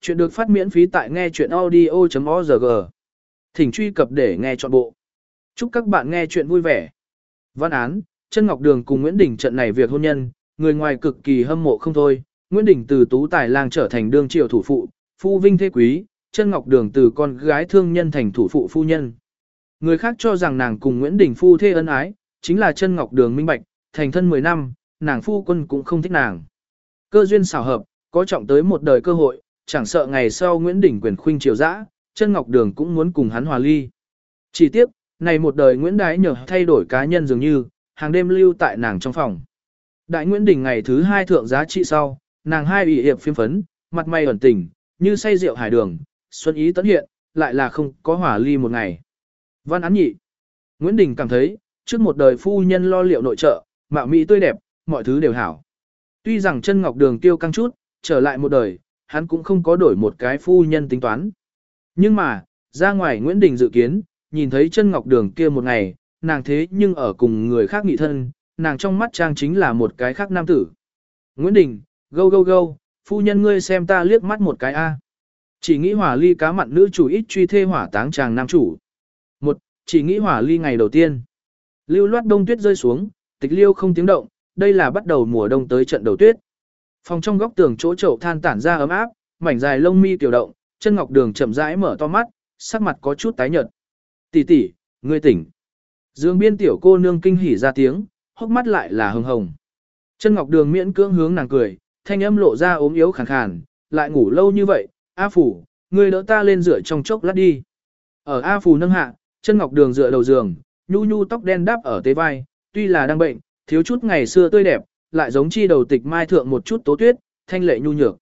Chuyện được phát miễn phí tại nghe chuyện audio.org. Thỉnh truy cập để nghe trọn bộ. Chúc các bạn nghe chuyện vui vẻ. Văn án, Trân Ngọc Đường cùng Nguyễn Đình trận này việc hôn nhân, người ngoài cực kỳ hâm mộ không thôi. Nguyễn Đình từ tú tài lang trở thành đương triều thủ phụ, phu vinh thế quý, Trân Ngọc Đường từ con gái thương nhân thành thủ phụ phu nhân. Người khác cho rằng nàng cùng Nguyễn Đình phu thê ân ái, chính là Trân Ngọc Đường minh bạch, thành thân 10 năm, nàng phu quân cũng không thích nàng. Cơ duyên xảo hợp, có trọng tới một đời cơ hội, chẳng sợ ngày sau Nguyễn Đình quyền khuynh triều dã, chân Ngọc Đường cũng muốn cùng hắn hòa ly. Chỉ tiếc, này một đời Nguyễn Đái nhờ thay đổi cá nhân dường như, hàng đêm lưu tại nàng trong phòng. Đại Nguyễn Đình ngày thứ hai thượng giá trị sau, nàng hai ủy hiệp phiêm phấn, mặt mày ẩn tình, như say rượu hải đường, xuân ý tấn hiện, lại là không có hỏa ly một ngày. Văn án nhị. Nguyễn Đình cảm thấy, trước một đời phu nhân lo liệu nội trợ, mạo mỹ tươi đẹp, mọi thứ đều hảo. Tuy rằng chân ngọc đường tiêu căng chút, trở lại một đời, hắn cũng không có đổi một cái phu nhân tính toán. Nhưng mà, ra ngoài Nguyễn Đình dự kiến, nhìn thấy chân ngọc đường kia một ngày, nàng thế nhưng ở cùng người khác nghị thân, nàng trong mắt trang chính là một cái khác nam tử. Nguyễn Đình, gâu gâu gâu, phu nhân ngươi xem ta liếc mắt một cái a. Chỉ nghĩ hỏa ly cá mặn nữ chủ ít truy thê hỏa táng chàng nam chủ. Một, chỉ nghĩ hỏa ly ngày đầu tiên. Lưu loát đông tuyết rơi xuống, tịch liêu không tiếng động, đây là bắt đầu mùa đông tới trận đầu tuyết. Phòng trong góc tường chỗ chậu than tản ra ấm áp, mảnh dài lông mi tiểu động, chân ngọc đường chậm rãi mở to mắt, sắc mặt có chút tái nhợt. Tỷ tỷ, ngươi tỉnh. Dương biên tiểu cô nương kinh hỉ ra tiếng, hốc mắt lại là hồng hồng. Chân ngọc đường miễn cưỡng hướng nàng cười, thanh âm lộ ra ốm yếu khàn khàn, lại ngủ lâu như vậy, A phủ, ngươi đỡ ta lên rửa trong chốc lát đi. Ở A phủ nâng hạ, chân ngọc đường dựa đầu giường, nhu nhu tóc đen đáp ở tế vai, tuy là đang bệnh, thiếu chút ngày xưa tươi đẹp, lại giống chi đầu tịch mai thượng một chút tố tuyết, thanh lệ nhu nhược.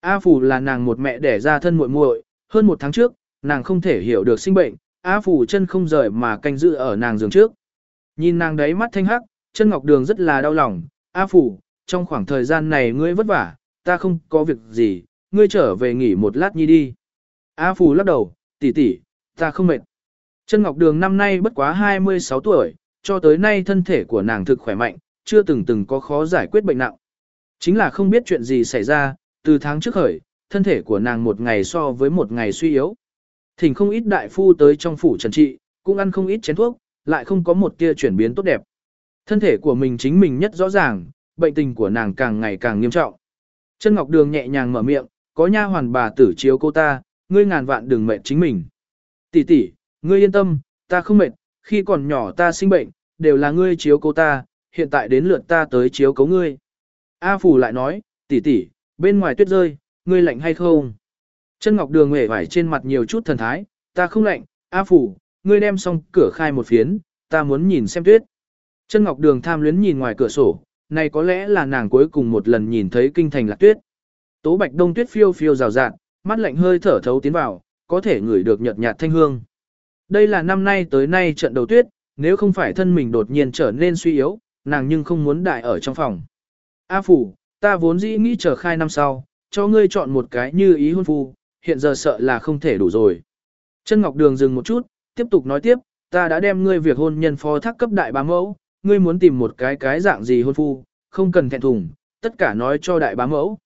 A phủ là nàng một mẹ đẻ ra thân muội muội, hơn một tháng trước, nàng không thể hiểu được sinh bệnh, A phủ chân không rời mà canh giữ ở nàng giường trước. Nhìn nàng đấy mắt thanh hắc, chân ngọc đường rất là đau lòng, A phủ trong khoảng thời gian này ngươi vất vả, ta không có việc gì, ngươi trở về nghỉ một lát nhi đi. A phủ lắc đầu, tỷ tỷ, ta không mệt. Chân ngọc đường năm nay bất quá 26 tuổi, cho tới nay thân thể của nàng thực khỏe mạnh, chưa từng từng có khó giải quyết bệnh nặng. Chính là không biết chuyện gì xảy ra, từ tháng trước khởi, thân thể của nàng một ngày so với một ngày suy yếu. Thỉnh không ít đại phu tới trong phủ trần trị, cũng ăn không ít chén thuốc, lại không có một tia chuyển biến tốt đẹp. Thân thể của mình chính mình nhất rõ ràng, bệnh tình của nàng càng ngày càng nghiêm trọng. Chân Ngọc Đường nhẹ nhàng mở miệng, có nha hoàn bà tử chiếu cô ta, ngươi ngàn vạn đừng mệt chính mình. Tỷ tỷ, ngươi yên tâm, ta không mệt, khi còn nhỏ ta sinh bệnh, đều là ngươi chiếu cô ta, hiện tại đến lượt ta tới chiếu cấu ngươi. A Phủ lại nói, tỷ tỷ, bên ngoài tuyết rơi, ngươi lạnh hay không? Chân Ngọc Đường hề vải trên mặt nhiều chút thần thái, ta không lạnh, A Phủ, ngươi đem xong cửa khai một phiến, ta muốn nhìn xem tuyết. Chân Ngọc Đường tham luyến nhìn ngoài cửa sổ, này có lẽ là nàng cuối cùng một lần nhìn thấy kinh thành lạc tuyết. Tố bạch đông tuyết phiêu phiêu rào rạt, mắt lạnh hơi thở thấu tiến vào, có thể ngửi được nhợt nhạt thanh hương. Đây là năm nay tới nay trận đầu tuyết, nếu không phải thân mình đột nhiên trở nên suy yếu, nàng nhưng không muốn đại ở trong phòng. A phủ, ta vốn dĩ nghĩ chờ khai năm sau, cho ngươi chọn một cái như ý hôn phu, hiện giờ sợ là không thể đủ rồi. Chân Ngọc Đường dừng một chút, tiếp tục nói tiếp, ta đã đem ngươi việc hôn nhân phó thác cấp đại bá mẫu, ngươi muốn tìm một cái cái dạng gì hôn phu, không cần thẹn thùng, tất cả nói cho đại bá mẫu.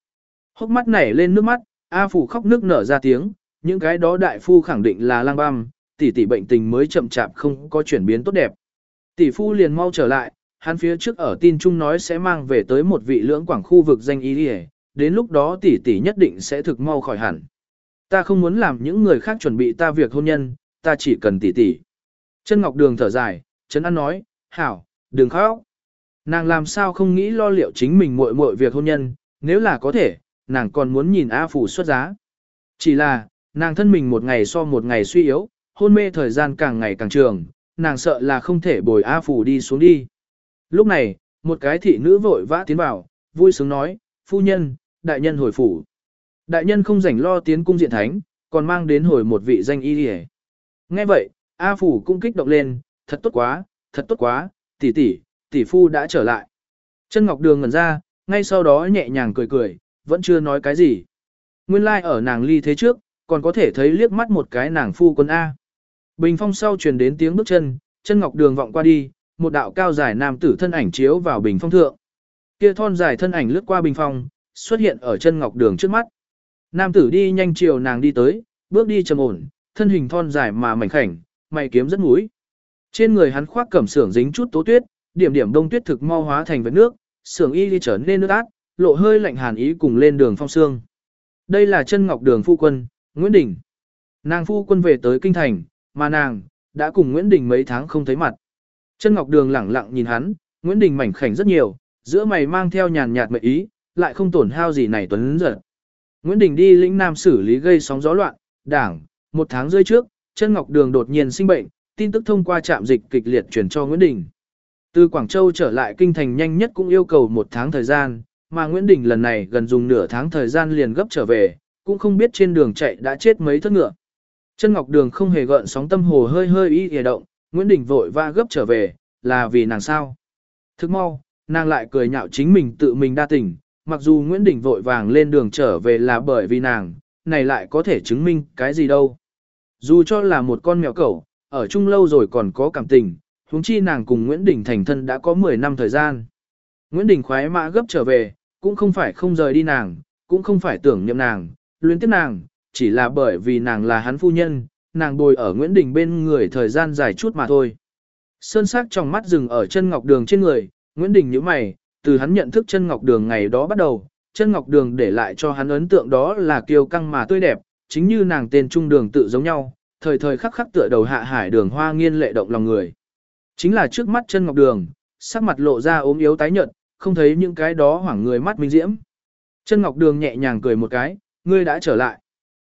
Hốc mắt nảy lên nước mắt, A phủ khóc nước nở ra tiếng, những cái đó đại phu khẳng định là lang băm, tỷ tỷ bệnh tình mới chậm chạp không có chuyển biến tốt đẹp. Tỷ phu liền mau trở lại, hắn phía trước ở tin chung nói sẽ mang về tới một vị lưỡng quảng khu vực danh y đi đến lúc đó tỷ tỷ nhất định sẽ thực mau khỏi hẳn. Ta không muốn làm những người khác chuẩn bị ta việc hôn nhân, ta chỉ cần tỷ tỷ. Chân Ngọc Đường thở dài, Trấn An nói, hảo, đừng khóc. Nàng làm sao không nghĩ lo liệu chính mình muội muội việc hôn nhân, nếu là có thể, nàng còn muốn nhìn A Phủ xuất giá. Chỉ là, nàng thân mình một ngày so một ngày suy yếu, hôn mê thời gian càng ngày càng trường, nàng sợ là không thể bồi A Phủ đi xuống đi. Lúc này, một cái thị nữ vội vã tiến vào, vui sướng nói, phu nhân, đại nhân hồi phủ. Đại nhân không rảnh lo tiến cung diện thánh, còn mang đến hồi một vị danh y đi Nghe vậy, A Phủ cũng kích động lên, thật tốt quá, thật tốt quá, tỷ tỷ, tỷ phu đã trở lại. Chân Ngọc Đường ngẩn ra, ngay sau đó nhẹ nhàng cười cười, vẫn chưa nói cái gì. Nguyên lai like ở nàng ly thế trước, còn có thể thấy liếc mắt một cái nàng phu quân A. Bình phong sau truyền đến tiếng bước chân, chân ngọc đường vọng qua đi, một đạo cao dài nam tử thân ảnh chiếu vào bình phong thượng. Kia thon dài thân ảnh lướt qua bình phong, xuất hiện ở chân ngọc đường trước mắt. Nam tử đi nhanh chiều nàng đi tới, bước đi trầm ổn, thân hình thon dài mà mảnh khảnh, mày kiếm rất mũi. Trên người hắn khoác cẩm sưởng dính chút tố tuyết, điểm điểm đông tuyết thực mau hóa thành vật nước, sưởng y đi trở nên nước át, lộ hơi lạnh hàn ý cùng lên đường phong sương. Đây là chân ngọc đường phu quân, Nguyễn Đình. Nàng phu quân về tới kinh thành, mà nàng, đã cùng Nguyễn Đình mấy tháng không thấy mặt. Chân ngọc đường lẳng lặng nhìn hắn, Nguyễn Đình mảnh khảnh rất nhiều, giữa mày mang theo nhàn nhạt mệnh ý, lại không tổn hao gì này tuấn giật. Nguyễn Đình đi lĩnh nam xử lý gây sóng gió loạn, đảng, một tháng rơi trước, chân ngọc đường đột nhiên sinh bệnh, tin tức thông qua trạm dịch kịch liệt chuyển cho Nguyễn Đình. Từ Quảng Châu trở lại kinh thành nhanh nhất cũng yêu cầu một tháng thời gian, mà Nguyễn Đình lần này gần dùng nửa tháng thời gian liền gấp trở về, cũng không biết trên đường chạy đã chết mấy thất ngựa. Chân Ngọc Đường không hề gợn sóng tâm hồ hơi hơi y hề động, Nguyễn Đình vội va gấp trở về, là vì nàng sao. Thức mau, nàng lại cười nhạo chính mình tự mình đa tình, mặc dù Nguyễn Đình vội vàng lên đường trở về là bởi vì nàng, này lại có thể chứng minh cái gì đâu. Dù cho là một con mèo cẩu, ở chung lâu rồi còn có cảm tình, huống chi nàng cùng Nguyễn Đình thành thân đã có 10 năm thời gian. Nguyễn Đình khoái mã gấp trở về, cũng không phải không rời đi nàng, cũng không phải tưởng niệm nàng, luyến tiếc nàng, chỉ là bởi vì nàng là hắn phu nhân, nàng bồi ở Nguyễn Đình bên người thời gian dài chút mà thôi. Sơn sắc trong mắt dừng ở chân ngọc đường trên người, Nguyễn Đình nhíu mày, từ hắn nhận thức chân ngọc đường ngày đó bắt đầu, chân ngọc đường để lại cho hắn ấn tượng đó là kiêu căng mà tươi đẹp, chính như nàng tên trung đường tự giống nhau, thời thời khắc khắc tựa đầu hạ hải đường hoa nghiên lệ động lòng người. Chính là trước mắt chân ngọc đường, sắc mặt lộ ra ốm yếu tái nhợt, không thấy những cái đó hoảng người mắt minh diễm. Chân ngọc đường nhẹ nhàng cười một cái, ngươi đã trở lại.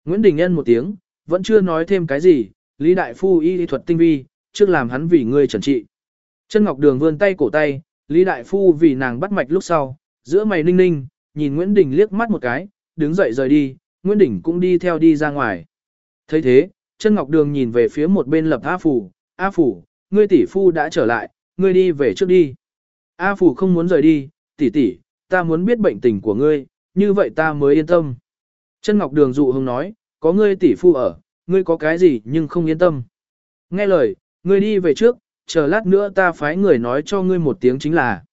Nguyễn Đình Nhân một tiếng, vẫn chưa nói thêm cái gì, Lý Đại Phu y thuật tinh vi, trước làm hắn vì ngươi trần trị. Chân ngọc đường vươn tay cổ tay, Lý Đại Phu vì nàng bắt mạch lúc sau, giữa mày ninh ninh, nhìn Nguyễn Đình liếc mắt một cái, đứng dậy rời đi, Nguyễn Đình cũng đi theo đi ra ngoài. thấy thế, chân ngọc đường nhìn về phía một bên lập A Phủ, A Phủ, ngươi tỷ phu đã trở lại, ngươi đi về trước đi. A Phủ không muốn rời đi, tỷ tỷ, ta muốn biết bệnh tình của ngươi, như vậy ta mới yên tâm. Chân ngọc đường dụ hông nói, có ngươi tỷ phu ở, ngươi có cái gì nhưng không yên tâm. Nghe lời, ngươi đi về trước, chờ lát nữa ta phái người nói cho ngươi một tiếng chính là.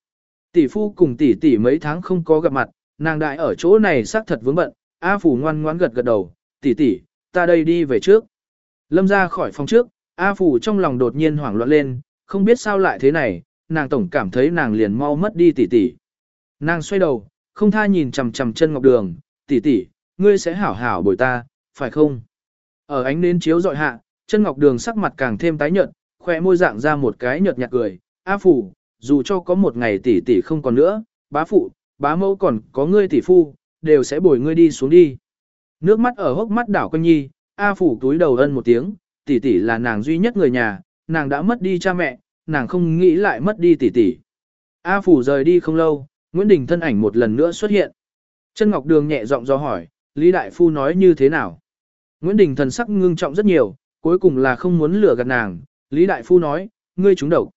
Tỷ phu cùng tỷ tỷ mấy tháng không có gặp mặt, nàng đại ở chỗ này xác thật vướng bận, A Phủ ngoan ngoãn gật gật đầu, tỷ tỷ, ta đây đi về trước. Lâm ra khỏi phòng trước, A Phủ trong lòng đột nhiên hoảng loạn lên, không biết sao lại thế này, nàng tổng cảm thấy nàng liền mau mất đi tỷ tỷ. Nàng xoay đầu, không tha nhìn chằm chằm chân ngọc đường, tỷ tỷ, ngươi sẽ hảo hảo bồi ta, phải không? Ở ánh nến chiếu dọi hạ, chân ngọc đường sắc mặt càng thêm tái nhợt, khoe môi dạng ra một cái nhợt nhạt cười, A Phủ, dù cho có một ngày tỷ tỷ không còn nữa, bá phụ, bá mẫu còn có ngươi tỷ phu, đều sẽ bồi ngươi đi xuống đi. Nước mắt ở hốc mắt đảo quanh nhi, A Phủ túi đầu ân một tiếng, tỷ tỷ là nàng duy nhất người nhà, nàng đã mất đi cha mẹ, nàng không nghĩ lại mất đi tỷ tỷ. A Phủ rời đi không lâu, Nguyễn Đình thân ảnh một lần nữa xuất hiện. Chân Ngọc Đường nhẹ giọng do hỏi, Lý Đại Phu nói như thế nào? Nguyễn Đình thần sắc ngưng trọng rất nhiều, cuối cùng là không muốn lừa gạt nàng. Lý Đại Phu nói, ngươi trúng độc.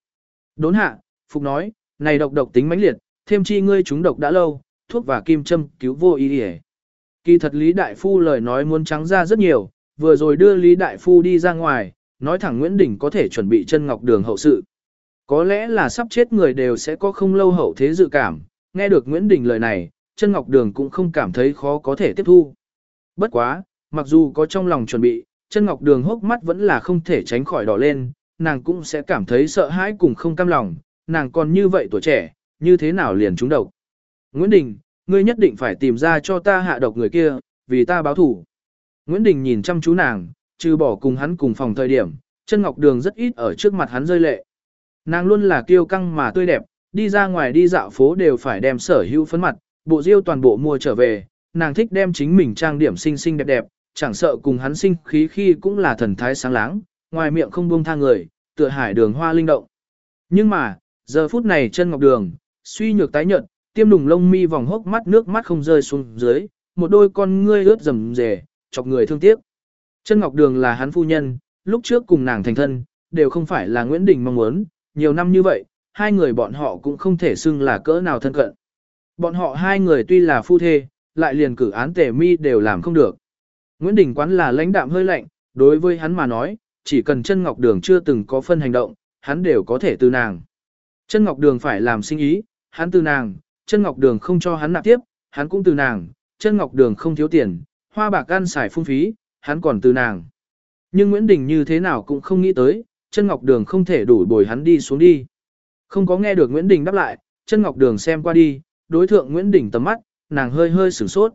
Đốn hạ, Phục nói, này độc độc tính mãnh liệt, thêm chi ngươi trúng độc đã lâu, thuốc và kim châm cứu vô ý đi Kỳ thật Lý Đại Phu lời nói muốn trắng ra rất nhiều, vừa rồi đưa Lý Đại Phu đi ra ngoài, nói thẳng Nguyễn Đình có thể chuẩn bị chân ngọc đường hậu sự. Có lẽ là sắp chết người đều sẽ có không lâu hậu thế dự cảm, nghe được Nguyễn Đình lời này, chân ngọc đường cũng không cảm thấy khó có thể tiếp thu. Bất quá, mặc dù có trong lòng chuẩn bị, chân ngọc đường hốc mắt vẫn là không thể tránh khỏi đỏ lên, nàng cũng sẽ cảm thấy sợ hãi cùng không cam lòng, nàng còn như vậy tuổi trẻ, như thế nào liền trúng độc. Nguyễn Đình, ngươi nhất định phải tìm ra cho ta hạ độc người kia, vì ta báo thủ. Nguyễn Đình nhìn chăm chú nàng, trừ bỏ cùng hắn cùng phòng thời điểm, chân ngọc đường rất ít ở trước mặt hắn rơi lệ. Nàng luôn là kiêu căng mà tươi đẹp, đi ra ngoài đi dạo phố đều phải đem sở hữu phấn mặt, bộ diêu toàn bộ mua trở về, nàng thích đem chính mình trang điểm xinh xinh đẹp đẹp, chẳng sợ cùng hắn sinh khí khi cũng là thần thái sáng láng, ngoài miệng không buông tha người, tựa hải đường hoa linh động. Nhưng mà, giờ phút này chân ngọc đường, suy nhược tái nhợt, tiêm đùng lông mi vòng hốc mắt nước mắt không rơi xuống dưới, một đôi con ngươi ướt rầm rề, chọc người thương tiếc. Chân ngọc đường là hắn phu nhân, lúc trước cùng nàng thành thân, đều không phải là Nguyễn Đình mong muốn, nhiều năm như vậy, hai người bọn họ cũng không thể xưng là cỡ nào thân cận. Bọn họ hai người tuy là phu thê, lại liền cử án tề mi đều làm không được. Nguyễn Đình quán là lãnh đạm hơi lạnh, đối với hắn mà nói, chỉ cần chân ngọc đường chưa từng có phân hành động, hắn đều có thể từ nàng. Chân ngọc đường phải làm sinh ý, hắn từ nàng, chân ngọc đường không cho hắn nạp tiếp, hắn cũng từ nàng, chân ngọc đường không thiếu tiền, Hoa bạc ăn xài phung phí, hắn còn từ nàng. Nhưng Nguyễn Đình như thế nào cũng không nghĩ tới, chân ngọc đường không thể đủ bồi hắn đi xuống đi. Không có nghe được Nguyễn Đình đáp lại, chân ngọc đường xem qua đi, đối thượng Nguyễn Đình tầm mắt, nàng hơi hơi sửng sốt.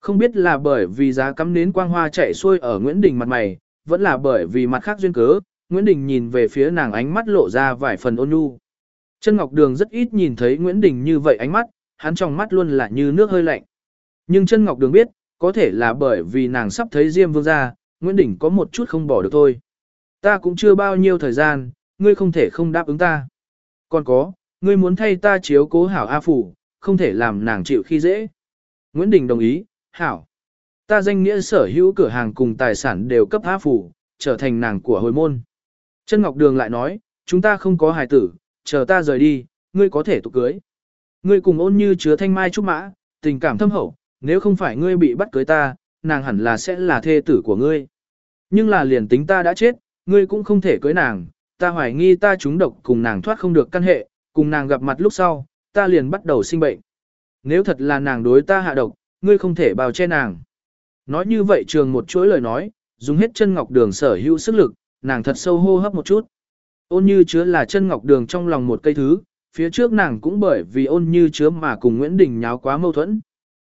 Không biết là bởi vì giá cắm nến quang hoa chạy xuôi ở Nguyễn Đình mặt mày, vẫn là bởi vì mặt khác duyên cớ, Nguyễn Đình nhìn về phía nàng ánh mắt lộ ra vài phần ôn nhu. Chân Ngọc Đường rất ít nhìn thấy Nguyễn Đình như vậy ánh mắt, hắn trong mắt luôn là như nước hơi lạnh. Nhưng chân Ngọc Đường biết, có thể là bởi vì nàng sắp thấy Diêm Vương ra, Nguyễn Đình có một chút không bỏ được thôi. Ta cũng chưa bao nhiêu thời gian, ngươi không thể không đáp ứng ta. Còn có, ngươi muốn thay ta chiếu cố hảo A Phủ, không thể làm nàng chịu khi dễ. Nguyễn Đình đồng ý, hảo. Ta danh nghĩa sở hữu cửa hàng cùng tài sản đều cấp A Phủ, trở thành nàng của hồi môn. Trân Ngọc Đường lại nói, chúng ta không có hài tử, chờ ta rời đi, ngươi có thể tục cưới. Ngươi cùng ôn như chứa thanh mai trúc mã, tình cảm thâm hậu, nếu không phải ngươi bị bắt cưới ta, nàng hẳn là sẽ là thê tử của ngươi. Nhưng là liền tính ta đã chết, ngươi cũng không thể cưới nàng, ta hoài nghi ta trúng độc cùng nàng thoát không được căn hệ, cùng nàng gặp mặt lúc sau, ta liền bắt đầu sinh bệnh. Nếu thật là nàng đối ta hạ độc, ngươi không thể bào che nàng. Nói như vậy trường một chuỗi lời nói, dùng hết chân ngọc đường sở hữu sức lực, nàng thật sâu hô hấp một chút. Ôn như chứa là chân ngọc đường trong lòng một cây thứ, phía trước nàng cũng bởi vì ôn như chứa mà cùng Nguyễn Đình nháo quá mâu thuẫn.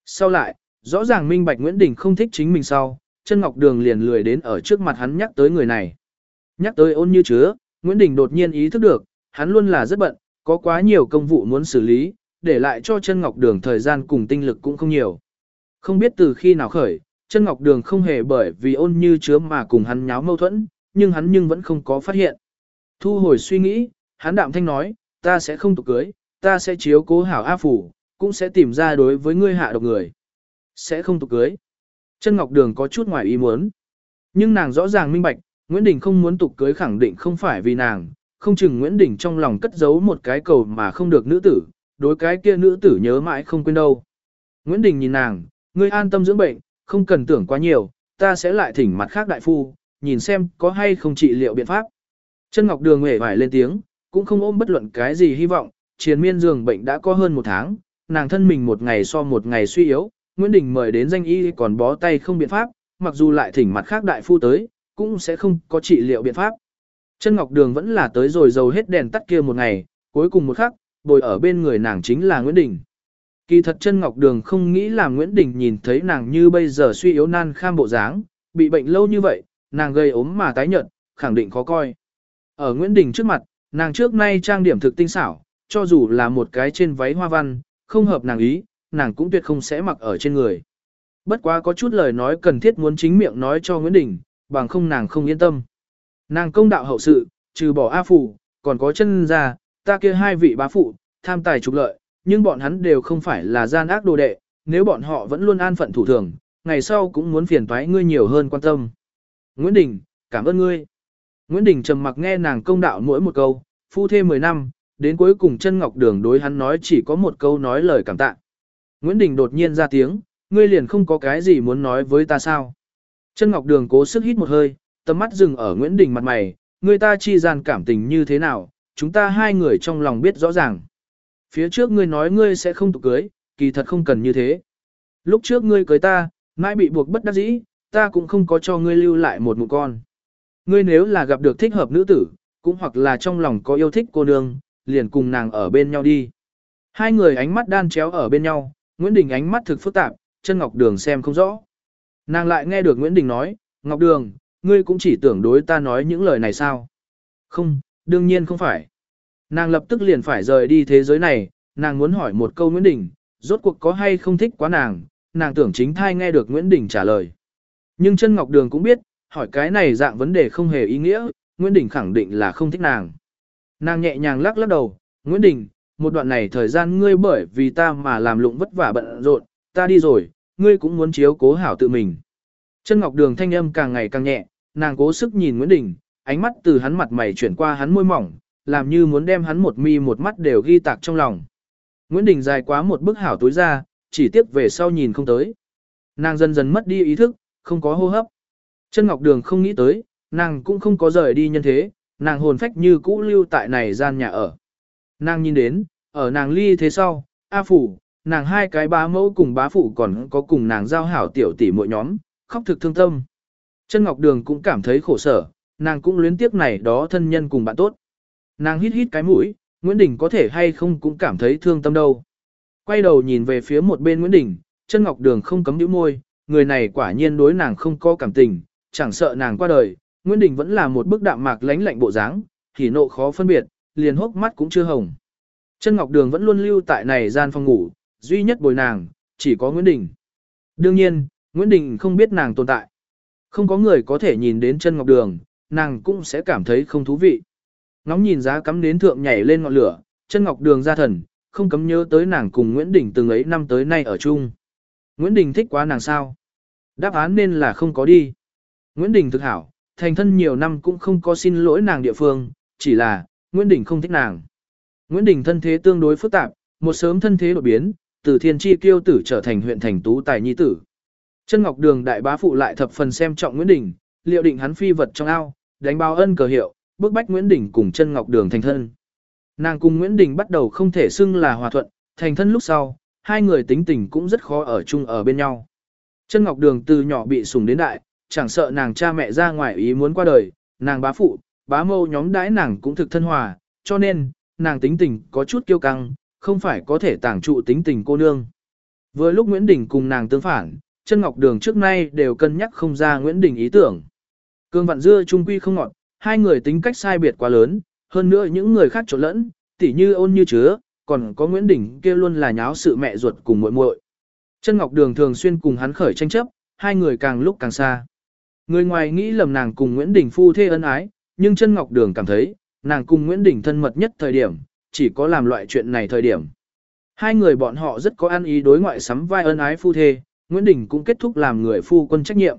Sau lại, rõ ràng minh bạch Nguyễn Đình không thích chính mình sau, chân ngọc đường liền lười đến ở trước mặt hắn nhắc tới người này. Nhắc tới ôn như chứa, Nguyễn Đình đột nhiên ý thức được, hắn luôn là rất bận, có quá nhiều công vụ muốn xử lý, để lại cho chân ngọc đường thời gian cùng tinh lực cũng không nhiều. Không biết từ khi nào khởi, chân ngọc đường không hề bởi vì ôn như chứa mà cùng hắn nháo mâu thuẫn, nhưng hắn nhưng vẫn không có phát hiện. Thu hồi suy nghĩ, hắn đạm thanh nói, ta sẽ không tục cưới, ta sẽ chiếu cố hảo A Phủ, cũng sẽ tìm ra đối với ngươi hạ độc người. Sẽ không tục cưới. Chân Ngọc Đường có chút ngoài ý muốn. Nhưng nàng rõ ràng minh bạch, Nguyễn Đình không muốn tục cưới khẳng định không phải vì nàng, không chừng Nguyễn Đình trong lòng cất giấu một cái cầu mà không được nữ tử, đối cái kia nữ tử nhớ mãi không quên đâu. Nguyễn Đình nhìn nàng, ngươi an tâm dưỡng bệnh, không cần tưởng quá nhiều, ta sẽ lại thỉnh mặt khác đại phu, nhìn xem có hay không trị liệu biện pháp. Chân Ngọc Đường hề vải lên tiếng, cũng không ôm bất luận cái gì hy vọng, triền miên giường bệnh đã có hơn một tháng, nàng thân mình một ngày so một ngày suy yếu, Nguyễn Đình mời đến danh y còn bó tay không biện pháp, mặc dù lại thỉnh mặt khác đại phu tới, cũng sẽ không có trị liệu biện pháp. Chân Ngọc Đường vẫn là tới rồi dầu hết đèn tắt kia một ngày, cuối cùng một khắc, bồi ở bên người nàng chính là Nguyễn Đình. Kỳ thật chân Ngọc Đường không nghĩ là Nguyễn Đình nhìn thấy nàng như bây giờ suy yếu nan kham bộ dáng, bị bệnh lâu như vậy, nàng gây ốm mà tái nhợt, khẳng định khó coi. Ở Nguyễn Đình trước mặt, nàng trước nay trang điểm thực tinh xảo, cho dù là một cái trên váy hoa văn, không hợp nàng ý, nàng cũng tuyệt không sẽ mặc ở trên người. Bất quá có chút lời nói cần thiết muốn chính miệng nói cho Nguyễn Đình, bằng không nàng không yên tâm. Nàng công đạo hậu sự, trừ bỏ A Phủ, còn có chân ra, ta kia hai vị bá phụ, tham tài trục lợi, nhưng bọn hắn đều không phải là gian ác đồ đệ, nếu bọn họ vẫn luôn an phận thủ thường, ngày sau cũng muốn phiền toái ngươi nhiều hơn quan tâm. Nguyễn Đình, cảm ơn ngươi. Nguyễn Đình trầm mặc nghe nàng công đạo mỗi một câu, phu thêm 10 năm, đến cuối cùng chân ngọc đường đối hắn nói chỉ có một câu nói lời cảm tạ. Nguyễn Đình đột nhiên ra tiếng, ngươi liền không có cái gì muốn nói với ta sao. Chân ngọc đường cố sức hít một hơi, tầm mắt dừng ở Nguyễn Đình mặt mày, người ta chi gian cảm tình như thế nào, chúng ta hai người trong lòng biết rõ ràng. Phía trước ngươi nói ngươi sẽ không tục cưới, kỳ thật không cần như thế. Lúc trước ngươi cưới ta, mãi bị buộc bất đắc dĩ, ta cũng không có cho ngươi lưu lại một mụ con. Ngươi nếu là gặp được thích hợp nữ tử, cũng hoặc là trong lòng có yêu thích cô nương, liền cùng nàng ở bên nhau đi. Hai người ánh mắt đan chéo ở bên nhau, Nguyễn Đình ánh mắt thực phức tạp, chân Ngọc Đường xem không rõ. Nàng lại nghe được Nguyễn Đình nói, Ngọc Đường, ngươi cũng chỉ tưởng đối ta nói những lời này sao? Không, đương nhiên không phải. Nàng lập tức liền phải rời đi thế giới này, nàng muốn hỏi một câu Nguyễn Đình, rốt cuộc có hay không thích quá nàng, nàng tưởng chính thai nghe được Nguyễn Đình trả lời. Nhưng chân Ngọc Đường cũng biết, hỏi cái này dạng vấn đề không hề ý nghĩa, Nguyễn Đình khẳng định là không thích nàng. Nàng nhẹ nhàng lắc lắc đầu, Nguyễn Đình, một đoạn này thời gian ngươi bởi vì ta mà làm lụng vất vả bận rộn, ta đi rồi, ngươi cũng muốn chiếu cố hảo tự mình. Chân Ngọc Đường thanh âm càng ngày càng nhẹ, nàng cố sức nhìn Nguyễn Đình, ánh mắt từ hắn mặt mày chuyển qua hắn môi mỏng, làm như muốn đem hắn một mi một mắt đều ghi tạc trong lòng. Nguyễn Đình dài quá một bức hảo túi ra, chỉ tiếc về sau nhìn không tới. Nàng dần dần mất đi ý thức, không có hô hấp. Chân Ngọc Đường không nghĩ tới, nàng cũng không có rời đi nhân thế, nàng hồn phách như cũ lưu tại này gian nhà ở. Nàng nhìn đến, ở nàng ly thế sau, A Phủ, nàng hai cái bá mẫu cùng bá phụ còn có cùng nàng giao hảo tiểu tỷ mỗi nhóm, khóc thực thương tâm. Chân Ngọc Đường cũng cảm thấy khổ sở, nàng cũng luyến tiếc này đó thân nhân cùng bạn tốt. Nàng hít hít cái mũi, Nguyễn Đình có thể hay không cũng cảm thấy thương tâm đâu. Quay đầu nhìn về phía một bên Nguyễn Đình, chân Ngọc Đường không cấm nhíu môi, người này quả nhiên đối nàng không có cảm tình, chẳng sợ nàng qua đời, Nguyễn Đình vẫn là một bức đạm mạc lánh lạnh bộ dáng, thì nộ khó phân biệt, liền hốc mắt cũng chưa hồng. Chân Ngọc Đường vẫn luôn lưu tại này gian phòng ngủ, duy nhất bồi nàng, chỉ có Nguyễn Đình. Đương nhiên, Nguyễn Đình không biết nàng tồn tại. Không có người có thể nhìn đến chân Ngọc Đường, nàng cũng sẽ cảm thấy không thú vị. Ngóng nhìn giá cắm đến thượng nhảy lên ngọn lửa, chân Ngọc Đường ra thần, không cấm nhớ tới nàng cùng Nguyễn Đình từng ấy năm tới nay ở chung. Nguyễn Đình thích quá nàng sao? Đáp án nên là không có đi. Nguyễn Đình thực hảo, thành thân nhiều năm cũng không có xin lỗi nàng địa phương, chỉ là, Nguyễn Đình không thích nàng. Nguyễn Đình thân thế tương đối phức tạp, một sớm thân thế đột biến, từ thiên chi kiêu tử trở thành huyện thành tú tài nhi tử. Chân Ngọc Đường đại bá phụ lại thập phần xem trọng Nguyễn Đình, liệu định hắn phi vật trong ao, đánh bao ân cờ hiệu, bước bách Nguyễn Đình cùng chân Ngọc Đường thành thân. Nàng cùng Nguyễn Đình bắt đầu không thể xưng là hòa thuận, thành thân lúc sau, hai người tính tình cũng rất khó ở chung ở bên nhau. Chân Ngọc Đường từ nhỏ bị sủng đến đại, chẳng sợ nàng cha mẹ ra ngoài ý muốn qua đời, nàng bá phụ, bá mâu nhóm đãi nàng cũng thực thân hòa, cho nên, nàng tính tình có chút kiêu căng, không phải có thể tàng trụ tính tình cô nương. Vừa lúc Nguyễn Đình cùng nàng tương phản, chân ngọc đường trước nay đều cân nhắc không ra Nguyễn Đình ý tưởng. Cương vạn dưa trung quy không ngọt, hai người tính cách sai biệt quá lớn, hơn nữa những người khác trộn lẫn, tỉ như ôn như chứa, còn có Nguyễn Đình kia luôn là nháo sự mẹ ruột cùng muội muội. Chân Ngọc Đường thường xuyên cùng hắn khởi tranh chấp, hai người càng lúc càng xa. Người ngoài nghĩ lầm nàng cùng Nguyễn Đình phu thê ân ái, nhưng chân Ngọc Đường cảm thấy, nàng cùng Nguyễn Đình thân mật nhất thời điểm, chỉ có làm loại chuyện này thời điểm. Hai người bọn họ rất có ăn ý đối ngoại sắm vai ân ái phu thê, Nguyễn Đình cũng kết thúc làm người phu quân trách nhiệm.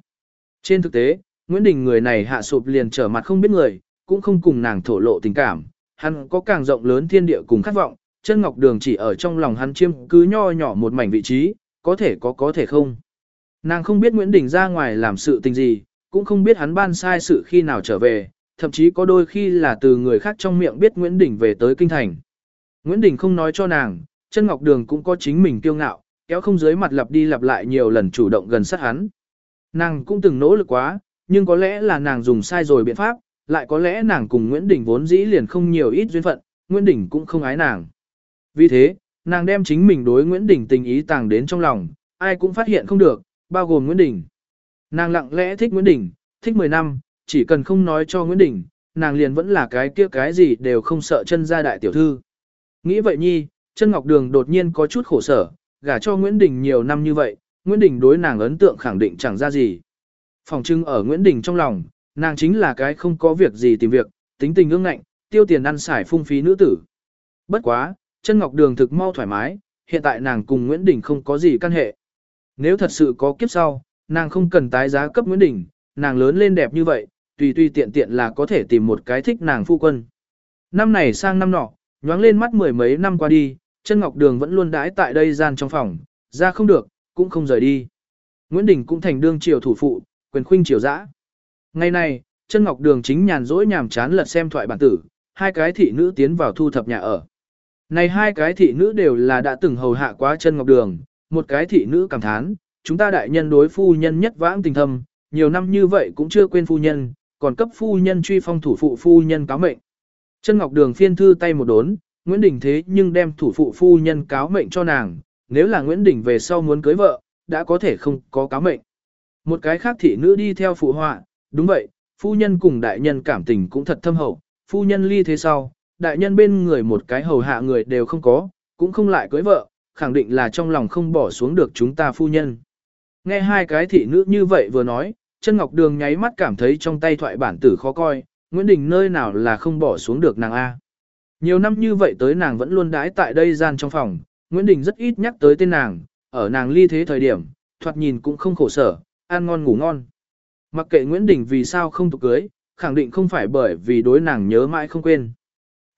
Trên thực tế, Nguyễn Đình người này hạ sụp liền trở mặt không biết người, cũng không cùng nàng thổ lộ tình cảm, hắn có càng rộng lớn thiên địa cùng khát vọng, chân ngọc đường chỉ ở trong lòng hắn chiêm cứ nho nhỏ một mảnh vị trí, có thể có có thể không. Nàng không biết Nguyễn Đình ra ngoài làm sự tình gì, cũng không biết hắn ban sai sự khi nào trở về, thậm chí có đôi khi là từ người khác trong miệng biết Nguyễn Đình về tới kinh thành. Nguyễn Đình không nói cho nàng, chân ngọc đường cũng có chính mình kiêu ngạo, kéo không dưới mặt lặp đi lặp lại nhiều lần chủ động gần sát hắn. Nàng cũng từng nỗ lực quá, nhưng có lẽ là nàng dùng sai rồi biện pháp, lại có lẽ nàng cùng Nguyễn Đình vốn dĩ liền không nhiều ít duyên phận, Nguyễn Đình cũng không ái nàng. Vì thế, nàng đem chính mình đối Nguyễn Đình tình ý tàng đến trong lòng, ai cũng phát hiện không được, bao gồm Nguyễn Đình. Nàng lặng lẽ thích Nguyễn Đình, thích 10 năm, chỉ cần không nói cho Nguyễn Đình, nàng liền vẫn là cái kia cái gì đều không sợ chân gia đại tiểu thư. Nghĩ vậy nhi, chân Ngọc Đường đột nhiên có chút khổ sở, gả cho Nguyễn Đình nhiều năm như vậy, Nguyễn Đình đối nàng ấn tượng khẳng định chẳng ra gì. Phòng trưng ở Nguyễn Đình trong lòng, nàng chính là cái không có việc gì tìm việc, tính tình ương ngạnh, tiêu tiền ăn xài phung phí nữ tử. Bất quá, chân Ngọc Đường thực mau thoải mái, hiện tại nàng cùng Nguyễn Đình không có gì căn hệ. Nếu thật sự có kiếp sau, nàng không cần tái giá cấp Nguyễn Đình, nàng lớn lên đẹp như vậy, tùy tùy tiện tiện là có thể tìm một cái thích nàng phu quân. Năm này sang năm nọ, nhoáng lên mắt mười mấy năm qua đi, chân Ngọc Đường vẫn luôn đãi tại đây gian trong phòng, ra không được, cũng không rời đi. Nguyễn Đình cũng thành đương triều thủ phụ, quyền khuynh triều dã. Ngày này, chân Ngọc Đường chính nhàn rỗi nhàm chán lật xem thoại bản tử, hai cái thị nữ tiến vào thu thập nhà ở. Này hai cái thị nữ đều là đã từng hầu hạ quá chân Ngọc Đường, một cái thị nữ cảm thán, chúng ta đại nhân đối phu nhân nhất vãng tình thâm, nhiều năm như vậy cũng chưa quên phu nhân, còn cấp phu nhân truy phong thủ phụ phu nhân cáo mệnh. Chân Ngọc Đường phiên thư tay một đốn, Nguyễn Đình thế nhưng đem thủ phụ phu nhân cáo mệnh cho nàng, nếu là Nguyễn Đình về sau muốn cưới vợ, đã có thể không có cáo mệnh. Một cái khác thị nữ đi theo phụ họa, đúng vậy, phu nhân cùng đại nhân cảm tình cũng thật thâm hậu, phu nhân ly thế sau, đại nhân bên người một cái hầu hạ người đều không có, cũng không lại cưới vợ, khẳng định là trong lòng không bỏ xuống được chúng ta phu nhân. Nghe hai cái thị nữ như vậy vừa nói, chân ngọc đường nháy mắt cảm thấy trong tay thoại bản tử khó coi, Nguyễn Đình nơi nào là không bỏ xuống được nàng A. Nhiều năm như vậy tới nàng vẫn luôn đãi tại đây gian trong phòng, Nguyễn Đình rất ít nhắc tới tên nàng, ở nàng ly thế thời điểm, thoạt nhìn cũng không khổ sở, ăn ngon ngủ ngon. Mặc kệ Nguyễn Đình vì sao không tục cưới, khẳng định không phải bởi vì đối nàng nhớ mãi không quên.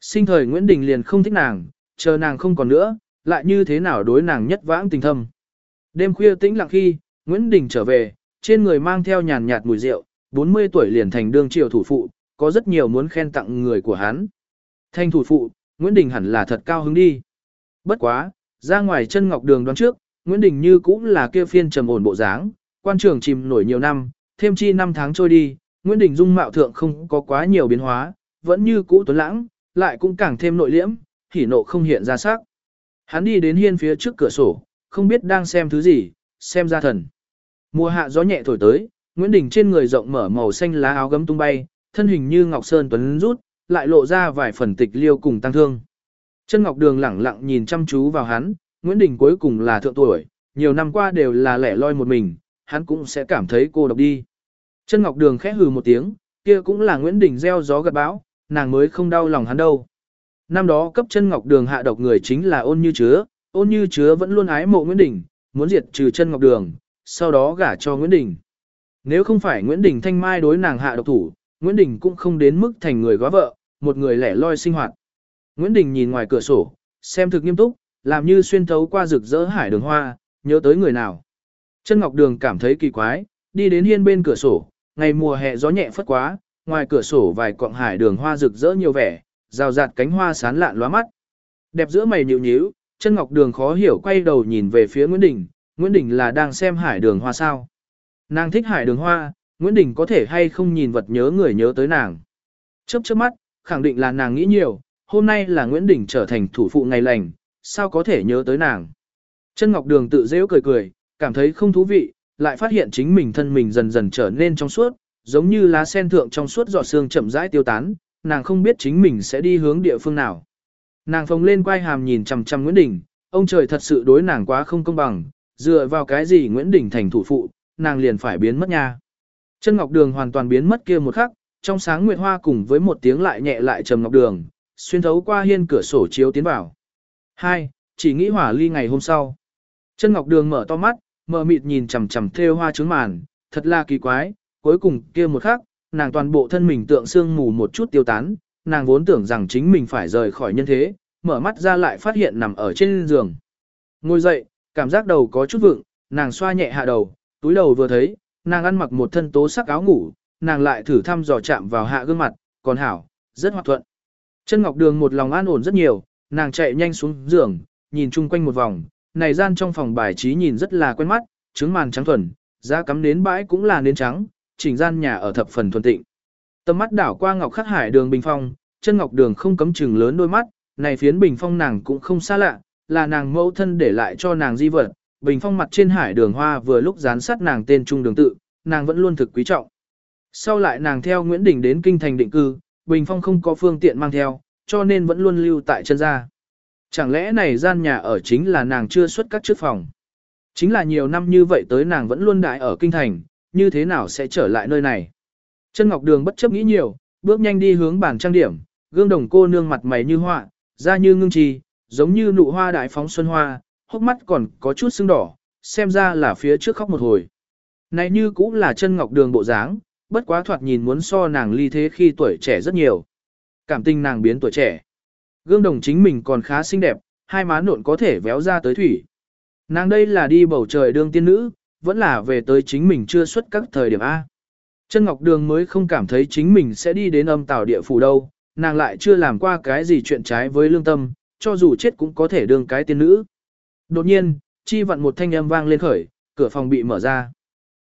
Sinh thời Nguyễn Đình liền không thích nàng, chờ nàng không còn nữa, lại như thế nào đối nàng nhất vãng tình thâm. Đêm khuya tĩnh lặng khi, Nguyễn Đình trở về, trên người mang theo nhàn nhạt mùi rượu, 40 tuổi liền thành đương triều thủ phụ, có rất nhiều muốn khen tặng người của hắn. Thanh thủ phụ, Nguyễn Đình hẳn là thật cao hứng đi. Bất quá, Ra ngoài chân ngọc đường đoán trước, Nguyễn Đình như cũng là kia phiên trầm ổn bộ dáng, quan trường chìm nổi nhiều năm, thêm chi năm tháng trôi đi, Nguyễn Đình dung mạo thượng không có quá nhiều biến hóa, vẫn như cũ tuấn lãng, lại cũng càng thêm nội liễm, hỉ nộ không hiện ra sắc. Hắn đi đến hiên phía trước cửa sổ, không biết đang xem thứ gì, xem ra thần. Mùa hạ gió nhẹ thổi tới, Nguyễn Đình trên người rộng mở màu xanh lá áo gấm tung bay, thân hình như ngọc sơn tuấn rút, lại lộ ra vài phần tịch liêu cùng tăng thương. Chân Ngọc Đường lẳng lặng nhìn chăm chú vào hắn, Nguyễn Đình cuối cùng là thượng tuổi, nhiều năm qua đều là lẻ loi một mình, hắn cũng sẽ cảm thấy cô độc đi. Chân Ngọc Đường khẽ hừ một tiếng, kia cũng là Nguyễn Đình gieo gió gặt bão, nàng mới không đau lòng hắn đâu. Năm đó cấp chân Ngọc Đường hạ độc người chính là ôn như chứa, ôn như chứa vẫn luôn ái mộ Nguyễn Đình, muốn diệt trừ chân Ngọc Đường, sau đó gả cho Nguyễn Đình. Nếu không phải Nguyễn Đình thanh mai đối nàng hạ độc thủ, Nguyễn Đình cũng không đến mức thành người góa vợ, một người lẻ loi sinh hoạt. Nguyễn Đình nhìn ngoài cửa sổ, xem thực nghiêm túc, làm như xuyên thấu qua rực rỡ hải đường hoa, nhớ tới người nào. Chân Ngọc Đường cảm thấy kỳ quái, đi đến hiên bên cửa sổ, ngày mùa hè gió nhẹ phất quá, ngoài cửa sổ vài quặng hải đường hoa rực rỡ nhiều vẻ, rào rạt cánh hoa sán lạn lóa mắt. Đẹp giữa mày nhíu nhíu, chân Ngọc Đường khó hiểu quay đầu nhìn về phía Nguyễn Đình, Nguyễn Đình là đang xem hải đường hoa sao. Nàng thích hải đường hoa, Nguyễn Đình có thể hay không nhìn vật nhớ người nhớ tới nàng. Chớp chớp mắt, khẳng định là nàng nghĩ nhiều, hôm nay là Nguyễn Đình trở thành thủ phụ ngày lành, sao có thể nhớ tới nàng. Chân Ngọc Đường tự dễ cười cười, cảm thấy không thú vị, lại phát hiện chính mình thân mình dần dần trở nên trong suốt, giống như lá sen thượng trong suốt giọt sương chậm rãi tiêu tán, nàng không biết chính mình sẽ đi hướng địa phương nào. Nàng phồng lên quay hàm nhìn chằm chằm Nguyễn Đình, ông trời thật sự đối nàng quá không công bằng, dựa vào cái gì Nguyễn Đình thành thủ phụ, nàng liền phải biến mất nha. Chân Ngọc Đường hoàn toàn biến mất kia một khắc, trong sáng nguyệt hoa cùng với một tiếng lại nhẹ lại trầm ngọc đường, xuyên thấu qua hiên cửa sổ chiếu tiến vào. Hai, chỉ nghĩ hỏa ly ngày hôm sau. Chân Ngọc Đường mở to mắt, mở mịt nhìn chằm chằm thêu hoa trướng màn, thật là kỳ quái, cuối cùng kia một khắc, nàng toàn bộ thân mình tượng xương mù một chút tiêu tán, nàng vốn tưởng rằng chính mình phải rời khỏi nhân thế, mở mắt ra lại phát hiện nằm ở trên giường. Ngồi dậy, cảm giác đầu có chút vượng, nàng xoa nhẹ hạ đầu, túi đầu vừa thấy, nàng ăn mặc một thân tố sắc áo ngủ, nàng lại thử thăm dò chạm vào hạ gương mặt, còn hảo, rất hoạt thuận. Chân Ngọc Đường một lòng an ổn rất nhiều, nàng chạy nhanh xuống giường, nhìn chung quanh một vòng, này gian trong phòng bài trí nhìn rất là quen mắt, trứng màn trắng thuần, giá cắm nến bãi cũng là nến trắng, chỉnh gian nhà ở thập phần thuần tịnh. Tầm mắt đảo qua Ngọc Khắc Hải đường bình phong, chân Ngọc Đường không cấm chừng lớn đôi mắt, này phiến bình phong nàng cũng không xa lạ, là nàng mẫu thân để lại cho nàng di vật, bình phong mặt trên hải đường hoa vừa lúc dán sát nàng tên trung đường tự, nàng vẫn luôn thực quý trọng. Sau lại nàng theo Nguyễn Đình đến kinh thành định cư, bình phong không có phương tiện mang theo, cho nên vẫn luôn lưu tại chân gia. Chẳng lẽ này gian nhà ở chính là nàng chưa xuất các trước phòng. Chính là nhiều năm như vậy tới nàng vẫn luôn đại ở kinh thành, như thế nào sẽ trở lại nơi này. Chân Ngọc Đường bất chấp nghĩ nhiều, bước nhanh đi hướng bàn trang điểm, gương đồng cô nương mặt mày như họa, da như ngưng trì, giống như nụ hoa đại phóng xuân hoa, hốc mắt còn có chút sưng đỏ, xem ra là phía trước khóc một hồi. Này như cũng là chân Ngọc Đường bộ dáng, bất quá thoạt nhìn muốn so nàng ly thế khi tuổi trẻ rất nhiều. Cảm tình nàng biến tuổi trẻ. Gương đồng chính mình còn khá xinh đẹp, hai má nộn có thể véo ra tới thủy. Nàng đây là đi bầu trời đương tiên nữ, vẫn là về tới chính mình chưa xuất các thời điểm A. Chân Ngọc Đường mới không cảm thấy chính mình sẽ đi đến âm tào địa phủ đâu, nàng lại chưa làm qua cái gì chuyện trái với lương tâm, cho dù chết cũng có thể đương cái tiên nữ. Đột nhiên, chi vặn một thanh âm vang lên khởi, cửa phòng bị mở ra.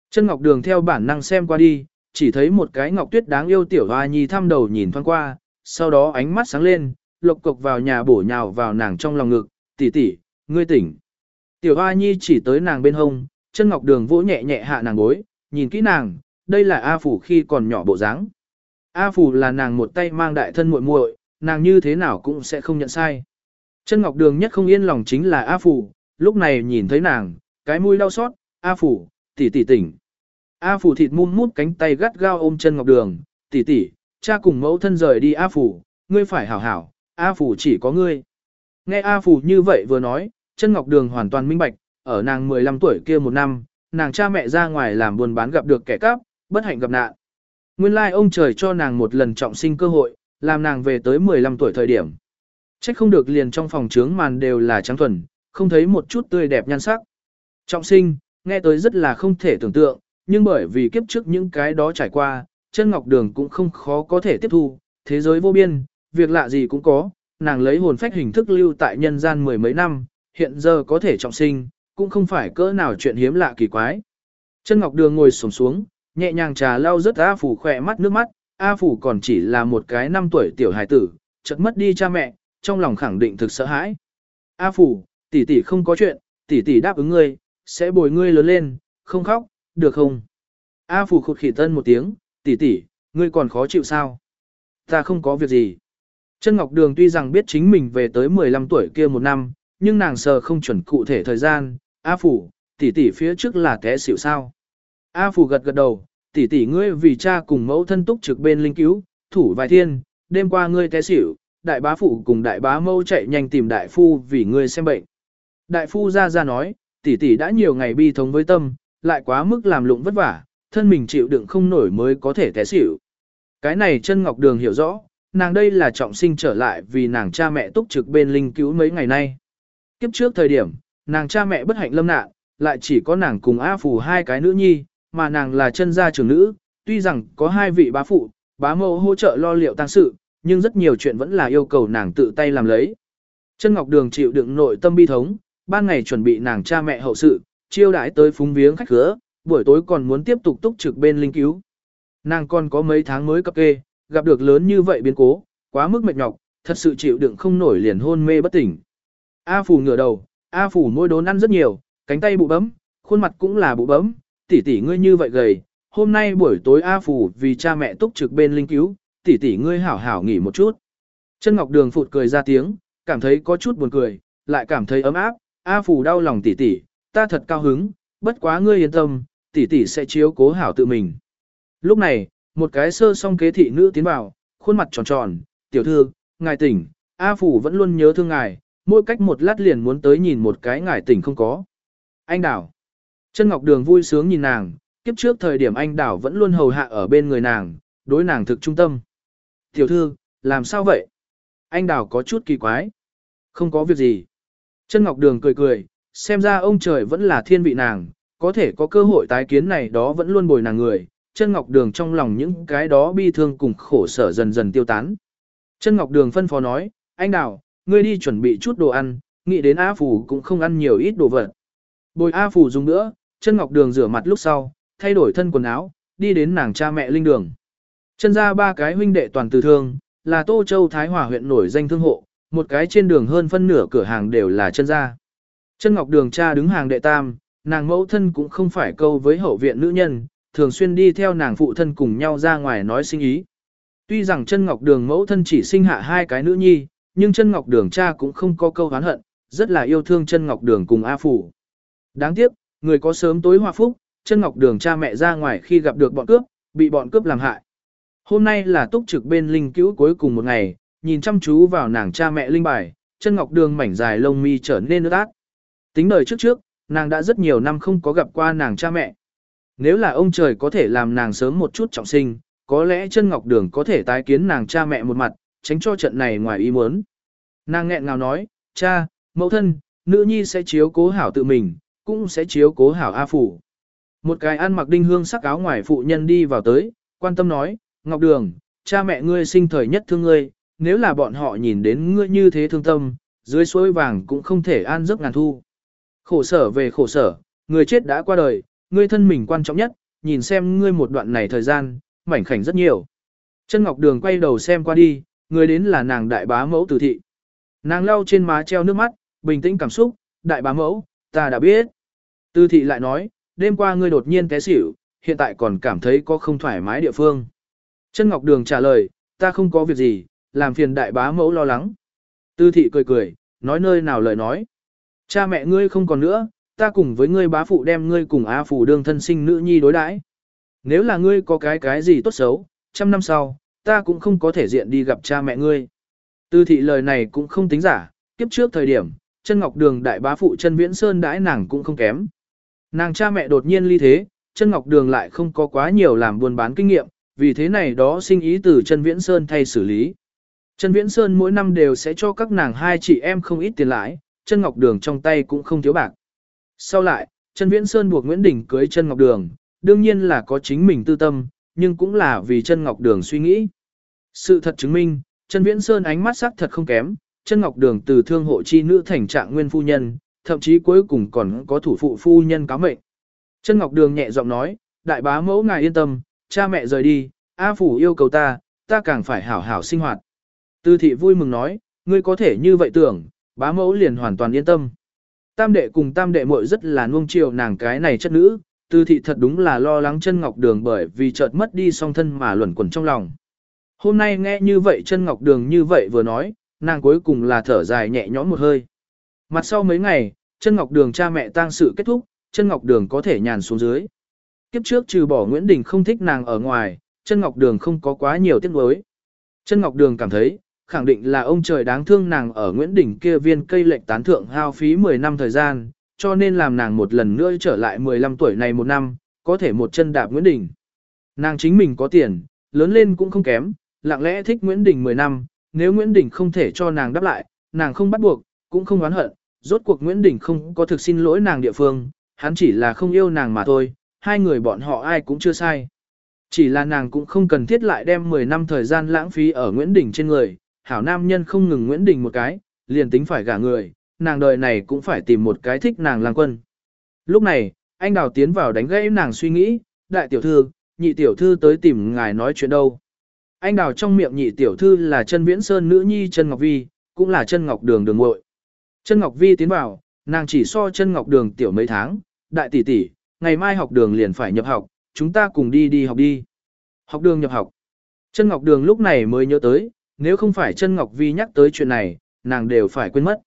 Chân Ngọc Đường theo bản năng xem qua đi, chỉ thấy một cái ngọc tuyết đáng yêu tiểu hoa nhi thăm đầu nhìn thoáng qua, sau đó ánh mắt sáng lên, lộc cục vào nhà bổ nhào vào nàng trong lòng ngực, tỷ tỷ, ngươi tỉnh. Tiểu A nhi chỉ tới nàng bên hông, chân ngọc đường vỗ nhẹ nhẹ hạ nàng gối, nhìn kỹ nàng, đây là A Phủ khi còn nhỏ bộ dáng. A Phủ là nàng một tay mang đại thân muội muội, nàng như thế nào cũng sẽ không nhận sai. Chân ngọc đường nhất không yên lòng chính là A Phủ, lúc này nhìn thấy nàng, cái mũi đau xót, A Phủ, tỷ tỷ tỉnh. A Phủ thịt mum mút cánh tay gắt gao ôm chân ngọc đường, tỷ tỷ, cha cùng mẫu thân rời đi A Phủ, ngươi phải hảo hảo, A Phủ chỉ có ngươi. Nghe A Phủ như vậy vừa nói, chân ngọc đường hoàn toàn minh bạch, ở nàng 15 tuổi kia một năm, nàng cha mẹ ra ngoài làm buôn bán gặp được kẻ cắp, bất hạnh gặp nạn. Nguyên lai ông trời cho nàng một lần trọng sinh cơ hội, làm nàng về tới 15 tuổi thời điểm. Trách không được liền trong phòng trướng màn đều là trắng thuần, không thấy một chút tươi đẹp nhan sắc. Trọng sinh, nghe tới rất là không thể tưởng tượng, nhưng bởi vì kiếp trước những cái đó trải qua, chân ngọc đường cũng không khó có thể tiếp thu, thế giới vô biên, việc lạ gì cũng có, nàng lấy hồn phách hình thức lưu tại nhân gian mười mấy năm, hiện giờ có thể trọng sinh, cũng không phải cỡ nào chuyện hiếm lạ kỳ quái. Chân Ngọc Đường ngồi xổm xuống, nhẹ nhàng trà lau rất A Phủ khỏe mắt nước mắt, A Phủ còn chỉ là một cái năm tuổi tiểu hài tử, chợt mất đi cha mẹ, trong lòng khẳng định thực sợ hãi. A Phủ, tỷ tỷ không có chuyện, tỷ tỷ đáp ứng ngươi, sẽ bồi ngươi lớn lên, không khóc, được không? A Phủ khụt khỉ tân một tiếng, tỷ tỷ, ngươi còn khó chịu sao? Ta không có việc gì. Chân Ngọc Đường tuy rằng biết chính mình về tới 15 tuổi kia một năm, nhưng nàng sờ không chuẩn cụ thể thời gian. A Phủ, tỷ tỷ phía trước là té xỉu sao? A Phủ gật gật đầu, tỷ tỷ ngươi vì cha cùng mẫu thân túc trực bên linh cứu, thủ vài thiên, đêm qua ngươi té xỉu, đại bá phụ cùng đại bá mâu chạy nhanh tìm đại phu vì ngươi xem bệnh. Đại phu ra ra nói, tỷ tỷ đã nhiều ngày bi thống với tâm, lại quá mức làm lụng vất vả, thân mình chịu đựng không nổi mới có thể té xỉu. Cái này chân ngọc đường hiểu rõ, nàng đây là trọng sinh trở lại vì nàng cha mẹ túc trực bên linh cứu mấy ngày nay. Kiếp trước thời điểm, nàng cha mẹ bất hạnh lâm nạn, lại chỉ có nàng cùng A Phù hai cái nữ nhi, mà nàng là chân gia trưởng nữ, tuy rằng có hai vị bá phụ, bá mẫu hỗ trợ lo liệu tăng sự, nhưng rất nhiều chuyện vẫn là yêu cầu nàng tự tay làm lấy. Chân Ngọc Đường chịu đựng nội tâm bi thống, ban ngày chuẩn bị nàng cha mẹ hậu sự, chiêu đãi tới phúng viếng khách khứa, buổi tối còn muốn tiếp tục túc trực bên linh cứu. Nàng còn có mấy tháng mới cập kê, gặp được lớn như vậy biến cố, quá mức mệt nhọc, thật sự chịu đựng không nổi liền hôn mê bất tỉnh. A Phủ ngửa đầu, A Phủ môi đốn ăn rất nhiều, cánh tay bụ bấm, khuôn mặt cũng là bụ bấm, tỷ tỷ ngươi như vậy gầy, hôm nay buổi tối A Phủ vì cha mẹ túc trực bên linh cứu, tỷ tỷ ngươi hảo hảo nghỉ một chút. Chân Ngọc Đường phụt cười ra tiếng, cảm thấy có chút buồn cười, lại cảm thấy ấm áp, A Phủ đau lòng tỷ tỷ, ta thật cao hứng, bất quá ngươi yên tâm, tỷ tỷ sẽ chiếu cố hảo tự mình. Lúc này, một cái sơ song kế thị nữ tiến vào, khuôn mặt tròn tròn, tiểu thư, ngài tỉnh, A Phủ vẫn luôn nhớ thương ngài, mỗi cách một lát liền muốn tới nhìn một cái ngài tỉnh không có. Anh Đảo. Chân Ngọc Đường vui sướng nhìn nàng, kiếp trước thời điểm anh Đảo vẫn luôn hầu hạ ở bên người nàng, đối nàng thực trung tâm. Tiểu thư, làm sao vậy? Anh Đảo có chút kỳ quái. Không có việc gì. Chân Ngọc Đường cười cười, xem ra ông trời vẫn là thiên vị nàng, có thể có cơ hội tái kiến này đó vẫn luôn bồi nàng người. Chân Ngọc Đường trong lòng những cái đó bi thương cùng khổ sở dần dần tiêu tán. Chân Ngọc Đường phân phó nói, anh đào, ngươi đi chuẩn bị chút đồ ăn, nghĩ đến A Phủ cũng không ăn nhiều ít đồ vật. Bồi A Phủ dùng nữa, chân Ngọc Đường rửa mặt lúc sau, thay đổi thân quần áo, đi đến nàng cha mẹ linh đường. Chân ra ba cái huynh đệ toàn từ thương, là Tô Châu Thái Hòa huyện nổi danh thương hộ, một cái trên đường hơn phân nửa cửa hàng đều là chân ra. Chân Ngọc Đường cha đứng hàng đệ tam, nàng mẫu thân cũng không phải câu với hậu viện nữ nhân, thường xuyên đi theo nàng phụ thân cùng nhau ra ngoài nói sinh ý. Tuy rằng chân Ngọc Đường mẫu thân chỉ sinh hạ hai cái nữ nhi, nhưng chân Ngọc Đường cha cũng không có câu hán hận, rất là yêu thương chân Ngọc Đường cùng A Phủ. Đáng tiếc, người có sớm tối hòa phúc, chân Ngọc Đường cha mẹ ra ngoài khi gặp được bọn cướp, bị bọn cướp làm hại. Hôm nay là túc trực bên linh cứu cuối cùng một ngày, nhìn chăm chú vào nàng cha mẹ linh bài, chân Ngọc Đường mảnh dài lông mi trở nên nước ác. Tính đời trước trước, nàng đã rất nhiều năm không có gặp qua nàng cha mẹ. Nếu là ông trời có thể làm nàng sớm một chút trọng sinh, có lẽ chân Ngọc Đường có thể tái kiến nàng cha mẹ một mặt, tránh cho trận này ngoài ý muốn. Nàng nghẹn ngào nói, cha, mẫu thân, nữ nhi sẽ chiếu cố hảo tự mình, cũng sẽ chiếu cố hảo A Phủ. Một cái ăn mặc đinh hương sắc áo ngoài phụ nhân đi vào tới, quan tâm nói, Ngọc Đường, cha mẹ ngươi sinh thời nhất thương ngươi, nếu là bọn họ nhìn đến ngươi như thế thương tâm, dưới suối vàng cũng không thể an giấc ngàn thu. Khổ sở về khổ sở, người chết đã qua đời, ngươi thân mình quan trọng nhất, nhìn xem ngươi một đoạn này thời gian, mảnh khảnh rất nhiều. Chân Ngọc Đường quay đầu xem qua đi, người đến là nàng đại bá mẫu tử thị. Nàng lau trên má treo nước mắt, bình tĩnh cảm xúc, đại bá mẫu, ta đã biết. Tư thị lại nói, đêm qua ngươi đột nhiên té xỉu, hiện tại còn cảm thấy có không thoải mái địa phương. Chân Ngọc Đường trả lời, ta không có việc gì, làm phiền đại bá mẫu lo lắng. Tư thị cười cười, nói nơi nào lời nói. Cha mẹ ngươi không còn nữa, ta cùng với ngươi bá phụ đem ngươi cùng á phụ đương thân sinh nữ nhi đối đãi. Nếu là ngươi có cái cái gì tốt xấu, trăm năm sau, ta cũng không có thể diện đi gặp cha mẹ ngươi. Tư thị lời này cũng không tính giả, kiếp trước thời điểm, chân ngọc đường đại bá phụ chân viễn sơn đãi nàng cũng không kém. Nàng cha mẹ đột nhiên ly thế, chân ngọc đường lại không có quá nhiều làm buôn bán kinh nghiệm, vì thế này đó sinh ý từ chân viễn sơn thay xử lý. Chân viễn sơn mỗi năm đều sẽ cho các nàng hai chị em không ít tiền lãi, chân ngọc đường trong tay cũng không thiếu bạc. Sau lại, chân viễn sơn buộc Nguyễn Đình cưới Trần ngọc đường, đương nhiên là có chính mình tư tâm, nhưng cũng là vì Trần ngọc đường suy nghĩ. Sự thật chứng minh, chân viễn sơn ánh mắt sắc thật không kém, Trần ngọc đường từ thương hộ chi nữ thành trạng nguyên phu nhân, thậm chí cuối cùng còn có thủ phụ phu nhân cáo mệnh. Trần ngọc đường nhẹ giọng nói, đại bá mẫu ngài yên tâm, cha mẹ rời đi, A phủ yêu cầu ta, ta càng phải hảo hảo sinh hoạt. Tư thị vui mừng nói, ngươi có thể như vậy tưởng, bá mẫu liền hoàn toàn yên tâm. Tam đệ cùng tam đệ muội rất là nuông chiều nàng cái này chất nữ, tư thị thật đúng là lo lắng chân ngọc đường bởi vì chợt mất đi song thân mà luẩn quẩn trong lòng. Hôm nay nghe như vậy chân ngọc đường như vậy vừa nói, nàng cuối cùng là thở dài nhẹ nhõm một hơi. Mặt sau mấy ngày, chân ngọc đường cha mẹ tang sự kết thúc, chân ngọc đường có thể nhàn xuống dưới. Kiếp trước trừ bỏ Nguyễn Đình không thích nàng ở ngoài, chân ngọc đường không có quá nhiều tiếc nuối. Chân ngọc đường cảm thấy, khẳng định là ông trời đáng thương nàng ở Nguyễn Đình kia viên cây lệnh tán thượng hao phí 10 năm thời gian, cho nên làm nàng một lần nữa trở lại 15 tuổi này một năm, có thể một chân đạp Nguyễn Đình. Nàng chính mình có tiền, lớn lên cũng không kém, lặng lẽ thích Nguyễn Đình 10 năm, nếu Nguyễn Đình không thể cho nàng đáp lại, nàng không bắt buộc, cũng không oán hận, rốt cuộc Nguyễn Đình không có thực xin lỗi nàng địa phương, hắn chỉ là không yêu nàng mà thôi, hai người bọn họ ai cũng chưa sai. Chỉ là nàng cũng không cần thiết lại đem 10 năm thời gian lãng phí ở Nguyễn Đình trên người, hảo nam nhân không ngừng Nguyễn Đình một cái, liền tính phải gả người, nàng đời này cũng phải tìm một cái thích nàng lang quân. Lúc này, anh đào tiến vào đánh gãy nàng suy nghĩ, đại tiểu thư, nhị tiểu thư tới tìm ngài nói chuyện đâu. Anh đào trong miệng nhị tiểu thư là chân viễn sơn nữ nhi chân ngọc vi, cũng là chân ngọc đường đường muội. Chân ngọc vi tiến vào, nàng chỉ so chân ngọc đường tiểu mấy tháng, đại tỷ tỷ, ngày mai học đường liền phải nhập học, chúng ta cùng đi đi học đi. Học đường nhập học. Chân ngọc đường lúc này mới nhớ tới, nếu không phải chân ngọc vi nhắc tới chuyện này, nàng đều phải quên mất.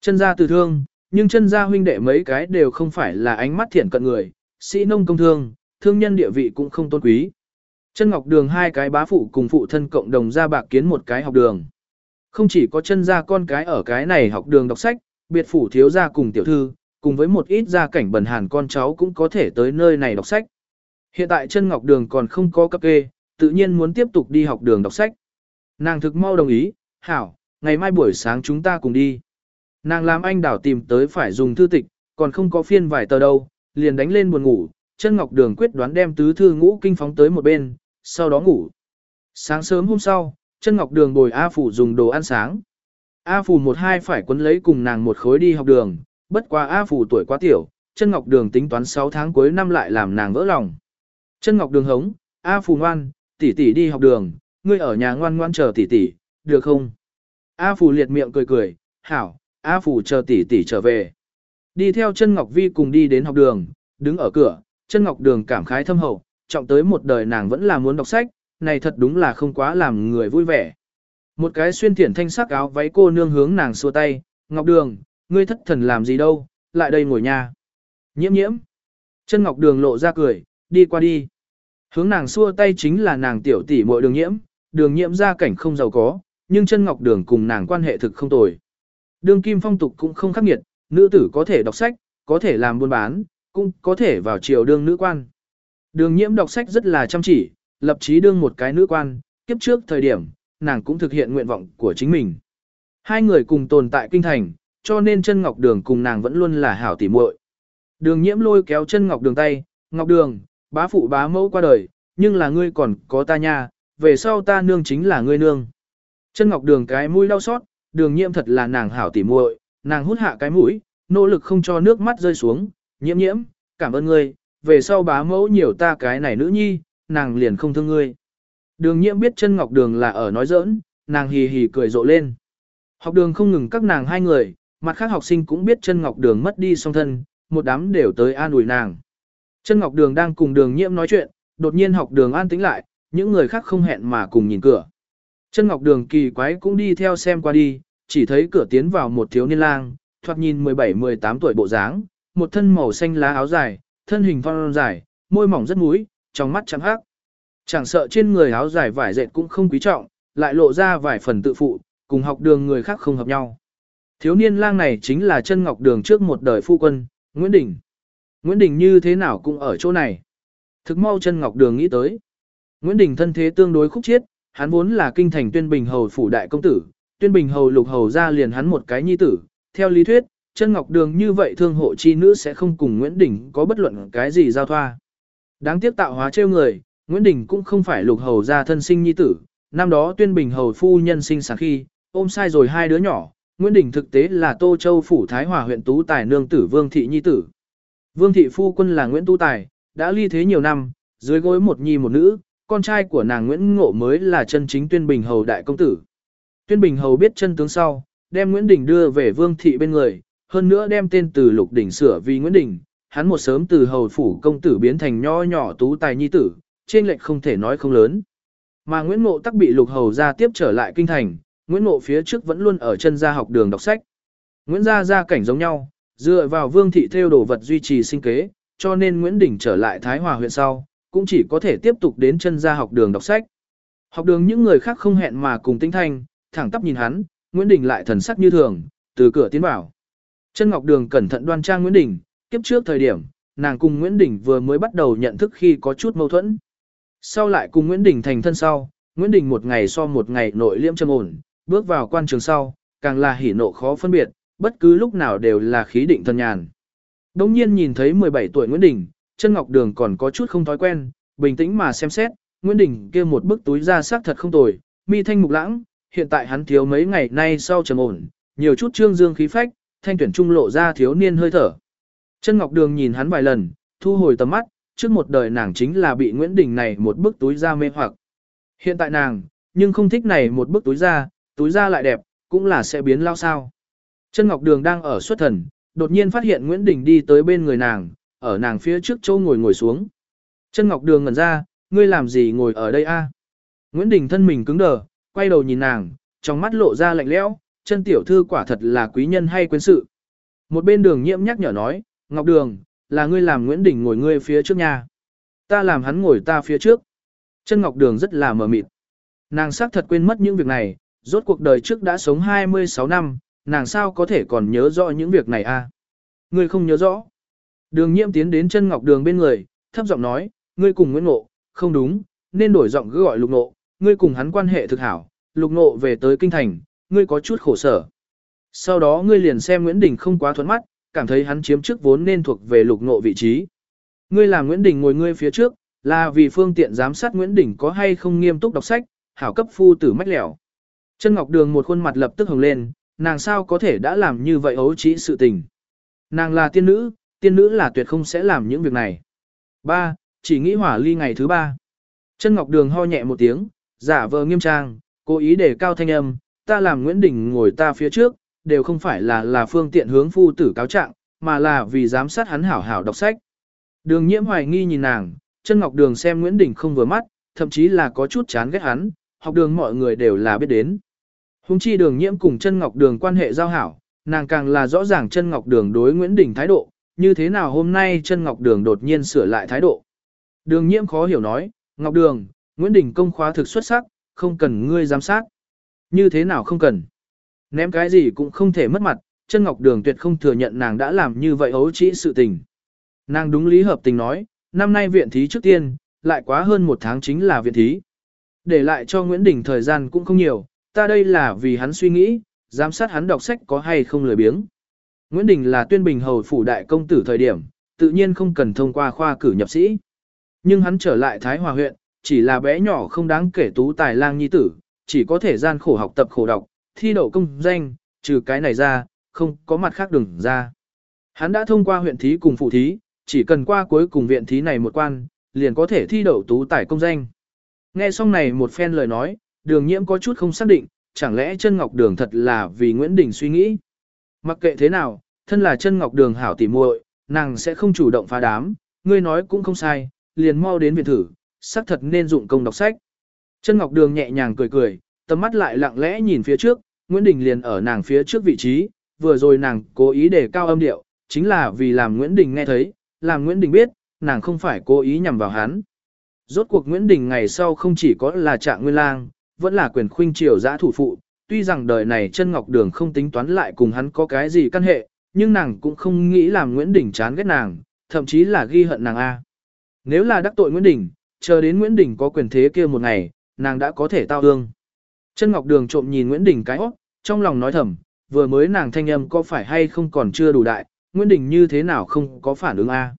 Chân gia từ thương, nhưng chân gia huynh đệ mấy cái đều không phải là ánh mắt thiện cận người, sĩ nông công thương, thương nhân địa vị cũng không tôn quý. Chân ngọc đường hai cái bá phụ cùng phụ thân cộng đồng ra bạc kiến một cái học đường. Không chỉ có chân gia con cái ở cái này học đường đọc sách, biệt phủ thiếu gia cùng tiểu thư, cùng với một ít gia cảnh bần hàn con cháu cũng có thể tới nơi này đọc sách. Hiện tại chân ngọc đường còn không có cấp kê, tự nhiên muốn tiếp tục đi học đường đọc sách. Nàng thực mau đồng ý, hảo, ngày mai buổi sáng chúng ta cùng đi. Nàng làm anh đảo tìm tới phải dùng thư tịch, còn không có phiên vài tờ đâu, liền đánh lên buồn ngủ, chân ngọc đường quyết đoán đem tứ thư ngũ kinh phóng tới một bên, sau đó ngủ. Sáng sớm hôm sau, chân ngọc đường bồi A Phủ dùng đồ ăn sáng. A Phủ một hai phải quấn lấy cùng nàng một khối đi học đường, bất quá A Phủ tuổi quá tiểu, chân ngọc đường tính toán 6 tháng cuối năm lại làm nàng vỡ lòng. Chân ngọc đường hống, A Phủ ngoan, tỷ tỷ đi học đường, ngươi ở nhà ngoan ngoan chờ tỷ tỷ, được không? A Phủ liệt miệng cười cười, hảo, A Phủ chờ tỷ tỷ trở về. Đi theo chân Ngọc Vi cùng đi đến học đường, đứng ở cửa, chân Ngọc Đường cảm khái thâm hậu, trọng tới một đời nàng vẫn là muốn đọc sách, này thật đúng là không quá làm người vui vẻ. Một cái xuyên thiển thanh sắc áo váy cô nương hướng nàng xua tay, Ngọc Đường, ngươi thất thần làm gì đâu, lại đây ngồi nha. Nhiễm nhiễm. Chân Ngọc Đường lộ ra cười, đi qua đi. Hướng nàng xua tay chính là nàng tiểu tỷ muội đường nhiễm, đường nhiễm gia cảnh không giàu có, nhưng chân Ngọc Đường cùng nàng quan hệ thực không tồi. Đường kim phong tục cũng không khắc nghiệt, nữ tử có thể đọc sách, có thể làm buôn bán, cũng có thể vào triều đương nữ quan. Đường nhiễm đọc sách rất là chăm chỉ, lập chí đương một cái nữ quan, kiếp trước thời điểm, nàng cũng thực hiện nguyện vọng của chính mình. Hai người cùng tồn tại kinh thành, cho nên chân ngọc đường cùng nàng vẫn luôn là hảo tỉ muội. Đường nhiễm lôi kéo chân ngọc đường tay, ngọc đường, bá phụ bá mẫu qua đời, nhưng là ngươi còn có ta nha, về sau ta nương chính là ngươi nương. Chân ngọc đường cái mũi đau xót, đường nhiễm thật là nàng hảo tỉ muội, nàng hút hạ cái mũi, nỗ lực không cho nước mắt rơi xuống, nhiễm nhiễm, cảm ơn ngươi, về sau bá mẫu nhiều ta cái này nữ nhi, nàng liền không thương ngươi. Đường nhiễm biết chân ngọc đường là ở nói giỡn, nàng hì hì cười rộ lên. Học đường không ngừng các nàng hai người, mặt khác học sinh cũng biết chân ngọc đường mất đi song thân, một đám đều tới an ủi nàng. Chân ngọc đường đang cùng đường nhiễm nói chuyện, đột nhiên học đường an tĩnh lại, những người khác không hẹn mà cùng nhìn cửa. Chân ngọc đường kỳ quái cũng đi theo xem qua đi, chỉ thấy cửa tiến vào một thiếu niên lang, thoạt nhìn 17-18 tuổi bộ dáng, một thân màu xanh lá áo dài, thân hình phong dài, môi mỏng rất mũi, trong mắt trắng hắc. Chẳng sợ trên người áo dài vải dệt cũng không quý trọng, lại lộ ra vài phần tự phụ, cùng học đường người khác không hợp nhau. Thiếu niên lang này chính là chân ngọc đường trước một đời phu quân, Nguyễn Đình. Nguyễn Đình như thế nào cũng ở chỗ này. Thực mau chân ngọc đường nghĩ tới. Nguyễn Đình thân thế tương đối khúc chiết, hắn vốn là kinh thành tuyên bình hầu phủ đại công tử, tuyên bình hầu lục hầu ra liền hắn một cái nhi tử. Theo lý thuyết, chân ngọc đường như vậy thương hộ chi nữ sẽ không cùng Nguyễn Đình có bất luận cái gì giao thoa. Đáng tiếc tạo hóa trêu người, Nguyễn Đình cũng không phải lục hầu ra thân sinh nhi tử, năm đó tuyên bình hầu phu nhân sinh sáng khi, ôm sai rồi hai đứa nhỏ, Nguyễn Đình thực tế là Tô Châu Phủ Thái Hòa huyện Tú Tài nương tử Vương Thị Nhi tử. Vương Thị Phu Quân là Nguyễn Tú Tài, đã ly thế nhiều năm, dưới gối một nhi một nữ, con trai của nàng Nguyễn Ngộ mới là chân chính Tuyên Bình Hầu Đại Công Tử. Tuyên Bình Hầu biết chân tướng sau, đem Nguyễn Đình đưa về Vương Thị bên người, hơn nữa đem tên từ Lục Đình sửa vì Nguyễn Đình, hắn một sớm từ Hầu Phủ Công Tử biến thành nho nhỏ Tú Tài Nhi tử, trên lệch không thể nói không lớn. Mà Nguyễn Ngộ tắc bị Lục Hầu ra tiếp trở lại kinh thành, Nguyễn Ngộ phía trước vẫn luôn ở chân gia học đường đọc sách. Nguyễn gia gia cảnh giống nhau, dựa vào Vương thị theo đồ vật duy trì sinh kế, cho nên Nguyễn Đình trở lại Thái Hòa huyện sau, cũng chỉ có thể tiếp tục đến chân gia học đường đọc sách. Học đường những người khác không hẹn mà cùng tinh thanh, thẳng tắp nhìn hắn, Nguyễn Đình lại thần sắc như thường, từ cửa tiến vào. Chân Ngọc Đường cẩn thận đoan trang Nguyễn Đình, kiếp trước thời điểm, nàng cùng Nguyễn Đình vừa mới bắt đầu nhận thức khi có chút mâu thuẫn. Sau lại cùng Nguyễn Đình thành thân sau, Nguyễn Đình một ngày so một ngày nội liễm trầm ổn, bước vào quan trường sau, càng là hỉ nộ khó phân biệt, bất cứ lúc nào đều là khí định thân nhàn. Đông nhiên nhìn thấy 17 tuổi Nguyễn Đình, chân ngọc đường còn có chút không thói quen, bình tĩnh mà xem xét, Nguyễn Đình kia một bức túi ra sắc thật không tồi, mi thanh mục lãng, hiện tại hắn thiếu mấy ngày nay sau trầm ổn, nhiều chút trương dương khí phách, thanh tuyển trung lộ ra thiếu niên hơi thở. Chân ngọc đường nhìn hắn vài lần, thu hồi tầm mắt, trước một đời nàng chính là bị Nguyễn Đình này một bức túi ra mê hoặc. Hiện tại nàng, nhưng không thích này một bức túi ra, túi ra lại đẹp, cũng là sẽ biến lao sao. Chân Ngọc Đường đang ở xuất thần, đột nhiên phát hiện Nguyễn Đình đi tới bên người nàng, ở nàng phía trước châu ngồi ngồi xuống. Chân Ngọc Đường ngẩn ra, ngươi làm gì ngồi ở đây a? Nguyễn Đình thân mình cứng đờ, quay đầu nhìn nàng, trong mắt lộ ra lạnh lẽo, chân tiểu thư quả thật là quý nhân hay quên sự. Một bên đường nhiễm nhắc nhở nói, Ngọc Đường, là ngươi làm Nguyễn Đình ngồi ngươi phía trước nhà. Ta làm hắn ngồi ta phía trước. Chân Ngọc Đường rất là mờ mịt. Nàng xác thật quên mất những việc này, rốt cuộc đời trước đã sống 26 năm, nàng sao có thể còn nhớ rõ những việc này a? À? Ngươi không nhớ rõ. Đường nhiễm tiến đến chân ngọc đường bên người, thấp giọng nói, ngươi cùng Nguyễn Ngộ, không đúng, nên đổi giọng cứ gọi lục ngộ, ngươi cùng hắn quan hệ thực hảo, lục ngộ về tới kinh thành, ngươi có chút khổ sở. Sau đó ngươi liền xem Nguyễn Đình không quá thuận mắt, cảm thấy hắn chiếm trước vốn nên thuộc về lục ngộ vị trí. Ngươi làm Nguyễn Đình ngồi ngươi phía trước, là vì phương tiện giám sát Nguyễn Đình có hay không nghiêm túc đọc sách, hảo cấp phu tử mách lẻo. Chân Ngọc Đường một khuôn mặt lập tức hồng lên, nàng sao có thể đã làm như vậy ấu trĩ sự tình. Nàng là tiên nữ, tiên nữ là tuyệt không sẽ làm những việc này. Ba, chỉ nghĩ hỏa ly ngày thứ ba. Chân Ngọc Đường ho nhẹ một tiếng, giả vờ nghiêm trang, cố ý để cao thanh âm, ta làm Nguyễn Đình ngồi ta phía trước, đều không phải là là phương tiện hướng phu tử cáo trạng, mà là vì giám sát hắn hảo hảo đọc sách. Đường nhiễm hoài nghi nhìn nàng, chân Ngọc Đường xem Nguyễn Đình không vừa mắt, thậm chí là có chút chán ghét hắn, học đường mọi người đều là biết đến. Hùng chi đường nhiễm cùng chân ngọc đường quan hệ giao hảo, nàng càng là rõ ràng chân ngọc đường đối Nguyễn Đình thái độ, như thế nào hôm nay chân ngọc đường đột nhiên sửa lại thái độ. Đường nhiễm khó hiểu nói, ngọc đường, Nguyễn Đình công khóa thực xuất sắc, không cần ngươi giám sát. Như thế nào không cần. Ném cái gì cũng không thể mất mặt, chân ngọc đường tuyệt không thừa nhận nàng đã làm như vậy hấu trĩ sự tình. Nàng đúng lý hợp tình nói, năm nay viện thí trước tiên, lại quá hơn một tháng chính là viện thí. Để lại cho Nguyễn Đình thời gian cũng không nhiều, ta đây là vì hắn suy nghĩ, giám sát hắn đọc sách có hay không lười biếng. Nguyễn Đình là tuyên bình hầu phủ đại công tử thời điểm, tự nhiên không cần thông qua khoa cử nhập sĩ. Nhưng hắn trở lại Thái Hòa huyện, chỉ là bé nhỏ không đáng kể tú tài lang nhi tử, chỉ có thể gian khổ học tập khổ đọc, thi đậu công danh, trừ cái này ra, không có mặt khác đừng ra. Hắn đã thông qua huyện thí cùng phụ thí, chỉ cần qua cuối cùng viện thí này một quan, liền có thể thi đậu tú tài công danh. Nghe xong này một phen lời nói, đường nhiễm có chút không xác định, chẳng lẽ chân ngọc đường thật là vì Nguyễn Đình suy nghĩ. Mặc kệ thế nào, thân là chân ngọc đường hảo tỉ muội, nàng sẽ không chủ động phá đám, ngươi nói cũng không sai, liền mau đến viện thử, xác thật nên dụng công đọc sách. Chân ngọc đường nhẹ nhàng cười cười, tầm mắt lại lặng lẽ nhìn phía trước, Nguyễn Đình liền ở nàng phía trước vị trí, vừa rồi nàng cố ý để cao âm điệu, chính là vì làm Nguyễn Đình nghe thấy, làm Nguyễn Đình biết, nàng không phải cố ý nhằm vào hắn. Rốt cuộc Nguyễn Đình ngày sau không chỉ có là trạng nguyên lang, vẫn là quyền khuynh triều giã thủ phụ, tuy rằng đời này chân ngọc đường không tính toán lại cùng hắn có cái gì căn hệ, nhưng nàng cũng không nghĩ làm Nguyễn Đình chán ghét nàng, thậm chí là ghi hận nàng A. Nếu là đắc tội Nguyễn Đình, chờ đến Nguyễn Đình có quyền thế kia một ngày, nàng đã có thể tao ương. Chân ngọc đường trộm nhìn Nguyễn Đình cái óc, trong lòng nói thầm, vừa mới nàng thanh âm có phải hay không còn chưa đủ đại, Nguyễn Đình như thế nào không có phản ứng A.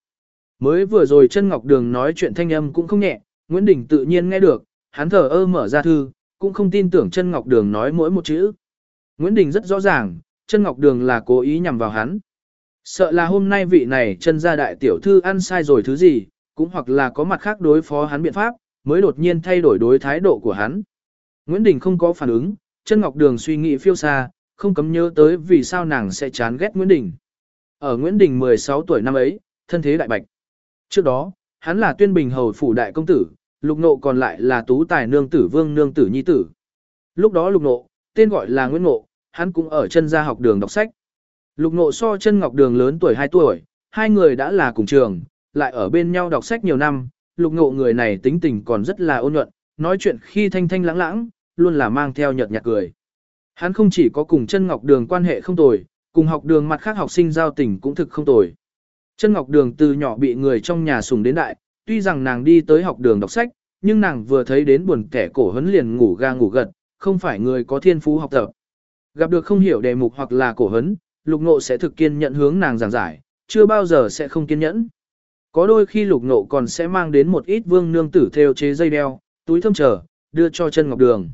Mới vừa rồi chân ngọc đường nói chuyện thanh âm cũng không nhẹ, Nguyễn Đình tự nhiên nghe được, hắn thở ơ mở ra thư, cũng không tin tưởng chân ngọc đường nói mỗi một chữ. Nguyễn Đình rất rõ ràng, chân ngọc đường là cố ý nhằm vào hắn. Sợ là hôm nay vị này chân gia đại tiểu thư ăn sai rồi thứ gì, cũng hoặc là có mặt khác đối phó hắn biện pháp, mới đột nhiên thay đổi đối thái độ của hắn. Nguyễn Đình không có phản ứng, chân ngọc đường suy nghĩ phiêu xa, không cấm nhớ tới vì sao nàng sẽ chán ghét Nguyễn Đình. Ở Nguyễn Đình 16 tuổi năm ấy, thân thế đại bạch. Trước đó, hắn là tuyên bình hầu phủ đại công tử, lục nộ còn lại là tú tài nương tử vương nương tử nhi tử. Lúc đó lục nộ, tên gọi là Nguyễn Ngộ, hắn cũng ở chân gia học đường đọc sách. Lục nộ so chân ngọc đường lớn tuổi 2 tuổi, hai người đã là cùng trường, lại ở bên nhau đọc sách nhiều năm, lục nộ người này tính tình còn rất là ôn nhuận, nói chuyện khi thanh thanh lãng lãng, luôn là mang theo nhợt nhạt cười. Hắn không chỉ có cùng chân ngọc đường quan hệ không tồi, cùng học đường mặt khác học sinh giao tình cũng thực không tồi. Chân ngọc đường từ nhỏ bị người trong nhà sùng đến đại, tuy rằng nàng đi tới học đường đọc sách, nhưng nàng vừa thấy đến buồn kẻ cổ hấn liền ngủ ga ngủ gật, không phải người có thiên phú học tập. Gặp được không hiểu đề mục hoặc là cổ hấn, lục ngộ sẽ thực kiên nhận hướng nàng giảng giải, chưa bao giờ sẽ không kiên nhẫn. Có đôi khi lục ngộ còn sẽ mang đến một ít vương nương tử theo chế dây đeo, túi thơm trở, đưa cho chân ngọc đường.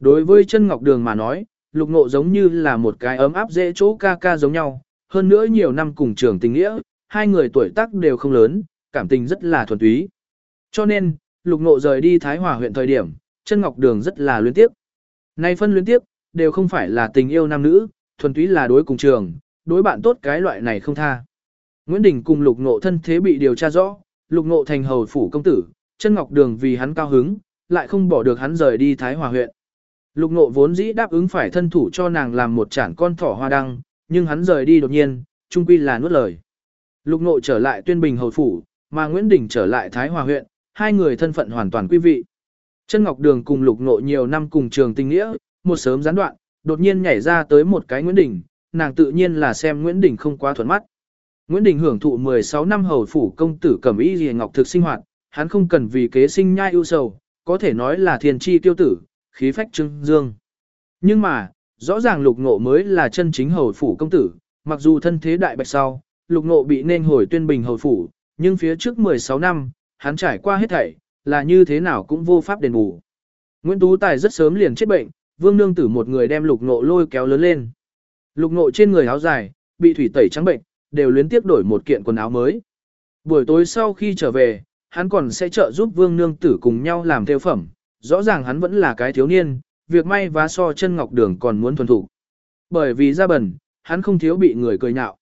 Đối với chân ngọc đường mà nói, lục ngộ giống như là một cái ấm áp dễ chỗ ca ca giống nhau, hơn nữa nhiều năm cùng trường tình nghĩa, hai người tuổi tác đều không lớn, cảm tình rất là thuần túy. Cho nên, lục ngộ rời đi Thái Hòa huyện thời điểm, chân ngọc đường rất là luyến tiếp. Nay phân luyến tiếp, đều không phải là tình yêu nam nữ, thuần túy là đối cùng trường, đối bạn tốt cái loại này không tha. Nguyễn Đình cùng lục ngộ thân thế bị điều tra rõ, lục ngộ thành hầu phủ công tử, chân ngọc đường vì hắn cao hứng, lại không bỏ được hắn rời đi Thái Hòa huyện. Lục ngộ vốn dĩ đáp ứng phải thân thủ cho nàng làm một chản con thỏ hoa đăng, nhưng hắn rời đi đột nhiên, trung quy là nuốt lời. Lục ngộ trở lại tuyên bình hầu phủ, mà Nguyễn Đình trở lại Thái Hòa huyện, hai người thân phận hoàn toàn quý vị. Chân Ngọc Đường cùng lục Nội nhiều năm cùng trường tình nghĩa, một sớm gián đoạn, đột nhiên nhảy ra tới một cái Nguyễn Đình, nàng tự nhiên là xem Nguyễn Đình không quá thuận mắt. Nguyễn Đình hưởng thụ 16 năm hầu phủ công tử cẩm y gì ngọc thực sinh hoạt, hắn không cần vì kế sinh nhai ưu sầu, có thể nói là thiên chi tiêu tử, khí phách trưng dương. Nhưng mà, rõ ràng lục ngộ mới là chân chính hầu phủ công tử, mặc dù thân thế đại bạch sau, lục ngộ bị nên hồi tuyên bình hầu phủ, nhưng phía trước 16 năm, hắn trải qua hết thảy, là như thế nào cũng vô pháp đền bù. Nguyễn Tú Tài rất sớm liền chết bệnh, vương nương tử một người đem lục ngộ lôi kéo lớn lên. Lục ngộ trên người áo dài, bị thủy tẩy trắng bệnh, đều luyến tiếp đổi một kiện quần áo mới. Buổi tối sau khi trở về, hắn còn sẽ trợ giúp vương nương tử cùng nhau làm theo phẩm, rõ ràng hắn vẫn là cái thiếu niên, việc may vá so chân ngọc đường còn muốn thuần thủ. Bởi vì ra bẩn, hắn không thiếu bị người cười nhạo.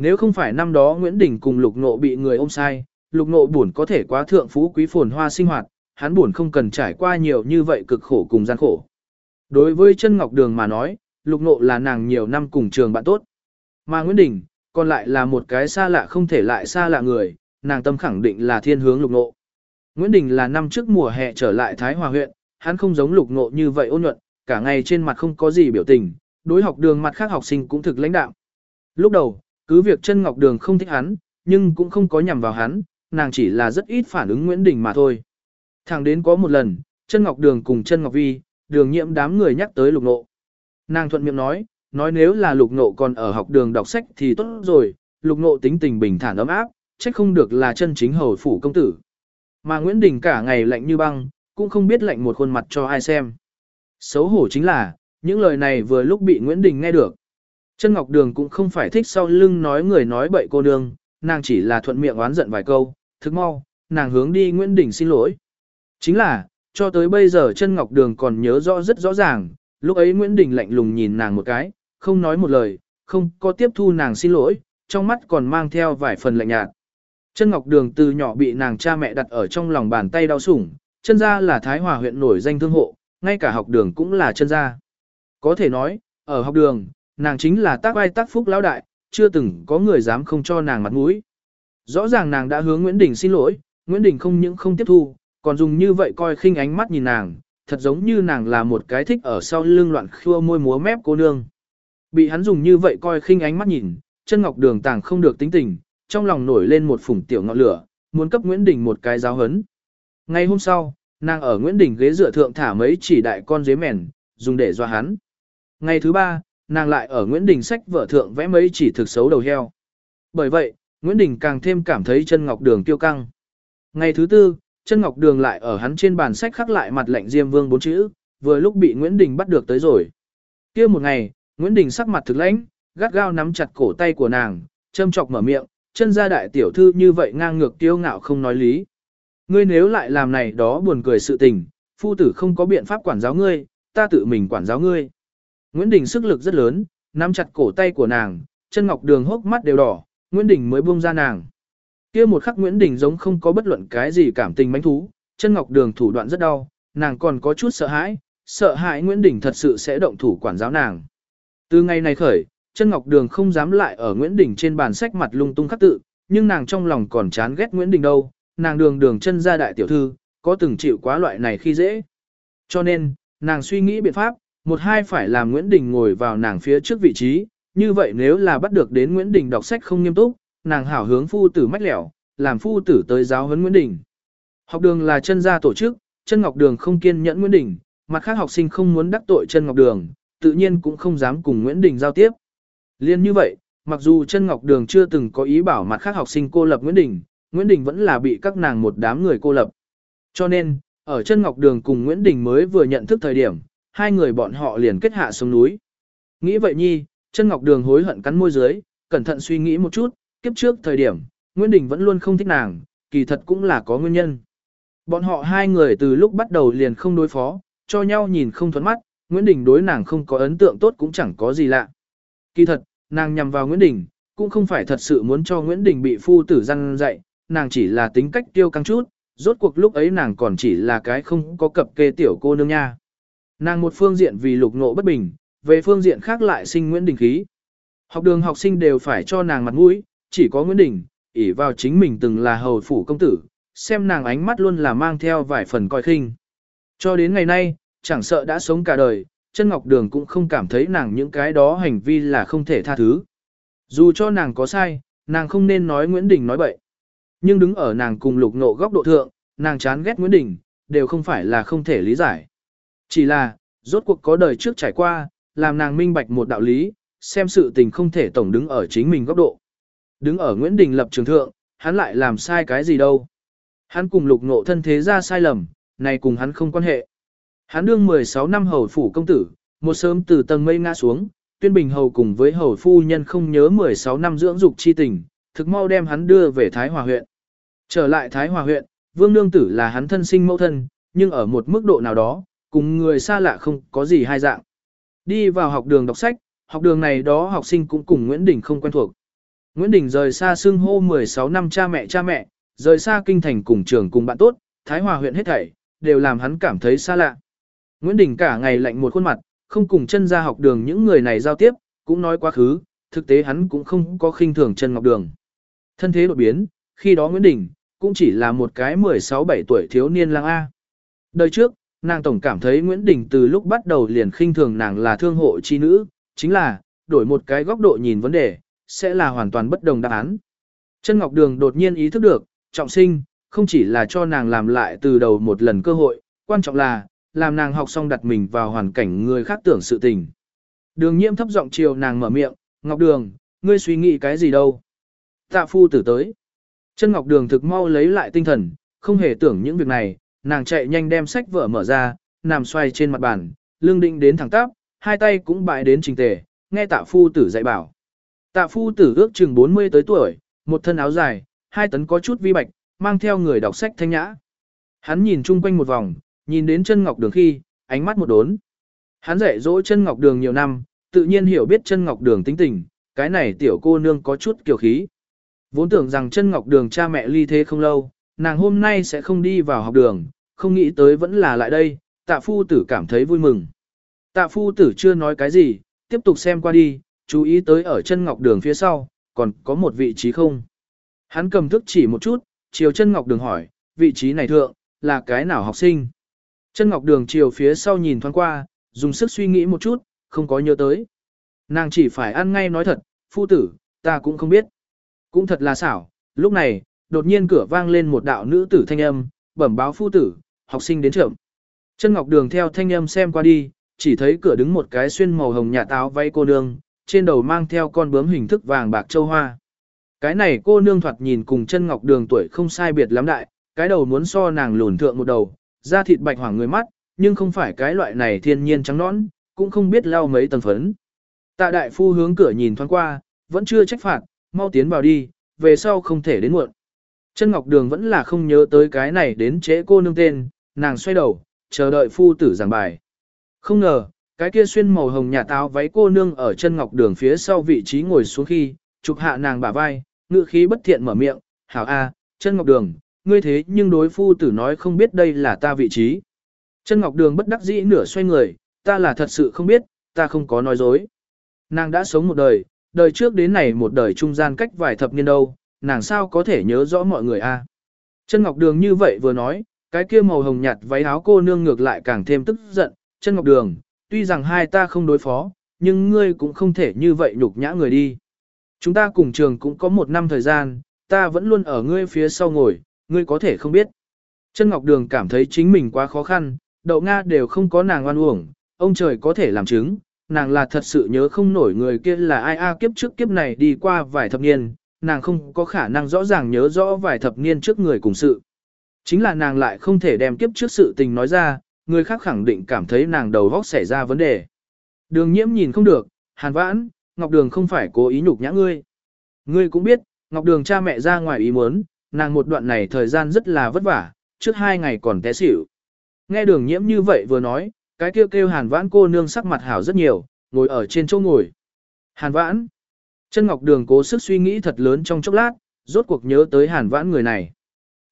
Nếu không phải năm đó Nguyễn Đình cùng lục nộ bị người ôm sai, lục nộ buồn có thể quá thượng phú quý phồn hoa sinh hoạt, hắn buồn không cần trải qua nhiều như vậy cực khổ cùng gian khổ. Đối với chân ngọc đường mà nói, lục nộ là nàng nhiều năm cùng trường bạn tốt. Mà Nguyễn Đình, còn lại là một cái xa lạ không thể lại xa lạ người, nàng tâm khẳng định là thiên hướng lục nộ. Nguyễn Đình là năm trước mùa hè trở lại Thái Hòa huyện, hắn không giống lục nộ như vậy ôn nhuận, cả ngày trên mặt không có gì biểu tình, đối học đường mặt khác học sinh cũng thực lãnh đạo. Lúc đầu, cứ việc chân ngọc đường không thích hắn, nhưng cũng không có nhằm vào hắn, nàng chỉ là rất ít phản ứng Nguyễn Đình mà thôi. Thẳng đến có một lần, chân ngọc đường cùng chân ngọc vi, đường nhiễm đám người nhắc tới lục nộ. Nàng thuận miệng nói, nói nếu là lục nộ còn ở học đường đọc sách thì tốt rồi, lục nộ tính tình bình thản ấm áp, trách không được là chân chính hầu phủ công tử. Mà Nguyễn Đình cả ngày lạnh như băng, cũng không biết lạnh một khuôn mặt cho ai xem. Xấu hổ chính là, những lời này vừa lúc bị Nguyễn Đình nghe được. Chân Ngọc Đường cũng không phải thích sau lưng nói người nói bậy cô nương, nàng chỉ là thuận miệng oán giận vài câu, thức mau, nàng hướng đi Nguyễn Đình xin lỗi. Chính là, cho tới bây giờ chân Ngọc Đường còn nhớ rõ rất rõ ràng, lúc ấy Nguyễn Đình lạnh lùng nhìn nàng một cái, không nói một lời, không có tiếp thu nàng xin lỗi, trong mắt còn mang theo vài phần lạnh nhạt. Chân Ngọc Đường từ nhỏ bị nàng cha mẹ đặt ở trong lòng bàn tay đau sủng, chân gia là Thái Hòa huyện nổi danh thương hộ, ngay cả học đường cũng là chân gia. Có thể nói, ở học đường, nàng chính là tác vai tác phúc lão đại, chưa từng có người dám không cho nàng mặt mũi. Rõ ràng nàng đã hướng Nguyễn Đình xin lỗi, Nguyễn Đình không những không tiếp thu, còn dùng như vậy coi khinh ánh mắt nhìn nàng, thật giống như nàng là một cái thích ở sau lưng loạn khua môi múa mép cô nương. Bị hắn dùng như vậy coi khinh ánh mắt nhìn, chân ngọc đường tàng không được tính tình, trong lòng nổi lên một phủng tiểu ngọn lửa, muốn cấp Nguyễn Đình một cái giáo hấn. Ngay hôm sau, nàng ở Nguyễn Đình ghế dựa thượng thả mấy chỉ đại con dế mèn, dùng để dọa hắn. Ngày thứ ba, nàng lại ở Nguyễn Đình sách vợ thượng vẽ mấy chỉ thực xấu đầu heo. Bởi vậy, Nguyễn Đình càng thêm cảm thấy chân ngọc đường tiêu căng. Ngày thứ tư, chân ngọc đường lại ở hắn trên bàn sách khắc lại mặt lệnh Diêm Vương bốn chữ, vừa lúc bị Nguyễn Đình bắt được tới rồi. kia một ngày, Nguyễn Đình sắc mặt thực lãnh, gắt gao nắm chặt cổ tay của nàng, châm chọc mở miệng, chân gia đại tiểu thư như vậy ngang ngược kiêu ngạo không nói lý. Ngươi nếu lại làm này đó buồn cười sự tình, phu tử không có biện pháp quản giáo ngươi, ta tự mình quản giáo ngươi. Nguyễn Đình sức lực rất lớn, nắm chặt cổ tay của nàng, chân ngọc đường hốc mắt đều đỏ, Nguyễn Đình mới buông ra nàng. Kia một khắc Nguyễn Đình giống không có bất luận cái gì cảm tình mánh thú, chân ngọc đường thủ đoạn rất đau, nàng còn có chút sợ hãi, sợ hãi Nguyễn Đình thật sự sẽ động thủ quản giáo nàng. Từ ngày này khởi, chân ngọc đường không dám lại ở Nguyễn Đình trên bàn sách mặt lung tung khắc tự, nhưng nàng trong lòng còn chán ghét Nguyễn Đình đâu, nàng đường đường chân ra đại tiểu thư, có từng chịu quá loại này khi dễ. Cho nên, nàng suy nghĩ biện pháp, một hai phải làm Nguyễn Đình ngồi vào nàng phía trước vị trí, như vậy nếu là bắt được đến Nguyễn Đình đọc sách không nghiêm túc, nàng hảo hướng phu tử mách lẻo, làm phu tử tới giáo huấn Nguyễn Đình. Học đường là chân gia tổ chức, chân ngọc đường không kiên nhẫn Nguyễn Đình, mặt khác học sinh không muốn đắc tội chân ngọc đường, tự nhiên cũng không dám cùng Nguyễn Đình giao tiếp. Liên như vậy, mặc dù chân ngọc đường chưa từng có ý bảo mặt khác học sinh cô lập Nguyễn Đình, Nguyễn Đình vẫn là bị các nàng một đám người cô lập. Cho nên, ở chân ngọc đường cùng Nguyễn Đình mới vừa nhận thức thời điểm, hai người bọn họ liền kết hạ xuống núi. Nghĩ vậy nhi, chân ngọc đường hối hận cắn môi dưới, cẩn thận suy nghĩ một chút, kiếp trước thời điểm, Nguyễn Đình vẫn luôn không thích nàng, kỳ thật cũng là có nguyên nhân. Bọn họ hai người từ lúc bắt đầu liền không đối phó, cho nhau nhìn không thuẫn mắt, Nguyễn Đình đối nàng không có ấn tượng tốt cũng chẳng có gì lạ. Kỳ thật, nàng nhằm vào Nguyễn Đình, cũng không phải thật sự muốn cho Nguyễn Đình bị phu tử răn dạy, nàng chỉ là tính cách tiêu căng chút, rốt cuộc lúc ấy nàng còn chỉ là cái không có cập kê tiểu cô nương nha. Nàng một phương diện vì lục ngộ bất bình, về phương diện khác lại sinh Nguyễn Đình khí. Học đường học sinh đều phải cho nàng mặt mũi, chỉ có Nguyễn Đình, ỷ vào chính mình từng là hầu phủ công tử, xem nàng ánh mắt luôn là mang theo vài phần coi khinh. Cho đến ngày nay, chẳng sợ đã sống cả đời, chân ngọc đường cũng không cảm thấy nàng những cái đó hành vi là không thể tha thứ. Dù cho nàng có sai, nàng không nên nói Nguyễn Đình nói bậy. Nhưng đứng ở nàng cùng lục nộ góc độ thượng, nàng chán ghét Nguyễn Đình, đều không phải là không thể lý giải. Chỉ là, rốt cuộc có đời trước trải qua, làm nàng minh bạch một đạo lý, xem sự tình không thể tổng đứng ở chính mình góc độ. Đứng ở Nguyễn Đình lập trường thượng, hắn lại làm sai cái gì đâu. Hắn cùng lục ngộ thân thế ra sai lầm, này cùng hắn không quan hệ. Hắn đương 16 năm hầu phủ công tử, một sớm từ tầng mây ngã xuống, tuyên bình hầu cùng với hầu phu nhân không nhớ 16 năm dưỡng dục chi tình, thực mau đem hắn đưa về Thái Hòa huyện. Trở lại Thái Hòa huyện, vương nương tử là hắn thân sinh mẫu thân, nhưng ở một mức độ nào đó, cùng người xa lạ không có gì hai dạng. Đi vào học đường đọc sách, học đường này đó học sinh cũng cùng Nguyễn Đình không quen thuộc. Nguyễn Đình rời xa xưng hô 16 năm cha mẹ cha mẹ, rời xa kinh thành cùng trường cùng bạn tốt, Thái Hòa huyện hết thảy, đều làm hắn cảm thấy xa lạ. Nguyễn Đình cả ngày lạnh một khuôn mặt, không cùng chân ra học đường những người này giao tiếp, cũng nói quá khứ, thực tế hắn cũng không có khinh thường chân ngọc đường. Thân thế đột biến, khi đó Nguyễn Đình, cũng chỉ là một cái 16-17 tuổi thiếu niên lang A. Đời trước, nàng tổng cảm thấy Nguyễn Đình từ lúc bắt đầu liền khinh thường nàng là thương hộ chi nữ, chính là, đổi một cái góc độ nhìn vấn đề, sẽ là hoàn toàn bất đồng đáp án. Chân Ngọc Đường đột nhiên ý thức được, trọng sinh, không chỉ là cho nàng làm lại từ đầu một lần cơ hội, quan trọng là, làm nàng học xong đặt mình vào hoàn cảnh người khác tưởng sự tình. Đường nhiễm thấp giọng chiều nàng mở miệng, Ngọc Đường, ngươi suy nghĩ cái gì đâu? Tạ phu tử tới. Chân Ngọc Đường thực mau lấy lại tinh thần, không hề tưởng những việc này, nàng chạy nhanh đem sách vở mở ra, nằm xoay trên mặt bàn, lưng định đến thẳng tắp, hai tay cũng bại đến trình tề, nghe tạ phu tử dạy bảo. Tạ phu tử ước chừng 40 tới tuổi, một thân áo dài, hai tấn có chút vi bạch, mang theo người đọc sách thanh nhã. Hắn nhìn chung quanh một vòng, nhìn đến chân ngọc đường khi, ánh mắt một đốn. Hắn dạy dỗ chân ngọc đường nhiều năm, tự nhiên hiểu biết chân ngọc đường tính tình, cái này tiểu cô nương có chút kiều khí. Vốn tưởng rằng chân ngọc đường cha mẹ ly thế không lâu, nàng hôm nay sẽ không đi vào học đường, không nghĩ tới vẫn là lại đây, tạ phu tử cảm thấy vui mừng. Tạ phu tử chưa nói cái gì, tiếp tục xem qua đi, chú ý tới ở chân ngọc đường phía sau, còn có một vị trí không. Hắn cầm thức chỉ một chút, chiều chân ngọc đường hỏi, vị trí này thượng, là cái nào học sinh? Chân ngọc đường chiều phía sau nhìn thoáng qua, dùng sức suy nghĩ một chút, không có nhớ tới. Nàng chỉ phải ăn ngay nói thật, phu tử, ta cũng không biết. Cũng thật là xảo, lúc này, đột nhiên cửa vang lên một đạo nữ tử thanh âm, bẩm báo phu tử, học sinh đến trưởng. Chân ngọc đường theo thanh âm xem qua đi, chỉ thấy cửa đứng một cái xuyên màu hồng nhà táo váy cô nương, trên đầu mang theo con bướm hình thức vàng bạc châu hoa. Cái này cô nương thoạt nhìn cùng chân ngọc đường tuổi không sai biệt lắm đại, cái đầu muốn so nàng lùn thượng một đầu, da thịt bạch hoảng người mắt, nhưng không phải cái loại này thiên nhiên trắng nõn, cũng không biết lau mấy tầng phấn. Tạ đại phu hướng cửa nhìn thoáng qua, vẫn chưa trách phạt, mau tiến vào đi, về sau không thể đến muộn. Chân Ngọc Đường vẫn là không nhớ tới cái này đến trễ cô nương tên, nàng xoay đầu, chờ đợi phu tử giảng bài. Không ngờ, cái kia xuyên màu hồng nhà táo váy cô nương ở chân Ngọc Đường phía sau vị trí ngồi xuống khi, chụp hạ nàng bả vai, ngự khí bất thiện mở miệng, hảo a, chân Ngọc Đường, ngươi thế nhưng đối phu tử nói không biết đây là ta vị trí. Chân Ngọc Đường bất đắc dĩ nửa xoay người, ta là thật sự không biết, ta không có nói dối. Nàng đã sống một đời, đời trước đến này một đời trung gian cách vài thập niên đâu, nàng sao có thể nhớ rõ mọi người a? Chân Ngọc Đường như vậy vừa nói, cái kia màu hồng nhạt váy áo cô nương ngược lại càng thêm tức giận, chân Ngọc Đường, tuy rằng hai ta không đối phó, nhưng ngươi cũng không thể như vậy nhục nhã người đi. Chúng ta cùng trường cũng có một năm thời gian, ta vẫn luôn ở ngươi phía sau ngồi, ngươi có thể không biết. Chân Ngọc Đường cảm thấy chính mình quá khó khăn, đậu Nga đều không có nàng oan uổng, ông trời có thể làm chứng, nàng là thật sự nhớ không nổi người kia là ai a kiếp trước kiếp này đi qua vài thập niên, nàng không có khả năng rõ ràng nhớ rõ vài thập niên trước người cùng sự. Chính là nàng lại không thể đem kiếp trước sự tình nói ra, người khác khẳng định cảm thấy nàng đầu góc xảy ra vấn đề. Đường nhiễm nhìn không được, hàn vãn, Ngọc Đường không phải cố ý nhục nhã ngươi. Ngươi cũng biết, Ngọc Đường cha mẹ ra ngoài ý muốn, nàng một đoạn này thời gian rất là vất vả, trước hai ngày còn té xỉu. Nghe đường nhiễm như vậy vừa nói, cái kêu kêu hàn vãn cô nương sắc mặt hảo rất nhiều, ngồi ở trên chỗ ngồi. Hàn vãn. Chân Ngọc Đường cố sức suy nghĩ thật lớn trong chốc lát, rốt cuộc nhớ tới hàn vãn người này.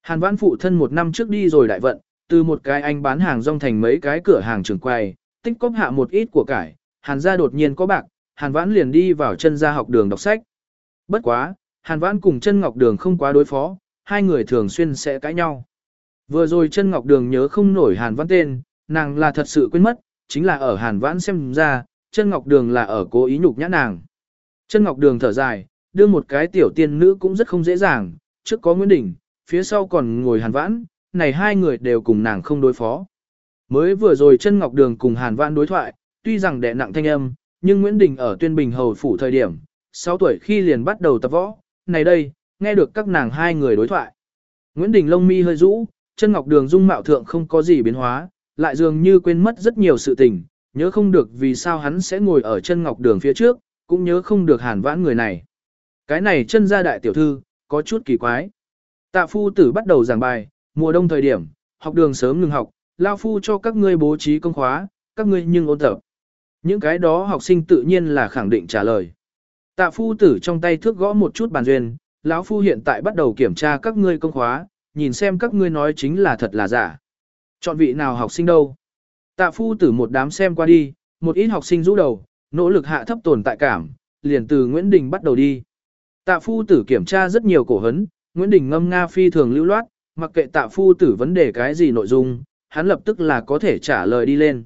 Hàn vãn phụ thân một năm trước đi rồi đại vận, từ một cái anh bán hàng rong thành mấy cái cửa hàng trường quầy, tích cóp hạ một ít của cải, hàn gia đột nhiên có bạc, hàn vãn liền đi vào chân gia học đường đọc sách. Bất quá, hàn vãn cùng chân ngọc đường không quá đối phó, hai người thường xuyên sẽ cãi nhau. Vừa rồi chân ngọc đường nhớ không nổi hàn vãn tên, nàng là thật sự quên mất, chính là ở hàn vãn xem ra, chân ngọc đường là ở cố ý nhục nhã nàng. Chân ngọc đường thở dài, đưa một cái tiểu tiên nữ cũng rất không dễ dàng, trước có Nguyễn Đình, phía sau còn ngồi hàn vãn, này hai người đều cùng nàng không đối phó. Mới vừa rồi chân ngọc đường cùng hàn vãn đối thoại, tuy rằng đệ nặng thanh âm, nhưng Nguyễn Đình ở tuyên bình hầu phủ thời điểm, 6 tuổi khi liền bắt đầu tập võ, này đây, nghe được các nàng hai người đối thoại. Nguyễn Đình lông mi hơi rũ, chân ngọc đường dung mạo thượng không có gì biến hóa, lại dường như quên mất rất nhiều sự tình, nhớ không được vì sao hắn sẽ ngồi ở chân ngọc đường phía trước, cũng nhớ không được hàn vãn người này. Cái này chân gia đại tiểu thư, có chút kỳ quái. Tạ phu tử bắt đầu giảng bài, mùa đông thời điểm, học đường sớm ngừng học, lao phu cho các ngươi bố trí công khóa, các ngươi nhưng ôn tập. Những cái đó học sinh tự nhiên là khẳng định trả lời. Tạ phu tử trong tay thước gõ một chút bàn duyên, lão phu hiện tại bắt đầu kiểm tra các ngươi công khóa, nhìn xem các ngươi nói chính là thật là giả. Chọn vị nào học sinh đâu? Tạ phu tử một đám xem qua đi, một ít học sinh rũ đầu, nỗ lực hạ thấp tồn tại cảm, liền từ Nguyễn Đình bắt đầu đi. Tạ phu tử kiểm tra rất nhiều cổ hấn, Nguyễn Đình ngâm nga phi thường lưu loát, mặc kệ tạ phu tử vấn đề cái gì nội dung, hắn lập tức là có thể trả lời đi lên.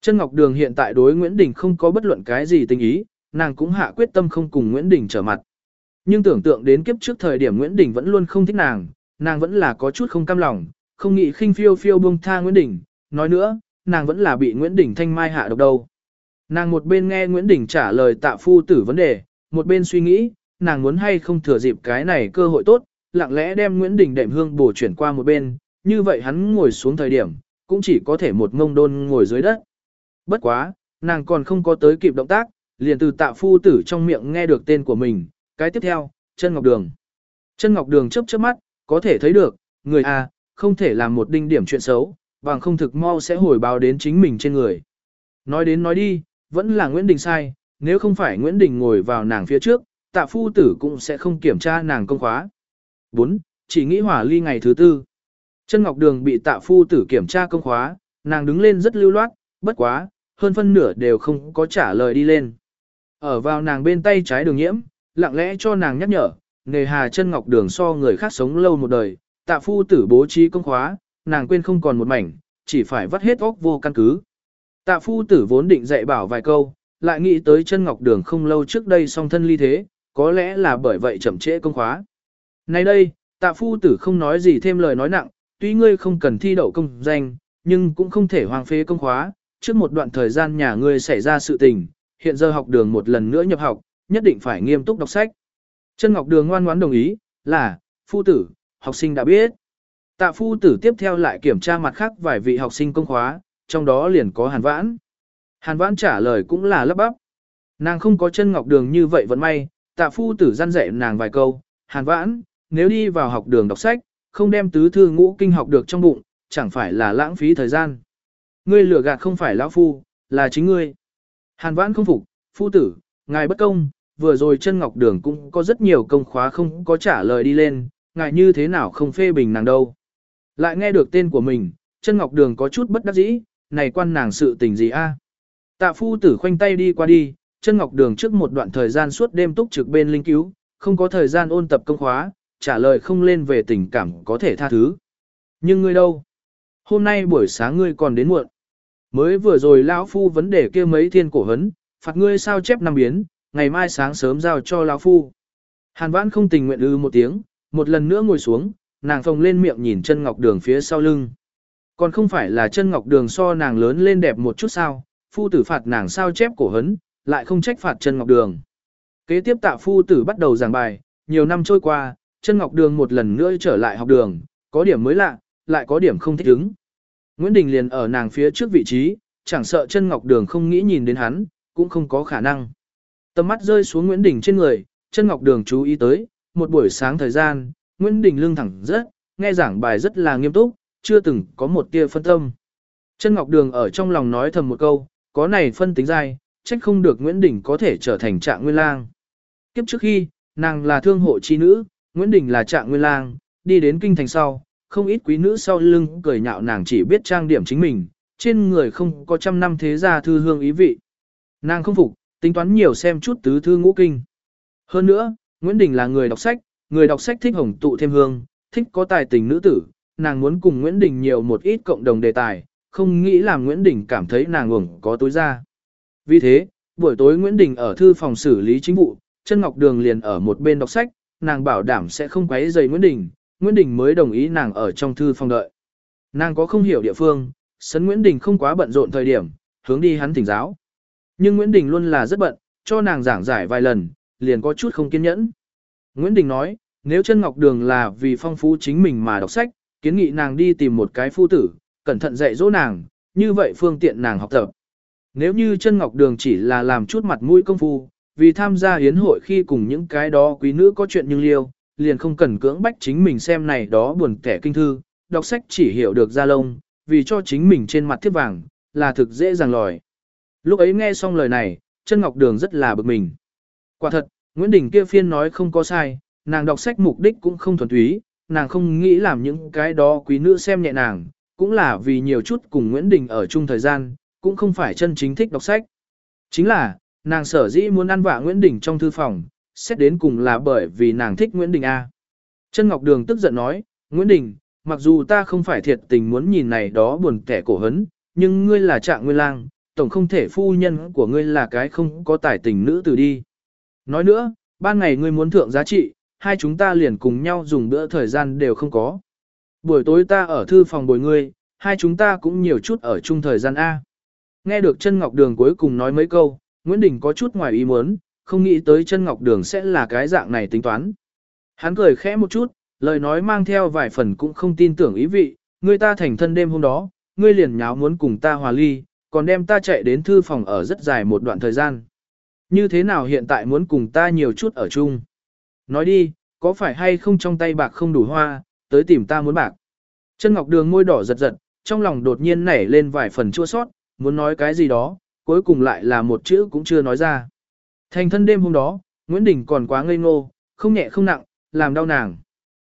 Chân Ngọc Đường hiện tại đối Nguyễn Đình không có bất luận cái gì tình ý, nàng cũng hạ quyết tâm không cùng Nguyễn Đình trở mặt. Nhưng tưởng tượng đến kiếp trước thời điểm Nguyễn Đình vẫn luôn không thích nàng, nàng vẫn là có chút không cam lòng, không nghĩ khinh phiêu phiêu buông tha Nguyễn Đình, nói nữa, nàng vẫn là bị Nguyễn Đình thanh mai hạ độc đâu. Nàng một bên nghe Nguyễn Đình trả lời tạ phu tử vấn đề, một bên suy nghĩ, nàng muốn hay không thừa dịp cái này cơ hội tốt, lặng lẽ đem Nguyễn Đình đệm hương bổ chuyển qua một bên, như vậy hắn ngồi xuống thời điểm, cũng chỉ có thể một ngông đôn ngồi dưới đất. Bất quá, nàng còn không có tới kịp động tác, liền từ tạ phu tử trong miệng nghe được tên của mình, cái tiếp theo, chân ngọc đường. Chân ngọc đường chớp chớp mắt, có thể thấy được, người A, không thể làm một đinh điểm chuyện xấu, bằng không thực mau sẽ hồi báo đến chính mình trên người. Nói đến nói đi, vẫn là Nguyễn Đình sai, nếu không phải Nguyễn Đình ngồi vào nàng phía trước, tạ phu tử cũng sẽ không kiểm tra nàng công khóa. 4. Chỉ nghĩ hỏa ly ngày thứ tư. Chân Ngọc Đường bị tạ phu tử kiểm tra công khóa, nàng đứng lên rất lưu loát, bất quá, hơn phân nửa đều không có trả lời đi lên. Ở vào nàng bên tay trái đường nhiễm, lặng lẽ cho nàng nhắc nhở, nề hà chân Ngọc Đường so người khác sống lâu một đời, tạ phu tử bố trí công khóa, nàng quên không còn một mảnh, chỉ phải vắt hết óc vô căn cứ. Tạ phu tử vốn định dạy bảo vài câu, lại nghĩ tới chân Ngọc Đường không lâu trước đây song thân ly thế, có lẽ là bởi vậy chậm trễ công khóa. Nay đây, tạ phu tử không nói gì thêm lời nói nặng, tuy ngươi không cần thi đậu công danh, nhưng cũng không thể hoang phế công khóa, trước một đoạn thời gian nhà ngươi xảy ra sự tình, hiện giờ học đường một lần nữa nhập học, nhất định phải nghiêm túc đọc sách. Chân Ngọc Đường ngoan ngoãn đồng ý, là, phu tử, học sinh đã biết. Tạ phu tử tiếp theo lại kiểm tra mặt khác vài vị học sinh công khóa, trong đó liền có hàn vãn. Hàn Vãn trả lời cũng là lấp bắp. Nàng không có chân ngọc đường như vậy vẫn may, tạ phu tử gian dạy nàng vài câu. Hàn Vãn, nếu đi vào học đường đọc sách, không đem tứ thư ngũ kinh học được trong bụng, chẳng phải là lãng phí thời gian. Ngươi lừa gạt không phải lão phu, là chính ngươi. Hàn Vãn không phục, phu tử, ngài bất công, vừa rồi chân ngọc đường cũng có rất nhiều công khóa không có trả lời đi lên, ngài như thế nào không phê bình nàng đâu. Lại nghe được tên của mình, chân ngọc đường có chút bất đắc dĩ, này quan nàng sự tình gì a? Tạ phu tử khoanh tay đi qua đi, chân ngọc đường trước một đoạn thời gian suốt đêm túc trực bên linh cứu, không có thời gian ôn tập công khóa, trả lời không lên về tình cảm có thể tha thứ. Nhưng ngươi đâu? Hôm nay buổi sáng ngươi còn đến muộn. Mới vừa rồi lão phu vấn đề kia mấy thiên cổ hấn, phạt ngươi sao chép năm biến, ngày mai sáng sớm giao cho lão phu. Hàn vãn không tình nguyện ư một tiếng, một lần nữa ngồi xuống, nàng phồng lên miệng nhìn chân ngọc đường phía sau lưng. Còn không phải là chân ngọc đường so nàng lớn lên đẹp một chút sao, phu tử phạt nàng sao chép cổ hấn, lại không trách phạt chân ngọc đường. Kế tiếp tạ phu tử bắt đầu giảng bài, nhiều năm trôi qua, chân ngọc đường một lần nữa trở lại học đường, có điểm mới lạ, lại có điểm không thích ứng. Nguyễn Đình liền ở nàng phía trước vị trí, chẳng sợ chân ngọc đường không nghĩ nhìn đến hắn, cũng không có khả năng. Tầm mắt rơi xuống Nguyễn Đình trên người, chân ngọc đường chú ý tới, một buổi sáng thời gian, Nguyễn Đình lưng thẳng rất, nghe giảng bài rất là nghiêm túc, chưa từng có một tia phân tâm. Chân ngọc đường ở trong lòng nói thầm một câu, có này phân tính dai, trách không được Nguyễn Đình có thể trở thành trạng nguyên lang. Kiếp trước khi, nàng là thương hộ chi nữ, Nguyễn Đình là trạng nguyên lang, đi đến kinh thành sau, không ít quý nữ sau lưng cười nhạo nàng chỉ biết trang điểm chính mình, trên người không có trăm năm thế gia thư hương ý vị. Nàng không phục, tính toán nhiều xem chút tứ thư ngũ kinh. Hơn nữa, Nguyễn Đình là người đọc sách, người đọc sách thích hồng tụ thêm hương, thích có tài tình nữ tử, nàng muốn cùng Nguyễn Đình nhiều một ít cộng đồng đề tài, không nghĩ làm Nguyễn Đình cảm thấy nàng ngủng có tối ra. Vì thế, buổi tối Nguyễn Đình ở thư phòng xử lý chính vụ, chân Ngọc Đường liền ở một bên đọc sách, nàng bảo đảm sẽ không quấy rầy Nguyễn Đình, Nguyễn Đình mới đồng ý nàng ở trong thư phòng đợi. Nàng có không hiểu địa phương, sấn Nguyễn Đình không quá bận rộn thời điểm, hướng đi hắn thỉnh giáo. Nhưng Nguyễn Đình luôn là rất bận, cho nàng giảng giải vài lần, liền có chút không kiên nhẫn. Nguyễn Đình nói, nếu chân Ngọc Đường là vì phong phú chính mình mà đọc sách, kiến nghị nàng đi tìm một cái phu tử, cẩn thận dạy dỗ nàng, như vậy phương tiện nàng học tập. Nếu như chân Ngọc Đường chỉ là làm chút mặt mũi công phu, vì tham gia hiến hội khi cùng những cái đó quý nữ có chuyện nhưng liêu, liền không cần cưỡng bách chính mình xem này đó buồn kẻ kinh thư, đọc sách chỉ hiểu được ra lông, vì cho chính mình trên mặt thiết vàng, là thực dễ dàng lòi. Lúc ấy nghe xong lời này, chân Ngọc Đường rất là bực mình. Quả thật, Nguyễn Đình kia phiên nói không có sai, nàng đọc sách mục đích cũng không thuần túy, nàng không nghĩ làm những cái đó quý nữ xem nhẹ nàng, cũng là vì nhiều chút cùng Nguyễn Đình ở chung thời gian, cũng không phải chân chính thích đọc sách. Chính là, nàng sở dĩ muốn ăn vạ Nguyễn Đình trong thư phòng, xét đến cùng là bởi vì nàng thích Nguyễn Đình A. Chân Ngọc Đường tức giận nói, Nguyễn Đình, mặc dù ta không phải thiệt tình muốn nhìn này đó buồn kẻ cổ hấn, nhưng ngươi là trạng nguyên lang, tổng không thể phu nhân của ngươi là cái không có tài tình nữ từ đi. Nói nữa, ban ngày ngươi muốn thượng giá trị, hai chúng ta liền cùng nhau dùng bữa thời gian đều không có. Buổi tối ta ở thư phòng bồi ngươi, hai chúng ta cũng nhiều chút ở chung thời gian A. Nghe được chân ngọc đường cuối cùng nói mấy câu, Nguyễn Đình có chút ngoài ý muốn, không nghĩ tới chân ngọc đường sẽ là cái dạng này tính toán. Hắn cười khẽ một chút, lời nói mang theo vài phần cũng không tin tưởng ý vị, ngươi ta thành thân đêm hôm đó, ngươi liền nháo muốn cùng ta hòa ly, còn đem ta chạy đến thư phòng ở rất dài một đoạn thời gian. Như thế nào hiện tại muốn cùng ta nhiều chút ở chung? Nói đi, có phải hay không trong tay bạc không đủ hoa, tới tìm ta muốn bạc. Chân ngọc đường môi đỏ giật giật, trong lòng đột nhiên nảy lên vài phần chua sót, muốn nói cái gì đó, cuối cùng lại là một chữ cũng chưa nói ra. Thành thân đêm hôm đó, Nguyễn Đình còn quá ngây ngô, không nhẹ không nặng, làm đau nàng.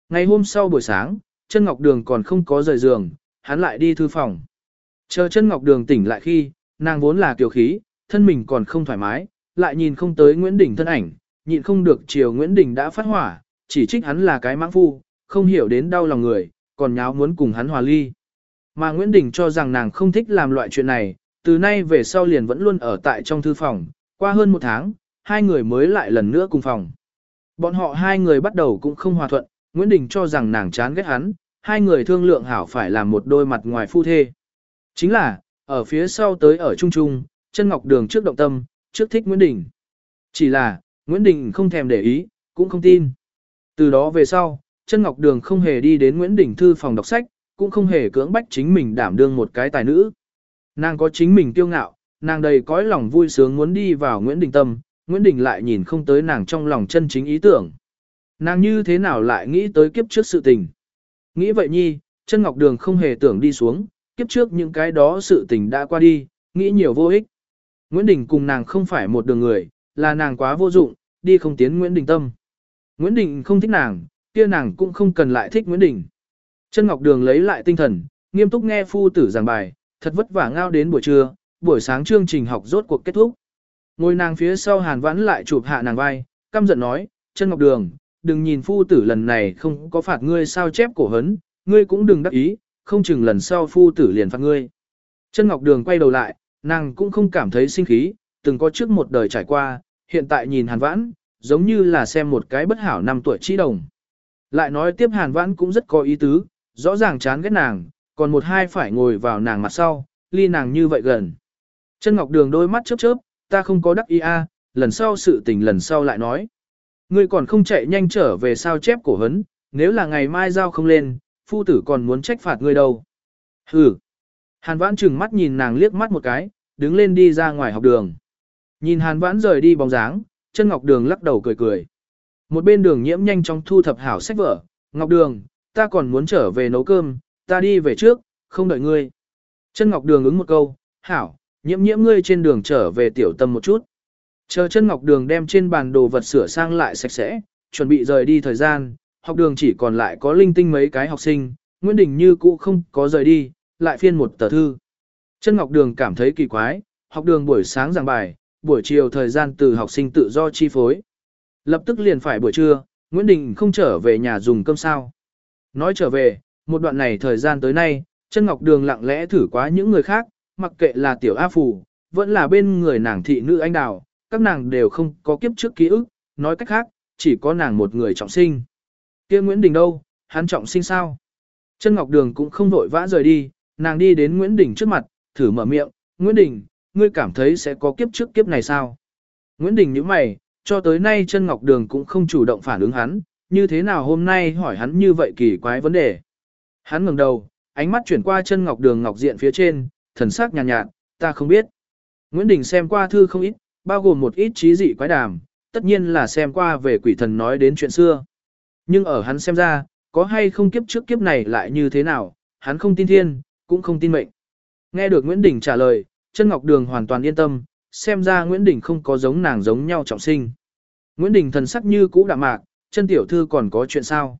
Ngày hôm sau buổi sáng, chân ngọc đường còn không có rời giường, hắn lại đi thư phòng. Chờ chân ngọc đường tỉnh lại khi, nàng vốn là kiều khí, thân mình còn không thoải mái, lại nhìn không tới Nguyễn Đình thân ảnh, nhịn không được chiều Nguyễn Đình đã phát hỏa, chỉ trích hắn là cái mãng phu, không hiểu đến đau lòng người, còn nháo muốn cùng hắn hòa ly. Mà Nguyễn Đình cho rằng nàng không thích làm loại chuyện này, từ nay về sau liền vẫn luôn ở tại trong thư phòng, qua hơn một tháng, hai người mới lại lần nữa cùng phòng. Bọn họ hai người bắt đầu cũng không hòa thuận, Nguyễn Đình cho rằng nàng chán ghét hắn, hai người thương lượng hảo phải làm một đôi mặt ngoài phu thê. Chính là, ở phía sau tới ở Trung Trung, chân ngọc đường trước động tâm, trước thích Nguyễn Đình. Chỉ là, Nguyễn Đình không thèm để ý, cũng không tin. Từ đó về sau, chân ngọc đường không hề đi đến Nguyễn Đình thư phòng đọc sách, cũng không hề cưỡng bách chính mình đảm đương một cái tài nữ. Nàng có chính mình kiêu ngạo, Nàng đầy cõi lòng vui sướng muốn đi vào Nguyễn Đình tâm, Nguyễn Đình lại nhìn không tới nàng trong lòng chân chính ý tưởng. Nàng như thế nào lại nghĩ tới kiếp trước sự tình. Nghĩ vậy nhi, chân ngọc đường không hề tưởng đi xuống, kiếp trước những cái đó sự tình đã qua đi, nghĩ nhiều vô ích. Nguyễn Đình cùng nàng không phải một đường người, là nàng quá vô dụng, đi không tiến Nguyễn Đình tâm. Nguyễn Đình không thích nàng, kia nàng cũng không cần lại thích Nguyễn Đình. Chân Ngọc Đường lấy lại tinh thần, nghiêm túc nghe phu tử giảng bài, thật vất vả ngao đến buổi trưa, buổi sáng chương trình học rốt cuộc kết thúc. Ngồi nàng phía sau Hàn Vãn lại chụp hạ nàng vai, căm giận nói, chân Ngọc Đường, đừng nhìn phu tử lần này không có phạt ngươi sao chép cổ hấn, ngươi cũng đừng đắc ý, không chừng lần sau phu tử liền phạt ngươi. Chân Ngọc Đường quay đầu lại, nàng cũng không cảm thấy sinh khí, từng có trước một đời trải qua, hiện tại nhìn Hàn Vãn, giống như là xem một cái bất hảo năm tuổi trí đồng. Lại nói tiếp Hàn Vãn cũng rất có ý tứ, rõ ràng chán ghét nàng, còn một hai phải ngồi vào nàng mặt sau, ly nàng như vậy gần. Chân Ngọc Đường đôi mắt chớp chớp, ta không có đắc ý a, lần sau sự tình lần sau lại nói. Ngươi còn không chạy nhanh trở về sao chép cổ hấn, nếu là ngày mai giao không lên, phu tử còn muốn trách phạt ngươi đâu. Hừ. Hàn Vãn chừng mắt nhìn nàng liếc mắt một cái, đứng lên đi ra ngoài học đường. Nhìn Hàn Vãn rời đi bóng dáng, chân Ngọc Đường lắc đầu cười cười. Một bên đường nhiễm nhanh chóng thu thập hảo sách vở, Ngọc Đường, ta còn muốn trở về nấu cơm, ta đi về trước, không đợi ngươi. Chân Ngọc Đường ứng một câu, hảo, nhiễm nhiễm ngươi trên đường trở về tiểu tâm một chút. Chờ chân Ngọc Đường đem trên bàn đồ vật sửa sang lại sạch sẽ, chuẩn bị rời đi thời gian, học đường chỉ còn lại có linh tinh mấy cái học sinh, Nguyễn Đình như cũ không có rời đi, lại phiên một tờ thư. Chân Ngọc Đường cảm thấy kỳ quái, học đường buổi sáng giảng bài, buổi chiều thời gian từ học sinh tự do chi phối. Lập tức liền phải buổi trưa, Nguyễn Đình không trở về nhà dùng cơm sao. Nói trở về, một đoạn này thời gian tới nay, chân ngọc đường lặng lẽ thử quá những người khác, mặc kệ là tiểu A Phù, vẫn là bên người nàng thị nữ anh đào, các nàng đều không có kiếp trước ký ức, nói cách khác, chỉ có nàng một người trọng sinh. kia Nguyễn Đình đâu, hắn trọng sinh sao? Chân Ngọc Đường cũng không vội vã rời đi, nàng đi đến Nguyễn Đình trước mặt, thử mở miệng, Nguyễn Đình, ngươi cảm thấy sẽ có kiếp trước kiếp này sao? Nguyễn Đình nhíu mày, cho tới nay chân Ngọc Đường cũng không chủ động phản ứng hắn, như thế nào hôm nay hỏi hắn như vậy kỳ quái vấn đề. Hắn ngẩng đầu, ánh mắt chuyển qua chân Ngọc Đường Ngọc Diện phía trên, thần sắc nhàn nhạt, nhạt, ta không biết. Nguyễn Đình xem qua thư không ít, bao gồm một ít trí dị quái đàm, tất nhiên là xem qua về quỷ thần nói đến chuyện xưa. Nhưng ở hắn xem ra, có hay không kiếp trước kiếp này lại như thế nào, hắn không tin thiên, cũng không tin mệnh. Nghe được Nguyễn Đình trả lời, chân Ngọc Đường hoàn toàn yên tâm, xem ra Nguyễn Đình không có giống nàng giống nhau trọng sinh. Nguyễn Đình thần sắc như cũ đạm mạc, chân tiểu thư còn có chuyện sao?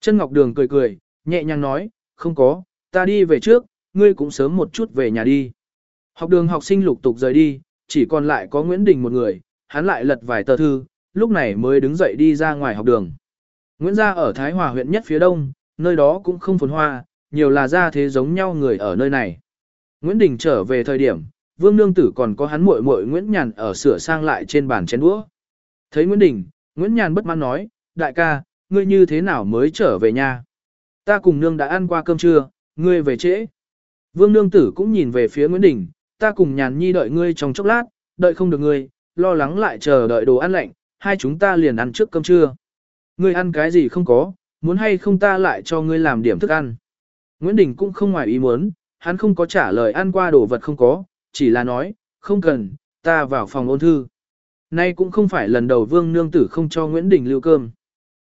Chân Ngọc Đường cười cười, nhẹ nhàng nói, không có, ta đi về trước, ngươi cũng sớm một chút về nhà đi. Học đường học sinh lục tục rời đi, chỉ còn lại có Nguyễn Đình một người, hắn lại lật vài tờ thư, lúc này mới đứng dậy đi ra ngoài học đường. Nguyễn gia ở Thái Hòa huyện nhất phía đông, nơi đó cũng không phồn hoa, nhiều là gia thế giống nhau người ở nơi này. Nguyễn Đình trở về thời điểm, Vương Nương Tử còn có hắn muội muội Nguyễn Nhàn ở sửa sang lại trên bàn chén đũa. Thấy Nguyễn Đình, Nguyễn Nhàn bất mãn nói, đại ca, ngươi như thế nào mới trở về nhà? Ta cùng nương đã ăn qua cơm trưa, ngươi về trễ. Vương Nương Tử cũng nhìn về phía Nguyễn Đình, ta cùng Nhàn Nhi đợi ngươi trong chốc lát, đợi không được ngươi, lo lắng lại chờ đợi đồ ăn lạnh, hai chúng ta liền ăn trước cơm trưa. Ngươi ăn cái gì không có, muốn hay không ta lại cho ngươi làm điểm thức ăn. Nguyễn Đình cũng không ngoài ý muốn, hắn không có trả lời ăn qua đồ vật không có, chỉ là nói, không cần, ta vào phòng ôn thư. Nay cũng không phải lần đầu vương nương tử không cho Nguyễn Đình lưu cơm.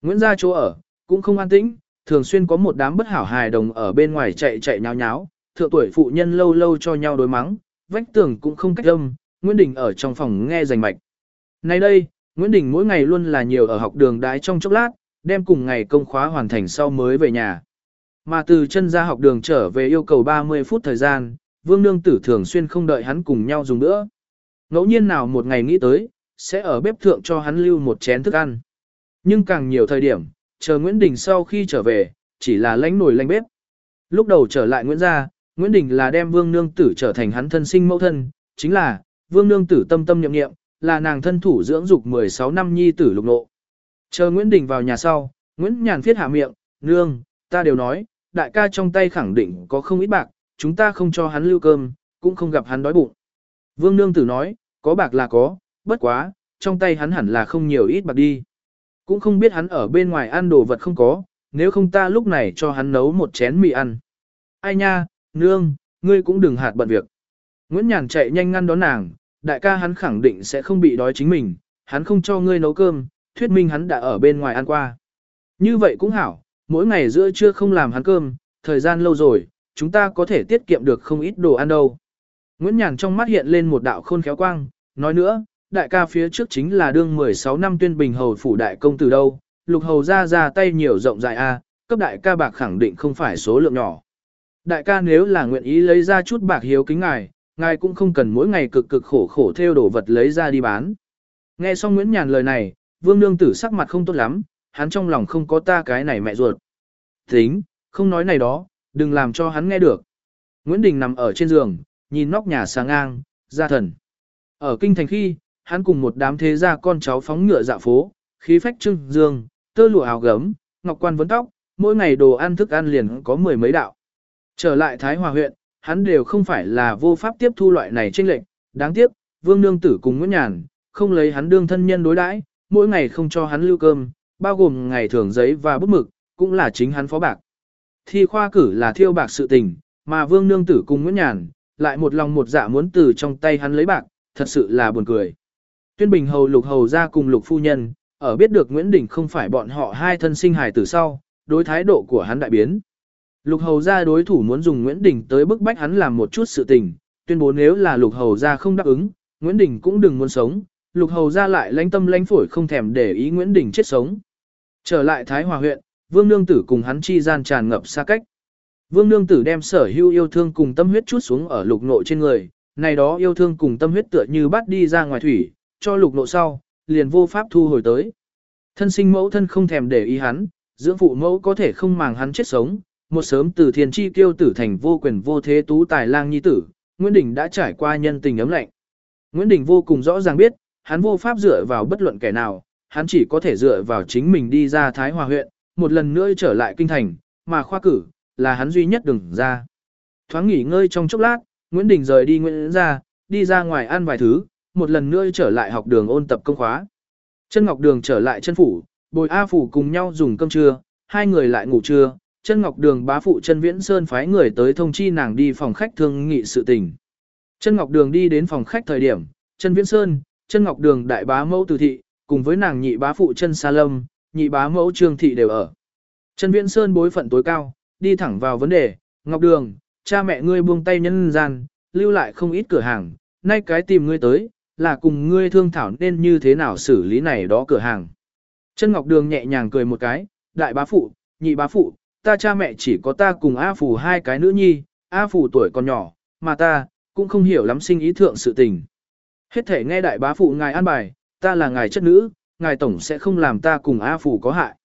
Nguyễn gia chỗ ở, cũng không an tĩnh, thường xuyên có một đám bất hảo hài đồng ở bên ngoài chạy chạy nháo nháo, thượng tuổi phụ nhân lâu lâu cho nhau đối mắng, vách tường cũng không cách âm, Nguyễn Đình ở trong phòng nghe rành mạch. Nay đây, Nguyễn Đình mỗi ngày luôn là nhiều ở học đường đái trong chốc lát, đem cùng ngày công khóa hoàn thành sau mới về nhà. Mà từ chân ra học đường trở về yêu cầu 30 phút thời gian, Vương Nương Tử thường xuyên không đợi hắn cùng nhau dùng nữa. Ngẫu nhiên nào một ngày nghĩ tới, sẽ ở bếp thượng cho hắn lưu một chén thức ăn. Nhưng càng nhiều thời điểm, chờ Nguyễn Đình sau khi trở về, chỉ là lánh nồi lánh bếp. Lúc đầu trở lại Nguyễn gia, Nguyễn Đình là đem Vương Nương Tử trở thành hắn thân sinh mẫu thân, chính là, Vương Nương Tử tâm tâm nhậm nghiệm, là nàng thân thủ dưỡng dục 16 năm nhi tử lục nộ. Chờ Nguyễn Đình vào nhà sau, Nguyễn Nhàn phiết hạ miệng, Nương, ta đều nói, đại ca trong tay khẳng định có không ít bạc, chúng ta không cho hắn lưu cơm, cũng không gặp hắn đói bụng. Vương Nương Tử nói, có bạc là có, bất quá, trong tay hắn hẳn là không nhiều ít bạc đi. Cũng không biết hắn ở bên ngoài ăn đồ vật không có, nếu không ta lúc này cho hắn nấu một chén mì ăn. Ai nha, nương, ngươi cũng đừng hạt bận việc. Nguyễn Nhàn chạy nhanh ngăn đón nàng, đại ca hắn khẳng định sẽ không bị đói chính mình, hắn không cho ngươi nấu cơm, thuyết minh hắn đã ở bên ngoài ăn qua. Như vậy cũng hảo, mỗi ngày giữa trưa không làm hắn cơm, thời gian lâu rồi, chúng ta có thể tiết kiệm được không ít đồ ăn đâu. Nguyễn Nhàn trong mắt hiện lên một đạo khôn khéo quang, nói nữa, đại ca phía trước chính là đương 16 năm tuyên bình hầu phủ đại công từ đâu, lục hầu ra ra tay nhiều rộng dài a, cấp đại ca bạc khẳng định không phải số lượng nhỏ. Đại ca nếu là nguyện ý lấy ra chút bạc hiếu kính ngài, ngài cũng không cần mỗi ngày cực cực khổ khổ theo đồ vật lấy ra đi bán. Nghe xong Nguyễn Nhàn lời này, vương nương tử sắc mặt không tốt lắm, hắn trong lòng không có ta cái này mẹ ruột. Tính, không nói này đó, đừng làm cho hắn nghe được. Nguyễn Đình nằm ở trên giường, nhìn nóc nhà sáng ngang, ra thần. Ở kinh thành khi, hắn cùng một đám thế gia con cháu phóng ngựa dạ phố, khí phách trưng dương, tơ lụa áo gấm, ngọc quan vấn tóc, mỗi ngày đồ ăn thức ăn liền có mười mấy đạo. Trở lại Thái Hòa huyện, hắn đều không phải là vô pháp tiếp thu loại này tranh lệnh, đáng tiếc, Vương Nương Tử cùng Nguyễn Nhàn, không lấy hắn đương thân nhân đối đãi, mỗi ngày không cho hắn lưu cơm, bao gồm ngày thường giấy và bút mực, cũng là chính hắn phó bạc. Thi khoa cử là thiêu bạc sự tình, mà Vương Nương Tử cùng Nguyễn Nhàn, lại một lòng một dạ muốn từ trong tay hắn lấy bạc, thật sự là buồn cười. Tuyên Bình Hầu Lục Hầu ra cùng Lục Phu Nhân, ở biết được Nguyễn Đình không phải bọn họ hai thân sinh hài từ sau, đối thái độ của hắn đại biến. Lục Hầu ra đối thủ muốn dùng Nguyễn Đình tới bức bách hắn làm một chút sự tình, tuyên bố nếu là Lục Hầu ra không đáp ứng, Nguyễn Đình cũng đừng muốn sống, Lục Hầu ra lại lãnh tâm lãnh phổi không thèm để ý Nguyễn Đình chết sống. Trở lại Thái Hòa huyện, Vương Nương Tử cùng hắn chi gian tràn ngập xa cách. Vương Nương Tử đem sở hữu yêu thương cùng tâm huyết chút xuống ở lục nộ trên người, này đó yêu thương cùng tâm huyết tựa như bắt đi ra ngoài thủy, cho lục nộ sau, liền vô pháp thu hồi tới. Thân sinh mẫu thân không thèm để ý hắn, dưỡng phụ mẫu có thể không màng hắn chết sống, một sớm từ thiên chi kiêu tử thành vô quyền vô thế tú tài lang nhi tử, Nguyễn Đình đã trải qua nhân tình ấm lạnh. Nguyễn Đình vô cùng rõ ràng biết, hắn vô pháp dựa vào bất luận kẻ nào, hắn chỉ có thể dựa vào chính mình đi ra Thái Hòa huyện, một lần nữa trở lại kinh thành, mà khoa cử, là hắn duy nhất đừng ra. Thoáng nghỉ ngơi trong chốc lát, Nguyễn Đình rời đi Nguyễn ra, đi ra ngoài ăn vài thứ, một lần nữa trở lại học đường ôn tập công khóa. Chân Ngọc Đường trở lại chân phủ, bồi A Phủ cùng nhau dùng cơm trưa, hai người lại ngủ trưa, chân Ngọc Đường bá phụ chân Viễn Sơn phái người tới thông chi nàng đi phòng khách thương nghị sự tình. Chân Ngọc Đường đi đến phòng khách thời điểm, chân Viễn Sơn, chân Ngọc Đường đại bá mẫu từ thị, cùng với nàng nhị bá phụ chân Sa Lâm, nhị bá mẫu Trương thị đều ở. Chân Viễn Sơn bối phận tối cao, đi thẳng vào vấn đề, Ngọc Đường, cha mẹ ngươi buông tay nhân gian, lưu lại không ít cửa hàng, nay cái tìm ngươi tới, là cùng ngươi thương thảo nên như thế nào xử lý này đó cửa hàng. Chân Ngọc Đường nhẹ nhàng cười một cái, đại bá phụ, nhị bá phụ, ta cha mẹ chỉ có ta cùng A Phù hai cái nữ nhi, A Phù tuổi còn nhỏ, mà ta, cũng không hiểu lắm sinh ý thượng sự tình. Hết thể nghe đại bá phụ ngài an bài, ta là ngài chất nữ, ngài tổng sẽ không làm ta cùng A phủ có hại.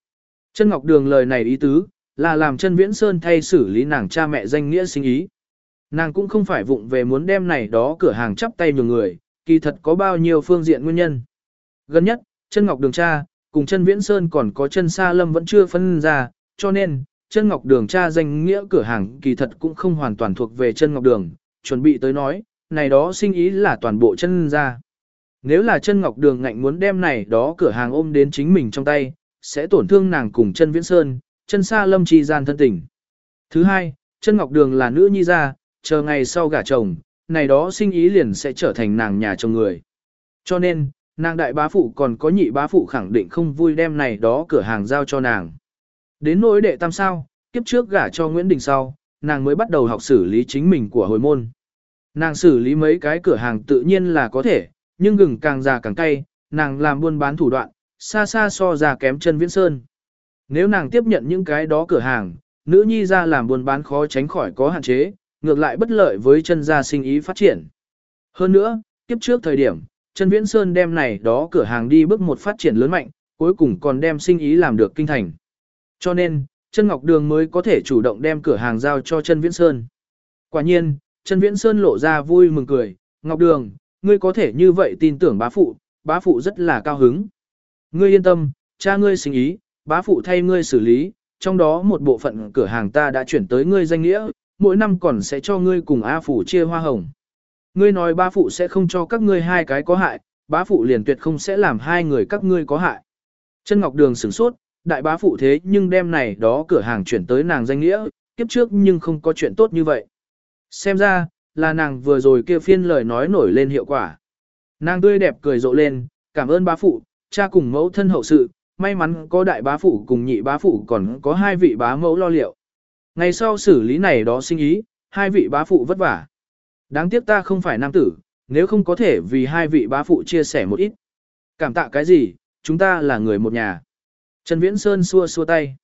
Chân Ngọc Đường lời này ý tứ, là làm chân Viễn Sơn thay xử lý nàng cha mẹ danh nghĩa sinh ý. Nàng cũng không phải vụng về muốn đem này đó cửa hàng chắp tay nhường người, kỳ thật có bao nhiêu phương diện nguyên nhân. Gần nhất, chân Ngọc Đường cha, cùng chân Viễn Sơn còn có chân Sa Lâm vẫn chưa phân ra, cho nên, chân Ngọc Đường cha danh nghĩa cửa hàng kỳ thật cũng không hoàn toàn thuộc về chân Ngọc Đường, chuẩn bị tới nói, này đó sinh ý là toàn bộ chân ra. Nếu là chân Ngọc Đường ngạnh muốn đem này đó cửa hàng ôm đến chính mình trong tay, sẽ tổn thương nàng cùng chân Viễn Sơn, chân Sa Lâm chi gian thân tình. Thứ hai, chân Ngọc Đường là nữ nhi gia, chờ ngày sau gả chồng, này đó sinh ý liền sẽ trở thành nàng nhà chồng người. Cho nên, nàng đại bá phụ còn có nhị bá phụ khẳng định không vui đem này đó cửa hàng giao cho nàng. Đến nỗi đệ tam sao, kiếp trước gả cho Nguyễn Đình sau, nàng mới bắt đầu học xử lý chính mình của hồi môn. Nàng xử lý mấy cái cửa hàng tự nhiên là có thể, nhưng gừng càng già càng cay, nàng làm buôn bán thủ đoạn, xa xa so ra kém chân viễn sơn. Nếu nàng tiếp nhận những cái đó cửa hàng, nữ nhi ra làm buôn bán khó tránh khỏi có hạn chế, ngược lại bất lợi với chân gia sinh ý phát triển. Hơn nữa, tiếp trước thời điểm, chân viễn sơn đem này đó cửa hàng đi bước một phát triển lớn mạnh, cuối cùng còn đem sinh ý làm được kinh thành. Cho nên, chân Ngọc Đường mới có thể chủ động đem cửa hàng giao cho chân Viễn Sơn. Quả nhiên, chân Viễn Sơn lộ ra vui mừng cười, Ngọc Đường, ngươi có thể như vậy tin tưởng bá phụ, bá phụ rất là cao hứng. Ngươi yên tâm, cha ngươi sinh ý, bá phụ thay ngươi xử lý, trong đó một bộ phận cửa hàng ta đã chuyển tới ngươi danh nghĩa, mỗi năm còn sẽ cho ngươi cùng A phụ chia hoa hồng. Ngươi nói bá phụ sẽ không cho các ngươi hai cái có hại, bá phụ liền tuyệt không sẽ làm hai người các ngươi có hại. Chân Ngọc Đường sửng sốt, đại bá phụ thế nhưng đem này đó cửa hàng chuyển tới nàng danh nghĩa, kiếp trước nhưng không có chuyện tốt như vậy. Xem ra, là nàng vừa rồi kia phiên lời nói nổi lên hiệu quả. Nàng tươi đẹp cười rộ lên, cảm ơn bá phụ, cha cùng mẫu thân hậu sự, may mắn có đại bá phụ cùng nhị bá phụ còn có hai vị bá mẫu lo liệu. Ngày sau xử lý này đó sinh ý, hai vị bá phụ vất vả. Đáng tiếc ta không phải nam tử, nếu không có thể vì hai vị bá phụ chia sẻ một ít. Cảm tạ cái gì, chúng ta là người một nhà. Trần Viễn Sơn xua xua tay.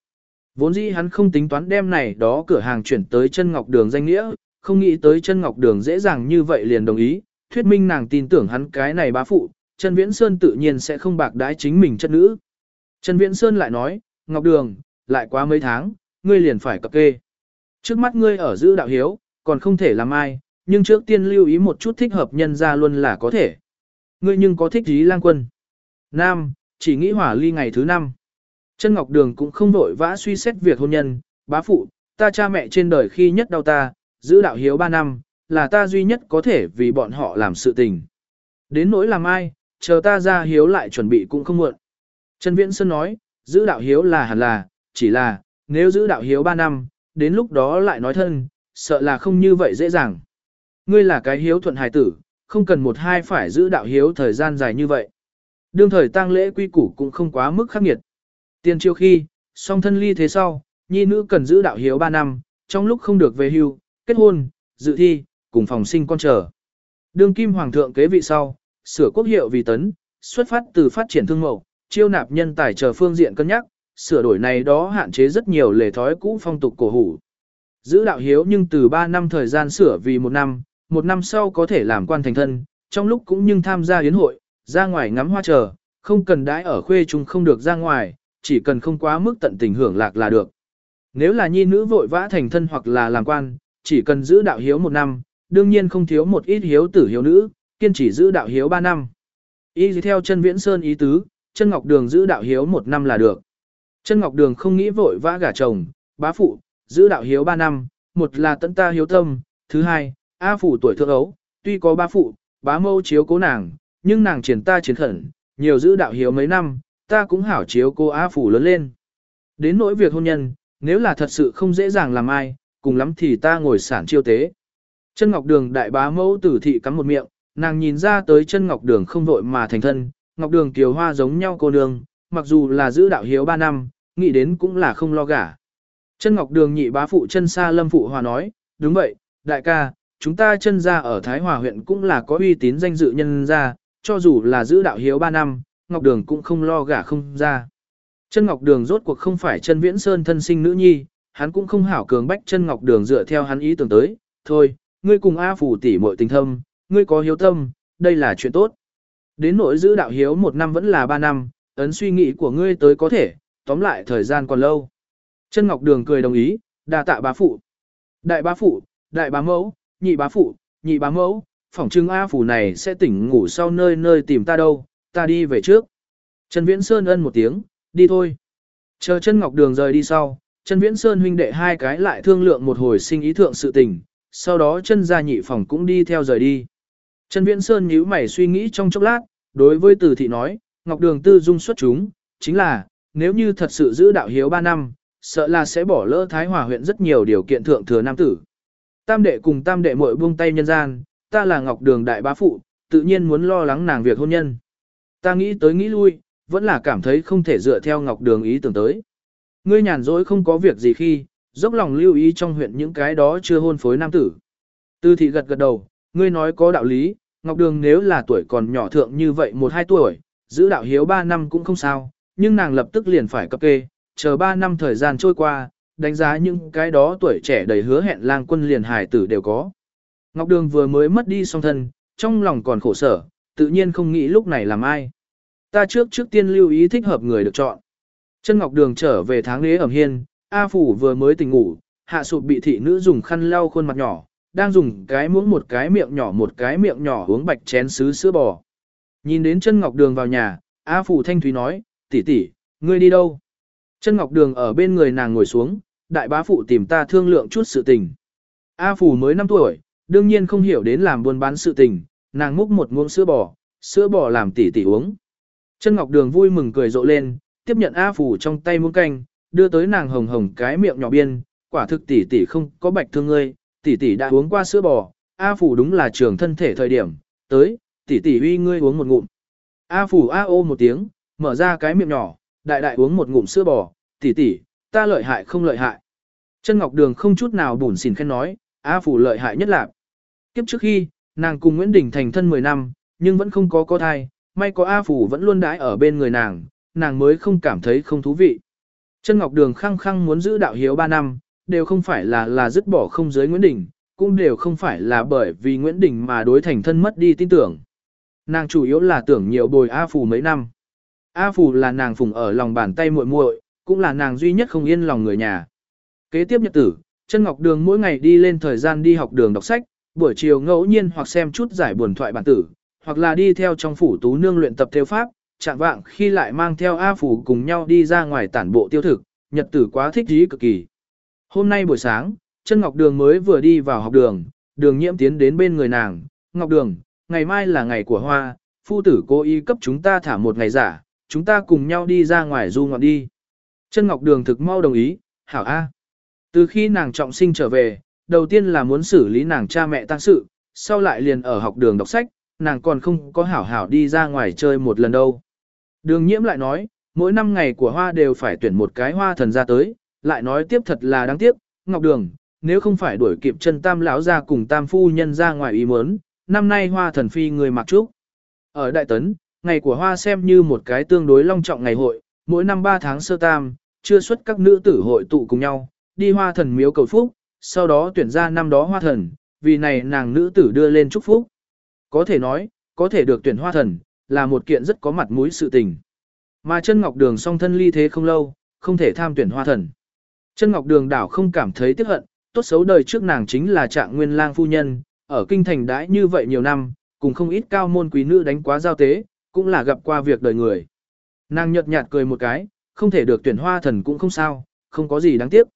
Vốn dĩ hắn không tính toán đem này đó cửa hàng chuyển tới chân ngọc đường danh nghĩa, không nghĩ tới chân ngọc đường dễ dàng như vậy liền đồng ý, thuyết minh nàng tin tưởng hắn cái này bá phụ, Trần Viễn Sơn tự nhiên sẽ không bạc đái chính mình chất nữ. Trần Viễn Sơn lại nói, Ngọc Đường, lại quá mấy tháng, ngươi liền phải cập kê. Trước mắt ngươi ở giữ đạo hiếu, còn không thể làm ai, nhưng trước tiên lưu ý một chút thích hợp nhân ra luôn là có thể. Ngươi nhưng có thích ý lang quân. Nam, chỉ nghĩ hỏa ly ngày thứ năm. Chân Ngọc Đường cũng không vội vã suy xét việc hôn nhân, bá phụ, ta cha mẹ trên đời khi nhất đau ta, giữ đạo hiếu ba năm, là ta duy nhất có thể vì bọn họ làm sự tình. Đến nỗi làm ai, chờ ta ra hiếu lại chuẩn bị cũng không muộn. Trần Viễn Sơn nói, giữ đạo hiếu là hẳn là, chỉ là, nếu giữ đạo hiếu 3 năm, đến lúc đó lại nói thân, sợ là không như vậy dễ dàng. Ngươi là cái hiếu thuận hài tử, không cần một hai phải giữ đạo hiếu thời gian dài như vậy. Đương thời tang lễ quy củ cũng không quá mức khắc nghiệt. Tiên chiêu khi, song thân ly thế sau, nhi nữ cần giữ đạo hiếu 3 năm, trong lúc không được về hưu, kết hôn, dự thi, cùng phòng sinh con trở. Đương kim hoàng thượng kế vị sau, sửa quốc hiệu vì tấn, xuất phát từ phát triển thương mậu, chiêu nạp nhân tài chờ phương diện cân nhắc, sửa đổi này đó hạn chế rất nhiều lề thói cũ phong tục cổ hủ. Giữ đạo hiếu nhưng từ 3 năm thời gian sửa vì một năm, một năm sau có thể làm quan thành thân, trong lúc cũng nhưng tham gia yến hội, ra ngoài ngắm hoa chờ, không cần đãi ở khuê chúng không được ra ngoài, chỉ cần không quá mức tận tình hưởng lạc là được. Nếu là nhi nữ vội vã thành thân hoặc là làm quan, chỉ cần giữ đạo hiếu một năm, đương nhiên không thiếu một ít hiếu tử hiếu nữ, kiên trì giữ đạo hiếu ba năm. Y theo chân viễn sơn ý tứ, chân ngọc đường giữ đạo hiếu một năm là được. Chân ngọc đường không nghĩ vội vã gả chồng, bá phụ, giữ đạo hiếu ba năm, một là tận ta hiếu tâm, thứ hai, A phụ tuổi thượng ấu, tuy có bá phụ, bá mâu chiếu cố nàng, nhưng nàng triển ta chiến khẩn, nhiều giữ đạo hiếu mấy năm, ta cũng hảo chiếu cô A phủ lớn lên. Đến nỗi việc hôn nhân, nếu là thật sự không dễ dàng làm ai, cùng lắm thì ta ngồi sản chiêu tế. Chân Ngọc Đường đại bá mẫu tử thị cắm một miệng, nàng nhìn ra tới chân Ngọc Đường không vội mà thành thân, Ngọc Đường kiều hoa giống nhau cô nương, mặc dù là giữ đạo hiếu 3 năm, nghĩ đến cũng là không lo gả. Chân Ngọc Đường nhị bá phụ chân xa lâm phụ hòa nói, đúng vậy, đại ca, chúng ta chân ra ở Thái Hòa huyện cũng là có uy tín danh dự nhân ra, cho dù là giữ đạo hiếu 3 năm, Ngọc Đường cũng không lo gả không ra. Chân Ngọc Đường rốt cuộc không phải chân viễn sơn thân sinh nữ nhi, hắn cũng không hảo cường bách chân Ngọc Đường dựa theo hắn ý tưởng tới, thôi, ngươi cùng A Phủ tỷ muội tình thâm, ngươi có hiếu tâm, đây là chuyện tốt. Đến nỗi giữ đạo hiếu một năm vẫn là ba năm, ấn suy nghĩ của ngươi tới có thể, tóm lại thời gian còn lâu. Chân Ngọc Đường cười đồng ý, đa tạ bá phụ. Đại bá phụ, đại bá mẫu, nhị bá phụ, nhị bá mẫu, phỏng trưng A Phủ này sẽ tỉnh ngủ sau nơi nơi tìm ta đâu, ta đi về trước. Trần Viễn Sơn ân một tiếng, đi thôi. Chờ chân Ngọc Đường rời đi sau, Trần Viễn Sơn huynh đệ hai cái lại thương lượng một hồi sinh ý thượng sự tình, sau đó chân gia nhị phòng cũng đi theo rời đi. Trần Viễn Sơn nhíu mày suy nghĩ trong chốc lát, đối với Từ Thị nói, Ngọc Đường tư dung xuất chúng, chính là, nếu như thật sự giữ đạo hiếu 3 năm, sợ là sẽ bỏ lỡ Thái Hòa huyện rất nhiều điều kiện thượng thừa nam tử. Tam đệ cùng tam đệ muội buông tay nhân gian, ta là Ngọc Đường đại bá phụ, tự nhiên muốn lo lắng nàng việc hôn nhân. Ta nghĩ tới nghĩ lui, vẫn là cảm thấy không thể dựa theo Ngọc Đường ý tưởng tới. Ngươi nhàn rỗi không có việc gì khi, dốc lòng lưu ý trong huyện những cái đó chưa hôn phối nam tử. Tư thị gật gật đầu, ngươi nói có đạo lý, Ngọc Đường nếu là tuổi còn nhỏ thượng như vậy một hai tuổi, giữ đạo hiếu 3 năm cũng không sao, nhưng nàng lập tức liền phải cập kê, chờ 3 năm thời gian trôi qua, đánh giá những cái đó tuổi trẻ đầy hứa hẹn lang quân liền hải tử đều có. Ngọc Đường vừa mới mất đi song thân, trong lòng còn khổ sở, tự nhiên không nghĩ lúc này làm ai. Ta trước trước tiên lưu ý thích hợp người được chọn. Chân Ngọc Đường trở về tháng lễ ẩm hiên, A Phủ vừa mới tỉnh ngủ, hạ sụp bị thị nữ dùng khăn lau khuôn mặt nhỏ, đang dùng cái muỗng một cái miệng nhỏ một cái miệng nhỏ uống bạch chén sứ sữa bò. Nhìn đến chân Ngọc Đường vào nhà, A Phủ thanh thúy nói, tỷ tỷ, ngươi đi đâu? Chân Ngọc Đường ở bên người nàng ngồi xuống, đại bá phụ tìm ta thương lượng chút sự tình. A Phủ mới 5 tuổi, đương nhiên không hiểu đến làm buôn bán sự tình, nàng múc một muỗng sữa bò, sữa bò làm tỷ tỷ uống. Chân Ngọc Đường vui mừng cười rộ lên, tiếp nhận A Phủ trong tay muỗng canh, đưa tới nàng hồng hồng cái miệng nhỏ biên, quả thực tỷ tỷ không có bạch thương ngươi, tỷ tỷ đã uống qua sữa bò, A Phủ đúng là trường thân thể thời điểm, tới, tỷ tỷ uy ngươi uống một ngụm. A Phủ A ô một tiếng, mở ra cái miệng nhỏ, đại đại uống một ngụm sữa bò, tỷ tỷ, ta lợi hại không lợi hại. Chân Ngọc Đường không chút nào bùn xỉn khen nói, A Phủ lợi hại nhất là. Kiếp trước khi, nàng cùng Nguyễn Đình thành thân 10 năm, nhưng vẫn không có có thai, may có A Phủ vẫn luôn đãi ở bên người nàng, nàng mới không cảm thấy không thú vị. Chân Ngọc Đường khăng khăng muốn giữ đạo hiếu 3 năm, đều không phải là là dứt bỏ không giới Nguyễn Đình, cũng đều không phải là bởi vì Nguyễn Đình mà đối thành thân mất đi tin tưởng. Nàng chủ yếu là tưởng nhiều bồi A Phù mấy năm. A Phù là nàng phùng ở lòng bàn tay muội muội, cũng là nàng duy nhất không yên lòng người nhà. Kế tiếp nhật tử, chân ngọc đường mỗi ngày đi lên thời gian đi học đường đọc sách, buổi chiều ngẫu nhiên hoặc xem chút giải buồn thoại bản tử, hoặc là đi theo trong phủ tú nương luyện tập theo pháp, chạm vạng khi lại mang theo A phủ cùng nhau đi ra ngoài tản bộ tiêu thực, nhật tử quá thích dí cực kỳ. Hôm nay buổi sáng, chân ngọc đường mới vừa đi vào học đường, đường nhiễm tiến đến bên người nàng, ngọc đường, ngày mai là ngày của hoa, phu tử cố ý cấp chúng ta thả một ngày giả, chúng ta cùng nhau đi ra ngoài du ngoạn đi. Chân Ngọc Đường thực mau đồng ý, hảo A. Từ khi nàng trọng sinh trở về, đầu tiên là muốn xử lý nàng cha mẹ tăng sự, sau lại liền ở học đường đọc sách, nàng còn không có hảo hảo đi ra ngoài chơi một lần đâu. Đường nhiễm lại nói, mỗi năm ngày của hoa đều phải tuyển một cái hoa thần ra tới, lại nói tiếp thật là đáng tiếc, Ngọc Đường, nếu không phải đuổi kịp chân tam lão ra cùng tam phu nhân ra ngoài ý muốn, năm nay hoa thần phi người mặc trúc. Ở Đại Tấn, ngày của hoa xem như một cái tương đối long trọng ngày hội, mỗi năm 3 tháng sơ tam, chưa xuất các nữ tử hội tụ cùng nhau, đi hoa thần miếu cầu phúc, sau đó tuyển ra năm đó hoa thần, vì này nàng nữ tử đưa lên chúc phúc. Có thể nói, có thể được tuyển hoa thần, là một kiện rất có mặt mũi sự tình. Mà chân ngọc đường song thân ly thế không lâu, không thể tham tuyển hoa thần. Chân ngọc đường đảo không cảm thấy tiếc hận, tốt xấu đời trước nàng chính là trạng nguyên lang phu nhân, ở kinh thành đãi như vậy nhiều năm, cùng không ít cao môn quý nữ đánh quá giao tế, cũng là gặp qua việc đời người. Nàng nhợt nhạt cười một cái, không thể được tuyển hoa thần cũng không sao, không có gì đáng tiếc.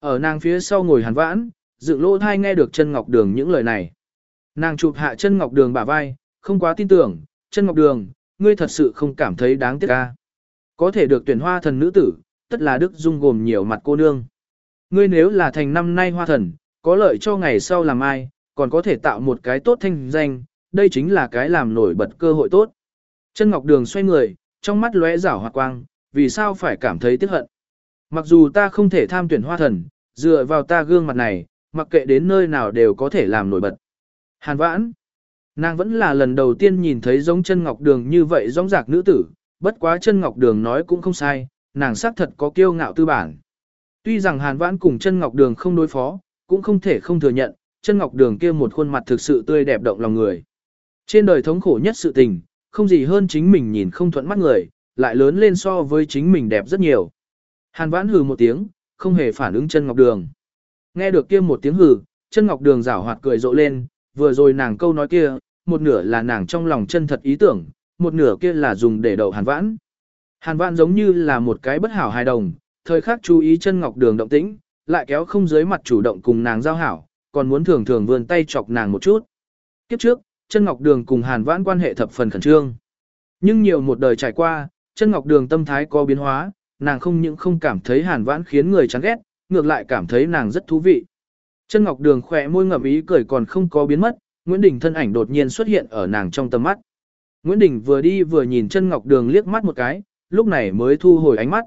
Ở nàng phía sau ngồi hàn vãn, dựng lỗ thai nghe được chân ngọc đường những lời này. Nàng chụp hạ chân ngọc đường bả vai, không quá tin tưởng, chân ngọc đường, ngươi thật sự không cảm thấy đáng tiếc ca. Có thể được tuyển hoa thần nữ tử, tất là đức dung gồm nhiều mặt cô nương. Ngươi nếu là thành năm nay hoa thần, có lợi cho ngày sau làm ai, còn có thể tạo một cái tốt thanh danh, đây chính là cái làm nổi bật cơ hội tốt. Chân Ngọc Đường xoay người, trong mắt lóe rảo hoạt quang, vì sao phải cảm thấy tiếc hận. Mặc dù ta không thể tham tuyển hoa thần, dựa vào ta gương mặt này, mặc kệ đến nơi nào đều có thể làm nổi bật. Hàn vãn, nàng vẫn là lần đầu tiên nhìn thấy giống chân Ngọc Đường như vậy giống rạc nữ tử, bất quá chân Ngọc Đường nói cũng không sai, nàng xác thật có kiêu ngạo tư bản. Tuy rằng Hàn vãn cùng chân Ngọc Đường không đối phó, cũng không thể không thừa nhận, chân ngọc đường kia một khuôn mặt thực sự tươi đẹp động lòng người. Trên đời thống khổ nhất sự tình, không gì hơn chính mình nhìn không thuận mắt người, lại lớn lên so với chính mình đẹp rất nhiều. Hàn vãn hừ một tiếng, không hề phản ứng chân ngọc đường. Nghe được kia một tiếng hừ, chân ngọc đường rảo hoạt cười rộ lên, vừa rồi nàng câu nói kia, một nửa là nàng trong lòng chân thật ý tưởng, một nửa kia là dùng để đậu hàn vãn. Hàn vãn giống như là một cái bất hảo hài đồng, thời khắc chú ý chân ngọc đường động tĩnh, lại kéo không dưới mặt chủ động cùng nàng giao hảo, còn muốn thường thường vươn tay chọc nàng một chút. Kiếp trước, chân ngọc đường cùng hàn vãn quan hệ thập phần khẩn trương. Nhưng nhiều một đời trải qua, chân ngọc đường tâm thái có biến hóa, nàng không những không cảm thấy hàn vãn khiến người chán ghét, ngược lại cảm thấy nàng rất thú vị. Chân ngọc đường khỏe môi ngậm ý cười còn không có biến mất, Nguyễn Đình thân ảnh đột nhiên xuất hiện ở nàng trong tầm mắt. Nguyễn Đình vừa đi vừa nhìn chân ngọc đường liếc mắt một cái, lúc này mới thu hồi ánh mắt.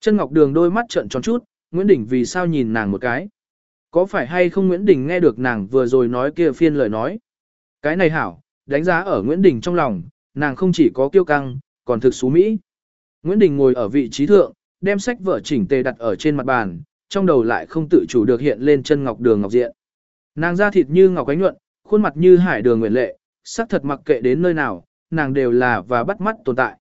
Chân ngọc đường đôi mắt trợn tròn chút, Nguyễn Đình vì sao nhìn nàng một cái. Có phải hay không Nguyễn Đình nghe được nàng vừa rồi nói kia phiên lời nói? Cái này hảo, đánh giá ở Nguyễn Đình trong lòng, nàng không chỉ có kiêu căng, còn thực xú Mỹ. Nguyễn Đình ngồi ở vị trí thượng, đem sách vở chỉnh tề đặt ở trên mặt bàn, trong đầu lại không tự chủ được hiện lên chân ngọc đường ngọc diện. Nàng da thịt như ngọc ánh nhuận, khuôn mặt như hải đường nguyện lệ, sắc thật mặc kệ đến nơi nào, nàng đều là và bắt mắt tồn tại.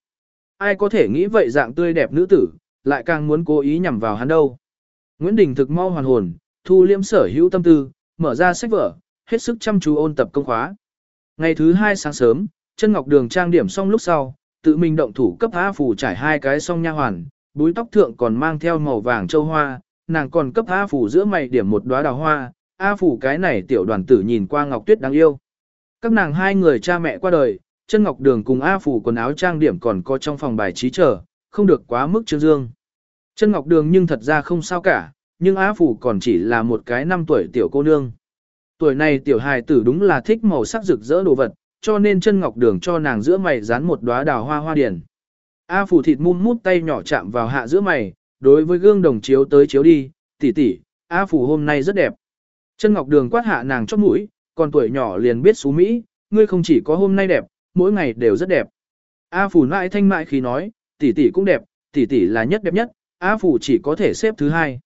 Ai có thể nghĩ vậy dạng tươi đẹp nữ tử, lại càng muốn cố ý nhằm vào hắn đâu. Nguyễn Đình thực mau hoàn hồn, thu liêm sở hữu tâm tư, mở ra sách vở, hết sức chăm chú ôn tập công khóa. Ngày thứ hai sáng sớm, chân ngọc đường trang điểm xong lúc sau, tự mình động thủ cấp A phủ trải hai cái song nha hoàn, búi tóc thượng còn mang theo màu vàng châu hoa, nàng còn cấp A phủ giữa mày điểm một đóa đào hoa, A phủ cái này tiểu đoàn tử nhìn qua ngọc tuyết đáng yêu. Các nàng hai người cha mẹ qua đời, chân ngọc đường cùng A phủ quần áo trang điểm còn có trong phòng bài trí chờ, không được quá mức trương dương. Chân ngọc đường nhưng thật ra không sao cả, nhưng A Phủ còn chỉ là một cái năm tuổi tiểu cô nương. Tuổi này tiểu hài tử đúng là thích màu sắc rực rỡ đồ vật, cho nên chân ngọc đường cho nàng giữa mày dán một đóa đào hoa hoa điển. A phủ thịt mum mút tay nhỏ chạm vào hạ giữa mày, đối với gương đồng chiếu tới chiếu đi, tỷ tỷ, A phủ hôm nay rất đẹp. Chân ngọc đường quát hạ nàng chót mũi, còn tuổi nhỏ liền biết xú Mỹ, ngươi không chỉ có hôm nay đẹp, mỗi ngày đều rất đẹp. A phủ mãi thanh mại khi nói, tỷ tỷ cũng đẹp, tỷ tỷ là nhất đẹp nhất, A phủ chỉ có thể xếp thứ hai.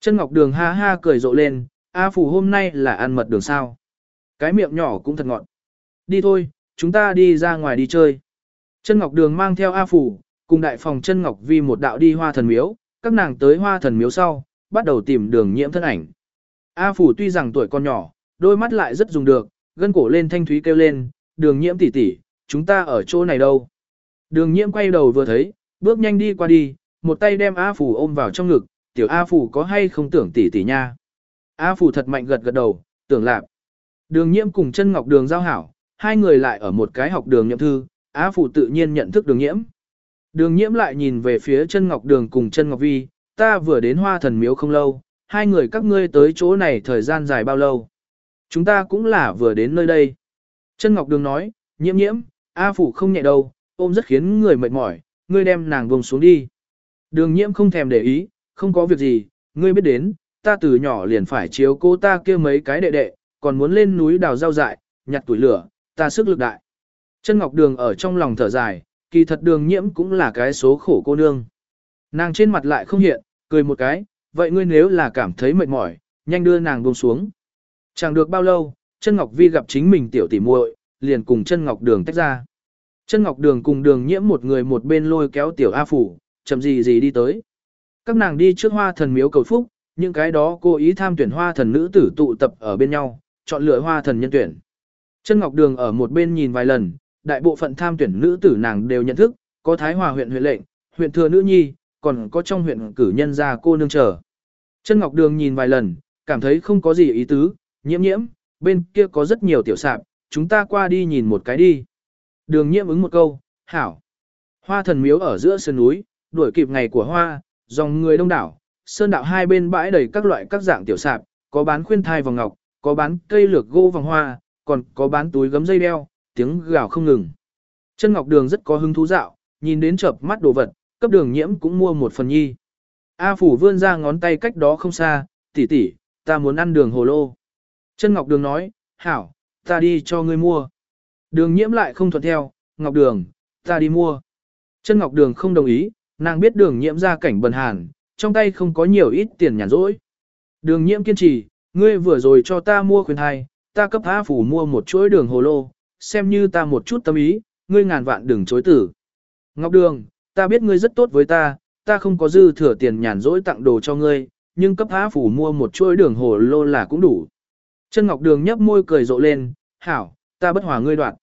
Chân ngọc đường ha ha cười rộ lên, A phủ hôm nay là ăn mật đường sao. Cái miệng nhỏ cũng thật ngọt. Đi thôi, chúng ta đi ra ngoài đi chơi. Chân ngọc đường mang theo A phủ, cùng đại phòng chân ngọc vi một đạo đi hoa thần miếu, các nàng tới hoa thần miếu sau, bắt đầu tìm đường nhiễm thân ảnh. A phủ tuy rằng tuổi còn nhỏ, đôi mắt lại rất dùng được, gân cổ lên thanh thúy kêu lên, đường nhiễm tỷ tỷ, chúng ta ở chỗ này đâu. Đường nhiễm quay đầu vừa thấy, bước nhanh đi qua đi, một tay đem A phủ ôm vào trong ngực, tiểu A phủ có hay không tưởng tỷ tỷ nha. A phủ thật mạnh gật gật đầu, tưởng lạc. Đường nhiễm cùng chân ngọc đường giao hảo, hai người lại ở một cái học đường nhậm thư, A phủ tự nhiên nhận thức đường nhiễm. Đường nhiễm lại nhìn về phía chân ngọc đường cùng chân ngọc vi, ta vừa đến hoa thần miếu không lâu, hai người các ngươi tới chỗ này thời gian dài bao lâu. Chúng ta cũng là vừa đến nơi đây. Chân ngọc đường nói, nhiễm nhiễm, A phủ không nhẹ đâu, ôm rất khiến người mệt mỏi, ngươi đem nàng vùng xuống đi. Đường nhiễm không thèm để ý, không có việc gì, ngươi biết đến, ta từ nhỏ liền phải chiếu cô ta kia mấy cái đệ đệ, còn muốn lên núi đào rau dại, nhặt tuổi lửa, ta sức lực đại. Chân Ngọc Đường ở trong lòng thở dài, kỳ thật đường nhiễm cũng là cái số khổ cô nương. Nàng trên mặt lại không hiện, cười một cái, vậy ngươi nếu là cảm thấy mệt mỏi, nhanh đưa nàng buông xuống. Chẳng được bao lâu, chân Ngọc Vi gặp chính mình tiểu tỷ muội, liền cùng chân Ngọc Đường tách ra. Chân Ngọc Đường cùng đường nhiễm một người một bên lôi kéo tiểu A Phủ, chậm gì gì đi tới. Các nàng đi trước hoa thần miếu cầu phúc, những cái đó cô ý tham tuyển hoa thần nữ tử tụ tập ở bên nhau, chọn lựa hoa thần nhân tuyển. Chân Ngọc Đường ở một bên nhìn vài lần, đại bộ phận tham tuyển nữ tử nàng đều nhận thức, có Thái Hòa huyện huyện lệnh, huyện thừa nữ nhi, còn có trong huyện cử nhân gia cô nương chờ. Chân Ngọc Đường nhìn vài lần, cảm thấy không có gì ý tứ, nhiễm nhiễm, bên kia có rất nhiều tiểu sạp, chúng ta qua đi nhìn một cái đi. Đường nhiễm ứng một câu, hảo. Hoa thần miếu ở giữa sơn núi, đuổi kịp ngày của hoa, dòng người đông đảo, sơn đạo hai bên bãi đầy các loại các dạng tiểu sạp, có bán khuyên thai vòng ngọc, có bán cây lược gỗ vòng hoa, còn có bán túi gấm dây đeo, tiếng gào không ngừng. Chân Ngọc Đường rất có hứng thú dạo, nhìn đến chợp mắt đồ vật, cấp đường nhiễm cũng mua một phần nhi. A Phủ vươn ra ngón tay cách đó không xa, tỷ tỷ, ta muốn ăn đường hồ lô. Chân Ngọc Đường nói, hảo, ta đi cho ngươi mua. Đường nhiễm lại không thuận theo, Ngọc Đường, ta đi mua. Chân Ngọc Đường không đồng ý, nàng biết đường nhiễm ra cảnh bần hàn, trong tay không có nhiều ít tiền nhàn rỗi. Đường nhiễm kiên trì, ngươi vừa rồi cho ta mua khuyến hai, ta cấp A Phủ mua một chuỗi đường hồ lô, xem như ta một chút tâm ý, ngươi ngàn vạn đừng chối tử. Ngọc Đường, ta biết ngươi rất tốt với ta, ta không có dư thừa tiền nhàn rỗi tặng đồ cho ngươi, nhưng cấp á phủ mua một chuỗi đường hồ lô là cũng đủ. Chân Ngọc Đường nhấp môi cười rộ lên, hảo, ta bất hòa ngươi đoạn.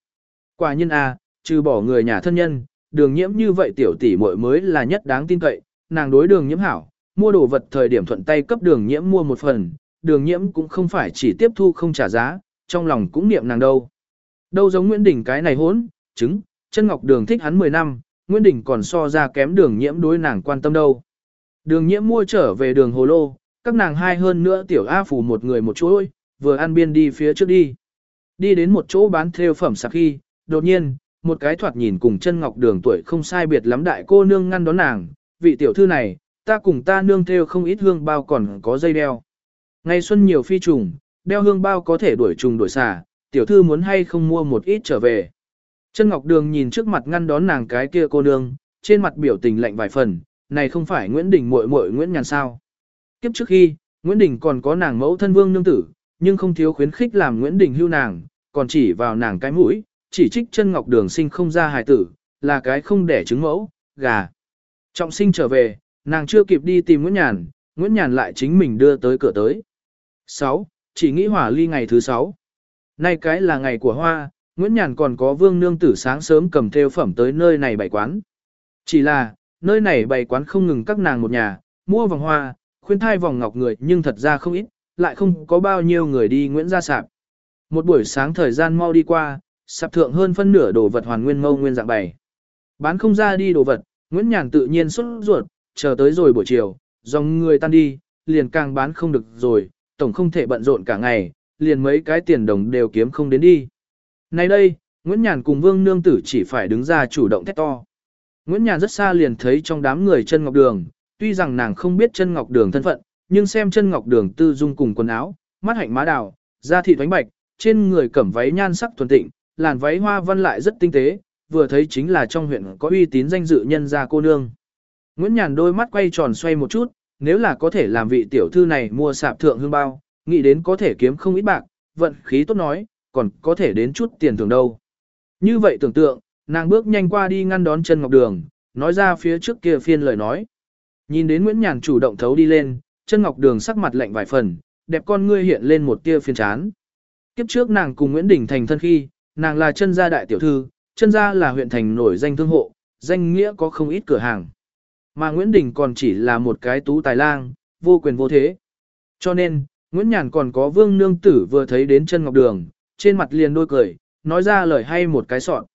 Quả nhân a, à, trừ bỏ người nhà thân nhân, đường nhiễm như vậy tiểu tỷ muội mới là nhất đáng tin cậy, nàng đối đường nhiễm hảo, mua đồ vật thời điểm thuận tay cấp đường nhiễm mua một phần, đường nhiễm cũng không phải chỉ tiếp thu không trả giá, trong lòng cũng niệm nàng đâu. Đâu giống Nguyễn Đình cái này hốn, chứng, chân ngọc đường thích hắn 10 năm, Nguyễn Đình còn so ra kém đường nhiễm đối nàng quan tâm đâu. Đường nhiễm mua trở về đường hồ lô, các nàng hai hơn nữa tiểu A phủ một người một chỗ ơi, vừa ăn biên đi phía trước đi. Đi đến một chỗ bán theo phẩm sạc khi, đột nhiên, một cái thoạt nhìn cùng chân ngọc đường tuổi không sai biệt lắm đại cô nương ngăn đón nàng, vị tiểu thư này, ta cùng ta nương theo không ít hương bao còn có dây đeo. Ngày xuân nhiều phi trùng, đeo hương bao có thể đuổi trùng đuổi xà, tiểu thư muốn hay không mua một ít trở về. Chân Ngọc Đường nhìn trước mặt ngăn đón nàng cái kia cô nương, trên mặt biểu tình lạnh vài phần, này không phải Nguyễn Đình muội muội Nguyễn Nhàn sao. Kiếp trước khi, Nguyễn Đình còn có nàng mẫu thân vương nương tử, nhưng không thiếu khuyến khích làm Nguyễn Đình hưu nàng, còn chỉ vào nàng cái mũi, chỉ trích chân Ngọc Đường sinh không ra hài tử, là cái không đẻ trứng mẫu, gà. Trọng sinh trở về, nàng chưa kịp đi tìm Nguyễn Nhàn, Nguyễn Nhàn lại chính mình đưa tới cửa tới. 6. Chỉ nghĩ hỏa ly ngày thứ 6. Nay cái là ngày của hoa, Nguyễn Nhàn còn có vương nương tử sáng sớm cầm theo phẩm tới nơi này bày quán. Chỉ là, nơi này bày quán không ngừng các nàng một nhà, mua vòng hoa, khuyên thai vòng ngọc người nhưng thật ra không ít, lại không có bao nhiêu người đi Nguyễn ra sạp. Một buổi sáng thời gian mau đi qua, sạp thượng hơn phân nửa đồ vật hoàn nguyên mâu nguyên dạng bày. Bán không ra đi đồ vật, Nguyễn Nhàn tự nhiên xuất ruột, chờ tới rồi buổi chiều, dòng người tan đi, liền càng bán không được rồi, tổng không thể bận rộn cả ngày, liền mấy cái tiền đồng đều kiếm không đến đi. Nay đây, Nguyễn Nhàn cùng Vương Nương Tử chỉ phải đứng ra chủ động thét to. Nguyễn Nhàn rất xa liền thấy trong đám người chân ngọc đường, tuy rằng nàng không biết chân ngọc đường thân phận, nhưng xem chân ngọc đường tư dung cùng quần áo, mắt hạnh má đào, da thịt thoánh bạch, trên người cẩm váy nhan sắc thuần tịnh, làn váy hoa văn lại rất tinh tế, vừa thấy chính là trong huyện có uy tín danh dự nhân gia cô nương. Nguyễn Nhàn đôi mắt quay tròn xoay một chút, nếu là có thể làm vị tiểu thư này mua sạp thượng hương bao, nghĩ đến có thể kiếm không ít bạc, vận khí tốt nói, còn có thể đến chút tiền thưởng đâu. Như vậy tưởng tượng, nàng bước nhanh qua đi ngăn đón chân ngọc đường, nói ra phía trước kia phiên lời nói. Nhìn đến Nguyễn Nhàn chủ động thấu đi lên, chân ngọc đường sắc mặt lạnh vài phần, đẹp con ngươi hiện lên một tia phiên chán. Kiếp trước nàng cùng Nguyễn Đình thành thân khi, nàng là chân gia đại tiểu thư, chân gia là huyện thành nổi danh thương hộ, danh nghĩa có không ít cửa hàng. Mà Nguyễn Đình còn chỉ là một cái tú tài lang, vô quyền vô thế. Cho nên, Nguyễn Nhàn còn có vương nương tử vừa thấy đến chân ngọc đường, trên mặt liền đôi cười, nói ra lời hay một cái sọn.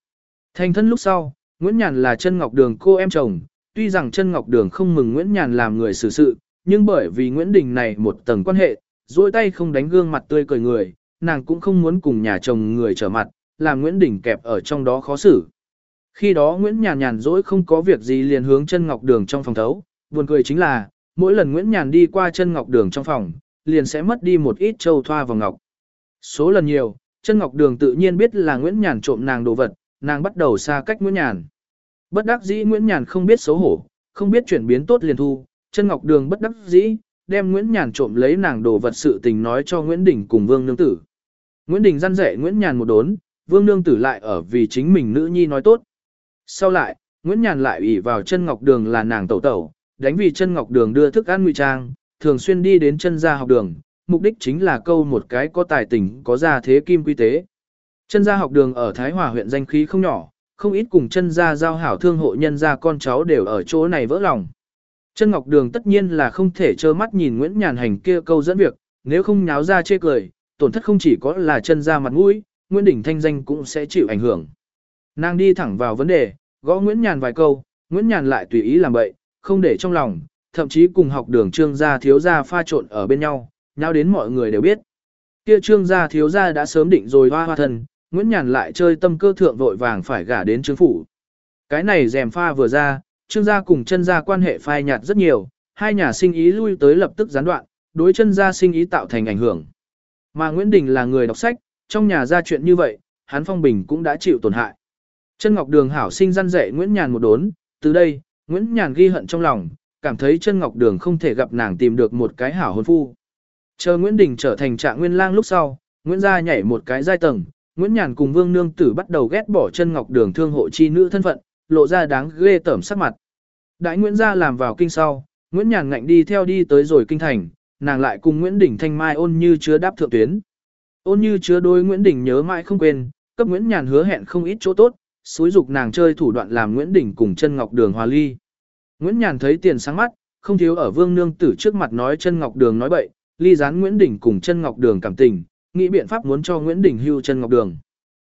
Thành thân lúc sau, Nguyễn Nhàn là chân ngọc đường cô em chồng, tuy rằng chân ngọc đường không mừng Nguyễn Nhàn làm người xử sự, nhưng bởi vì Nguyễn Đình này một tầng quan hệ, duỗi tay không đánh gương mặt tươi cười người, nàng cũng không muốn cùng nhà chồng người trở mặt, làm Nguyễn Đình kẹp ở trong đó khó xử. Khi đó Nguyễn Nhàn nhàn dỗi không có việc gì liền hướng chân ngọc đường trong phòng thấu, buồn cười chính là, mỗi lần Nguyễn Nhàn đi qua chân ngọc đường trong phòng, liền sẽ mất đi một ít châu thoa vào ngọc. Số lần nhiều, chân ngọc đường tự nhiên biết là Nguyễn Nhàn trộm nàng đồ vật, nàng bắt đầu xa cách Nguyễn Nhàn. Bất đắc dĩ Nguyễn Nhàn không biết xấu hổ, không biết chuyển biến tốt liền thu, chân ngọc đường bất đắc dĩ, đem Nguyễn Nhàn trộm lấy nàng đồ vật sự tình nói cho Nguyễn Đình cùng Vương Nương Tử. Nguyễn Đình răn rẻ Nguyễn Nhàn một đốn, Vương Nương Tử lại ở vì chính mình nữ nhi nói tốt. Sau lại, Nguyễn Nhàn lại ủy vào chân ngọc đường là nàng tẩu tẩu, đánh vì chân ngọc đường đưa thức ăn ngụy trang, thường xuyên đi đến chân gia học đường, mục đích chính là câu một cái có tài tình có gia thế kim quy tế. Chân gia học đường ở Thái Hòa huyện danh khí không nhỏ, không ít cùng chân gia giao hảo thương hộ nhân gia con cháu đều ở chỗ này vỡ lòng. Chân Ngọc Đường tất nhiên là không thể trơ mắt nhìn Nguyễn Nhàn hành kia câu dẫn việc, nếu không nháo ra chê cười, tổn thất không chỉ có là chân gia mặt mũi, Nguyễn Đình thanh danh cũng sẽ chịu ảnh hưởng. Nàng đi thẳng vào vấn đề, gõ Nguyễn Nhàn vài câu, Nguyễn Nhàn lại tùy ý làm bậy, không để trong lòng, thậm chí cùng học đường trương gia thiếu gia pha trộn ở bên nhau, nhau đến mọi người đều biết. Kia trương gia thiếu gia đã sớm định rồi hoa hoa thân, Nguyễn Nhàn lại chơi tâm cơ thượng vội vàng phải gả đến trương phủ. Cái này rèm pha vừa ra, trương gia cùng chân gia quan hệ phai nhạt rất nhiều, hai nhà sinh ý lui tới lập tức gián đoạn, đối chân gia sinh ý tạo thành ảnh hưởng. Mà Nguyễn Đình là người đọc sách, trong nhà ra chuyện như vậy, hắn phong bình cũng đã chịu tổn hại. Chân Ngọc Đường hảo sinh răn dạy Nguyễn Nhàn một đốn, từ đây, Nguyễn Nhàn ghi hận trong lòng, cảm thấy chân Ngọc Đường không thể gặp nàng tìm được một cái hảo hôn phu. Chờ Nguyễn Đình trở thành trạng nguyên lang lúc sau, Nguyễn gia nhảy một cái giai tầng, Nguyễn Nhàn cùng Vương Nương Tử bắt đầu ghét bỏ chân Ngọc Đường thương hộ chi nữ thân phận, lộ ra đáng ghê tởm sắc mặt. Đại Nguyễn gia làm vào kinh sau, Nguyễn Nhàn ngạnh đi theo đi tới rồi kinh thành, nàng lại cùng Nguyễn Đình Thanh Mai ôn như chứa đáp thượng tuyến. Ôn như chứa đôi Nguyễn Đình nhớ mãi không quên, cấp Nguyễn Nhàn hứa hẹn không ít chỗ tốt, xúi dục nàng chơi thủ đoạn làm Nguyễn Đình cùng chân Ngọc Đường hòa ly. Nguyễn Nhàn thấy tiền sáng mắt, không thiếu ở Vương Nương Tử trước mặt nói chân Ngọc Đường nói bậy, ly gián Nguyễn Đình cùng chân Ngọc Đường cảm tình, nghĩ biện pháp muốn cho Nguyễn Đình hưu chân Ngọc Đường.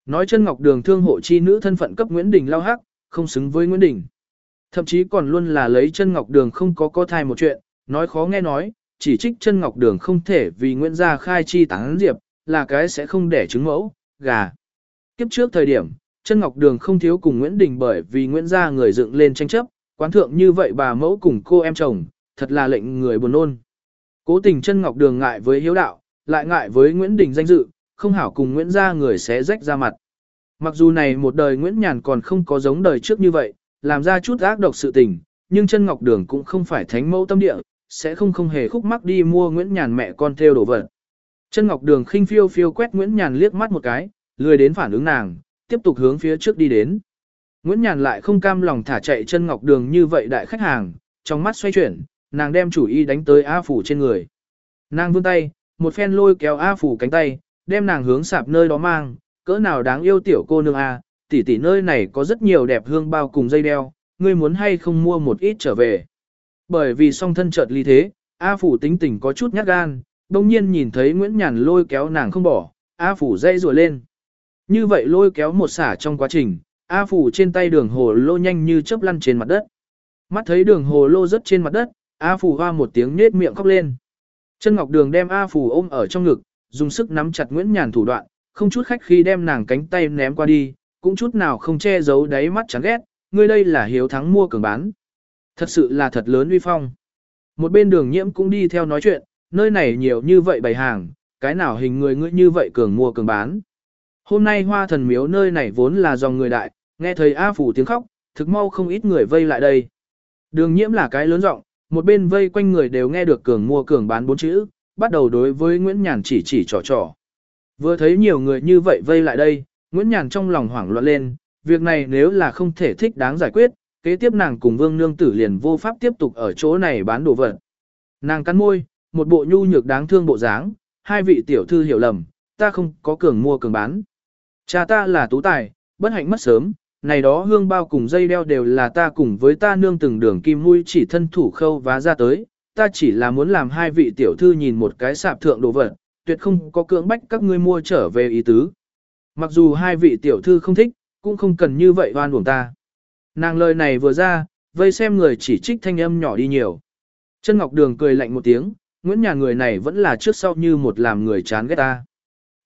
Nói chân Ngọc Đường thương hộ chi nữ thân phận cấp Nguyễn Đình lao hắc, không xứng với Nguyễn Đình. Thậm chí còn luôn là lấy chân Ngọc Đường không có có thai một chuyện, nói khó nghe nói, chỉ trích chân Ngọc Đường không thể vì Nguyễn gia khai chi tán diệp, là cái sẽ không đẻ trứng mẫu, gà. Kiếp trước thời điểm, chân Ngọc Đường không thiếu cùng Nguyễn Đình bởi vì Nguyễn gia người dựng lên tranh chấp, quán thượng như vậy bà mẫu cùng cô em chồng, thật là lệnh người buồn nôn. Cố tình chân Ngọc Đường ngại với hiếu đạo, lại ngại với Nguyễn Đình danh dự, không hảo cùng Nguyễn gia người sẽ rách ra mặt. Mặc dù này một đời Nguyễn Nhàn còn không có giống đời trước như vậy, làm ra chút ác độc sự tình, nhưng chân Ngọc Đường cũng không phải thánh mẫu tâm địa, sẽ không không hề khúc mắc đi mua Nguyễn Nhàn mẹ con theo đồ vật. Chân Ngọc Đường khinh phiêu phiêu quét Nguyễn Nhàn liếc mắt một cái, lười đến phản ứng nàng, tiếp tục hướng phía trước đi đến. Nguyễn Nhàn lại không cam lòng thả chạy chân Ngọc Đường như vậy đại khách hàng, trong mắt xoay chuyển, nàng đem chủ ý đánh tới A Phủ trên người. Nàng vươn tay, một phen lôi kéo A Phủ cánh tay, đem nàng hướng sạp nơi đó mang, cỡ nào đáng yêu tiểu cô nương A, tỷ tỷ nơi này có rất nhiều đẹp hương bao cùng dây đeo, ngươi muốn hay không mua một ít trở về. Bởi vì song thân chợt ly thế, A Phủ tính tình có chút nhát gan, đồng nhiên nhìn thấy Nguyễn Nhàn lôi kéo nàng không bỏ, A Phủ dây rùa lên. Như vậy lôi kéo một xả trong quá trình, A Phủ trên tay đường hồ lô nhanh như chớp lăn trên mặt đất. Mắt thấy đường hồ lô rớt trên mặt đất, A phù hoa một tiếng nết miệng khóc lên. Chân Ngọc Đường đem A phù ôm ở trong ngực, dùng sức nắm chặt Nguyễn Nhàn thủ đoạn, không chút khách khi đem nàng cánh tay ném qua đi, cũng chút nào không che giấu đáy mắt chán ghét, ngươi đây là hiếu thắng mua cường bán. Thật sự là thật lớn uy phong. Một bên đường nhiễm cũng đi theo nói chuyện, nơi này nhiều như vậy bày hàng, cái nào hình người ngươi như vậy cường mua cường bán. Hôm nay hoa thần miếu nơi này vốn là dòng người đại, nghe thấy A Phủ tiếng khóc, thực mau không ít người vây lại đây. Đường nhiễm là cái lớn rộng, một bên vây quanh người đều nghe được cường mua cường bán bốn chữ, bắt đầu đối với Nguyễn Nhàn chỉ chỉ trò trò. Vừa thấy nhiều người như vậy vây lại đây, Nguyễn Nhàn trong lòng hoảng loạn lên, việc này nếu là không thể thích đáng giải quyết, kế tiếp nàng cùng Vương Nương Tử liền vô pháp tiếp tục ở chỗ này bán đồ vật. Nàng cắn môi, một bộ nhu nhược đáng thương bộ dáng, hai vị tiểu thư hiểu lầm, ta không có cường mua cường bán. Cha ta là tú tài, bất hạnh mất sớm, này đó hương bao cùng dây đeo đều là ta cùng với ta nương từng đường kim mũi chỉ thân thủ khâu vá ra tới, ta chỉ là muốn làm hai vị tiểu thư nhìn một cái sạp thượng đồ vật, tuyệt không có cưỡng bách các ngươi mua trở về ý tứ. Mặc dù hai vị tiểu thư không thích, cũng không cần như vậy oan uổng ta. Nàng lời này vừa ra, vây xem người chỉ trích thanh âm nhỏ đi nhiều. Chân Ngọc Đường cười lạnh một tiếng, Nguyễn Nhàn người này vẫn là trước sau như một làm người chán ghét ta.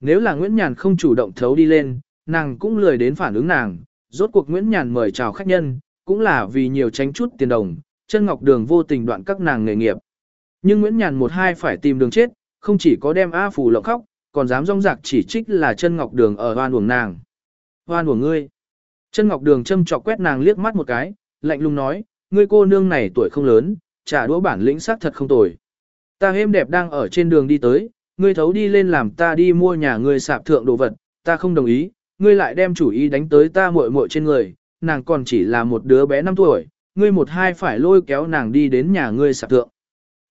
Nếu là Nguyễn Nhàn không chủ động thấu đi lên, nàng cũng lười đến phản ứng nàng, rốt cuộc Nguyễn Nhàn mời chào khách nhân, cũng là vì nhiều tránh chút tiền đồng, chân ngọc đường vô tình đoạn các nàng nghề nghiệp. Nhưng Nguyễn Nhàn một hai phải tìm đường chết, không chỉ có đem A Phù lộng khóc, còn dám rong rạc chỉ trích là chân ngọc đường ở hoan uổng nàng. Hoan uổng ngươi. Chân ngọc đường châm chọc quét nàng liếc mắt một cái, lạnh lùng nói, ngươi cô nương này tuổi không lớn, trả đũa bản lĩnh sắc thật không tồi. Ta êm đẹp đang ở trên đường đi tới, ngươi thấu đi lên làm ta đi mua nhà ngươi sạp thượng đồ vật, ta không đồng ý, ngươi lại đem chủ ý đánh tới ta muội muội trên người, nàng còn chỉ là một đứa bé 5 tuổi, ngươi một hai phải lôi kéo nàng đi đến nhà ngươi sạp thượng.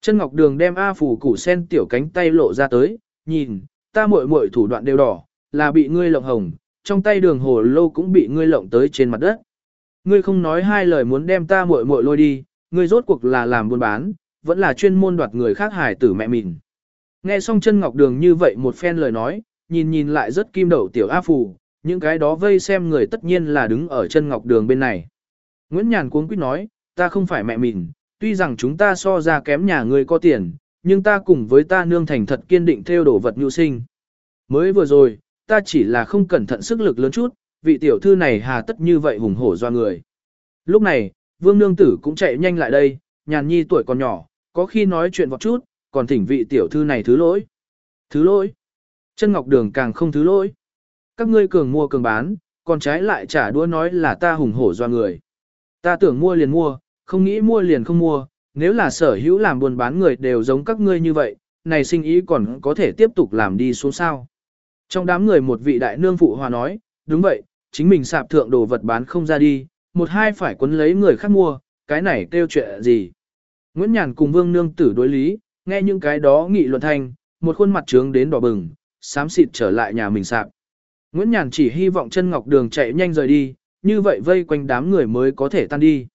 Chân Ngọc Đường đem A phủ củ sen tiểu cánh tay lộ ra tới, nhìn, ta muội muội thủ đoạn đều đỏ, là bị ngươi lộng hồng, trong tay đường hồ lô cũng bị ngươi lộng tới trên mặt đất. Ngươi không nói hai lời muốn đem ta muội muội lôi đi, ngươi rốt cuộc là làm buôn bán, vẫn là chuyên môn đoạt người khác hài tử mẹ mình. Nghe xong chân Ngọc Đường như vậy một phen lời nói, nhìn nhìn lại rất kim đầu tiểu A phủ, những cái đó vây xem người tất nhiên là đứng ở chân ngọc đường bên này. Nguyễn Nhàn cuống quýt nói, ta không phải mẹ mình, tuy rằng chúng ta so ra kém nhà ngươi có tiền, nhưng ta cùng với ta nương thành thật kiên định theo đổ vật nhu sinh. Mới vừa rồi, ta chỉ là không cẩn thận sức lực lớn chút, vị tiểu thư này hà tất như vậy hùng hổ do người. Lúc này, vương nương tử cũng chạy nhanh lại đây, nhàn nhi tuổi còn nhỏ, có khi nói chuyện vọt chút, còn thỉnh vị tiểu thư này thứ lỗi. Thứ lỗi. Chân ngọc đường càng không thứ lỗi các ngươi cường mua cường bán, còn trái lại trả đũa nói là ta hùng hổ do người. Ta tưởng mua liền mua, không nghĩ mua liền không mua, nếu là sở hữu làm buôn bán người đều giống các ngươi như vậy, này sinh ý còn có thể tiếp tục làm đi xuống sao. Trong đám người một vị đại nương phụ hòa nói, đúng vậy, chính mình sạp thượng đồ vật bán không ra đi, một hai phải quấn lấy người khác mua, cái này kêu chuyện gì. Nguyễn Nhàn cùng vương nương tử đối lý, nghe những cái đó nghị luận thanh, một khuôn mặt trướng đến đỏ bừng, xám xịt trở lại nhà mình sạp. Nguyễn Nhàn chỉ hy vọng chân ngọc đường chạy nhanh rời đi, như vậy vây quanh đám người mới có thể tan đi.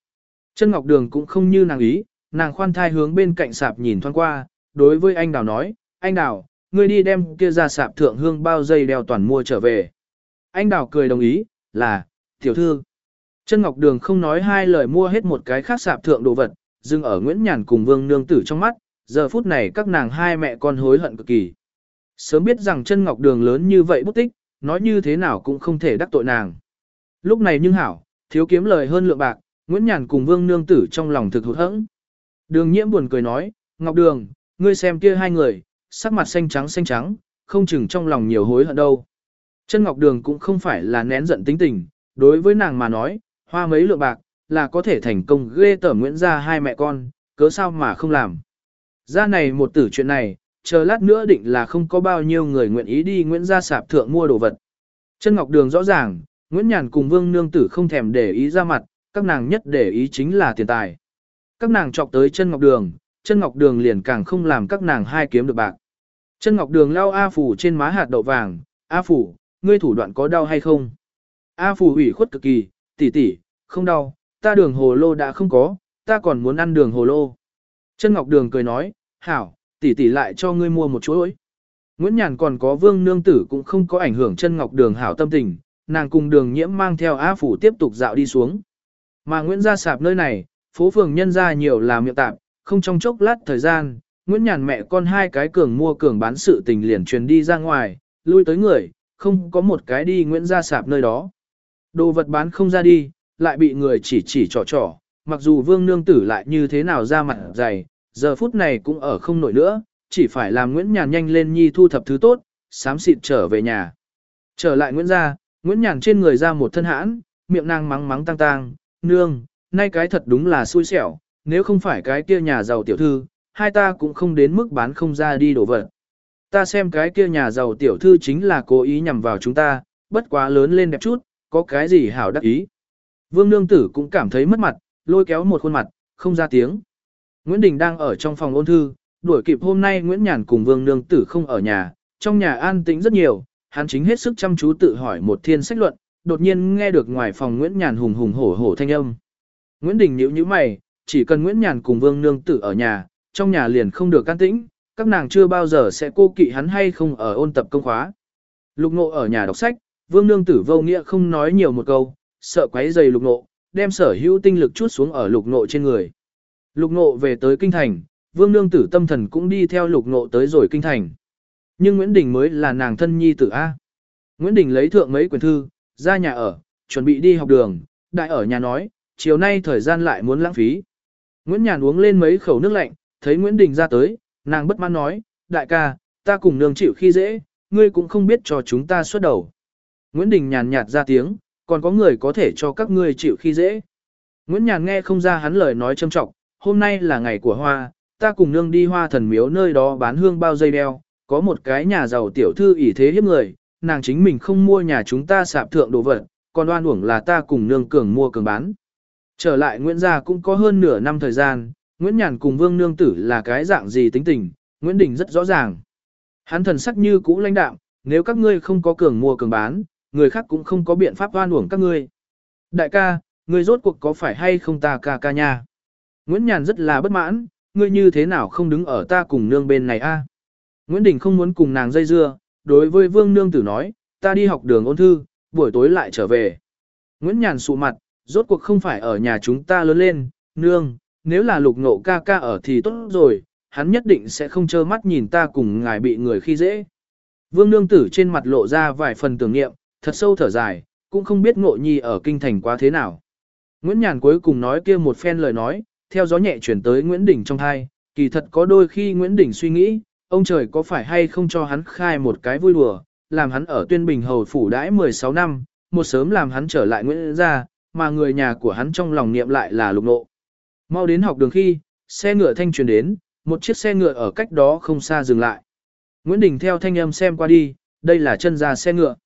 Chân ngọc đường cũng không như nàng ý, nàng khoan thai hướng bên cạnh sạp nhìn thoáng qua, đối với anh Đào nói, anh Đào, ngươi đi đem kia ra sạp thượng hương bao dây đeo toàn mua trở về. Anh Đào cười đồng ý, là, tiểu thư. Chân Ngọc Đường không nói hai lời mua hết một cái khác sạp thượng đồ vật, dừng ở Nguyễn Nhàn cùng Vương Nương Tử trong mắt, giờ phút này các nàng hai mẹ con hối hận cực kỳ. Sớm biết rằng chân Ngọc Đường lớn như vậy bút tích, nói như thế nào cũng không thể đắc tội nàng. Lúc này nhưng hảo, thiếu kiếm lời hơn lượng bạc, Nguyễn Nhàn cùng Vương Nương Tử trong lòng thực hụt hẫng. Đường nhiễm buồn cười nói, Ngọc Đường, ngươi xem kia hai người, sắc mặt xanh trắng xanh trắng, không chừng trong lòng nhiều hối hận đâu. Chân Ngọc Đường cũng không phải là nén giận tính tình, đối với nàng mà nói, hoa mấy lượng bạc, là có thể thành công ghê tởm Nguyễn gia hai mẹ con, cớ sao mà không làm. Ra này một tử chuyện này, chờ lát nữa định là không có bao nhiêu người nguyện ý đi Nguyễn gia sạp thượng mua đồ vật. Chân Ngọc Đường rõ ràng, Nguyễn Nhàn cùng Vương Nương Tử không thèm để ý ra mặt, các nàng nhất để ý chính là tiền tài. Các nàng chọc tới chân Ngọc Đường, chân Ngọc Đường liền càng không làm các nàng hai kiếm được bạc. Chân Ngọc Đường lao A Phủ trên má hạt đậu vàng, A Phủ, ngươi thủ đoạn có đau hay không? A Phủ ủy khuất cực kỳ, tỷ tỷ, không đau, ta đường hồ lô đã không có, ta còn muốn ăn đường hồ lô. Chân Ngọc Đường cười nói, hảo, tỷ tỷ lại cho ngươi mua một chuỗi. Nguyễn Nhàn còn có vương nương tử cũng không có ảnh hưởng chân ngọc đường hảo tâm tình, nàng cùng đường nhiễm mang theo á phủ tiếp tục dạo đi xuống. Mà Nguyễn gia sạp nơi này, phố phường nhân ra nhiều là miệng tạp, không trong chốc lát thời gian, Nguyễn Nhàn mẹ con hai cái cường mua cường bán sự tình liền truyền đi ra ngoài, lui tới người, không có một cái đi Nguyễn Gia sạp nơi đó. Đồ vật bán không ra đi, lại bị người chỉ chỉ trò trò, mặc dù vương nương tử lại như thế nào ra mặt dày, giờ phút này cũng ở không nổi nữa, chỉ phải làm Nguyễn Nhàn nhanh lên nhi thu thập thứ tốt, sám xịt trở về nhà. Trở lại Nguyễn gia, Nguyễn Nhàn trên người ra một thân hãn, miệng nàng mắng mắng tang tang, nương, nay cái thật đúng là xui xẻo, nếu không phải cái kia nhà giàu tiểu thư, hai ta cũng không đến mức bán không ra đi đổ vật. Ta xem cái kia nhà giàu tiểu thư chính là cố ý nhằm vào chúng ta, bất quá lớn lên đẹp chút, có cái gì hảo đắc ý. Vương Nương Tử cũng cảm thấy mất mặt, lôi kéo một khuôn mặt, không ra tiếng. Nguyễn Đình đang ở trong phòng ôn thư, đuổi kịp hôm nay Nguyễn Nhàn cùng Vương Nương Tử không ở nhà, trong nhà an tĩnh rất nhiều, hắn chính hết sức chăm chú tự hỏi một thiên sách luận, đột nhiên nghe được ngoài phòng Nguyễn Nhàn hùng hùng hổ hổ thanh âm. Nguyễn Đình nhíu nhíu mày, chỉ cần Nguyễn Nhàn cùng Vương Nương Tử ở nhà, trong nhà liền không được can tĩnh, các nàng chưa bao giờ sẽ cô kỵ hắn hay không ở ôn tập công khóa. Lục Ngộ ở nhà đọc sách, Vương Nương Tử vô nghĩa không nói nhiều một câu, sợ quấy rầy Lục Ngộ, đem sở hữu tinh lực chút xuống ở Lục Ngộ trên người. Lục Ngộ về tới kinh thành, Vương Nương Tử tâm thần cũng đi theo Lục Ngộ tới rồi kinh thành. Nhưng Nguyễn Đình mới là nàng thân nhi tử A. Nguyễn Đình lấy thượng mấy quyển thư, ra nhà ở, chuẩn bị đi học đường, đại ở nhà nói, chiều nay thời gian lại muốn lãng phí. Nguyễn Nhàn uống lên mấy khẩu nước lạnh, thấy Nguyễn Đình ra tới, nàng bất mãn nói, đại ca, ta cùng nương chịu khi dễ, ngươi cũng không biết cho chúng ta xuất đầu. Nguyễn Đình nhàn nhạt ra tiếng, còn có người có thể cho các ngươi chịu khi dễ. Nguyễn Nhàn nghe không ra hắn lời nói châm trọng, hôm nay là ngày của hoa, ta cùng nương đi hoa thần miếu nơi đó bán hương bao dây đeo, có một cái nhà giàu tiểu thư ỷ thế hiếp người, nàng chính mình không mua nhà chúng ta sạp thượng đồ vật, còn oan uổng là ta cùng nương cường mua cường bán. Trở lại Nguyễn gia cũng có hơn nửa năm thời gian, Nguyễn Nhàn cùng Vương Nương Tử là cái dạng gì tính tình, Nguyễn Đình rất rõ ràng. Hắn thần sắc như cũ lãnh đạm, nếu các ngươi không có cường mua cường bán, người khác cũng không có biện pháp oan uổng các ngươi. Đại ca, ngươi rốt cuộc có phải hay không ta ca ca nha? Nguyễn Nhàn rất là bất mãn, ngươi như thế nào không đứng ở ta cùng nương bên này a? Nguyễn Đình không muốn cùng nàng dây dưa, đối với Vương Nương Tử nói, ta đi học đường ôn thư, buổi tối lại trở về. Nguyễn Nhàn sụ mặt, rốt cuộc không phải ở nhà chúng ta lớn lên, nương, nếu là lục ngộ ca ca ở thì tốt rồi, hắn nhất định sẽ không trơ mắt nhìn ta cùng ngài bị người khi dễ. Vương Nương Tử trên mặt lộ ra vài phần tưởng niệm, thật sâu thở dài, cũng không biết ngộ nhi ở kinh thành quá thế nào. Nguyễn Nhàn cuối cùng nói kia một phen lời nói, theo gió nhẹ chuyển tới Nguyễn Đình trong thai, kỳ thật có đôi khi Nguyễn Đình suy nghĩ, ông trời có phải hay không cho hắn khai một cái vui đùa, làm hắn ở tuyên bình hầu phủ đãi 16 năm, một sớm làm hắn trở lại Nguyễn gia, mà người nhà của hắn trong lòng niệm lại là lục nộ. Mau đến học đường khi, xe ngựa thanh truyền đến, một chiếc xe ngựa ở cách đó không xa dừng lại. Nguyễn Đình theo thanh âm xem qua đi, đây là chân ra xe ngựa.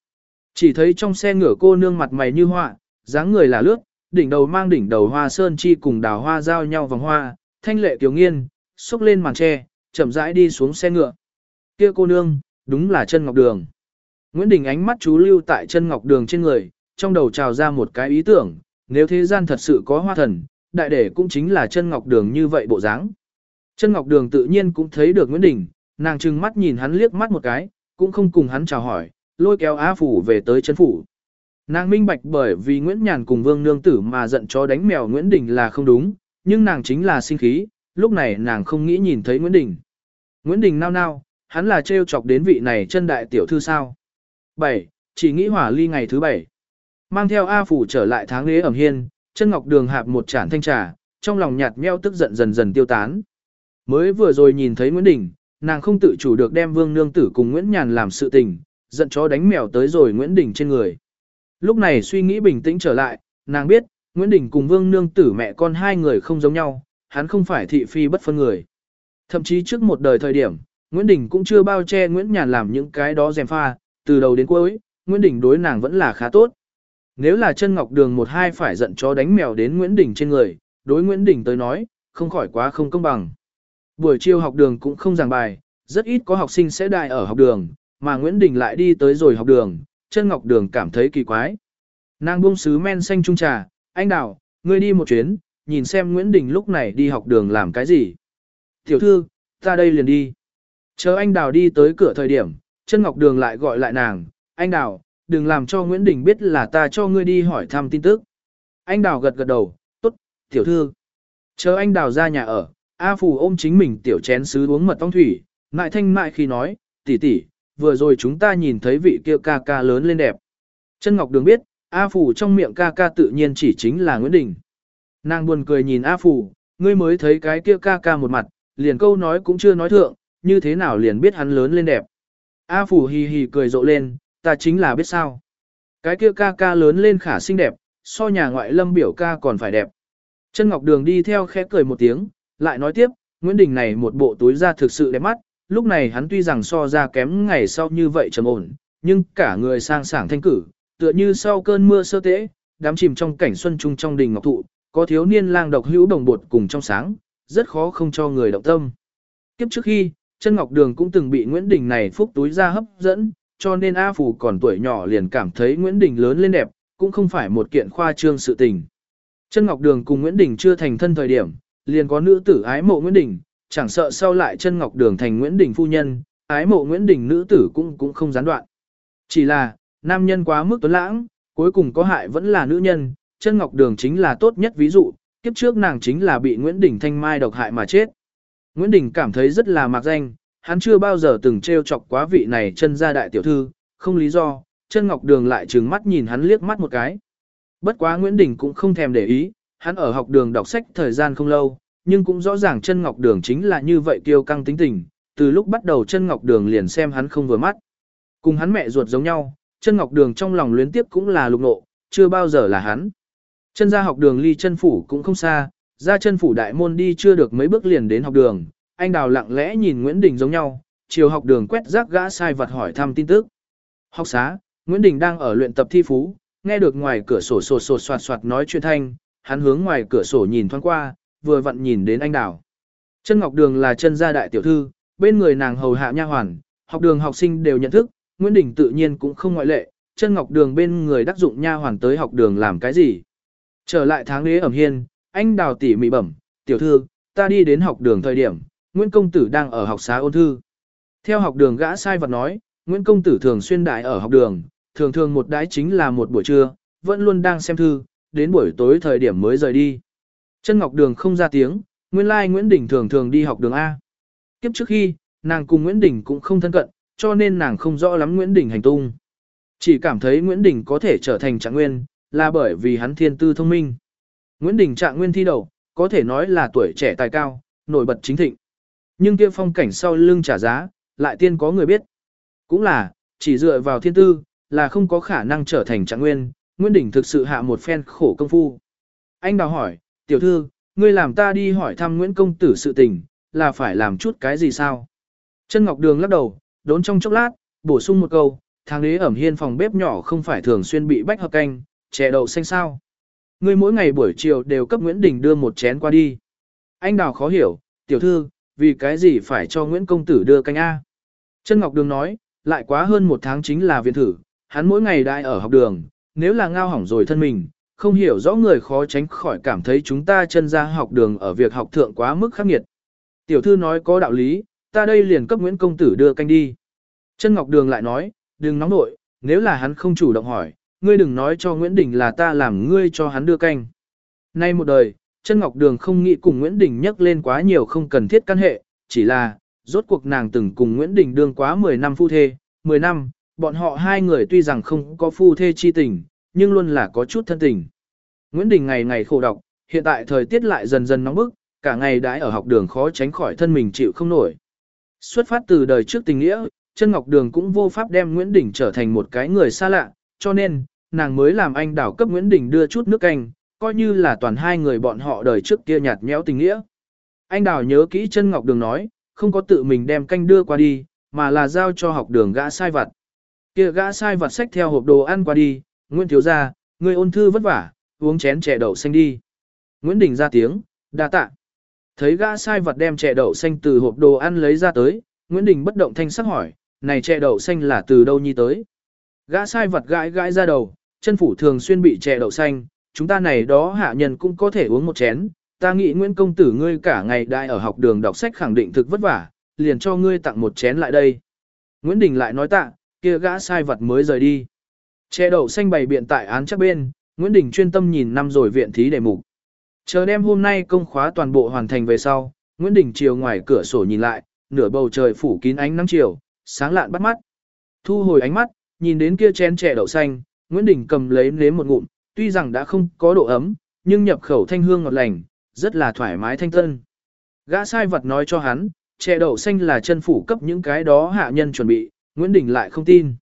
Chỉ thấy trong xe ngựa cô nương mặt mày như họa, dáng người là lướt, đỉnh đầu mang đỉnh đầu hoa sơn chi cùng đào hoa giao nhau vòng hoa, thanh lệ kiều nghiên, xúc lên màn tre, chậm rãi đi xuống xe ngựa. Kia cô nương, đúng là chân ngọc đường. Nguyễn Đình ánh mắt chú lưu tại chân ngọc đường trên người, trong đầu trào ra một cái ý tưởng, nếu thế gian thật sự có hoa thần, đại đệ cũng chính là chân ngọc đường như vậy bộ dáng. Chân ngọc đường tự nhiên cũng thấy được Nguyễn Đình, nàng trừng mắt nhìn hắn liếc mắt một cái, cũng không cùng hắn chào hỏi, lôi kéo Á Phủ về tới chân phủ. Nàng minh bạch bởi vì Nguyễn Nhàn cùng Vương Nương Tử mà giận chó đánh mèo Nguyễn Đình là không đúng, nhưng nàng chính là sinh khí, lúc này nàng không nghĩ nhìn thấy Nguyễn Đình. Nguyễn Đình nao nao, hắn là trêu chọc đến vị này chân đại tiểu thư sao. 7. Chỉ nghĩ hỏa ly ngày thứ 7. Mang theo A Phủ trở lại tháng lễ ẩm hiên, chân ngọc đường hạp một chản thanh trà, trong lòng nhạt nheo tức giận dần dần tiêu tán. Mới vừa rồi nhìn thấy Nguyễn Đình, nàng không tự chủ được đem Vương Nương Tử cùng Nguyễn Nhàn làm sự tình, giận chó đánh mèo tới rồi Nguyễn Đình trên người. Lúc này suy nghĩ bình tĩnh trở lại, nàng biết, Nguyễn Đình cùng Vương Nương Tử mẹ con hai người không giống nhau, hắn không phải thị phi bất phân người. Thậm chí trước một đời thời điểm, Nguyễn Đình cũng chưa bao che Nguyễn Nhàn làm những cái đó dèm pha, từ đầu đến cuối, Nguyễn Đình đối nàng vẫn là khá tốt. Nếu là chân ngọc đường một hai phải giận chó đánh mèo đến Nguyễn Đình trên người, đối Nguyễn Đình tới nói, không khỏi quá không công bằng. Buổi chiều học đường cũng không giảng bài, rất ít có học sinh sẽ đại ở học đường, mà Nguyễn Đình lại đi tới rồi học đường, chân ngọc đường cảm thấy kỳ quái. Nàng buông sứ men xanh trung trà, anh đào, ngươi đi một chuyến, nhìn xem Nguyễn Đình lúc này đi học đường làm cái gì. Tiểu thư, ta đây liền đi. Chờ anh đào đi tới cửa thời điểm, chân ngọc đường lại gọi lại nàng, anh đào, đừng làm cho Nguyễn Đình biết là ta cho ngươi đi hỏi thăm tin tức. Anh đào gật gật đầu, tốt, tiểu thư. Chờ anh đào ra nhà ở, A Phù ôm chính mình tiểu chén sứ uống mật ong thủy, ngại thanh mại khi nói, tỷ tỷ, vừa rồi chúng ta nhìn thấy vị kia ca ca lớn lên đẹp. Chân Ngọc Đường biết, A phủ trong miệng ca ca tự nhiên chỉ chính là Nguyễn Đình. Nàng buồn cười nhìn A phủ, ngươi mới thấy cái kia ca ca một mặt, liền câu nói cũng chưa nói thượng, như thế nào liền biết hắn lớn lên đẹp. A phủ hì hì cười rộ lên, ta chính là biết sao. Cái kia ca ca lớn lên khả xinh đẹp, so nhà ngoại lâm biểu ca còn phải đẹp. Chân Ngọc Đường đi theo khẽ cười một tiếng, lại nói tiếp, Nguyễn Đình này một bộ túi da thực sự đẹp mắt, lúc này hắn tuy rằng so ra kém ngày sau như vậy trầm ổn, nhưng cả người sang sảng thanh cử, tựa như sau cơn mưa sơ tễ, đám chìm trong cảnh xuân trung trong đình ngọc thụ, có thiếu niên lang độc hữu đồng bột cùng trong sáng, rất khó không cho người động tâm. Kiếp trước khi, chân ngọc đường cũng từng bị Nguyễn Đình này phúc túi ra hấp dẫn, cho nên A Phù còn tuổi nhỏ liền cảm thấy Nguyễn Đình lớn lên đẹp, cũng không phải một kiện khoa trương sự tình. Chân Ngọc Đường cùng Nguyễn Đình chưa thành thân thời điểm, liền có nữ tử ái mộ Nguyễn Đình, chẳng sợ sau lại chân Ngọc Đường thành Nguyễn Đình phu nhân, ái mộ Nguyễn Đình nữ tử cũng cũng không gián đoạn. Chỉ là, nam nhân quá mức tuấn lãng, cuối cùng có hại vẫn là nữ nhân, chân Ngọc Đường chính là tốt nhất ví dụ, kiếp trước nàng chính là bị Nguyễn Đình thanh mai độc hại mà chết. Nguyễn Đình cảm thấy rất là mạc danh, hắn chưa bao giờ từng trêu chọc quá vị này chân gia đại tiểu thư, không lý do, chân Ngọc Đường lại trừng mắt nhìn hắn liếc mắt một cái. Bất quá Nguyễn Đình cũng không thèm để ý, hắn ở học đường đọc sách thời gian không lâu, nhưng cũng rõ ràng chân Ngọc Đường chính là như vậy kiêu căng tính tình, từ lúc bắt đầu chân Ngọc Đường liền xem hắn không vừa mắt. Cùng hắn mẹ ruột giống nhau, chân Ngọc Đường trong lòng luyến tiếp cũng là lục nộ, chưa bao giờ là hắn. Chân ra học đường ly chân phủ cũng không xa, ra chân phủ đại môn đi chưa được mấy bước liền đến học đường, anh đào lặng lẽ nhìn Nguyễn Đình giống nhau, chiều học đường quét rác gã sai vật hỏi thăm tin tức. Học xá, Nguyễn Đình đang ở luyện tập thi phú, nghe được ngoài cửa sổ sột sột soạt soạt nói chuyện thanh, hắn hướng ngoài cửa sổ nhìn thoáng qua, vừa vặn nhìn đến anh đào. Chân Ngọc Đường là chân gia đại tiểu thư, bên người nàng hầu hạ nha hoàn, học đường học sinh đều nhận thức, Nguyễn Đình tự nhiên cũng không ngoại lệ, chân Ngọc Đường bên người đắc dụng nha hoàn tới học đường làm cái gì. Trở lại tháng lễ ẩm hiên, anh đào tỉ mị bẩm, tiểu thư, ta đi đến học đường thời điểm, Nguyễn Công Tử đang ở học xá ôn thư. Theo học đường gã sai vật nói, Nguyễn Công Tử thường xuyên đại ở học đường, thường thường một đái chính là một buổi trưa, vẫn luôn đang xem thư, đến buổi tối thời điểm mới rời đi. Chân Ngọc Đường không ra tiếng, nguyên lai like Nguyễn Đình thường thường đi học đường A. Kiếp trước khi, nàng cùng Nguyễn Đình cũng không thân cận, cho nên nàng không rõ lắm Nguyễn Đình hành tung. Chỉ cảm thấy Nguyễn Đình có thể trở thành trạng nguyên, là bởi vì hắn thiên tư thông minh. Nguyễn Đình trạng nguyên thi đầu, có thể nói là tuổi trẻ tài cao, nổi bật chính thịnh. Nhưng kia phong cảnh sau lưng trả giá, lại tiên có người biết. Cũng là, chỉ dựa vào thiên tư, là không có khả năng trở thành trạng nguyên, Nguyễn Đình thực sự hạ một phen khổ công phu. Anh đào hỏi, tiểu thư, ngươi làm ta đi hỏi thăm Nguyễn Công Tử sự tình, là phải làm chút cái gì sao? Chân Ngọc Đường lắc đầu, đốn trong chốc lát, bổ sung một câu, tháng đế ẩm hiên phòng bếp nhỏ không phải thường xuyên bị bách hợp canh, chè đậu xanh sao. Ngươi mỗi ngày buổi chiều đều cấp Nguyễn Đình đưa một chén qua đi. Anh đào khó hiểu, tiểu thư, vì cái gì phải cho Nguyễn Công Tử đưa canh A. Chân Ngọc Đường nói, lại quá hơn một tháng chính là viện thử, hắn mỗi ngày đại ở học đường, nếu là ngao hỏng rồi thân mình, không hiểu rõ người khó tránh khỏi cảm thấy chúng ta chân ra học đường ở việc học thượng quá mức khắc nghiệt. Tiểu thư nói có đạo lý, ta đây liền cấp Nguyễn Công Tử đưa canh đi. Chân Ngọc Đường lại nói, đừng nóng nội, nếu là hắn không chủ động hỏi, ngươi đừng nói cho Nguyễn Đình là ta làm ngươi cho hắn đưa canh. Nay một đời, chân Ngọc Đường không nghĩ cùng Nguyễn Đình nhắc lên quá nhiều không cần thiết căn hệ, chỉ là, rốt cuộc nàng từng cùng Nguyễn Đình đương quá 10 năm phu thê, 10 năm, bọn họ hai người tuy rằng không có phu thê chi tình, nhưng luôn là có chút thân tình. Nguyễn Đình ngày ngày khổ đọc, hiện tại thời tiết lại dần dần nóng bức, cả ngày đãi ở học đường khó tránh khỏi thân mình chịu không nổi. Xuất phát từ đời trước tình nghĩa, chân Ngọc Đường cũng vô pháp đem Nguyễn Đình trở thành một cái người xa lạ, cho nên, nàng mới làm anh đảo cấp Nguyễn Đình đưa chút nước canh, coi như là toàn hai người bọn họ đời trước kia nhạt nhẽo tình nghĩa. Anh đảo nhớ kỹ chân Ngọc Đường nói, không có tự mình đem canh đưa qua đi, mà là giao cho học đường gã sai vặt. Kia gã sai vặt sách theo hộp đồ ăn qua đi, Nguyễn thiếu gia, ngươi ôn thư vất vả, uống chén chè đậu xanh đi. Nguyễn Đình ra tiếng, đa tạ. Thấy gã sai vật đem chè đậu xanh từ hộp đồ ăn lấy ra tới, Nguyễn Đình bất động thanh sắc hỏi, này chè đậu xanh là từ đâu nhi tới? Gã sai vật gãi gãi ra đầu, chân phủ thường xuyên bị chè đậu xanh, chúng ta này đó hạ nhân cũng có thể uống một chén, ta nghĩ Nguyễn công tử ngươi cả ngày đại ở học đường đọc sách khẳng định thực vất vả, liền cho ngươi tặng một chén lại đây. Nguyễn Đình lại nói tạ, kia gã sai vật mới rời đi. Che đậu xanh bày biện tại án chắc bên, Nguyễn Đình chuyên tâm nhìn năm rồi viện thí đề mục. Chờ đêm hôm nay công khóa toàn bộ hoàn thành về sau, Nguyễn Đình chiều ngoài cửa sổ nhìn lại, nửa bầu trời phủ kín ánh nắng chiều, sáng lạn bắt mắt. Thu hồi ánh mắt, nhìn đến kia chén chè đậu xanh, Nguyễn Đình cầm lấy nếm một ngụm, tuy rằng đã không có độ ấm, nhưng nhập khẩu thanh hương ngọt lành, rất là thoải mái thanh tân. Gã sai vật nói cho hắn, chè đậu xanh là chân phủ cấp những cái đó hạ nhân chuẩn bị, Nguyễn Đình lại không tin.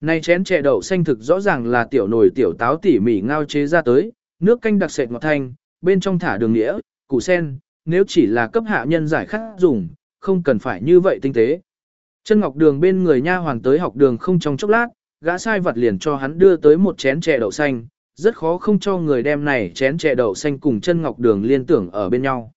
Này chén chè đậu xanh thực rõ ràng là tiểu nồi tiểu táo tỉ mỉ ngao chế ra tới, nước canh đặc sệt ngọt thanh, bên trong thả đường nghĩa, củ sen, nếu chỉ là cấp hạ nhân giải khát dùng, không cần phải như vậy tinh tế. Chân ngọc đường bên người nha hoàng tới học đường không trong chốc lát, gã sai vật liền cho hắn đưa tới một chén chè đậu xanh, rất khó không cho người đem này chén chè đậu xanh cùng chân ngọc đường liên tưởng ở bên nhau.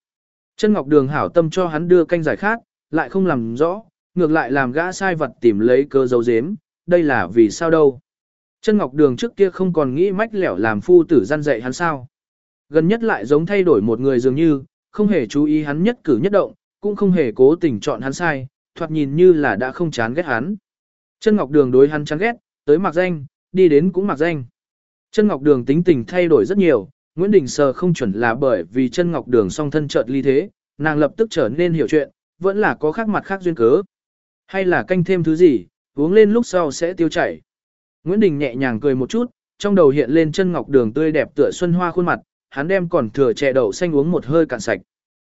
Chân ngọc đường hảo tâm cho hắn đưa canh giải khát, lại không làm rõ, ngược lại làm gã sai vật tìm lấy cơ dấu dếm, đây là vì sao đâu. Chân ngọc đường trước kia không còn nghĩ mách lẻo làm phu tử gian dạy hắn sao. Gần nhất lại giống thay đổi một người dường như, không hề chú ý hắn nhất cử nhất động, cũng không hề cố tình chọn hắn sai, thoạt nhìn như là đã không chán ghét hắn. Chân Ngọc Đường đối hắn chán ghét, tới mặc danh, đi đến cũng mặc danh. Chân Ngọc Đường tính tình thay đổi rất nhiều, Nguyễn Đình Sơ không chuẩn là bởi vì chân Ngọc Đường song thân chợt ly thế, nàng lập tức trở nên hiểu chuyện, vẫn là có khác mặt khác duyên cớ. Hay là canh thêm thứ gì, uống lên lúc sau sẽ tiêu chảy. Nguyễn Đình nhẹ nhàng cười một chút, trong đầu hiện lên chân Ngọc Đường tươi đẹp tựa xuân hoa khuôn mặt, hắn đem còn thừa chè đậu xanh uống một hơi cạn sạch.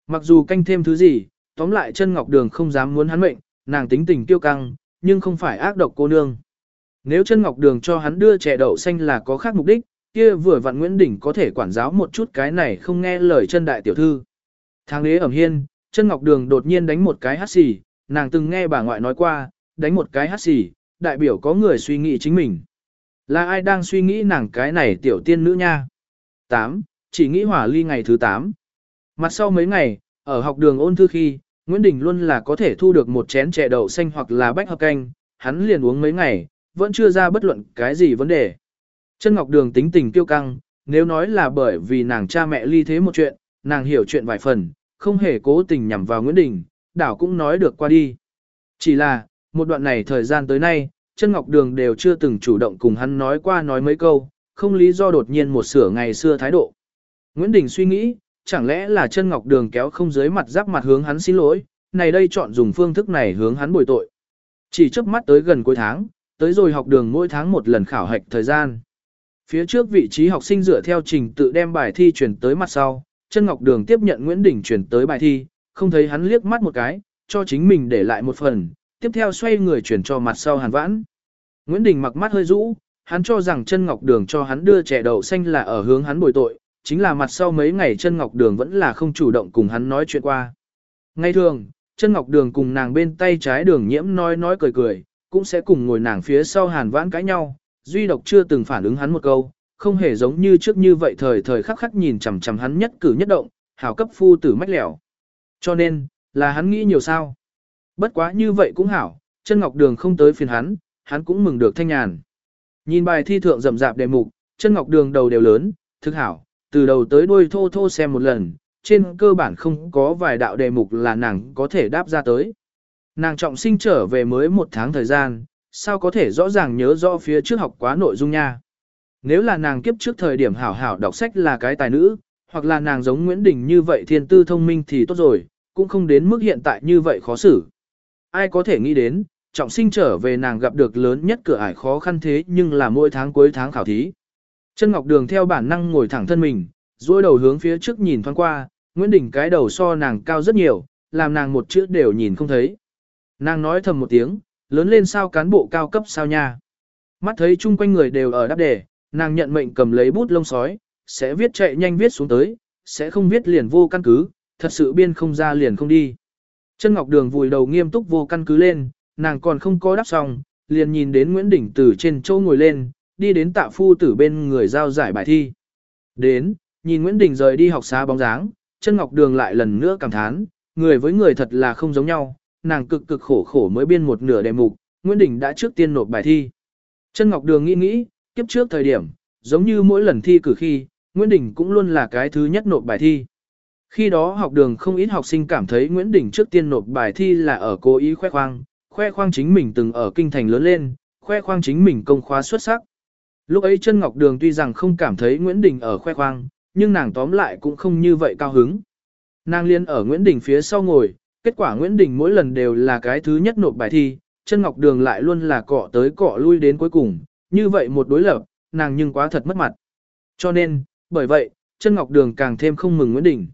Mặc dù canh thêm thứ gì, tóm lại chân ngọc đường không dám muốn hắn mệnh, nàng tính tình tiêu căng, nhưng không phải ác độc cô nương. Nếu chân ngọc đường cho hắn đưa chè đậu xanh là có khác mục đích, kia vừa vặn Nguyễn Đình có thể quản giáo một chút cái này không nghe lời chân đại tiểu thư. Tháng đế ẩm hiên, chân ngọc đường đột nhiên đánh một cái hát xì, nàng từng nghe bà ngoại nói qua, đánh một cái hát xì, đại biểu có người suy nghĩ chính mình. Là ai đang suy nghĩ nàng cái này tiểu tiên nữ nha? 8 chỉ nghĩ hỏa ly ngày thứ 8. Mặt sau mấy ngày, ở học đường ôn thư khi, Nguyễn Đình luôn là có thể thu được một chén chè đậu xanh hoặc là bách hợp canh, hắn liền uống mấy ngày, vẫn chưa ra bất luận cái gì vấn đề. Chân Ngọc Đường tính tình kiêu căng, nếu nói là bởi vì nàng cha mẹ ly thế một chuyện, nàng hiểu chuyện vài phần, không hề cố tình nhằm vào Nguyễn Đình, đảo cũng nói được qua đi. Chỉ là, một đoạn này thời gian tới nay, chân Ngọc Đường đều chưa từng chủ động cùng hắn nói qua nói mấy câu, không lý do đột nhiên một sửa ngày xưa thái độ. Nguyễn Đình suy nghĩ, chẳng lẽ là chân ngọc đường kéo không dưới mặt giáp mặt hướng hắn xin lỗi, này đây chọn dùng phương thức này hướng hắn bồi tội. Chỉ trước mắt tới gần cuối tháng, tới rồi học đường mỗi tháng một lần khảo hạch thời gian. Phía trước vị trí học sinh dựa theo trình tự đem bài thi chuyển tới mặt sau, chân ngọc đường tiếp nhận Nguyễn Đình chuyển tới bài thi, không thấy hắn liếc mắt một cái, cho chính mình để lại một phần, tiếp theo xoay người chuyển cho mặt sau hàn vãn. Nguyễn Đình mặc mắt hơi rũ, hắn cho rằng chân ngọc đường cho hắn đưa trẻ đậu xanh là ở hướng hắn bồi tội, chính là mặt sau mấy ngày chân ngọc đường vẫn là không chủ động cùng hắn nói chuyện qua. Ngay thường, chân ngọc đường cùng nàng bên tay trái đường nhiễm nói nói cười cười, cũng sẽ cùng ngồi nàng phía sau hàn vãn cãi nhau, duy độc chưa từng phản ứng hắn một câu, không hề giống như trước như vậy thời thời khắc khắc nhìn chằm chằm hắn nhất cử nhất động, hảo cấp phu tử mách lẻo. Cho nên, là hắn nghĩ nhiều sao. Bất quá như vậy cũng hảo, chân ngọc đường không tới phiền hắn, hắn cũng mừng được thanh nhàn. Nhìn bài thi thượng rậm rạp đề mục, chân ngọc đường đầu đều lớn, thực hảo, từ đầu tới đuôi thô thô xem một lần, trên cơ bản không có vài đạo đề mục là nàng có thể đáp ra tới. Nàng trọng sinh trở về mới một tháng thời gian, sao có thể rõ ràng nhớ rõ phía trước học quá nội dung nha. Nếu là nàng kiếp trước thời điểm hảo hảo đọc sách là cái tài nữ, hoặc là nàng giống Nguyễn Đình như vậy thiên tư thông minh thì tốt rồi, cũng không đến mức hiện tại như vậy khó xử. Ai có thể nghĩ đến, trọng sinh trở về nàng gặp được lớn nhất cửa ải khó khăn thế nhưng là mỗi tháng cuối tháng khảo thí. Chân Ngọc Đường theo bản năng ngồi thẳng thân mình, duỗi đầu hướng phía trước nhìn thoáng qua, Nguyễn Đình cái đầu so nàng cao rất nhiều, làm nàng một chữ đều nhìn không thấy. Nàng nói thầm một tiếng, lớn lên sao cán bộ cao cấp sao nha. Mắt thấy chung quanh người đều ở đáp đề, nàng nhận mệnh cầm lấy bút lông sói, sẽ viết chạy nhanh viết xuống tới, sẽ không viết liền vô căn cứ, thật sự biên không ra liền không đi. Chân Ngọc Đường vùi đầu nghiêm túc vô căn cứ lên, nàng còn không có đáp xong, liền nhìn đến Nguyễn Đỉnh từ trên châu ngồi lên, đi đến tạ phu tử bên người giao giải bài thi. Đến, nhìn Nguyễn Đình rời đi học xá bóng dáng, chân ngọc đường lại lần nữa cảm thán, người với người thật là không giống nhau, nàng cực cực khổ khổ mới biên một nửa đề mục, Nguyễn Đình đã trước tiên nộp bài thi. Chân ngọc đường nghĩ nghĩ, kiếp trước thời điểm, giống như mỗi lần thi cử khi, Nguyễn Đình cũng luôn là cái thứ nhất nộp bài thi. Khi đó học đường không ít học sinh cảm thấy Nguyễn Đình trước tiên nộp bài thi là ở cố ý khoe khoang, khoe khoang chính mình từng ở kinh thành lớn lên, khoe khoang chính mình công khóa xuất sắc. Lúc ấy chân Ngọc Đường tuy rằng không cảm thấy Nguyễn Đình ở khoe khoang, nhưng nàng tóm lại cũng không như vậy cao hứng. Nàng liên ở Nguyễn Đình phía sau ngồi, kết quả Nguyễn Đình mỗi lần đều là cái thứ nhất nộp bài thi, chân ngọc đường lại luôn là cọ tới cọ lui đến cuối cùng, như vậy một đối lập, nàng nhưng quá thật mất mặt. Cho nên, bởi vậy, chân ngọc đường càng thêm không mừng Nguyễn Đình.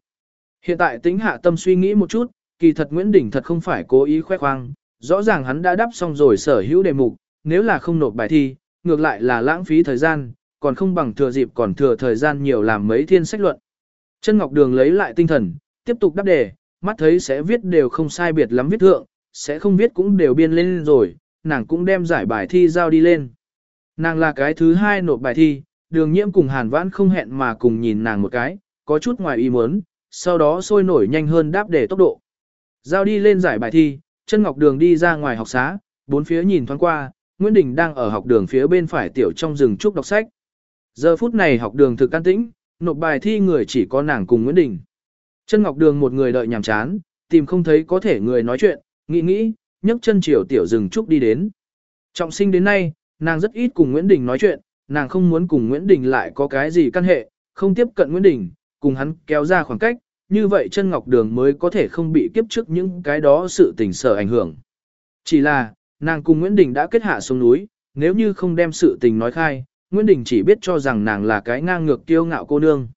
Hiện tại tính hạ tâm suy nghĩ một chút, kỳ thật Nguyễn Đình thật không phải cố ý khoe khoang, rõ ràng hắn đã đáp xong rồi sở hữu đề mục, nếu là không nộp bài thi, ngược lại là lãng phí thời gian, còn không bằng thừa dịp còn thừa thời gian nhiều làm mấy thiên sách luận. Chân Ngọc Đường lấy lại tinh thần, tiếp tục đáp đề, mắt thấy sẽ viết đều không sai biệt lắm viết thượng, sẽ không viết cũng đều biên lên rồi, nàng cũng đem giải bài thi giao đi lên. Nàng là cái thứ hai nộp bài thi, đường nhiễm cùng hàn vãn không hẹn mà cùng nhìn nàng một cái, có chút ngoài ý muốn, sau đó sôi nổi nhanh hơn đáp để tốc độ. Giao đi lên giải bài thi, chân ngọc đường đi ra ngoài học xá, bốn phía nhìn thoáng qua, Nguyễn Đình đang ở học đường phía bên phải tiểu trong rừng trúc đọc sách. Giờ phút này học đường thực an tĩnh, nộp bài thi người chỉ có nàng cùng Nguyễn Đình. Chân ngọc đường một người đợi nhàm chán, tìm không thấy có thể người nói chuyện, nghĩ nghĩ, nhấc chân chiều tiểu rừng trúc đi đến. Trọng sinh đến nay, nàng rất ít cùng Nguyễn Đình nói chuyện, nàng không muốn cùng Nguyễn Đình lại có cái gì căn hệ, không tiếp cận Nguyễn Đình, cùng hắn kéo ra khoảng cách, như vậy chân ngọc đường mới có thể không bị kiếp trước những cái đó sự tình sở ảnh hưởng. Chỉ là, nàng cùng Nguyễn Đình đã kết hạ xuống núi, nếu như không đem sự tình nói khai, Nguyễn Đình chỉ biết cho rằng nàng là cái ngang ngược kiêu ngạo cô nương.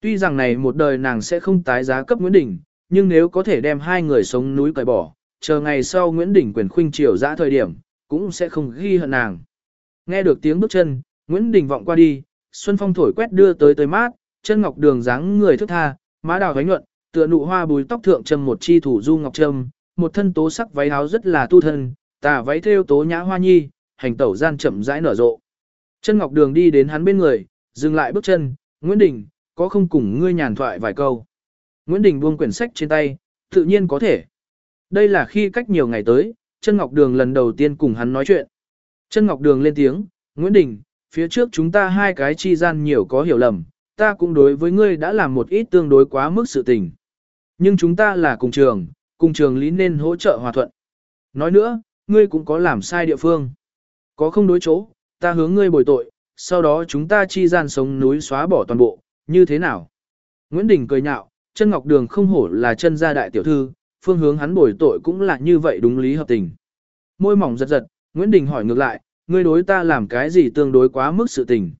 Tuy rằng này một đời nàng sẽ không tái giá cấp Nguyễn Đình, nhưng nếu có thể đem hai người sống núi cởi bỏ, chờ ngày sau Nguyễn Đình quyền khuynh triều dã thời điểm, cũng sẽ không ghi hận nàng. Nghe được tiếng bước chân, Nguyễn Đình vọng qua đi, xuân phong thổi quét đưa tới tới mát, chân ngọc đường dáng người thức tha, má đào gánh nhuận, tựa nụ hoa bùi tóc thượng trầm một chi thủ du ngọc trâm, một thân tố sắc váy áo rất là tu thân, tà váy thêu tố nhã hoa nhi, hành tẩu gian chậm rãi nở rộ. Chân ngọc đường đi đến hắn bên người, dừng lại bước chân, Nguyễn Đình, có không cùng ngươi nhàn thoại vài câu. Nguyễn Đình buông quyển sách trên tay, tự nhiên có thể. Đây là khi cách nhiều ngày tới, chân ngọc đường lần đầu tiên cùng hắn nói chuyện. Chân ngọc đường lên tiếng, Nguyễn Đình, phía trước chúng ta hai cái chi gian nhiều có hiểu lầm, ta cũng đối với ngươi đã làm một ít tương đối quá mức sự tình. Nhưng chúng ta là cùng trường, cùng trường lý nên hỗ trợ hòa thuận. Nói nữa, ngươi cũng có làm sai địa phương. Có không đối chỗ, ta hướng ngươi bồi tội, sau đó chúng ta chi gian sống núi xóa bỏ toàn bộ, như thế nào? Nguyễn Đình cười nhạo, chân ngọc đường không hổ là chân gia đại tiểu thư, phương hướng hắn bồi tội cũng là như vậy đúng lý hợp tình. Môi mỏng giật giật, Nguyễn Đình hỏi ngược lại, ngươi đối ta làm cái gì tương đối quá mức sự tình.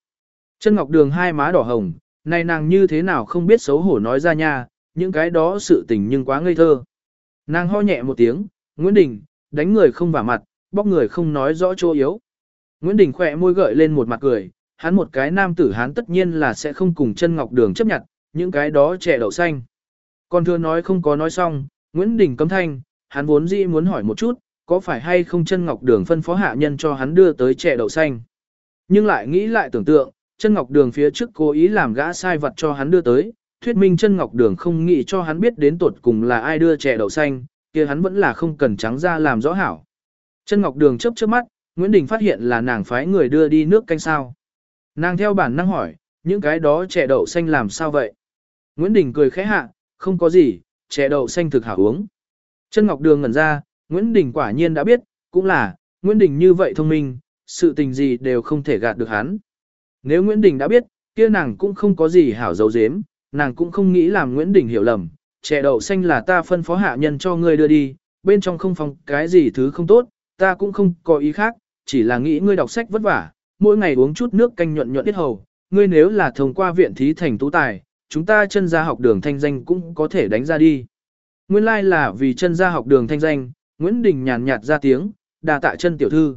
Chân ngọc đường hai má đỏ hồng, này nàng như thế nào không biết xấu hổ nói ra nha, những cái đó sự tình nhưng quá ngây thơ. Nàng ho nhẹ một tiếng, Nguyễn Đình, đánh người không vả mặt, bóc người không nói rõ chỗ yếu. Nguyễn Đình khỏe môi gợi lên một mặt cười, hắn một cái nam tử hắn tất nhiên là sẽ không cùng chân ngọc đường chấp nhận, những cái đó trẻ đậu xanh. Còn thưa nói không có nói xong, Nguyễn Đình cấm thanh, hắn vốn dĩ muốn hỏi một chút, có phải hay không chân ngọc đường phân phó hạ nhân cho hắn đưa tới trẻ đậu xanh. Nhưng lại nghĩ lại tưởng tượng, chân ngọc đường phía trước cố ý làm gã sai vật cho hắn đưa tới, thuyết minh chân ngọc đường không nghĩ cho hắn biết đến tuột cùng là ai đưa trẻ đậu xanh, kia hắn vẫn là không cần trắng ra làm rõ hảo. Chân ngọc đường chớp chớp mắt, Nguyễn Đình phát hiện là nàng phái người đưa đi nước canh sao. Nàng theo bản năng hỏi, những cái đó trẻ đậu xanh làm sao vậy? Nguyễn Đình cười khẽ hạ, không có gì, trẻ đậu xanh thực hảo uống. Chân Ngọc Đường ngẩn ra, Nguyễn Đình quả nhiên đã biết, cũng là, Nguyễn Đình như vậy thông minh, sự tình gì đều không thể gạt được hắn. Nếu Nguyễn Đình đã biết, kia nàng cũng không có gì hảo dấu dếm, nàng cũng không nghĩ làm Nguyễn Đình hiểu lầm, trẻ đậu xanh là ta phân phó hạ nhân cho ngươi đưa đi, bên trong không phòng cái gì thứ không tốt, ta cũng không có ý khác, chỉ là nghĩ ngươi đọc sách vất vả, mỗi ngày uống chút nước canh nhuận nhuận tiết hầu, ngươi nếu là thông qua viện thí thành tú tài, chúng ta chân gia học đường thanh danh cũng có thể đánh ra đi. Nguyên lai like là vì chân gia học đường thanh danh, Nguyễn Đình nhàn nhạt ra tiếng, đà tạ chân tiểu thư.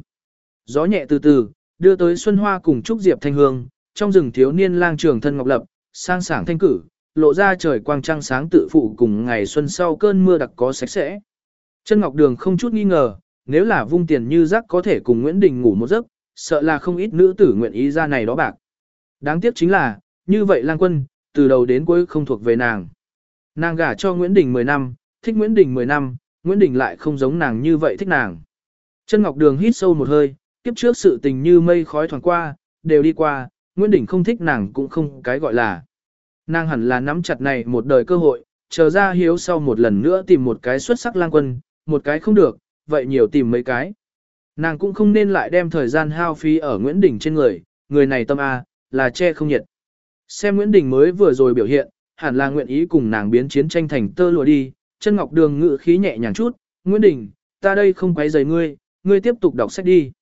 Gió nhẹ từ từ, đưa tới Xuân Hoa cùng Trúc Diệp Thanh Hương, trong rừng thiếu niên lang trường thân ngọc lập, sang sảng thanh cử, lộ ra trời quang trăng sáng tự phụ cùng ngày xuân sau cơn mưa đặc có sạch sẽ. Chân Ngọc Đường không chút nghi ngờ, nếu là vung tiền như rác có thể cùng Nguyễn Đình ngủ một giấc, sợ là không ít nữ tử nguyện ý ra này đó bạc. Đáng tiếc chính là, như vậy lang quân, từ đầu đến cuối không thuộc về nàng. Nàng gả cho Nguyễn Đình 10 năm, thích Nguyễn Đình 10 năm, Nguyễn Đình lại không giống nàng như vậy thích nàng. Chân Ngọc Đường hít sâu một hơi, kiếp trước sự tình như mây khói thoảng qua, đều đi qua, Nguyễn Đình không thích nàng cũng không cái gọi là. Nàng hẳn là nắm chặt này một đời cơ hội, chờ ra hiếu sau một lần nữa tìm một cái xuất sắc lang quân, một cái không được, vậy nhiều tìm mấy cái. Nàng cũng không nên lại đem thời gian hao phí ở Nguyễn Đình trên người, người này tâm A, là che không nhiệt. Xem Nguyễn Đình mới vừa rồi biểu hiện, hẳn là nguyện ý cùng nàng biến chiến tranh thành tơ lụa đi, chân ngọc đường ngự khí nhẹ nhàng chút, Nguyễn Đình, ta đây không quấy rầy ngươi, ngươi tiếp tục đọc sách đi.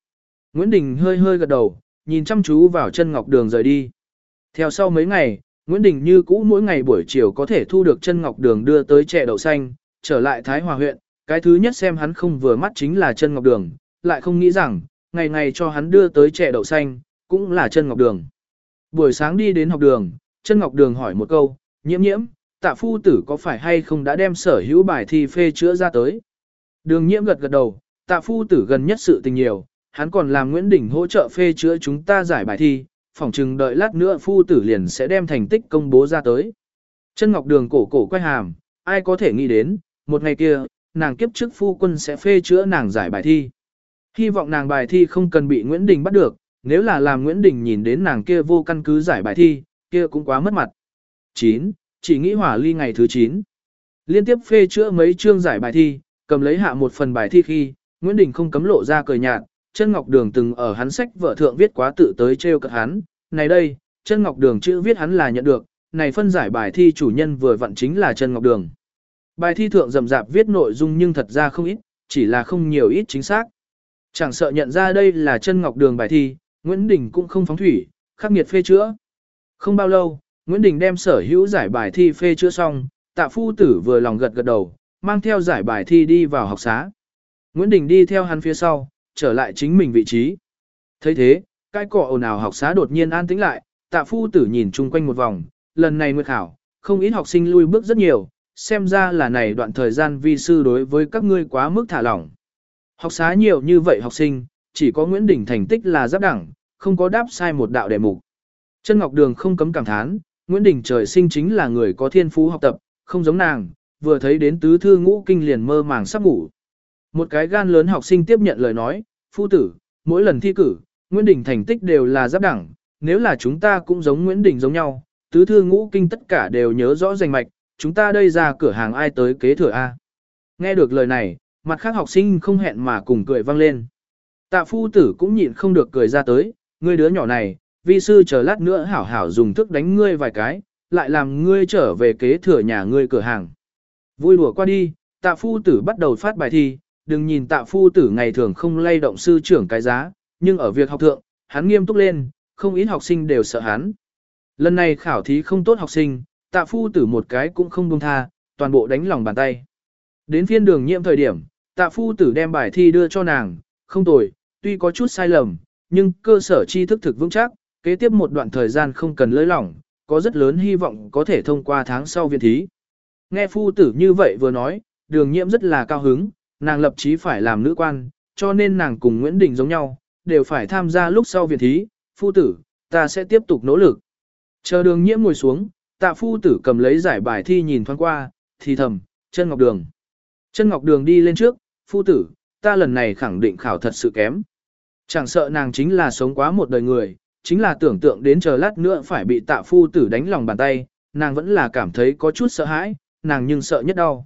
Nguyễn Đình hơi hơi gật đầu, nhìn chăm chú vào chân ngọc đường rời đi. Theo sau mấy ngày, Nguyễn Đình như cũ mỗi ngày buổi chiều có thể thu được chân ngọc đường đưa tới chè đậu xanh, trở lại Thái Hòa huyện, cái thứ nhất xem hắn không vừa mắt chính là chân ngọc đường, lại không nghĩ rằng, ngày ngày cho hắn đưa tới chè đậu xanh, cũng là chân ngọc đường. Buổi sáng đi đến học đường, chân ngọc đường hỏi một câu, nhiễm nhiễm, tạ phu tử có phải hay không đã đem sở hữu bài thi phê chữa ra tới. Đường nhiễm gật gật đầu, tạ phu tử gần nhất sự tình nhiều, hắn còn làm Nguyễn Đình hỗ trợ phê chữa chúng ta giải bài thi, phỏng chừng đợi lát nữa phu tử liền sẽ đem thành tích công bố ra tới. Chân ngọc đường cổ cổ quay hàm, ai có thể nghĩ đến, một ngày kia, nàng kiếp trước phu quân sẽ phê chữa nàng giải bài thi. Hy vọng nàng bài thi không cần bị Nguyễn Đình bắt được, nếu là làm Nguyễn Đình nhìn đến nàng kia vô căn cứ giải bài thi, kia cũng quá mất mặt. 9. Chỉ nghĩ hỏa ly ngày thứ 9. Liên tiếp phê chữa mấy chương giải bài thi, cầm lấy hạ một phần bài thi khi, Nguyễn Đình không cấm lộ ra cười nhạt, chân ngọc đường từng ở hắn sách vợ thượng viết quá tự tới trêu cợt hắn, này đây, chân ngọc đường chữ viết hắn là nhận được, này phân giải bài thi chủ nhân vừa vặn chính là chân ngọc đường. Bài thi thượng rầm rạp viết nội dung nhưng thật ra không ít, chỉ là không nhiều ít chính xác. Chẳng sợ nhận ra đây là chân ngọc đường bài thi, Nguyễn Đình cũng không phóng thủy, khắc nghiệt phê chữa. Không bao lâu, Nguyễn Đình đem sở hữu giải bài thi phê chữa xong, tạ phu tử vừa lòng gật gật đầu, mang theo giải bài thi đi vào học xá. Nguyễn Đình đi theo hắn phía sau, trở lại chính mình vị trí. thấy thế, cái cỏ ồn ào học xá đột nhiên an tĩnh lại, tạ phu tử nhìn chung quanh một vòng, lần này nguyệt khảo, không ít học sinh lui bước rất nhiều, xem ra là này đoạn thời gian vi sư đối với các ngươi quá mức thả lỏng. Học xá nhiều như vậy học sinh, chỉ có Nguyễn Đình thành tích là giáp đẳng, không có đáp sai một đạo đề mục. Chân Ngọc Đường không cấm cảm thán, Nguyễn Đình trời sinh chính là người có thiên phú học tập, không giống nàng, vừa thấy đến tứ thư ngũ kinh liền mơ màng sắp ngủ. Một cái gan lớn học sinh tiếp nhận lời nói, phu tử, mỗi lần thi cử, Nguyễn Đình thành tích đều là giáp đẳng, nếu là chúng ta cũng giống Nguyễn Đình giống nhau, tứ thư ngũ kinh tất cả đều nhớ rõ danh mạch, chúng ta đây ra cửa hàng ai tới kế thừa A. Nghe được lời này, mặt khác học sinh không hẹn mà cùng cười vang lên. Tạ phu tử cũng nhịn không được cười ra tới, ngươi đứa nhỏ này, vi sư chờ lát nữa hảo hảo dùng thức đánh ngươi vài cái, lại làm ngươi trở về kế thừa nhà ngươi cửa hàng. Vui đùa qua đi, tạ phu tử bắt đầu phát bài thi, đừng nhìn tạ phu tử ngày thường không lay động sư trưởng cái giá, nhưng ở việc học thượng, hắn nghiêm túc lên, không ít học sinh đều sợ hắn. Lần này khảo thí không tốt học sinh, tạ phu tử một cái cũng không buông tha, toàn bộ đánh lòng bàn tay. Đến phiên đường nhiệm thời điểm, tạ phu tử đem bài thi đưa cho nàng, không tồi, tuy có chút sai lầm, nhưng cơ sở tri thức thực vững chắc, kế tiếp một đoạn thời gian không cần lơi lỏng, có rất lớn hy vọng có thể thông qua tháng sau viện thí. Nghe phu tử như vậy vừa nói, đường nhiễm rất là cao hứng, nàng lập chí phải làm nữ quan, cho nên nàng cùng Nguyễn Đình giống nhau, đều phải tham gia lúc sau viện thí, phu tử, ta sẽ tiếp tục nỗ lực. Chờ đường nhiễm ngồi xuống, tạ phu tử cầm lấy giải bài thi nhìn thoáng qua, thì thầm, chân ngọc đường. Chân ngọc đường đi lên trước, phu tử, ta lần này khẳng định khảo thật sự kém. Chẳng sợ nàng chính là sống quá một đời người, chính là tưởng tượng đến chờ lát nữa phải bị tạ phu tử đánh lòng bàn tay, nàng vẫn là cảm thấy có chút sợ hãi, nàng nhưng sợ nhất đau.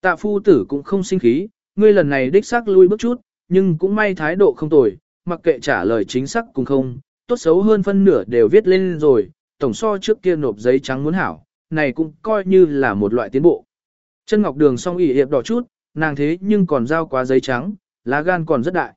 Tạ phu tử cũng không sinh khí, ngươi lần này đích xác lui bước chút, nhưng cũng may thái độ không tồi, mặc kệ trả lời chính xác cùng không, tốt xấu hơn phân nửa đều viết lên rồi, tổng so trước kia nộp giấy trắng muốn hảo, này cũng coi như là một loại tiến bộ. Chân ngọc đường song ỉ hiệp đỏ chút, nàng thế nhưng còn giao quá giấy trắng, lá gan còn rất đại.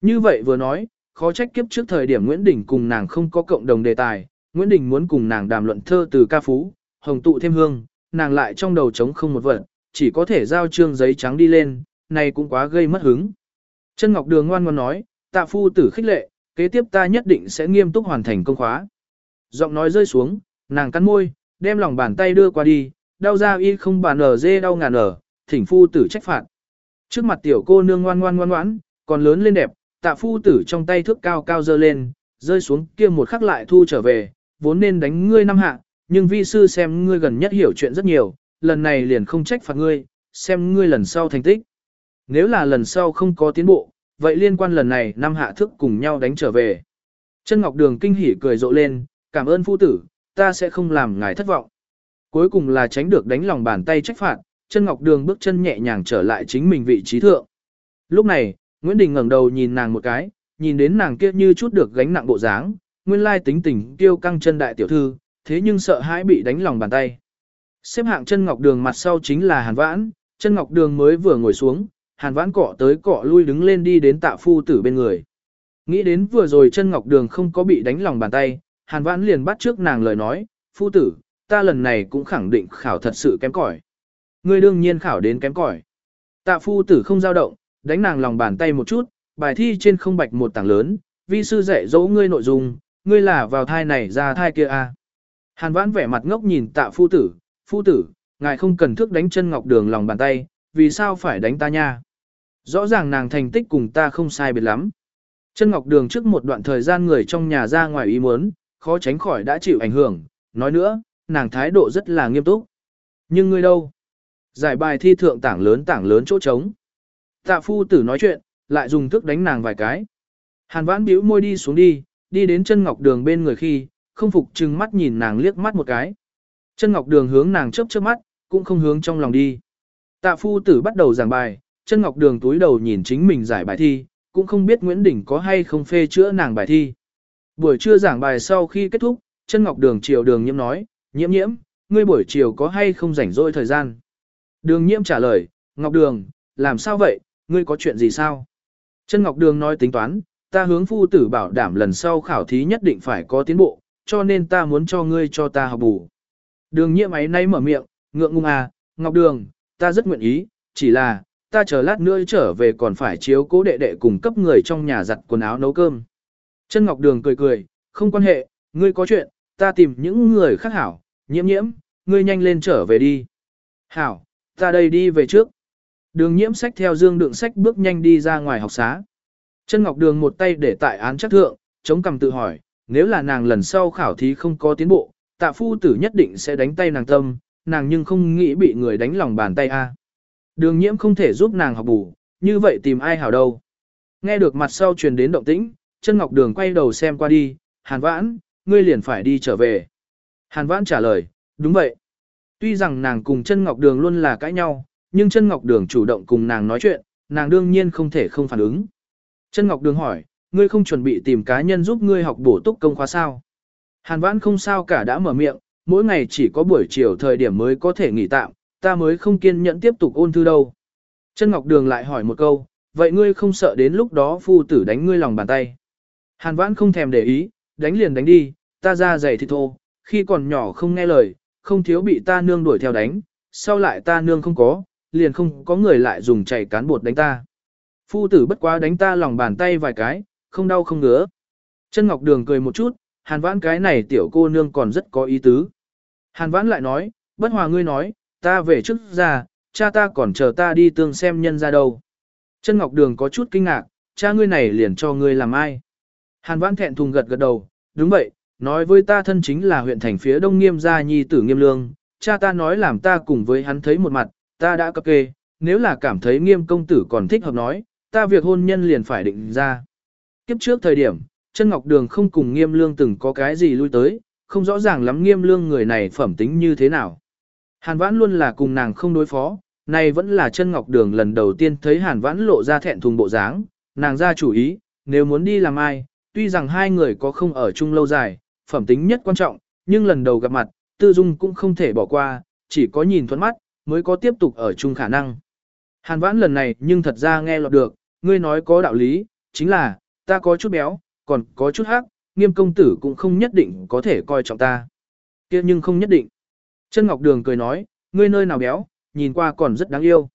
Như vậy vừa nói, khó trách kiếp trước thời điểm Nguyễn Đình cùng nàng không có cộng đồng đề tài, Nguyễn Đình muốn cùng nàng đàm luận thơ từ ca phú, hồng tụ thêm hương, nàng lại trong đầu trống không một vật, chỉ có thể giao trương giấy trắng đi lên, này cũng quá gây mất hứng. Chân Ngọc Đường ngoan ngoãn nói, tạ phu tử khích lệ, kế tiếp ta nhất định sẽ nghiêm túc hoàn thành công khóa. Giọng nói rơi xuống, nàng cắn môi, đem lòng bàn tay đưa qua đi, đau ra y không bàn ở dê đau ngàn ở, thỉnh phu tử trách phạt. Trước mặt tiểu cô nương ngoan ngoan ngoan ngoãn, còn lớn lên đẹp, tạ phu tử trong tay thước cao cao dơ lên, rơi xuống kia một khắc lại thu trở về, vốn nên đánh ngươi năm hạ, nhưng vi sư xem ngươi gần nhất hiểu chuyện rất nhiều, lần này liền không trách phạt ngươi, xem ngươi lần sau thành tích. Nếu là lần sau không có tiến bộ, vậy liên quan lần này năm hạ thức cùng nhau đánh trở về. Chân Ngọc Đường kinh hỉ cười rộ lên, cảm ơn phu tử, ta sẽ không làm ngài thất vọng. Cuối cùng là tránh được đánh lòng bàn tay trách phạt, chân Ngọc Đường bước chân nhẹ nhàng trở lại chính mình vị trí thượng. Lúc này, Nguyễn Đình ngẩng đầu nhìn nàng một cái, nhìn đến nàng kia như chút được gánh nặng bộ dáng, nguyên lai tính tình tiêu căng chân đại tiểu thư, thế nhưng sợ hãi bị đánh lòng bàn tay. Xếp hạng chân ngọc đường mặt sau chính là Hàn Vãn, chân ngọc đường mới vừa ngồi xuống, Hàn Vãn cọ tới cọ lui đứng lên đi đến tạ phu tử bên người. Nghĩ đến vừa rồi chân ngọc đường không có bị đánh lòng bàn tay, Hàn Vãn liền bắt trước nàng lời nói, phu tử, ta lần này cũng khẳng định khảo thật sự kém cỏi. Ngươi đương nhiên khảo đến kém cỏi. Tạ phu tử không dao động, đánh nàng lòng bàn tay một chút, bài thi trên không bạch một tảng lớn, vi sư dạy dỗ ngươi nội dung, ngươi là vào thai này ra thai kia a. À. Hàn vãn vẻ mặt ngốc nhìn tạ phu tử, phu tử, ngài không cần thước đánh chân ngọc đường lòng bàn tay, vì sao phải đánh ta nha. Rõ ràng nàng thành tích cùng ta không sai biệt lắm. Chân ngọc đường trước một đoạn thời gian người trong nhà ra ngoài ý muốn, khó tránh khỏi đã chịu ảnh hưởng, nói nữa, nàng thái độ rất là nghiêm túc. Nhưng ngươi đâu? Giải bài thi thượng tảng lớn tảng lớn chỗ trống. Tạ phu tử nói chuyện, lại dùng thức đánh nàng vài cái. Hàn vãn bĩu môi đi xuống đi, đi đến chân ngọc đường bên người khi, không phục chừng mắt nhìn nàng liếc mắt một cái. Chân ngọc đường hướng nàng chớp chớp mắt, cũng không hướng trong lòng đi. Tạ phu tử bắt đầu giảng bài, chân ngọc đường túi đầu nhìn chính mình giải bài thi, cũng không biết Nguyễn Đình có hay không phê chữa nàng bài thi. Buổi trưa giảng bài sau khi kết thúc, chân ngọc đường chiều đường nhiễm nói, nhiễm nhiễm, ngươi buổi chiều có hay không rảnh rỗi thời gian. Đường nhiễm trả lời, ngọc đường, làm sao vậy, ngươi có chuyện gì sao? Chân ngọc đường nói tính toán, ta hướng phu tử bảo đảm lần sau khảo thí nhất định phải có tiến bộ, cho nên ta muốn cho ngươi cho ta học bù. Đường nhiễm ấy nay mở miệng, ngượng ngùng à, Ngọc Đường, ta rất nguyện ý, chỉ là, ta chờ lát nữa trở về còn phải chiếu cố đệ đệ cùng cấp người trong nhà giặt quần áo nấu cơm. Chân Ngọc Đường cười cười, không quan hệ, ngươi có chuyện, ta tìm những người khác hảo, nhiễm nhiễm, ngươi nhanh lên trở về đi. Hảo, ta đây đi về trước. Đường nhiễm sách theo dương đựng sách bước nhanh đi ra ngoài học xá. Chân Ngọc Đường một tay để tại án chắc thượng, chống cằm tự hỏi, nếu là nàng lần sau khảo thí không có tiến bộ, tạ phu tử nhất định sẽ đánh tay nàng tâm, nàng nhưng không nghĩ bị người đánh lòng bàn tay a. Đường nhiễm không thể giúp nàng học bù, như vậy tìm ai hảo đâu. Nghe được mặt sau truyền đến động tĩnh, chân ngọc đường quay đầu xem qua đi, hàn vãn, ngươi liền phải đi trở về. Hàn vãn trả lời, đúng vậy. Tuy rằng nàng cùng chân ngọc đường luôn là cãi nhau, nhưng chân ngọc đường chủ động cùng nàng nói chuyện, nàng đương nhiên không thể không phản ứng. Chân ngọc đường hỏi, ngươi không chuẩn bị tìm cá nhân giúp ngươi học bổ túc công khóa sao. Hàn vãn không sao cả đã mở miệng, mỗi ngày chỉ có buổi chiều thời điểm mới có thể nghỉ tạm, ta mới không kiên nhẫn tiếp tục ôn thư đâu. Chân Ngọc Đường lại hỏi một câu, vậy ngươi không sợ đến lúc đó phu tử đánh ngươi lòng bàn tay. Hàn vãn không thèm để ý, đánh liền đánh đi, ta ra giày thì thô, khi còn nhỏ không nghe lời, không thiếu bị ta nương đuổi theo đánh, sau lại ta nương không có, liền không có người lại dùng chảy cán bột đánh ta. Phu tử bất quá đánh ta lòng bàn tay vài cái, không đau không ngứa. Chân Ngọc Đường cười một chút, hàn vãn cái này tiểu cô nương còn rất có ý tứ. Hàn vãn lại nói, bất hòa ngươi nói, ta về trước ra, cha ta còn chờ ta đi tương xem nhân ra đâu. Chân Ngọc Đường có chút kinh ngạc, cha ngươi này liền cho ngươi làm ai. Hàn vãn thẹn thùng gật gật đầu, đúng vậy, nói với ta thân chính là huyện thành phía đông nghiêm gia nhi tử nghiêm lương, cha ta nói làm ta cùng với hắn thấy một mặt, ta đã cập kê, nếu là cảm thấy nghiêm công tử còn thích hợp nói, ta việc hôn nhân liền phải định ra. Kiếp trước thời điểm, chân ngọc đường không cùng nghiêm lương từng có cái gì lui tới, không rõ ràng lắm nghiêm lương người này phẩm tính như thế nào. Hàn vãn luôn là cùng nàng không đối phó, này vẫn là chân ngọc đường lần đầu tiên thấy hàn vãn lộ ra thẹn thùng bộ dáng, nàng ra chủ ý, nếu muốn đi làm ai, tuy rằng hai người có không ở chung lâu dài, phẩm tính nhất quan trọng, nhưng lần đầu gặp mặt, tư dung cũng không thể bỏ qua, chỉ có nhìn thuẫn mắt, mới có tiếp tục ở chung khả năng. Hàn vãn lần này nhưng thật ra nghe lọt được, ngươi nói có đạo lý, chính là, ta có chút béo, còn có chút hắc, nghiêm công tử cũng không nhất định có thể coi trọng ta. kia nhưng không nhất định. Chân Ngọc Đường cười nói, ngươi nơi nào béo, nhìn qua còn rất đáng yêu.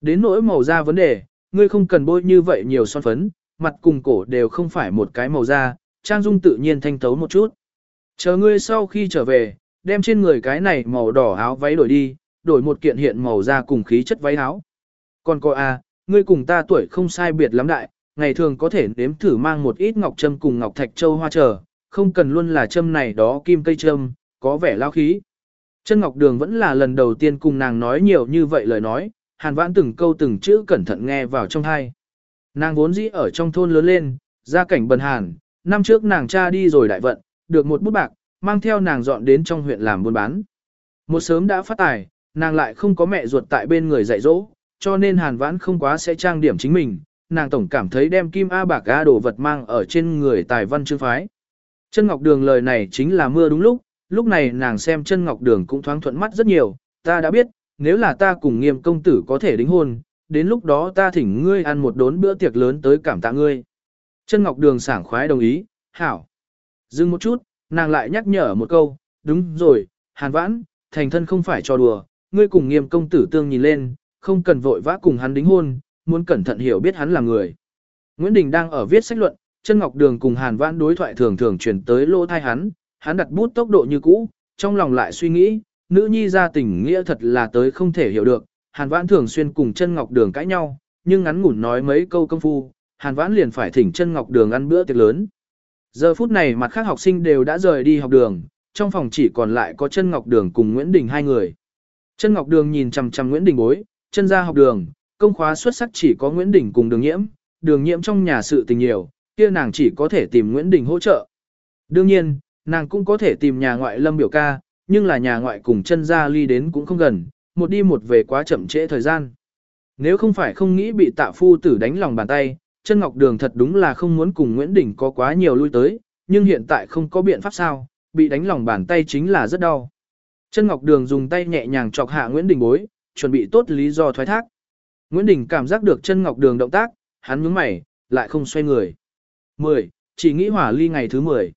Đến nỗi màu da vấn đề, ngươi không cần bôi như vậy nhiều son phấn, mặt cùng cổ đều không phải một cái màu da, trang dung tự nhiên thanh tấu một chút. Chờ ngươi sau khi trở về, đem trên người cái này màu đỏ áo váy đổi đi, đổi một kiện hiện màu da cùng khí chất váy áo. Còn cô à, ngươi cùng ta tuổi không sai biệt lắm đại, ngày thường có thể nếm thử mang một ít ngọc trâm cùng ngọc thạch châu hoa trở, không cần luôn là châm này đó kim cây trâm, có vẻ lao khí. Chân Ngọc Đường vẫn là lần đầu tiên cùng nàng nói nhiều như vậy lời nói, hàn vãn từng câu từng chữ cẩn thận nghe vào trong hai. Nàng vốn dĩ ở trong thôn lớn lên, gia cảnh bần hàn, năm trước nàng cha đi rồi đại vận, được một bút bạc, mang theo nàng dọn đến trong huyện làm buôn bán. Một sớm đã phát tài, nàng lại không có mẹ ruột tại bên người dạy dỗ, cho nên hàn vãn không quá sẽ trang điểm chính mình, nàng tổng cảm thấy đem kim A bạc A đồ vật mang ở trên người tài văn chương phái. Chân Ngọc Đường lời này chính là mưa đúng lúc, lúc này nàng xem chân Ngọc Đường cũng thoáng thuận mắt rất nhiều, ta đã biết, nếu là ta cùng nghiêm công tử có thể đính hôn, đến lúc đó ta thỉnh ngươi ăn một đốn bữa tiệc lớn tới cảm tạ ngươi. Chân Ngọc Đường sảng khoái đồng ý, hảo. Dừng một chút, nàng lại nhắc nhở một câu, đúng rồi, hàn vãn, thành thân không phải cho đùa, ngươi cùng nghiêm công tử tương nhìn lên, không cần vội vã cùng hắn đính hôn, muốn cẩn thận hiểu biết hắn là người. Nguyễn Đình đang ở viết sách luận, chân ngọc đường cùng hàn vãn đối thoại thường thường truyền tới lô thai hắn, hắn đặt bút tốc độ như cũ, trong lòng lại suy nghĩ, nữ nhi gia tình nghĩa thật là tới không thể hiểu được, hàn vãn thường xuyên cùng chân ngọc đường cãi nhau, nhưng ngắn ngủn nói mấy câu công phu, hàn vãn liền phải thỉnh chân ngọc đường ăn bữa tiệc lớn. Giờ phút này mặt khác học sinh đều đã rời đi học đường, trong phòng chỉ còn lại có chân ngọc đường cùng Nguyễn Đình hai người. Chân ngọc đường nhìn chằm chằm Nguyễn Đình bối, chân ra học đường, công khóa xuất sắc chỉ có Nguyễn Đình cùng đường nhiễm, đường nhiễm trong nhà sự tình nhiều, kia nàng chỉ có thể tìm Nguyễn Đình hỗ trợ. Đương nhiên, nàng cũng có thể tìm nhà ngoại lâm biểu ca, nhưng là nhà ngoại cùng chân ra ly đến cũng không gần, một đi một về quá chậm trễ thời gian. Nếu không phải không nghĩ bị tạ phu tử đánh lòng bàn tay, chân ngọc đường thật đúng là không muốn cùng Nguyễn Đình có quá nhiều lui tới, nhưng hiện tại không có biện pháp sao, bị đánh lòng bàn tay chính là rất đau. Chân ngọc đường dùng tay nhẹ nhàng chọc hạ Nguyễn Đình bối, chuẩn bị tốt lý do thoái thác. Nguyễn Đình cảm giác được chân ngọc đường động tác, hắn nhướng mày, lại không xoay người. 10. Chỉ nghĩ hỏa ly ngày thứ 10.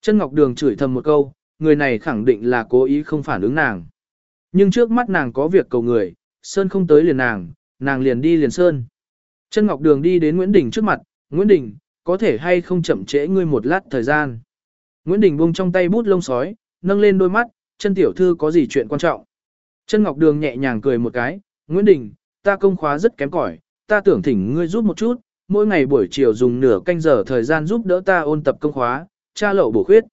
Chân ngọc đường chửi thầm một câu, người này khẳng định là cố ý không phản ứng nàng. Nhưng trước mắt nàng có việc cầu người, Sơn không tới liền nàng, nàng liền đi liền Sơn. Chân Ngọc Đường đi đến Nguyễn Đình trước mặt, Nguyễn Đình, có thể hay không chậm trễ ngươi một lát thời gian. Nguyễn Đình buông trong tay bút lông sói, nâng lên đôi mắt, chân tiểu thư có gì chuyện quan trọng. Chân Ngọc Đường nhẹ nhàng cười một cái, Nguyễn Đình, ta công khóa rất kém cỏi, ta tưởng thỉnh ngươi giúp một chút, mỗi ngày buổi chiều dùng nửa canh giờ thời gian giúp đỡ ta ôn tập công khóa, tra lậu bổ khuyết.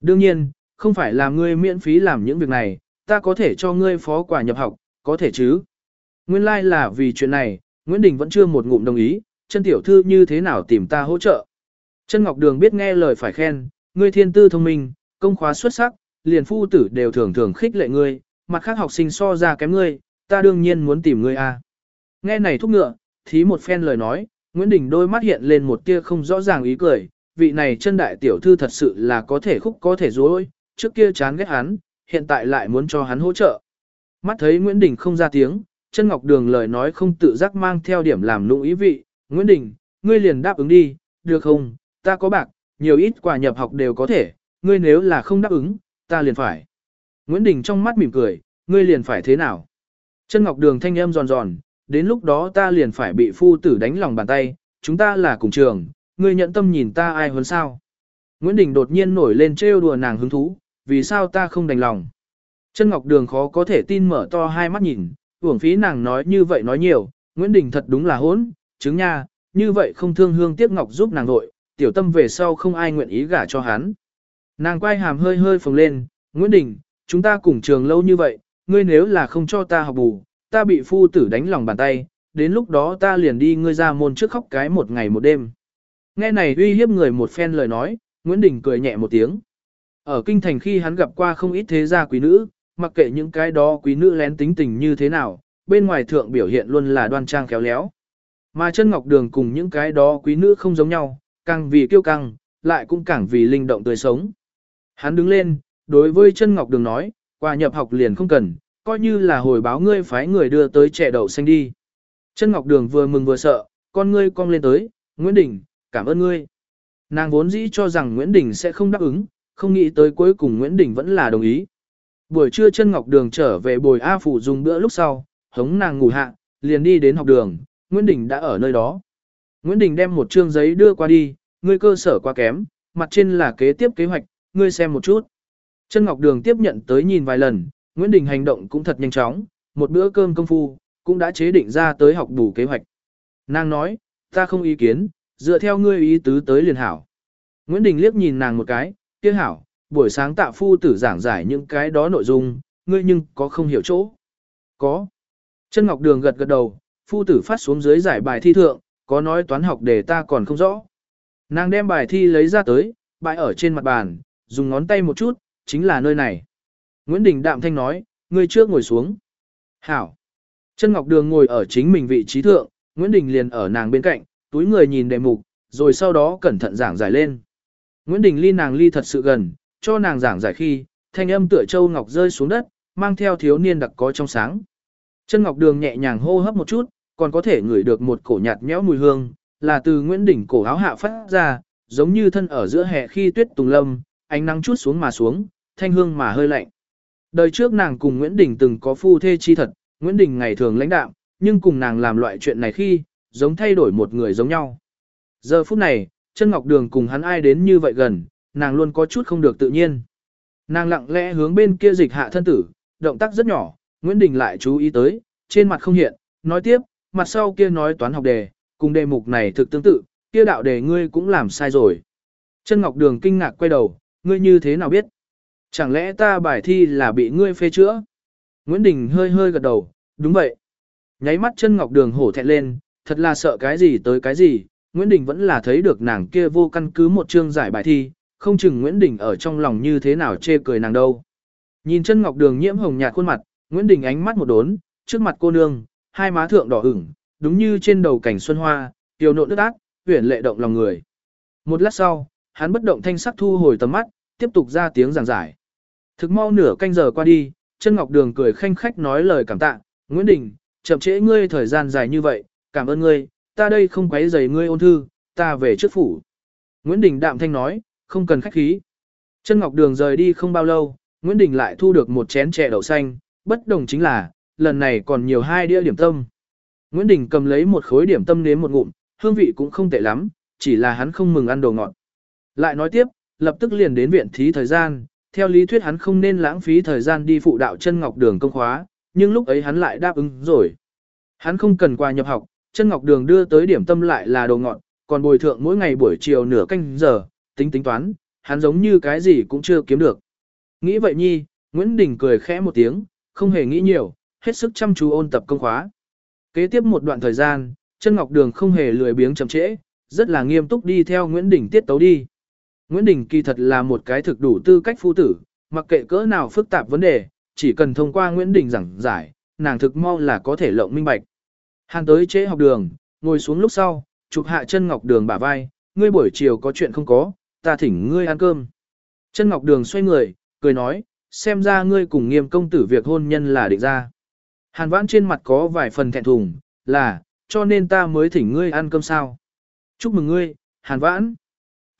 Đương nhiên, không phải làm ngươi miễn phí làm những việc này, ta có thể cho ngươi phó quả nhập học, có thể chứ. Nguyên lai like là vì chuyện này, Nguyễn Đình vẫn chưa một ngụm đồng ý, chân tiểu thư như thế nào tìm ta hỗ trợ. Chân Ngọc Đường biết nghe lời phải khen, ngươi thiên tư thông minh, công khóa xuất sắc, liền phu tử đều thường thường khích lệ ngươi, mặt khác học sinh so ra kém ngươi, ta đương nhiên muốn tìm ngươi a. Nghe này thúc ngựa, thí một phen lời nói, Nguyễn Đình đôi mắt hiện lên một tia không rõ ràng ý cười, vị này chân đại tiểu thư thật sự là có thể khúc có thể dối, trước kia chán ghét hắn, hiện tại lại muốn cho hắn hỗ trợ. Mắt thấy Nguyễn Đình không ra tiếng, chân ngọc đường lời nói không tự giác mang theo điểm làm nụ ý vị, Nguyễn Đình, ngươi liền đáp ứng đi, được không, ta có bạc, nhiều ít quà nhập học đều có thể, ngươi nếu là không đáp ứng, ta liền phải. Nguyễn Đình trong mắt mỉm cười, ngươi liền phải thế nào? Chân ngọc đường thanh âm giòn giòn, đến lúc đó ta liền phải bị phu tử đánh lòng bàn tay, chúng ta là cùng trường, ngươi nhận tâm nhìn ta ai hơn sao? Nguyễn Đình đột nhiên nổi lên trêu đùa nàng hứng thú, vì sao ta không đành lòng? Chân ngọc đường khó có thể tin mở to hai mắt nhìn, uổng phí nàng nói như vậy nói nhiều, Nguyễn Đình thật đúng là hốn, chứng nha, như vậy không thương hương tiếc ngọc giúp nàng nội, tiểu tâm về sau không ai nguyện ý gả cho hắn. Nàng quay hàm hơi hơi phồng lên, Nguyễn Đình, chúng ta cùng trường lâu như vậy, ngươi nếu là không cho ta học bù, ta bị phu tử đánh lòng bàn tay, đến lúc đó ta liền đi ngươi ra môn trước khóc cái một ngày một đêm. Nghe này uy hiếp người một phen lời nói, Nguyễn Đình cười nhẹ một tiếng. Ở kinh thành khi hắn gặp qua không ít thế gia quý nữ, mặc kệ những cái đó quý nữ lén tính tình như thế nào, bên ngoài thượng biểu hiện luôn là đoan trang khéo léo. Mà chân ngọc đường cùng những cái đó quý nữ không giống nhau, càng vì kiêu căng, lại cũng càng vì linh động tươi sống. Hắn đứng lên, đối với chân ngọc đường nói, quà nhập học liền không cần, coi như là hồi báo ngươi phái người đưa tới trẻ đậu xanh đi. Chân ngọc đường vừa mừng vừa sợ, con ngươi cong lên tới, Nguyễn Đình, cảm ơn ngươi. Nàng vốn dĩ cho rằng Nguyễn Đình sẽ không đáp ứng, không nghĩ tới cuối cùng Nguyễn Đình vẫn là đồng ý. Buổi trưa chân ngọc đường trở về bồi A Phủ dùng bữa lúc sau, hống nàng ngủ hạ, liền đi đến học đường, Nguyễn Đình đã ở nơi đó. Nguyễn Đình đem một trương giấy đưa qua đi, ngươi cơ sở quá kém, mặt trên là kế tiếp kế hoạch, ngươi xem một chút. Chân Ngọc Đường tiếp nhận tới nhìn vài lần, Nguyễn Đình hành động cũng thật nhanh chóng, một bữa cơm công phu, cũng đã chế định ra tới học bù kế hoạch. Nàng nói, ta không ý kiến, dựa theo ngươi ý tứ tới liền hảo. Nguyễn Đình liếc nhìn nàng một cái, kia hảo, buổi sáng tạ phu tử giảng giải những cái đó nội dung, ngươi nhưng có không hiểu chỗ. Có. Chân Ngọc Đường gật gật đầu, phu tử phát xuống dưới giải bài thi thượng, có nói toán học để ta còn không rõ. Nàng đem bài thi lấy ra tới, bài ở trên mặt bàn, dùng ngón tay một chút, chính là nơi này. Nguyễn Đình đạm thanh nói, ngươi trước ngồi xuống. Hảo. Chân Ngọc Đường ngồi ở chính mình vị trí thượng, Nguyễn Đình liền ở nàng bên cạnh, túi người nhìn đề mục, rồi sau đó cẩn thận giảng giải lên. Nguyễn Đình ly nàng ly thật sự gần, cho nàng giảng giải khi, thanh âm tựa châu ngọc rơi xuống đất, mang theo thiếu niên đặc có trong sáng. Chân Ngọc Đường nhẹ nhàng hô hấp một chút, còn có thể ngửi được một cổ nhạt nhẽo mùi hương, là từ Nguyễn Đình cổ áo hạ phát ra, giống như thân ở giữa hè khi tuyết tùng lâm, ánh nắng chút xuống mà xuống, thanh hương mà hơi lạnh. Đời trước nàng cùng Nguyễn Đình từng có phu thê chi thật, Nguyễn Đình ngày thường lãnh đạo, nhưng cùng nàng làm loại chuyện này khi, giống thay đổi một người giống nhau. Giờ phút này, chân ngọc đường cùng hắn ai đến như vậy gần, nàng luôn có chút không được tự nhiên. Nàng lặng lẽ hướng bên kia dịch hạ thân tử, động tác rất nhỏ, Nguyễn Đình lại chú ý tới, trên mặt không hiện, nói tiếp, mặt sau kia nói toán học đề, cùng đề mục này thực tương tự, kia đạo đề ngươi cũng làm sai rồi. Chân Ngọc Đường kinh ngạc quay đầu, ngươi như thế nào biết? Chẳng lẽ ta bài thi là bị ngươi phê chữa? Nguyễn Đình hơi hơi gật đầu, đúng vậy. Nháy mắt chân Ngọc Đường hổ thẹn lên, thật là sợ cái gì tới cái gì, Nguyễn Đình vẫn là thấy được nàng kia vô căn cứ một chương giải bài thi, không chừng Nguyễn Đình ở trong lòng như thế nào chê cười nàng đâu. Nhìn chân Ngọc Đường nhiễm hồng nhạt khuôn mặt, Nguyễn Đình ánh mắt một đốn, trước mặt cô nương, hai má thượng đỏ ửng, đúng như trên đầu cảnh xuân hoa, tiểu nộn nước ác, huyền lệ động lòng người. Một lát sau, hắn bất động thanh sắc thu hồi tầm mắt, tiếp tục ra tiếng giảng giải. Thực mau nửa canh giờ qua đi, chân ngọc đường cười khanh khách nói lời cảm tạ, Nguyễn Đình, chậm trễ ngươi thời gian dài như vậy, cảm ơn ngươi, ta đây không quấy rầy ngươi ôn thư, ta về trước phủ. Nguyễn Đình đạm thanh nói, không cần khách khí. Chân ngọc đường rời đi không bao lâu, Nguyễn Đình lại thu được một chén chè đậu xanh, bất đồng chính là, lần này còn nhiều hai đĩa điểm tâm. Nguyễn Đình cầm lấy một khối điểm tâm nếm một ngụm, hương vị cũng không tệ lắm, chỉ là hắn không mừng ăn đồ ngọt. Lại nói tiếp, lập tức liền đến viện thí thời gian, theo lý thuyết hắn không nên lãng phí thời gian đi phụ đạo chân ngọc đường công khóa, nhưng lúc ấy hắn lại đáp ứng rồi. Hắn không cần qua nhập học, chân ngọc đường đưa tới điểm tâm lại là đồ ngọt, còn bồi thượng mỗi ngày buổi chiều nửa canh giờ, tính tính toán, hắn giống như cái gì cũng chưa kiếm được. Nghĩ vậy nhi, Nguyễn Đình cười khẽ một tiếng, không hề nghĩ nhiều, hết sức chăm chú ôn tập công khóa. Kế tiếp một đoạn thời gian, chân ngọc đường không hề lười biếng chậm trễ, rất là nghiêm túc đi theo Nguyễn Đình tiết tấu đi. Nguyễn Đình kỳ thật là một cái thực đủ tư cách phu tử, mặc kệ cỡ nào phức tạp vấn đề, chỉ cần thông qua Nguyễn Đình giảng giải, nàng thực mau là có thể lộng minh bạch. Hàn tới chế học đường, ngồi xuống lúc sau, chụp hạ chân ngọc đường bả vai, ngươi buổi chiều có chuyện không có, ta thỉnh ngươi ăn cơm. Chân ngọc đường xoay người, cười nói, xem ra ngươi cùng nghiêm công tử việc hôn nhân là định ra. Hàn vãn trên mặt có vài phần thẹn thùng, là, cho nên ta mới thỉnh ngươi ăn cơm sao. Chúc mừng ngươi, Hàn vãn.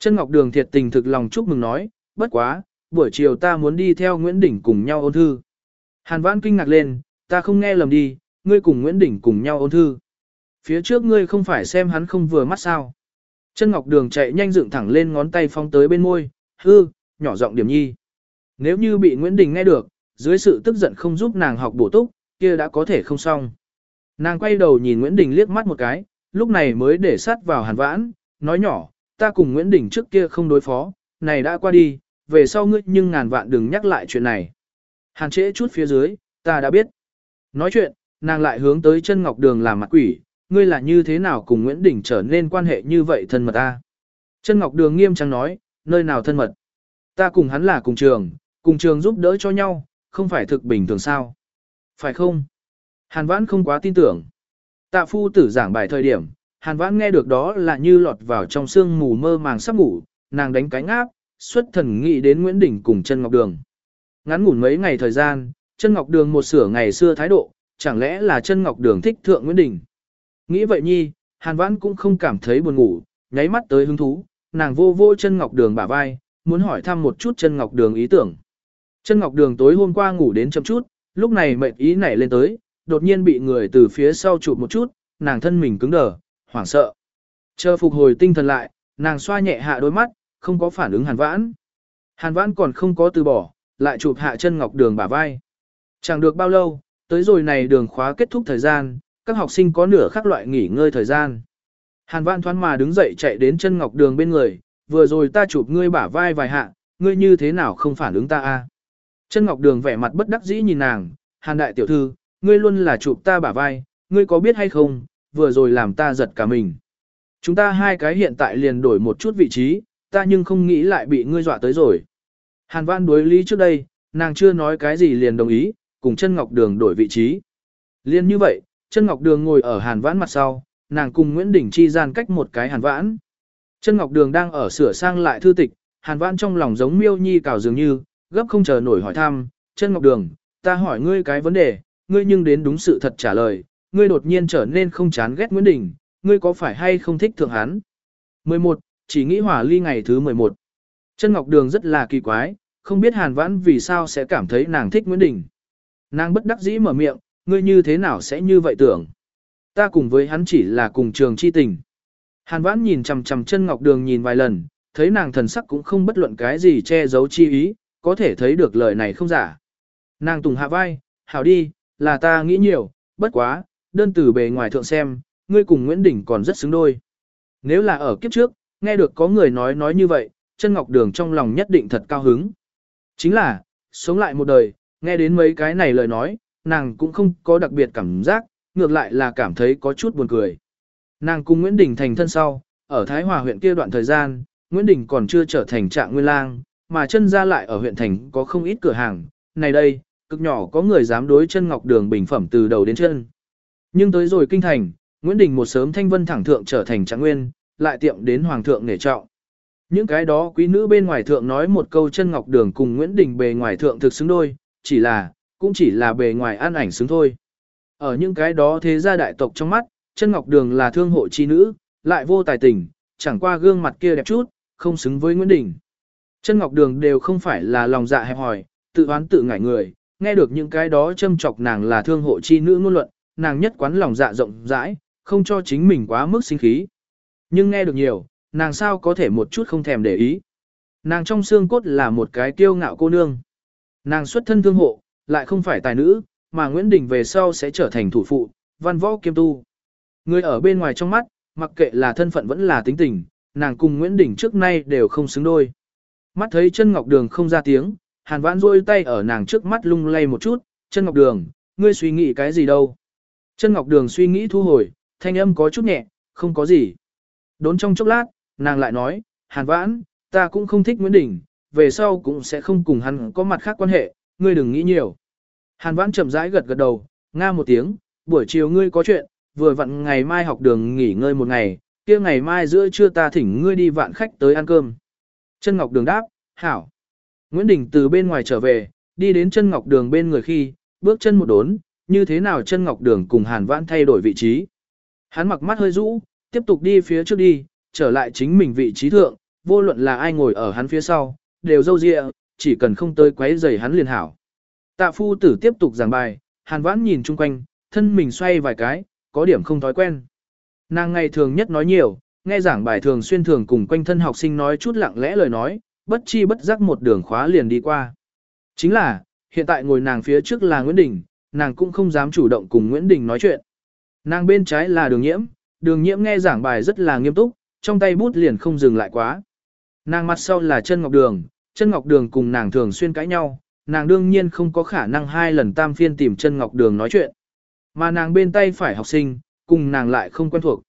Chân Ngọc Đường thiệt tình thực lòng chúc mừng nói, bất quá, buổi chiều ta muốn đi theo Nguyễn Đỉnh cùng nhau ôn thư. Hàn Vãn kinh ngạc lên, ta không nghe lầm đi, ngươi cùng Nguyễn Đỉnh cùng nhau ôn thư. Phía trước ngươi không phải xem hắn không vừa mắt sao. Chân Ngọc Đường chạy nhanh dựng thẳng lên ngón tay phong tới bên môi, hư, nhỏ giọng điểm nhi. Nếu như bị Nguyễn Đình nghe được, dưới sự tức giận không giúp nàng học bổ túc, kia đã có thể không xong. Nàng quay đầu nhìn Nguyễn Đình liếc mắt một cái, lúc này mới để sát vào Hàn Vãn, nói nhỏ, ta cùng Nguyễn Đình trước kia không đối phó, này đã qua đi, về sau ngươi nhưng ngàn vạn đừng nhắc lại chuyện này. Hàn trễ chút phía dưới, ta đã biết. Nói chuyện, nàng lại hướng tới chân ngọc đường làm mặt quỷ, ngươi là như thế nào cùng Nguyễn Đình trở nên quan hệ như vậy thân mật ta. Chân ngọc đường nghiêm trang nói, nơi nào thân mật. Ta cùng hắn là cùng trường, cùng trường giúp đỡ cho nhau, không phải thực bình thường sao. Phải không? Hàn vãn không quá tin tưởng. Tạ phu tử giảng bài thời điểm, Hàn Vãn nghe được đó là như lọt vào trong sương mù mơ màng sắp ngủ, nàng đánh cánh áp, xuất thần nghĩ đến Nguyễn Đình cùng Trân Ngọc Đường. Ngắn ngủn mấy ngày thời gian, Trân Ngọc Đường một sửa ngày xưa thái độ, chẳng lẽ là Trân Ngọc Đường thích thượng Nguyễn Đình. Nghĩ vậy nhi, Hàn Vãn cũng không cảm thấy buồn ngủ, nháy mắt tới hứng thú, nàng vô vô Trân Ngọc Đường bả vai, muốn hỏi thăm một chút Trân Ngọc Đường ý tưởng. Trân Ngọc Đường tối hôm qua ngủ đến chậm chút, lúc này mệt ý nảy lên tới, đột nhiên bị người từ phía sau chụp một chút, nàng thân mình cứng đờ, hoảng sợ. Chờ phục hồi tinh thần lại, nàng xoa nhẹ hạ đôi mắt, không có phản ứng hàn vãn. Hàn vãn còn không có từ bỏ, lại chụp hạ chân ngọc đường bả vai. Chẳng được bao lâu, tới rồi này đường khóa kết thúc thời gian, các học sinh có nửa khác loại nghỉ ngơi thời gian. Hàn vãn thoáng mà đứng dậy chạy đến chân ngọc đường bên người, vừa rồi ta chụp ngươi bả vai vài hạ, ngươi như thế nào không phản ứng ta a? Chân ngọc đường vẻ mặt bất đắc dĩ nhìn nàng, hàn đại tiểu thư, ngươi luôn là chụp ta bả vai, ngươi có biết hay không, vừa rồi làm ta giật cả mình. Chúng ta hai cái hiện tại liền đổi một chút vị trí, ta nhưng không nghĩ lại bị ngươi dọa tới rồi. Hàn Văn đối lý trước đây, nàng chưa nói cái gì liền đồng ý, cùng chân Ngọc Đường đổi vị trí. Liên như vậy, chân Ngọc Đường ngồi ở Hàn Vãn mặt sau, nàng cùng Nguyễn Đình chi gian cách một cái Hàn Vãn. Chân Ngọc Đường đang ở sửa sang lại thư tịch, Hàn Vãn trong lòng giống miêu nhi cào dường như, gấp không chờ nổi hỏi thăm, chân Ngọc Đường, ta hỏi ngươi cái vấn đề, ngươi nhưng đến đúng sự thật trả lời, ngươi đột nhiên trở nên không chán ghét Nguyễn Đình, ngươi có phải hay không thích thượng hắn? 11. Chỉ nghĩ hỏa ly ngày thứ 11. Chân Ngọc Đường rất là kỳ quái, không biết Hàn Vãn vì sao sẽ cảm thấy nàng thích Nguyễn Đình. Nàng bất đắc dĩ mở miệng, ngươi như thế nào sẽ như vậy tưởng? Ta cùng với hắn chỉ là cùng trường chi tình. Hàn Vãn nhìn chằm chằm chân Ngọc Đường nhìn vài lần, thấy nàng thần sắc cũng không bất luận cái gì che giấu chi ý, có thể thấy được lời này không giả. Nàng tùng hạ vai, hảo đi, là ta nghĩ nhiều, bất quá, đơn từ bề ngoài thượng xem, ngươi cùng Nguyễn Đình còn rất xứng đôi. Nếu là ở kiếp trước, nghe được có người nói nói như vậy, chân ngọc đường trong lòng nhất định thật cao hứng. Chính là, sống lại một đời, nghe đến mấy cái này lời nói, nàng cũng không có đặc biệt cảm giác, ngược lại là cảm thấy có chút buồn cười. Nàng cùng Nguyễn Đình thành thân sau, ở Thái Hòa huyện kia đoạn thời gian, Nguyễn Đình còn chưa trở thành trạng nguyên lang, mà chân ra lại ở huyện thành có không ít cửa hàng. Này đây, cực nhỏ có người dám đối chân ngọc đường bình phẩm từ đầu đến chân. Nhưng tới rồi kinh thành, Nguyễn Đình một sớm thanh vân thẳng thượng trở thành trạng nguyên, lại tiệm đến hoàng thượng nể trọng. Những cái đó quý nữ bên ngoài thượng nói một câu chân ngọc đường cùng Nguyễn Đình bề ngoài thượng thực xứng đôi, chỉ là, cũng chỉ là bề ngoài an ảnh xứng thôi. Ở những cái đó thế gia đại tộc trong mắt, chân ngọc đường là thương hộ chi nữ, lại vô tài tình, chẳng qua gương mặt kia đẹp chút, không xứng với Nguyễn Đình. Chân ngọc đường đều không phải là lòng dạ hẹp hòi, tự oán tự ngại người, nghe được những cái đó châm chọc nàng là thương hộ chi nữ ngôn luận, nàng nhất quán lòng dạ rộng rãi, không cho chính mình quá mức sinh khí. Nhưng nghe được nhiều, nàng sao có thể một chút không thèm để ý. Nàng trong xương cốt là một cái kiêu ngạo cô nương. Nàng xuất thân thương hộ, lại không phải tài nữ, mà Nguyễn Đình về sau sẽ trở thành thủ phụ, văn võ kiêm tu. Người ở bên ngoài trong mắt, mặc kệ là thân phận vẫn là tính tình, nàng cùng Nguyễn Đình trước nay đều không xứng đôi. Mắt thấy chân ngọc đường không ra tiếng, hàn vãn rôi tay ở nàng trước mắt lung lay một chút, chân ngọc đường, ngươi suy nghĩ cái gì đâu. Chân ngọc đường suy nghĩ thu hồi, thanh âm có chút nhẹ, không có gì. Đốn trong chốc lát, nàng lại nói, hàn vãn, ta cũng không thích Nguyễn Đình, về sau cũng sẽ không cùng hắn có mặt khác quan hệ, ngươi đừng nghĩ nhiều. Hàn vãn chậm rãi gật gật đầu, nga một tiếng, buổi chiều ngươi có chuyện, vừa vặn ngày mai học đường nghỉ ngơi một ngày, kia ngày mai giữa trưa ta thỉnh ngươi đi vạn khách tới ăn cơm. Chân Ngọc Đường đáp, hảo. Nguyễn Đình từ bên ngoài trở về, đi đến chân Ngọc Đường bên người khi, bước chân một đốn, như thế nào chân Ngọc Đường cùng Hàn Vãn thay đổi vị trí. Hắn mặc mắt hơi rũ, tiếp tục đi phía trước đi, trở lại chính mình vị trí thượng, vô luận là ai ngồi ở hắn phía sau, đều dâu dịa, chỉ cần không tới quấy rầy hắn liền hảo. Tạ phu tử tiếp tục giảng bài, Hàn Vãn nhìn chung quanh, thân mình xoay vài cái, có điểm không thói quen. Nàng ngày thường nhất nói nhiều, nghe giảng bài thường xuyên thường cùng quanh thân học sinh nói chút lặng lẽ lời nói, bất chi bất giác một đường khóa liền đi qua. Chính là, hiện tại ngồi nàng phía trước là Nguyễn Đình, nàng cũng không dám chủ động cùng Nguyễn Đình nói chuyện. Nàng bên trái là đường nhiễm, đường nhiễm nghe giảng bài rất là nghiêm túc, trong tay bút liền không dừng lại quá. Nàng mặt sau là chân ngọc đường, chân ngọc đường cùng nàng thường xuyên cãi nhau, nàng đương nhiên không có khả năng hai lần tam phiên tìm chân ngọc đường nói chuyện. Mà nàng bên tay phải học sinh, cùng nàng lại không quen thuộc.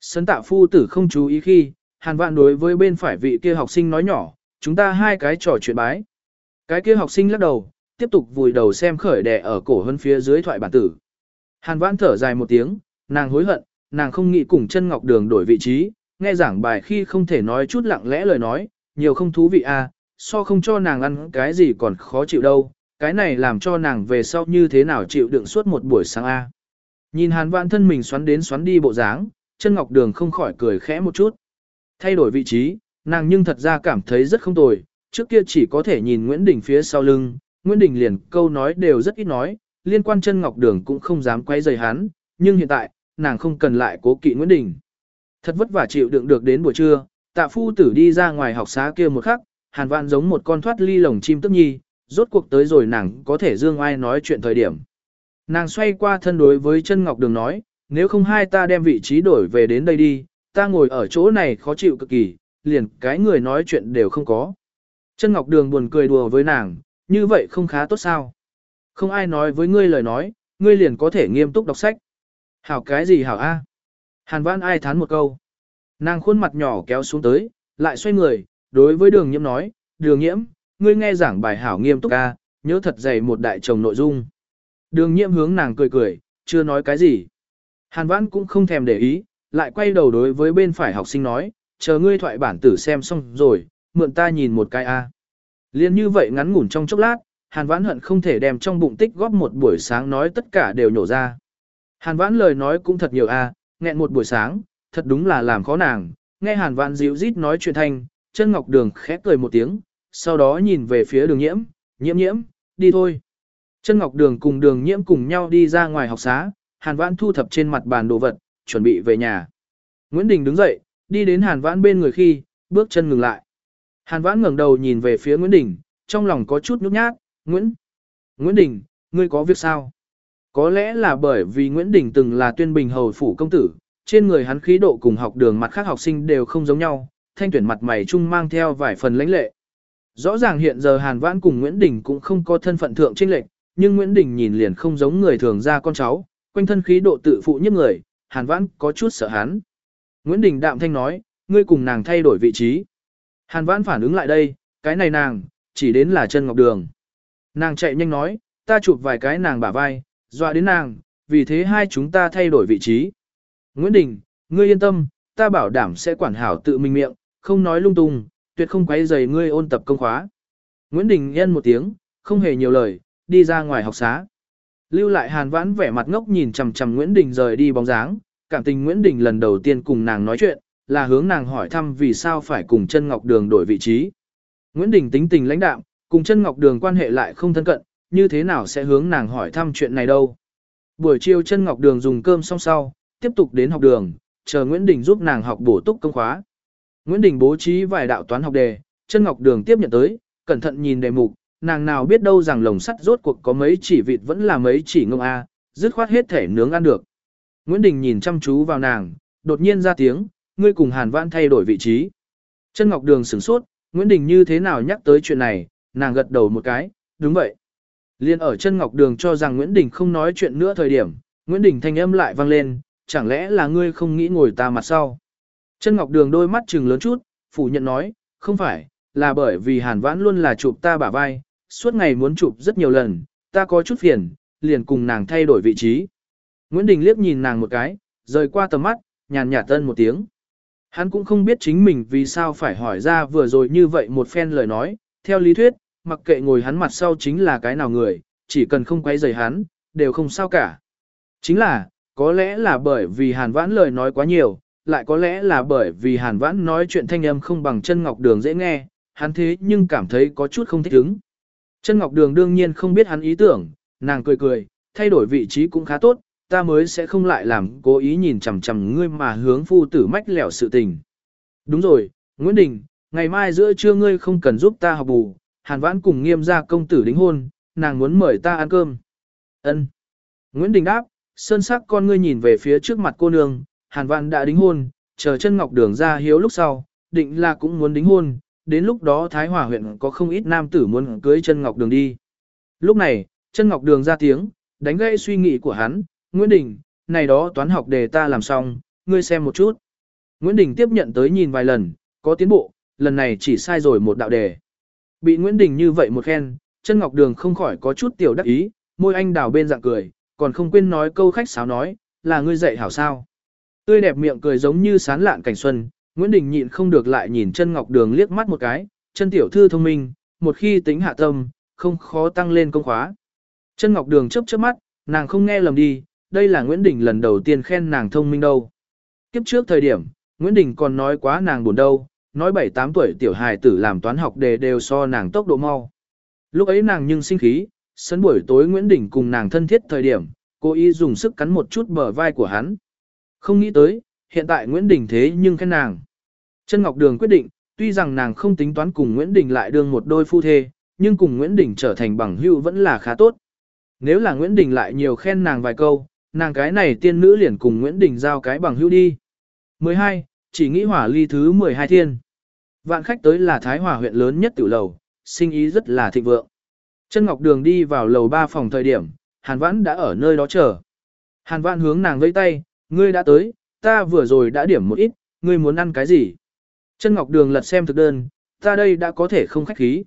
Sấn tạ phu tử không chú ý khi, hàn vạn đối với bên phải vị kia học sinh nói nhỏ, chúng ta hai cái trò chuyện bái. Cái kia học sinh lắc đầu, tiếp tục vùi đầu xem khởi đẻ ở cổ hơn phía dưới thoại bản tử. Hàn vãn thở dài một tiếng, nàng hối hận, nàng không nghĩ cùng chân ngọc đường đổi vị trí, nghe giảng bài khi không thể nói chút lặng lẽ lời nói, nhiều không thú vị à, so không cho nàng ăn cái gì còn khó chịu đâu, cái này làm cho nàng về sau như thế nào chịu đựng suốt một buổi sáng a. Nhìn hàn vãn thân mình xoắn đến xoắn đi bộ dáng, chân ngọc đường không khỏi cười khẽ một chút. Thay đổi vị trí, nàng nhưng thật ra cảm thấy rất không tồi, trước kia chỉ có thể nhìn Nguyễn Đình phía sau lưng, Nguyễn Đình liền câu nói đều rất ít nói, liên quan chân ngọc đường cũng không dám quay rời hắn, nhưng hiện tại, nàng không cần lại cố kỵ Nguyễn Đình. Thật vất vả chịu đựng được đến buổi trưa, tạ phu tử đi ra ngoài học xá kia một khắc, hàn vạn giống một con thoát ly lồng chim tức nhi, rốt cuộc tới rồi nàng có thể dương ai nói chuyện thời điểm. Nàng xoay qua thân đối với chân ngọc đường nói, nếu không hai ta đem vị trí đổi về đến đây đi, ta ngồi ở chỗ này khó chịu cực kỳ, liền cái người nói chuyện đều không có. Chân ngọc đường buồn cười đùa với nàng, như vậy không khá tốt sao. Không ai nói với ngươi lời nói, ngươi liền có thể nghiêm túc đọc sách. Hảo cái gì hảo a? Hàn vãn ai thán một câu. Nàng khuôn mặt nhỏ kéo xuống tới, lại xoay người, đối với đường nhiễm nói, đường nhiễm, ngươi nghe giảng bài hảo nghiêm túc a, nhớ thật dày một đại chồng nội dung. Đường nhiễm hướng nàng cười cười, chưa nói cái gì. Hàn vãn cũng không thèm để ý, lại quay đầu đối với bên phải học sinh nói, chờ ngươi thoại bản tử xem xong rồi, mượn ta nhìn một cái a. Liên như vậy ngắn ngủn trong chốc lát, Hàn Vãn hận không thể đem trong bụng tích góp một buổi sáng nói tất cả đều nhổ ra. Hàn Vãn lời nói cũng thật nhiều a, à, nghẹn một buổi sáng, thật đúng là làm khó nàng. Nghe Hàn Vãn dịu rít nói chuyện thanh, chân ngọc đường khẽ cười một tiếng, sau đó nhìn về phía đường nhiễm, nhiễm nhiễm, đi thôi. Chân ngọc đường cùng đường nhiễm cùng nhau đi ra ngoài học xá, Hàn Vãn thu thập trên mặt bàn đồ vật, chuẩn bị về nhà. Nguyễn Đình đứng dậy, đi đến Hàn Vãn bên người khi, bước chân ngừng lại. Hàn Vãn ngẩng đầu nhìn về phía Nguyễn Đình, trong lòng có chút nhút nhát, Nguyễn. Nguyễn Đình, ngươi có việc sao? Có lẽ là bởi vì Nguyễn Đình từng là tuyên bình hầu phủ công tử, trên người hắn khí độ cùng học đường mặt khác học sinh đều không giống nhau, thanh tuyển mặt mày chung mang theo vài phần lãnh lệ. Rõ ràng hiện giờ Hàn Vãn cùng Nguyễn Đình cũng không có thân phận thượng trinh lệch, nhưng Nguyễn Đình nhìn liền không giống người thường ra con cháu, quanh thân khí độ tự phụ nhất người, Hàn Vãn có chút sợ hắn. Nguyễn Đình đạm thanh nói, ngươi cùng nàng thay đổi vị trí. Hàn Vãn phản ứng lại đây, cái này nàng, chỉ đến là chân ngọc đường. Nàng chạy nhanh nói, ta chụp vài cái nàng bả vai, dọa đến nàng, vì thế hai chúng ta thay đổi vị trí. Nguyễn Đình, ngươi yên tâm, ta bảo đảm sẽ quản hảo tự mình miệng, không nói lung tung, tuyệt không quấy rầy ngươi ôn tập công khóa. Nguyễn Đình yên một tiếng, không hề nhiều lời, đi ra ngoài học xá. Lưu lại Hàn Vãn vẻ mặt ngốc nhìn chằm chằm Nguyễn Đình rời đi bóng dáng, cảm tình Nguyễn Đình lần đầu tiên cùng nàng nói chuyện, là hướng nàng hỏi thăm vì sao phải cùng chân Ngọc Đường đổi vị trí. Nguyễn Đình tính tình lãnh đạm, cùng chân Ngọc Đường quan hệ lại không thân cận, như thế nào sẽ hướng nàng hỏi thăm chuyện này đâu. Buổi chiều chân Ngọc Đường dùng cơm xong sau, tiếp tục đến học đường, chờ Nguyễn Đình giúp nàng học bổ túc công khóa. Nguyễn Đình bố trí vài đạo toán học đề, chân Ngọc Đường tiếp nhận tới, cẩn thận nhìn đề mục, nàng nào biết đâu rằng lồng sắt rốt cuộc có mấy chỉ vịt vẫn là mấy chỉ ngông a, dứt khoát hết thể nướng ăn được. Nguyễn Đình nhìn chăm chú vào nàng, đột nhiên ra tiếng, ngươi cùng Hàn Vãn thay đổi vị trí. Chân Ngọc Đường sửng sốt, Nguyễn Đình như thế nào nhắc tới chuyện này, nàng gật đầu một cái, đúng vậy. Liên ở chân Ngọc Đường cho rằng Nguyễn Đình không nói chuyện nữa thời điểm, Nguyễn Đình thanh âm lại vang lên, chẳng lẽ là ngươi không nghĩ ngồi ta mặt sau. Chân Ngọc Đường đôi mắt trừng lớn chút, phủ nhận nói, không phải, là bởi vì Hàn Vãn luôn là chụp ta bả vai, suốt ngày muốn chụp rất nhiều lần, ta có chút phiền, liền cùng nàng thay đổi vị trí. Nguyễn Đình liếc nhìn nàng một cái, rời qua tầm mắt, nhàn nhạt tân một tiếng. Hắn cũng không biết chính mình vì sao phải hỏi ra vừa rồi như vậy một phen lời nói, theo lý thuyết, mặc kệ ngồi hắn mặt sau chính là cái nào người, chỉ cần không quay rời hắn, đều không sao cả. Chính là, có lẽ là bởi vì hàn vãn lời nói quá nhiều, lại có lẽ là bởi vì hàn vãn nói chuyện thanh âm không bằng chân ngọc đường dễ nghe, hắn thế nhưng cảm thấy có chút không thích ứng. Chân ngọc đường đương nhiên không biết hắn ý tưởng, nàng cười cười, thay đổi vị trí cũng khá tốt, ta mới sẽ không lại làm cố ý nhìn chằm chằm ngươi mà hướng phu tử mách lẻo sự tình. Đúng rồi, Nguyễn Đình, ngày mai giữa trưa ngươi không cần giúp ta học bù, Hàn Vãn cùng nghiêm gia công tử đính hôn, nàng muốn mời ta ăn cơm. Ân. Nguyễn Đình đáp, sơn sắc con ngươi nhìn về phía trước mặt cô nương, Hàn Vãn đã đính hôn, chờ chân ngọc đường ra hiếu lúc sau, định là cũng muốn đính hôn, đến lúc đó Thái Hòa huyện có không ít nam tử muốn cưới chân ngọc đường đi. Lúc này, chân ngọc đường ra tiếng, đánh gãy suy nghĩ của hắn, Nguyễn Đình, này đó toán học đề ta làm xong, ngươi xem một chút. Nguyễn Đình tiếp nhận tới nhìn vài lần, có tiến bộ, lần này chỉ sai rồi một đạo đề. Bị Nguyễn Đình như vậy một khen, chân ngọc đường không khỏi có chút tiểu đắc ý, môi anh đào bên dạng cười, còn không quên nói câu khách sáo nói, là ngươi dạy hảo sao. Tươi đẹp miệng cười giống như sán lạn cảnh xuân, Nguyễn Đình nhịn không được lại nhìn chân ngọc đường liếc mắt một cái, chân tiểu thư thông minh, một khi tính hạ tâm, không khó tăng lên công khóa. Chân ngọc đường chớp chớp mắt, nàng không nghe lầm đi, đây là Nguyễn Đình lần đầu tiên khen nàng thông minh đâu. Kiếp trước thời điểm, Nguyễn Đình còn nói quá nàng buồn đâu, nói 7-8 tuổi tiểu hài tử làm toán học đề đều so nàng tốc độ mau. Lúc ấy nàng nhưng sinh khí, sân buổi tối Nguyễn Đình cùng nàng thân thiết thời điểm, cô ý dùng sức cắn một chút bờ vai của hắn. Không nghĩ tới, hiện tại Nguyễn Đình thế nhưng khen nàng. Chân Ngọc Đường quyết định, tuy rằng nàng không tính toán cùng Nguyễn Đình lại đương một đôi phu thê, nhưng cùng Nguyễn Đình trở thành bằng hữu vẫn là khá tốt. Nếu là Nguyễn Đình lại nhiều khen nàng vài câu, nàng cái này tiên nữ liền cùng Nguyễn Đình giao cái bằng hữu đi. 12. Chỉ nghĩ hỏa ly thứ 12 thiên. Vạn khách tới là Thái Hòa huyện lớn nhất tiểu lầu, sinh ý rất là thịnh vượng. Chân Ngọc Đường đi vào lầu 3 phòng thời điểm, Hàn Vãn đã ở nơi đó chờ. Hàn Vãn hướng nàng vẫy tay, ngươi đã tới, ta vừa rồi đã điểm một ít, ngươi muốn ăn cái gì? Chân Ngọc Đường lật xem thực đơn, ta đây đã có thể không khách khí.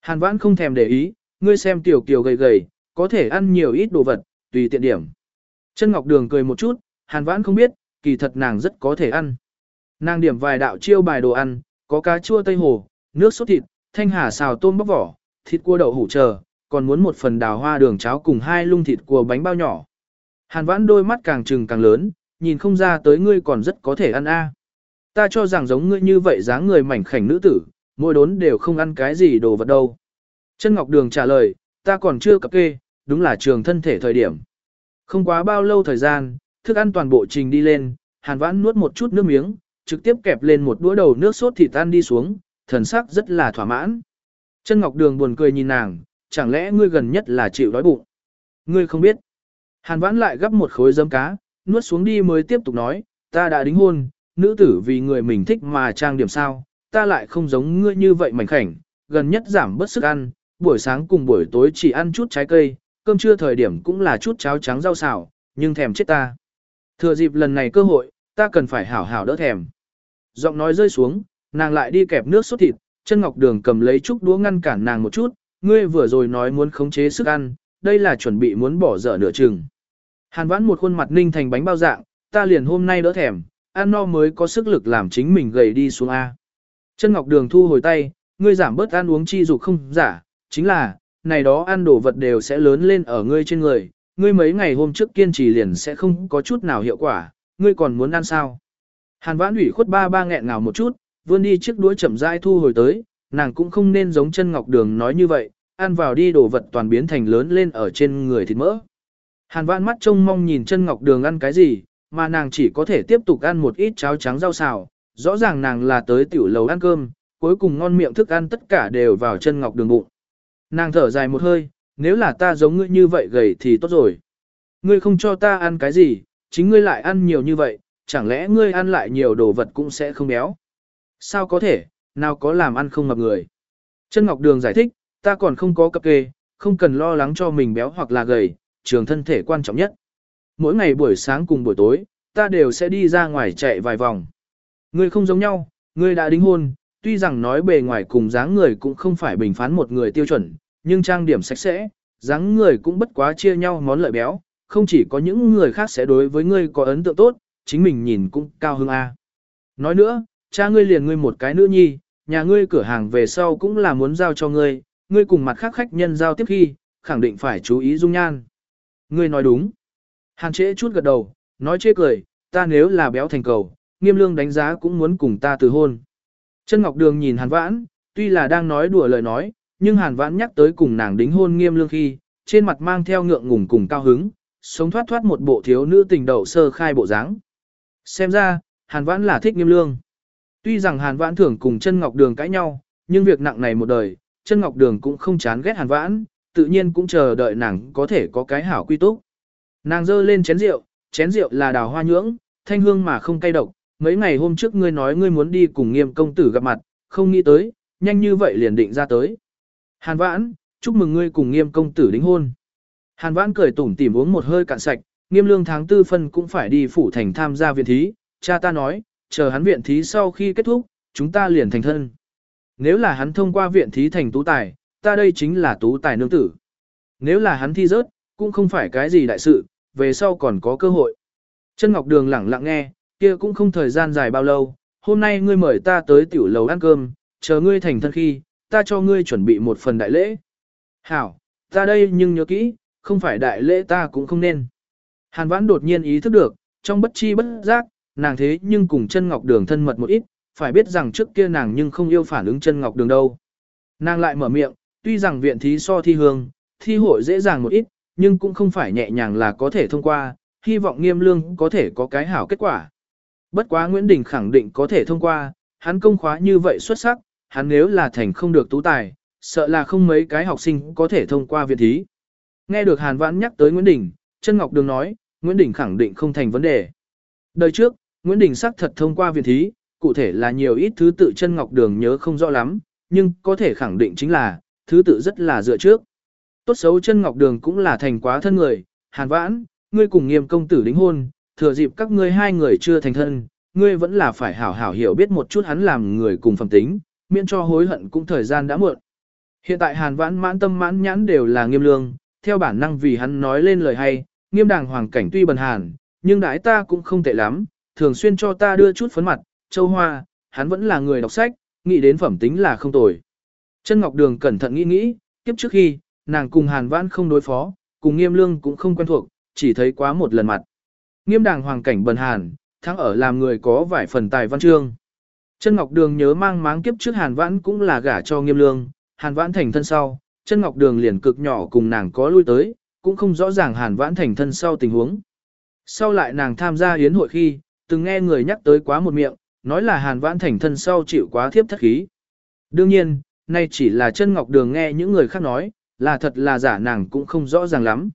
Hàn Vãn không thèm để ý, ngươi xem tiểu kiều gầy gầy, có thể ăn nhiều ít đồ vật, tùy tiện điểm. Chân Ngọc Đường cười một chút, Hàn Vãn không biết, kỳ thật nàng rất có thể ăn. Nàng điểm vài đạo chiêu bài đồ ăn, có cá chua tây hồ, nước sốt thịt, thanh hà xào tôm bóc vỏ, thịt cua đậu hủ chờ, còn muốn một phần đào hoa đường cháo cùng hai lung thịt cua bánh bao nhỏ. Hàn vãn đôi mắt càng trừng càng lớn, nhìn không ra tới ngươi còn rất có thể ăn a. Ta cho rằng giống ngươi như vậy dáng người mảnh khảnh nữ tử, mỗi đốn đều không ăn cái gì đồ vật đâu. Chân Ngọc Đường trả lời, ta còn chưa cập kê, đúng là trường thân thể thời điểm. Không quá bao lâu thời gian, thức ăn toàn bộ trình đi lên, hàn vãn nuốt một chút nước miếng, trực tiếp kẹp lên một đũa đầu nước sốt thịt tan đi xuống, thần sắc rất là thỏa mãn. Chân Ngọc Đường buồn cười nhìn nàng, chẳng lẽ ngươi gần nhất là chịu đói bụng? Ngươi không biết. Hàn vãn lại gấp một khối giấm cá, nuốt xuống đi mới tiếp tục nói, ta đã đính hôn, nữ tử vì người mình thích mà trang điểm sao, ta lại không giống ngươi như vậy mảnh khảnh, gần nhất giảm bớt sức ăn, buổi sáng cùng buổi tối chỉ ăn chút trái cây, cơm trưa thời điểm cũng là chút cháo trắng rau xào, nhưng thèm chết ta. Thừa dịp lần này cơ hội, ta cần phải hảo hảo đỡ thèm. Giọng nói rơi xuống, nàng lại đi kẹp nước sốt thịt, chân ngọc đường cầm lấy chút đũa ngăn cản nàng một chút, ngươi vừa rồi nói muốn khống chế sức ăn, đây là chuẩn bị muốn bỏ dở nửa chừng. Hàn vãn một khuôn mặt ninh thành bánh bao dạng, ta liền hôm nay đỡ thèm, ăn no mới có sức lực làm chính mình gầy đi xuống A. Chân ngọc đường thu hồi tay, ngươi giảm bớt ăn uống chi dục không giả, chính là, này đó ăn đồ vật đều sẽ lớn lên ở ngươi trên người, ngươi mấy ngày hôm trước kiên trì liền sẽ không có chút nào hiệu quả, ngươi còn muốn ăn sao? Hàn vãn ủy khuất ba ba nghẹn ngào một chút, vươn đi chiếc đuôi chậm rãi thu hồi tới, nàng cũng không nên giống chân ngọc đường nói như vậy, ăn vào đi đồ vật toàn biến thành lớn lên ở trên người thịt mỡ. Hàn vãn mắt trông mong nhìn chân ngọc đường ăn cái gì, mà nàng chỉ có thể tiếp tục ăn một ít cháo trắng rau xào, rõ ràng nàng là tới tiểu lầu ăn cơm, cuối cùng ngon miệng thức ăn tất cả đều vào chân ngọc đường bụng. Nàng thở dài một hơi, nếu là ta giống ngươi như vậy gầy thì tốt rồi. Ngươi không cho ta ăn cái gì, chính ngươi lại ăn nhiều như vậy, chẳng lẽ ngươi ăn lại nhiều đồ vật cũng sẽ không béo? Sao có thể, nào có làm ăn không ngập người? Chân Ngọc Đường giải thích, ta còn không có cập kê, không cần lo lắng cho mình béo hoặc là gầy, trường thân thể quan trọng nhất. Mỗi ngày buổi sáng cùng buổi tối, ta đều sẽ đi ra ngoài chạy vài vòng. Ngươi không giống nhau, ngươi đã đính hôn, tuy rằng nói bề ngoài cùng dáng người cũng không phải bình phán một người tiêu chuẩn, nhưng trang điểm sạch sẽ, dáng người cũng bất quá chia nhau món lợi béo, không chỉ có những người khác sẽ đối với ngươi có ấn tượng tốt, chính mình nhìn cũng cao hơn A. Nói nữa, cha ngươi liền ngươi một cái nữ nhi, nhà ngươi cửa hàng về sau cũng là muốn giao cho ngươi, ngươi cùng mặt khác khách nhân giao tiếp khi, khẳng định phải chú ý dung nhan. Ngươi nói đúng. Hàn trễ chút gật đầu, nói chê cười, ta nếu là béo thành cầu, nghiêm lương đánh giá cũng muốn cùng ta từ hôn. Chân Ngọc Đường nhìn Hàn Vãn, tuy là đang nói đùa lời nói, nhưng Hàn Vãn nhắc tới cùng nàng đính hôn nghiêm lương khi, trên mặt mang theo ngượng ngùng cùng cao hứng, sống thoát thoát một bộ thiếu nữ tình đầu sơ khai bộ dáng. Xem ra, Hàn Vãn là thích nghiêm lương. Tuy rằng Hàn Vãn thường cùng chân Ngọc Đường cãi nhau, nhưng việc nặng này một đời, chân Ngọc Đường cũng không chán ghét Hàn Vãn, tự nhiên cũng chờ đợi nàng có thể có cái hảo quy túc. Nàng dơ lên chén rượu, chén rượu là đào hoa nhưỡng, thanh hương mà không cay độc, mấy ngày hôm trước ngươi nói ngươi muốn đi cùng nghiêm công tử gặp mặt, không nghĩ tới, nhanh như vậy liền định ra tới. Hàn vãn, chúc mừng ngươi cùng nghiêm công tử đính hôn. Hàn vãn cười tủm tỉm uống một hơi cạn sạch, nghiêm lương tháng tư phân cũng phải đi phủ thành tham gia viện thí, cha ta nói, chờ hắn viện thí sau khi kết thúc, chúng ta liền thành thân. Nếu là hắn thông qua viện thí thành tú tài, ta đây chính là tú tài nương tử. Nếu là hắn thi rớt, cũng không phải cái gì đại sự, về sau còn có cơ hội. Chân Ngọc Đường lẳng lặng nghe, kia cũng không thời gian dài bao lâu, hôm nay ngươi mời ta tới tiểu lầu ăn cơm, chờ ngươi thành thân khi, ta cho ngươi chuẩn bị một phần đại lễ. Hảo, ta đây nhưng nhớ kỹ, không phải đại lễ ta cũng không nên. Hàn vãn đột nhiên ý thức được, trong bất chi bất giác, nàng thế nhưng cùng chân ngọc đường thân mật một ít, phải biết rằng trước kia nàng nhưng không yêu phản ứng chân ngọc đường đâu. Nàng lại mở miệng, tuy rằng viện thí so thi hương, thi hội dễ dàng một ít, nhưng cũng không phải nhẹ nhàng là có thể thông qua, hy vọng nghiêm lương có thể có cái hảo kết quả. Bất quá Nguyễn Đình khẳng định có thể thông qua, hắn công khóa như vậy xuất sắc, hắn nếu là thành không được tú tài, sợ là không mấy cái học sinh có thể thông qua viện thí. Nghe được Hàn Vãn nhắc tới Nguyễn Đình, Trân Ngọc Đường nói, Nguyễn Đình khẳng định không thành vấn đề. Đời trước, Nguyễn Đình xác thật thông qua viện thí, cụ thể là nhiều ít thứ tự Trân Ngọc Đường nhớ không rõ lắm, nhưng có thể khẳng định chính là, thứ tự rất là dựa trước. Tốt xấu Trân Ngọc Đường cũng là thành quá thân người, Hàn Vãn, ngươi cùng nghiêm công tử đính hôn, thừa dịp các ngươi hai người chưa thành thân, ngươi vẫn là phải hảo hảo hiểu biết một chút hắn làm người cùng phẩm tính, miễn cho hối hận cũng thời gian đã muộn. Hiện tại Hàn Vãn mãn tâm mãn nhãn đều là nghiêm lương, theo bản năng vì hắn nói lên lời hay, nghiêm đàng hoàng cảnh tuy bần hàn, nhưng đãi ta cũng không tệ lắm, thường xuyên cho ta đưa chút phấn mặt, châu hoa, hắn vẫn là người đọc sách, nghĩ đến phẩm tính là không tồi. Chân Ngọc Đường cẩn thận nghĩ nghĩ, kiếp trước khi, nàng cùng Hàn Vãn không đối phó, cùng Nghiêm Lương cũng không quen thuộc, chỉ thấy quá một lần mặt. Nghiêm đàng hoàng cảnh bần hàn, thắng ở làm người có vài phần tài văn chương. Chân Ngọc Đường nhớ mang máng kiếp trước Hàn Vãn cũng là gả cho Nghiêm Lương, Hàn Vãn thành thân sau, Chân Ngọc Đường liền cực nhỏ cùng nàng có lui tới, cũng không rõ ràng Hàn Vãn thành thân sau tình huống. Sau lại nàng tham gia yến hội khi, từng nghe người nhắc tới quá một miệng, nói là Hàn Vãn thành thân sau chịu quá thiếp thất khí. Đương nhiên, nay chỉ là chân ngọc đường nghe những người khác nói, là thật là giả nàng cũng không rõ ràng lắm.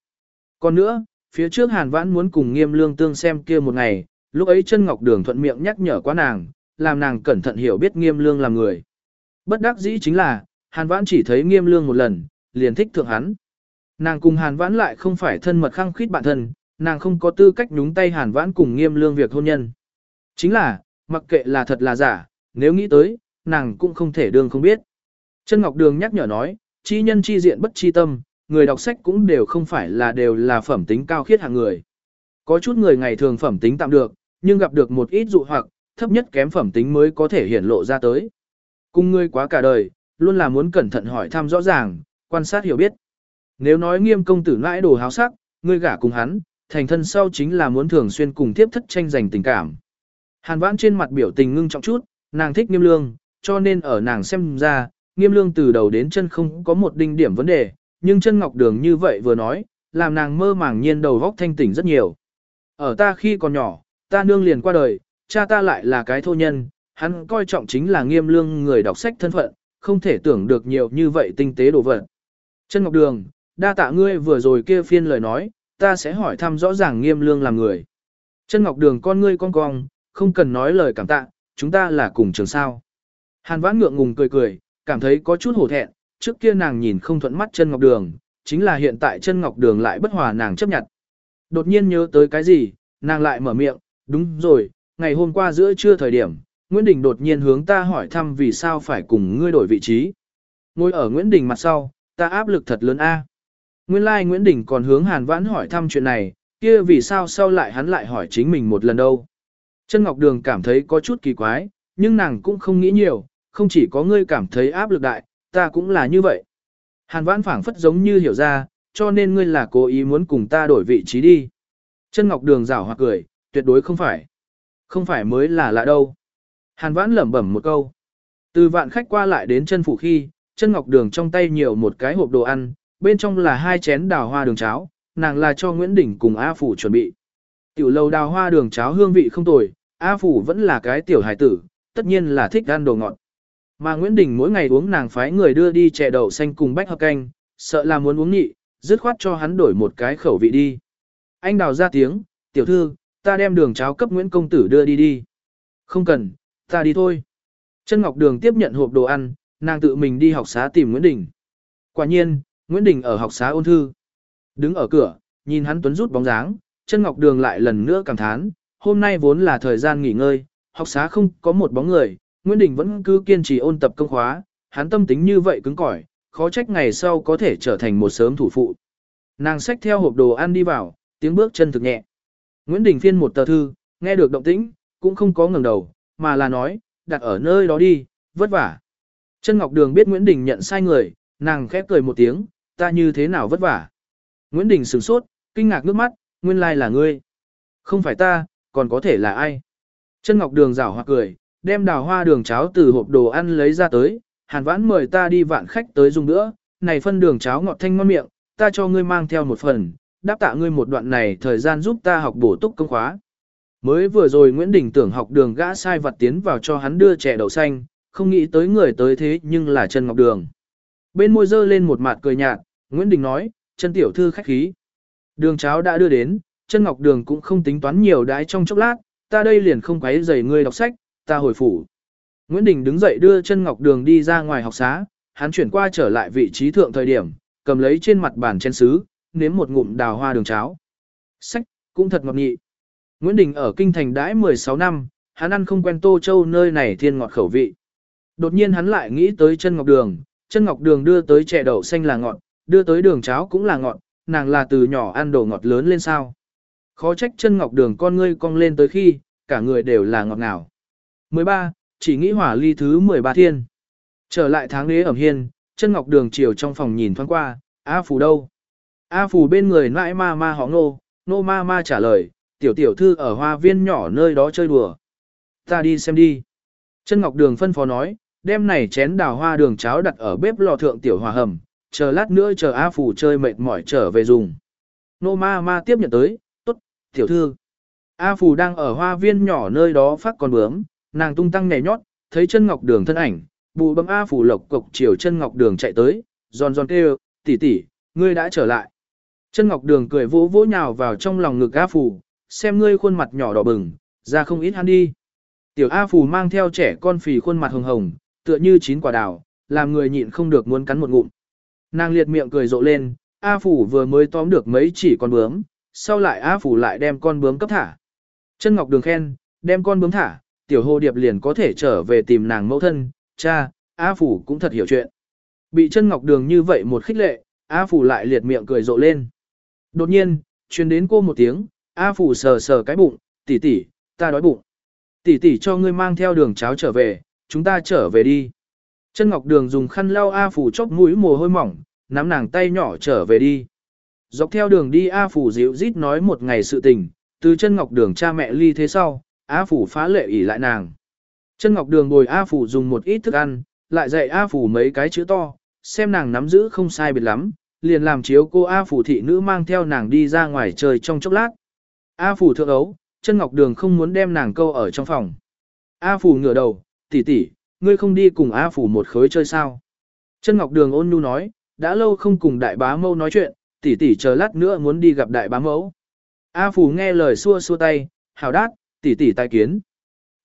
Còn nữa, phía trước Hàn Vãn muốn cùng nghiêm lương tương xem kia một ngày, lúc ấy chân ngọc đường thuận miệng nhắc nhở quá nàng, làm nàng cẩn thận hiểu biết nghiêm lương là người. Bất đắc dĩ chính là, Hàn Vãn chỉ thấy nghiêm lương một lần, liền thích thượng hắn. Nàng cùng Hàn Vãn lại không phải thân mật khăng khít bạn thân, nàng không có tư cách nhúng tay Hàn Vãn cùng nghiêm lương việc hôn nhân. Chính là, mặc kệ là thật là giả, nếu nghĩ tới, nàng cũng không thể đương không biết. Chân Ngọc Đường nhắc nhở nói, chi nhân chi diện bất chi tâm, người đọc sách cũng đều không phải là đều là phẩm tính cao khiết hạng người. Có chút người ngày thường phẩm tính tạm được, nhưng gặp được một ít dụ hoặc, thấp nhất kém phẩm tính mới có thể hiển lộ ra tới. Cùng ngươi quá cả đời, luôn là muốn cẩn thận hỏi thăm rõ ràng, quan sát hiểu biết. Nếu nói nghiêm công tử ngãi đồ háo sắc, ngươi gả cùng hắn, thành thân sau chính là muốn thường xuyên cùng tiếp thất tranh giành tình cảm. Hàn vãn trên mặt biểu tình ngưng trọng chút, nàng thích nghiêm lương, cho nên ở nàng xem ra, nghiêm lương từ đầu đến chân không có một đinh điểm vấn đề, nhưng chân ngọc đường như vậy vừa nói, làm nàng mơ màng nhiên đầu góc thanh tỉnh rất nhiều. Ở ta khi còn nhỏ, ta nương liền qua đời, cha ta lại là cái thô nhân, hắn coi trọng chính là nghiêm lương người đọc sách thân phận, không thể tưởng được nhiều như vậy tinh tế đồ vật. Chân ngọc đường, đa tạ ngươi vừa rồi kia phiên lời nói, ta sẽ hỏi thăm rõ ràng nghiêm lương làm người. Chân ngọc đường con ngươi con cong, không cần nói lời cảm tạ, chúng ta là cùng trường sao. Hàn vãn ngượng ngùng cười cười, cảm thấy có chút hổ thẹn, trước kia nàng nhìn không thuận mắt chân ngọc đường, chính là hiện tại chân ngọc đường lại bất hòa nàng chấp nhận. Đột nhiên nhớ tới cái gì, nàng lại mở miệng, đúng rồi, ngày hôm qua giữa trưa thời điểm, Nguyễn Đình đột nhiên hướng ta hỏi thăm vì sao phải cùng ngươi đổi vị trí. Ngồi ở Nguyễn Đình mặt sau, ta áp lực thật lớn a. Nguyên lai like Nguyễn Đình còn hướng Hàn Vãn hỏi thăm chuyện này, kia vì sao sau lại hắn lại hỏi chính mình một lần đâu. Chân Ngọc Đường cảm thấy có chút kỳ quái, nhưng nàng cũng không nghĩ nhiều, không chỉ có ngươi cảm thấy áp lực đại, ta cũng là như vậy. Hàn vãn phảng phất giống như hiểu ra, cho nên ngươi là cố ý muốn cùng ta đổi vị trí đi. Chân Ngọc Đường rảo hoặc cười, tuyệt đối không phải. Không phải mới là lạ đâu. Hàn vãn lẩm bẩm một câu. Từ vạn khách qua lại đến chân phủ khi, chân Ngọc Đường trong tay nhiều một cái hộp đồ ăn, bên trong là hai chén đào hoa đường cháo, nàng là cho Nguyễn Đình cùng A Phủ chuẩn bị. Tiểu lầu đào hoa đường cháo hương vị không tồi, A Phủ vẫn là cái tiểu hải tử, tất nhiên là thích ăn đồ ngọt. Mà Nguyễn Đình mỗi ngày uống nàng phái người đưa đi chè đậu xanh cùng bách hợp canh, sợ là muốn uống nhị, dứt khoát cho hắn đổi một cái khẩu vị đi. Anh đào ra tiếng, tiểu thư, ta đem đường cháo cấp Nguyễn Công Tử đưa đi đi. Không cần, ta đi thôi. Chân Ngọc Đường tiếp nhận hộp đồ ăn, nàng tự mình đi học xá tìm Nguyễn Đình. Quả nhiên, Nguyễn Đình ở học xá ôn thư. Đứng ở cửa, nhìn hắn tuấn rút bóng dáng, chân Ngọc Đường lại lần nữa cảm thán, hôm nay vốn là thời gian nghỉ ngơi, học xá không có một bóng người, Nguyễn Đình vẫn cứ kiên trì ôn tập công khóa, hắn tâm tính như vậy cứng cỏi, khó trách ngày sau có thể trở thành một sớm thủ phụ. Nàng xách theo hộp đồ ăn đi vào, tiếng bước chân thực nhẹ. Nguyễn Đình phiên một tờ thư, nghe được động tĩnh, cũng không có ngẩng đầu, mà là nói, đặt ở nơi đó đi, vất vả. Chân Ngọc Đường biết Nguyễn Đình nhận sai người, nàng khép cười một tiếng, ta như thế nào vất vả. Nguyễn Đình sửng sốt, kinh ngạc nước mắt, nguyên lai là ngươi. Không phải ta, còn có thể là ai. Chân Ngọc Đường rảo hoặc cười, đem đào hoa đường cháo từ hộp đồ ăn lấy ra tới, hàn vãn mời ta đi vạn khách tới dùng nữa, này phân đường cháo ngọt thanh ngon miệng, ta cho ngươi mang theo một phần, đáp tạ ngươi một đoạn này thời gian giúp ta học bổ túc công khóa. Mới vừa rồi Nguyễn Đình tưởng học đường gã sai vặt tiến vào cho hắn đưa trẻ đậu xanh, không nghĩ tới người tới thế nhưng là Trần Ngọc Đường. Bên môi dơ lên một mặt cười nhạt, Nguyễn Đình nói, Trần tiểu thư khách khí. Đường cháo đã đưa đến, Trần Ngọc Đường cũng không tính toán nhiều đái trong chốc lát, ta đây liền không quấy rầy ngươi đọc sách, ta hồi phủ. Nguyễn Đình đứng dậy đưa chân ngọc đường đi ra ngoài học xá, hắn chuyển qua trở lại vị trí thượng thời điểm, cầm lấy trên mặt bàn chén sứ, nếm một ngụm đào hoa đường cháo. Sách, cũng thật ngọt nghị. Nguyễn Đình ở kinh thành đãi 16 năm, hắn ăn không quen Tô Châu nơi này thiên ngọt khẩu vị. Đột nhiên hắn lại nghĩ tới chân ngọc đường, chân ngọc đường đưa tới chè đậu xanh là ngọt, đưa tới đường cháo cũng là ngọt, nàng là từ nhỏ ăn đồ ngọt lớn lên sao. Khó trách chân ngọc đường con ngươi cong lên tới khi, cả người đều là ngọt ngào. 13, chỉ nghĩ hỏa ly thứ 13 thiên. Trở lại tháng lễ ẩm hiên, chân ngọc đường chiều trong phòng nhìn thoáng qua, A Phủ đâu? A Phủ bên người nãi ma ma họ nô, nô ma ma trả lời, tiểu tiểu thư ở hoa viên nhỏ nơi đó chơi đùa. Ta đi xem đi. Chân Ngọc Đường phân phó nói, đem này chén đào hoa đường cháo đặt ở bếp lò thượng tiểu hòa hầm, chờ lát nữa chờ A Phủ chơi mệt mỏi trở về dùng. Nô ma ma tiếp nhận tới, tốt, tiểu thư. A Phủ đang ở hoa viên nhỏ nơi đó phát con bướm, nàng tung tăng nhảy nhót, thấy chân Ngọc Đường thân ảnh, bù bấm A Phủ lộc cộc chiều chân Ngọc Đường chạy tới, giòn giòn kêu, tỷ tỷ, ngươi đã trở lại. Chân Ngọc Đường cười vỗ vỗ nhào vào trong lòng ngực A Phủ, xem ngươi khuôn mặt nhỏ đỏ bừng, ra không ít hắn đi. Tiểu A phủ mang theo trẻ con phì khuôn mặt hồng hồng, tựa như chín quả đào, làm người nhịn không được muốn cắn một ngụm. Nàng liệt miệng cười rộ lên, A Phủ vừa mới tóm được mấy chỉ con bướm, sau lại A Phủ lại đem con bướm cấp thả. Chân Ngọc Đường khen, đem con bướm thả, tiểu hồ điệp liền có thể trở về tìm nàng mẫu thân, cha, A Phủ cũng thật hiểu chuyện. Bị chân Ngọc Đường như vậy một khích lệ, A Phủ lại liệt miệng cười rộ lên. Đột nhiên, truyền đến cô một tiếng, A Phủ sờ sờ cái bụng, tỷ tỷ, ta đói bụng. Tỷ tỷ cho ngươi mang theo đường cháo trở về, chúng ta trở về đi. Chân Ngọc Đường dùng khăn lau A Phủ chốc mũi mồ hôi mỏng, nắm nàng tay nhỏ trở về đi. Dọc theo đường đi A Phủ dịu rít nói một ngày sự tình, từ chân Ngọc Đường cha mẹ ly thế sau, A Phủ phá lệ ỉ lại nàng. Chân Ngọc Đường bồi A Phủ dùng một ít thức ăn, lại dạy A Phủ mấy cái chữ to, xem nàng nắm giữ không sai biệt lắm, liền làm chiếu cô A Phủ thị nữ mang theo nàng đi ra ngoài trời trong chốc lát. A Phủ thượng ấu, chân ngọc đường không muốn đem nàng câu ở trong phòng. A Phủ ngửa đầu, tỷ tỷ, ngươi không đi cùng A Phủ một khối chơi sao? Chân ngọc đường ôn nhu nói, đã lâu không cùng đại bá mâu nói chuyện, tỷ tỷ chờ lát nữa muốn đi gặp đại bá mẫu. A Phủ nghe lời xua xua tay, hào đát, tỷ tỷ tài kiến.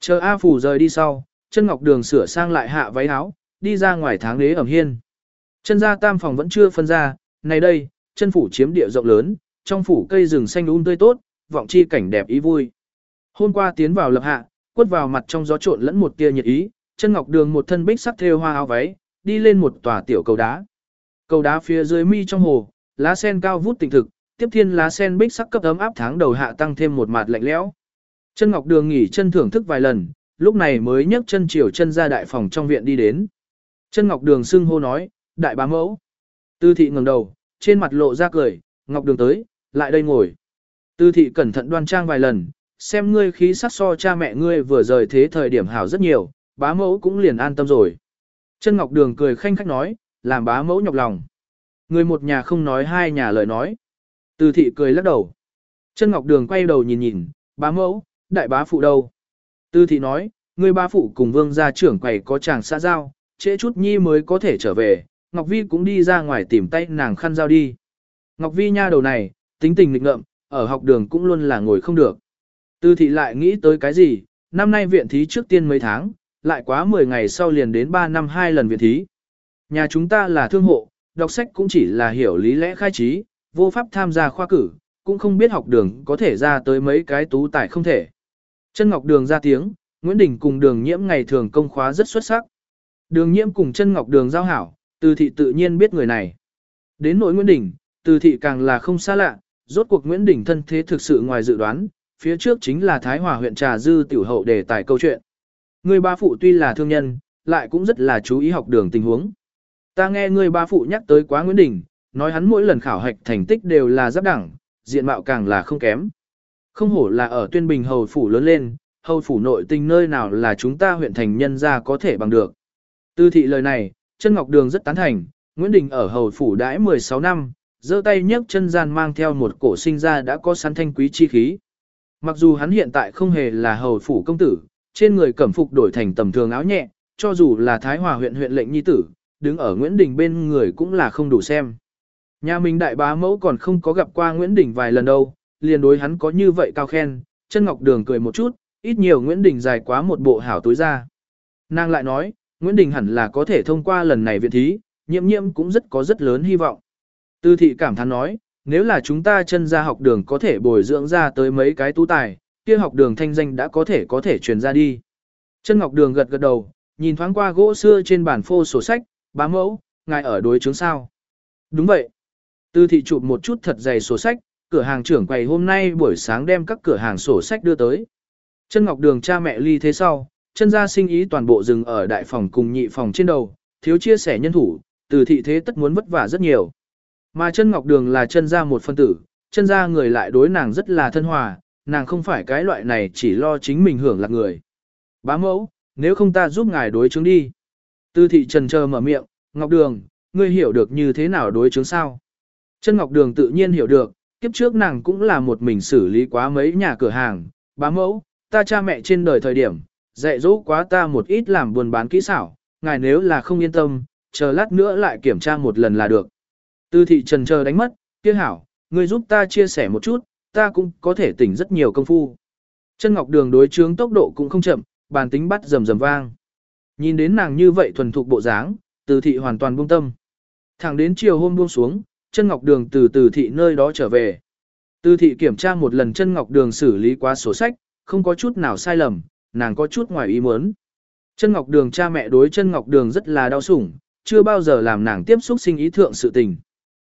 Chờ A Phủ rời đi sau, chân ngọc đường sửa sang lại hạ váy áo, đi ra ngoài tháng đế ẩm hiên. Chân ra tam phòng vẫn chưa phân ra, này đây, chân phủ chiếm địa rộng lớn, trong phủ cây rừng xanh um tươi tốt, vọng chi cảnh đẹp ý vui. Hôm qua tiến vào lập hạ, quất vào mặt trong gió trộn lẫn một tia nhiệt ý, chân ngọc đường một thân bích sắc thêu hoa áo váy, đi lên một tòa tiểu cầu đá. Cầu đá phía dưới mi trong hồ, lá sen cao vút tịnh thực, tiếp thiên lá sen bích sắc cấp ấm áp tháng đầu hạ tăng thêm một mạt lạnh lẽo. Chân ngọc đường nghỉ chân thưởng thức vài lần, lúc này mới nhấc chân chiều chân ra đại phòng trong viện đi đến. Chân ngọc đường xưng hô nói, đại bá mẫu. Tư thị ngẩng đầu, trên mặt lộ ra cười, ngọc đường tới, lại đây ngồi. Tư thị cẩn thận đoan trang vài lần, xem ngươi khí sắc so cha mẹ ngươi vừa rời thế thời điểm hảo rất nhiều, bá mẫu cũng liền an tâm rồi. Chân Ngọc Đường cười khanh khách nói, làm bá mẫu nhọc lòng. Người một nhà không nói hai nhà lời nói. Từ thị cười lắc đầu. Chân Ngọc Đường quay đầu nhìn nhìn, bá mẫu, đại bá phụ đâu? Tư thị nói, người bá phụ cùng vương gia trưởng quầy có chàng xã giao, trễ chút nhi mới có thể trở về, Ngọc Vi cũng đi ra ngoài tìm tay nàng khăn giao đi. Ngọc Vi nha đầu này, tính tình nghịch ngợm, ở học đường cũng luôn là ngồi không được. Tư thị lại nghĩ tới cái gì, năm nay viện thí trước tiên mấy tháng, lại quá 10 ngày sau liền đến 3 năm hai lần viện thí. Nhà chúng ta là thương hộ, đọc sách cũng chỉ là hiểu lý lẽ khai trí, vô pháp tham gia khoa cử, cũng không biết học đường có thể ra tới mấy cái tú tài không thể. Chân Ngọc Đường ra tiếng, Nguyễn Đình cùng đường nhiễm ngày thường công khóa rất xuất sắc. Đường nhiễm cùng chân Ngọc Đường giao hảo, từ thị tự nhiên biết người này. Đến nỗi Nguyễn Đình, từ thị càng là không xa lạ, rốt cuộc Nguyễn Đình thân thế thực sự ngoài dự đoán, phía trước chính là Thái Hòa huyện Trà Dư tiểu hậu đề tài câu chuyện. Người ba phụ tuy là thương nhân, lại cũng rất là chú ý học đường tình huống. Ta nghe người ba phụ nhắc tới quá Nguyễn Đình, nói hắn mỗi lần khảo hạch thành tích đều là giáp đẳng, diện mạo càng là không kém. Không hổ là ở tuyên bình hầu phủ lớn lên, hầu phủ nội tình nơi nào là chúng ta huyện thành nhân ra có thể bằng được. Tư thị lời này, chân ngọc đường rất tán thành, Nguyễn Đình ở hầu phủ đãi 16 năm, giơ tay nhấc chân gian mang theo một cổ sinh ra đã có sẵn thanh quý chi khí. Mặc dù hắn hiện tại không hề là hầu phủ công tử, trên người cẩm phục đổi thành tầm thường áo nhẹ, cho dù là Thái Hòa huyện huyện lệnh nhi tử, đứng ở Nguyễn Đình bên người cũng là không đủ xem. Nhà mình đại bá mẫu còn không có gặp qua Nguyễn Đình vài lần đâu, liền đối hắn có như vậy cao khen, chân ngọc đường cười một chút, ít nhiều Nguyễn Đình dài quá một bộ hảo tối ra. Nàng lại nói, Nguyễn Đình hẳn là có thể thông qua lần này viện thí, nhiệm nhiệm cũng rất có rất lớn hy vọng. Tư thị cảm thán nói, nếu là chúng ta chân ra học đường có thể bồi dưỡng ra tới mấy cái tú tài, kia học đường thanh danh đã có thể có thể truyền ra đi. Chân ngọc đường gật gật đầu, nhìn thoáng qua gỗ xưa trên bản phô sổ sách, bá mẫu, ngài ở đối chứng sao. Đúng vậy. Tư thị chụp một chút thật dày sổ sách, cửa hàng trưởng quầy hôm nay buổi sáng đem các cửa hàng sổ sách đưa tới. Chân ngọc đường cha mẹ ly thế sau, chân gia sinh ý toàn bộ dừng ở đại phòng cùng nhị phòng trên đầu, thiếu chia sẻ nhân thủ, từ thị thế tất muốn vất vả rất nhiều. Mà chân ngọc đường là chân gia một phân tử, chân gia người lại đối nàng rất là thân hòa, nàng không phải cái loại này chỉ lo chính mình hưởng lạc người. Bá mẫu, nếu không ta giúp ngài đối chứng đi. Tư thị trần chờ mở miệng, ngọc đường, ngươi hiểu được như thế nào đối chứng sao? Chân ngọc đường tự nhiên hiểu được, kiếp trước nàng cũng là một mình xử lý quá mấy nhà cửa hàng, bá mẫu, ta cha mẹ trên đời thời điểm, dạy dỗ quá ta một ít làm buôn bán kỹ xảo, ngài nếu là không yên tâm, chờ lát nữa lại kiểm tra một lần là được. Tư thị trần chờ đánh mất, kia hảo, ngươi giúp ta chia sẻ một chút, ta cũng có thể tỉnh rất nhiều công phu. Chân ngọc đường đối chướng tốc độ cũng không chậm, bàn tính bắt rầm rầm vang. Nhìn đến nàng như vậy thuần thục bộ dáng, từ thị hoàn toàn buông tâm. Thẳng đến chiều hôm buông xuống, chân ngọc đường từ từ thị nơi đó trở về. Từ thị kiểm tra một lần chân ngọc đường xử lý qua sổ sách, không có chút nào sai lầm, nàng có chút ngoài ý muốn. Chân ngọc đường cha mẹ đối chân ngọc đường rất là đau sủng, chưa bao giờ làm nàng tiếp xúc sinh ý thượng sự tình.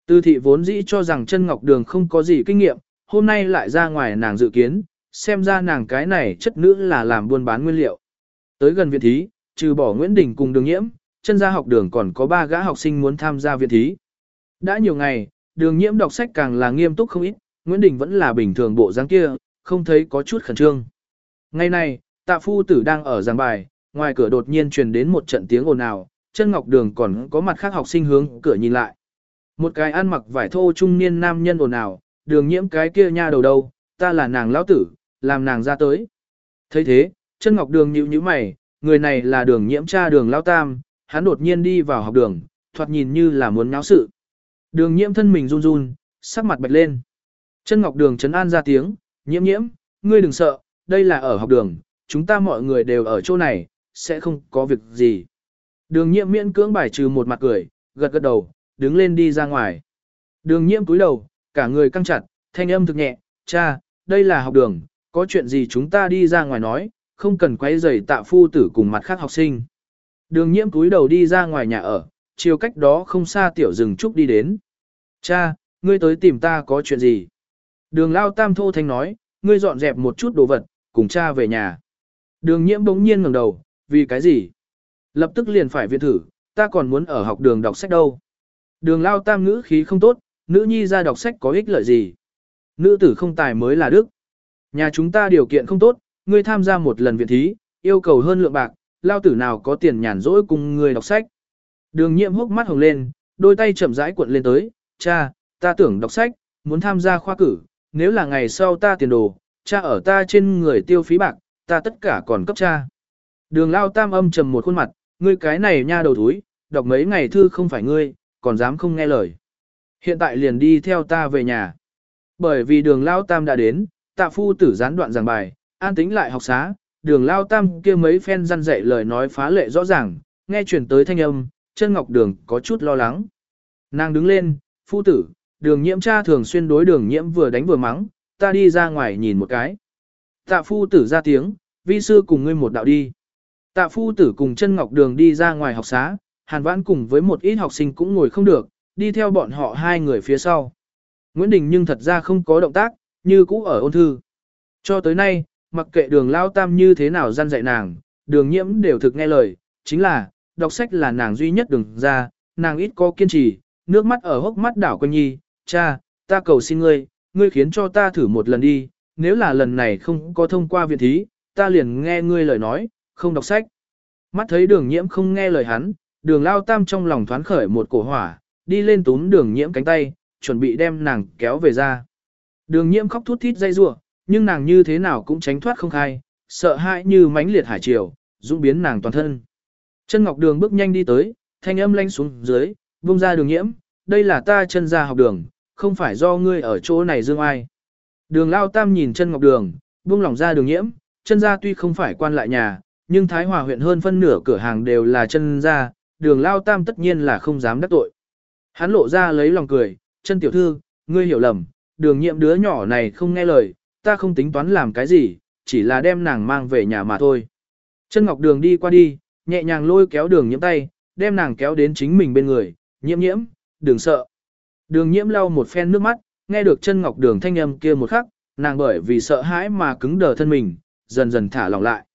Từ thị vốn dĩ cho rằng chân ngọc đường không có gì kinh nghiệm, hôm nay lại ra ngoài nàng dự kiến, xem ra nàng cái này chất nữ là làm buôn bán nguyên liệu. Tới gần viện thí, trừ bỏ Nguyễn Đình cùng đường nhiễm, chân gia học đường còn có ba gã học sinh muốn tham gia viện thí. Đã nhiều ngày, đường nhiễm đọc sách càng là nghiêm túc không ít, Nguyễn Đình vẫn là bình thường bộ dáng kia, không thấy có chút khẩn trương. Ngày này, tạ phu tử đang ở giảng bài, ngoài cửa đột nhiên truyền đến một trận tiếng ồn ào, chân ngọc đường còn có mặt khác học sinh hướng cửa nhìn lại. Một cái ăn mặc vải thô trung niên nam nhân ồn ào, đường nhiễm cái kia nha đầu đâu, ta là nàng lão tử, làm nàng ra tới. thấy thế, chân ngọc đường nhíu nhíu mày, người này là đường nhiễm cha đường lão tam, hắn đột nhiên đi vào học đường, thoạt nhìn như là muốn náo sự. Đường nhiễm thân mình run run, sắc mặt bạch lên. Chân ngọc đường chấn an ra tiếng, nhiễm nhiễm, ngươi đừng sợ, đây là ở học đường, chúng ta mọi người đều ở chỗ này, sẽ không có việc gì. Đường nhiễm miễn cưỡng bài trừ một mặt cười, gật gật đầu, đứng lên đi ra ngoài. Đường nhiễm cúi đầu, cả người căng chặt, thanh âm thực nhẹ, cha, đây là học đường, có chuyện gì chúng ta đi ra ngoài nói, không cần quay rầy tạ phu tử cùng mặt khác học sinh. Đường nhiễm cúi đầu đi ra ngoài nhà ở, chiều cách đó không xa tiểu rừng trúc đi đến. Cha, ngươi tới tìm ta có chuyện gì? Đường lao tam thô thanh nói, ngươi dọn dẹp một chút đồ vật, cùng cha về nhà. Đường nhiễm bỗng nhiên ngẩng đầu, vì cái gì? Lập tức liền phải viện thử, ta còn muốn ở học đường đọc sách đâu. Đường lao tam ngữ khí không tốt, nữ nhi ra đọc sách có ích lợi gì? Nữ tử không tài mới là đức. Nhà chúng ta điều kiện không tốt, ngươi tham gia một lần viện thí, yêu cầu hơn lượng bạc, lao tử nào có tiền nhàn rỗi cùng ngươi đọc sách. Đường nhiệm hốc mắt hồng lên, đôi tay chậm rãi cuộn lên tới, cha, ta tưởng đọc sách, muốn tham gia khoa cử, nếu là ngày sau ta tiền đồ, cha ở ta trên người tiêu phí bạc, ta tất cả còn cấp cha. Đường lao tam âm trầm một khuôn mặt, ngươi cái này nha đầu thúi, đọc mấy ngày thư không phải ngươi, còn dám không nghe lời. Hiện tại liền đi theo ta về nhà. Bởi vì đường lao tam đã đến, tạ phu tử gián đoạn giảng bài, an tính lại học xá, đường lao tam kia mấy phen răn dạy lời nói phá lệ rõ ràng, nghe chuyển tới thanh âm, chân ngọc đường có chút lo lắng. Nàng đứng lên, phu tử, đường nhiễm cha thường xuyên đối đường nhiễm vừa đánh vừa mắng, ta đi ra ngoài nhìn một cái. Tạ phu tử ra tiếng, vi sư cùng ngươi một đạo đi. Tạ phu tử cùng chân ngọc đường đi ra ngoài học xá, hàn vãn cùng với một ít học sinh cũng ngồi không được, đi theo bọn họ hai người phía sau. Nguyễn Đình nhưng thật ra không có động tác, như cũ ở ôn thư. Cho tới nay, mặc kệ đường lao tam như thế nào gian dạy nàng, đường nhiễm đều thực nghe lời, chính là, đọc sách là nàng duy nhất đường ra, nàng ít có kiên trì, nước mắt ở hốc mắt đảo quanh nhi, cha, ta cầu xin ngươi, ngươi khiến cho ta thử một lần đi, nếu là lần này không có thông qua viện thí, ta liền nghe ngươi lời nói, không đọc sách. Mắt thấy đường nhiễm không nghe lời hắn, đường lao tam trong lòng thoáng khởi một cổ hỏa, đi lên túm đường nhiễm cánh tay, chuẩn bị đem nàng kéo về ra. Đường nhiễm khóc thút thít dây rủa, nhưng nàng như thế nào cũng tránh thoát không khai, sợ hãi như mãnh liệt hải triều, dũng biến nàng toàn thân. Chân Ngọc Đường bước nhanh đi tới, thanh âm lanh xuống dưới, vung ra đường nhiễm, đây là ta chân ra học đường, không phải do ngươi ở chỗ này dương ai. Đường Lao Tam nhìn chân Ngọc Đường, buông lỏng ra đường nhiễm, chân ra tuy không phải quan lại nhà, nhưng Thái Hòa huyện hơn phân nửa cửa hàng đều là chân ra, đường Lao Tam tất nhiên là không dám đắc tội. Hắn lộ ra lấy lòng cười, chân tiểu thư, ngươi hiểu lầm, đường nhiệm đứa nhỏ này không nghe lời, ta không tính toán làm cái gì, chỉ là đem nàng mang về nhà mà thôi. Chân ngọc đường đi qua đi, nhẹ nhàng lôi kéo đường nhiễm tay, đem nàng kéo đến chính mình bên người, nhiễm nhiễm, đừng sợ. Đường nhiễm lau một phen nước mắt, nghe được chân ngọc đường thanh âm kia một khắc, nàng bởi vì sợ hãi mà cứng đờ thân mình, dần dần thả lỏng lại.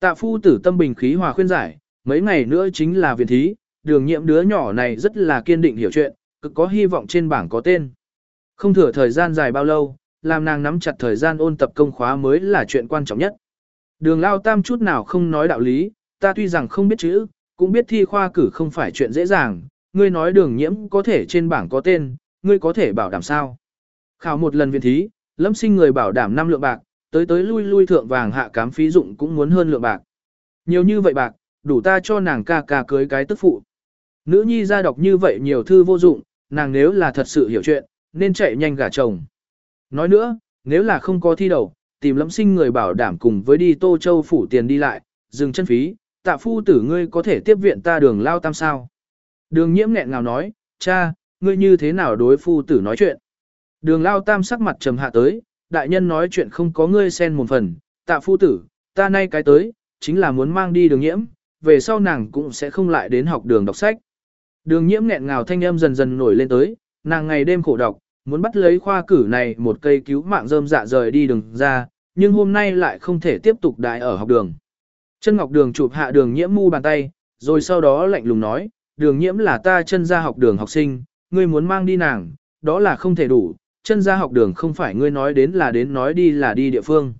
Tạ phu tử tâm bình khí hòa khuyên giải, mấy ngày nữa chính là viện thí, đường nhiễm đứa nhỏ này rất là kiên định hiểu chuyện, cực có hy vọng trên bảng có tên. Không thừa thời gian dài bao lâu, làm nàng nắm chặt thời gian ôn tập công khóa mới là chuyện quan trọng nhất. Đường lao tam chút nào không nói đạo lý, ta tuy rằng không biết chữ, cũng biết thi khoa cử không phải chuyện dễ dàng, ngươi nói đường nhiễm có thể trên bảng có tên, ngươi có thể bảo đảm sao. Khảo một lần viện thí, lâm sinh người bảo đảm 5 lượng bạc, tới tới lui lui thượng vàng hạ cám phí dụng cũng muốn hơn lượng bạc. Nhiều như vậy bạc, đủ ta cho nàng ca ca cưới cái tức phụ. Nữ nhi ra đọc như vậy nhiều thư vô dụng, nàng nếu là thật sự hiểu chuyện, nên chạy nhanh gả chồng. Nói nữa, nếu là không có thi đầu, tìm lâm sinh người bảo đảm cùng với đi Tô Châu phủ tiền đi lại, dừng chân phí, tạ phu tử ngươi có thể tiếp viện ta đường lao tam sao. Đường nhiễm nghẹn ngào nói, cha, ngươi như thế nào đối phu tử nói chuyện. Đường lao tam sắc mặt trầm hạ tới, đại nhân nói chuyện không có ngươi xen một phần, tạ phu tử, ta nay cái tới, chính là muốn mang đi đường nhiễm, về sau nàng cũng sẽ không lại đến học đường đọc sách. Đường nhiễm nghẹn ngào thanh âm dần dần nổi lên tới, nàng ngày đêm khổ đọc, muốn bắt lấy khoa cử này một cây cứu mạng rơm dạ rời đi đường ra, nhưng hôm nay lại không thể tiếp tục đại ở học đường. Chân Ngọc Đường chụp hạ đường nhiễm mu bàn tay, rồi sau đó lạnh lùng nói, đường nhiễm là ta chân Gia học đường học sinh, ngươi muốn mang đi nàng, đó là không thể đủ, chân Gia học đường không phải ngươi nói đến là đến nói đi là đi địa phương.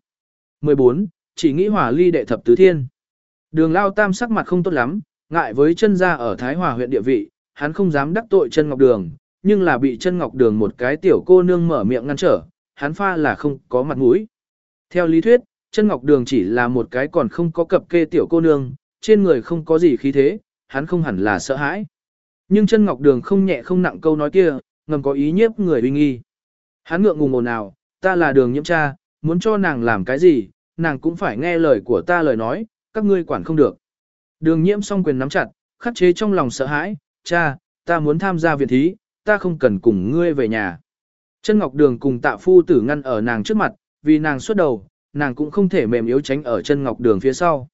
14. Chỉ nghĩ hỏa ly đệ thập tứ thiên. Đường lao tam sắc mặt không tốt lắm, ngại với chân Gia ở Thái Hòa huyện địa vị, hắn không dám đắc tội chân ngọc đường, nhưng là bị chân ngọc đường một cái tiểu cô nương mở miệng ngăn trở, hắn pha là không có mặt mũi. Theo lý thuyết, chân ngọc đường chỉ là một cái còn không có cập kê tiểu cô nương, trên người không có gì khí thế, hắn không hẳn là sợ hãi. Nhưng chân ngọc đường không nhẹ không nặng câu nói kia, ngầm có ý nhiếp người uy nghi. Hắn ngượng ngùng ồn ào, ta là đường nhiễm cha, muốn cho nàng làm cái gì, nàng cũng phải nghe lời của ta lời nói, các ngươi quản không được. Đường nhiễm song quyền nắm chặt, khắc chế trong lòng sợ hãi, cha, ta muốn tham gia viện thí, ta không cần cùng ngươi về nhà. Chân Ngọc Đường cùng tạ phu tử ngăn ở nàng trước mặt, vì nàng xuất đầu, nàng cũng không thể mềm yếu tránh ở chân Ngọc Đường phía sau.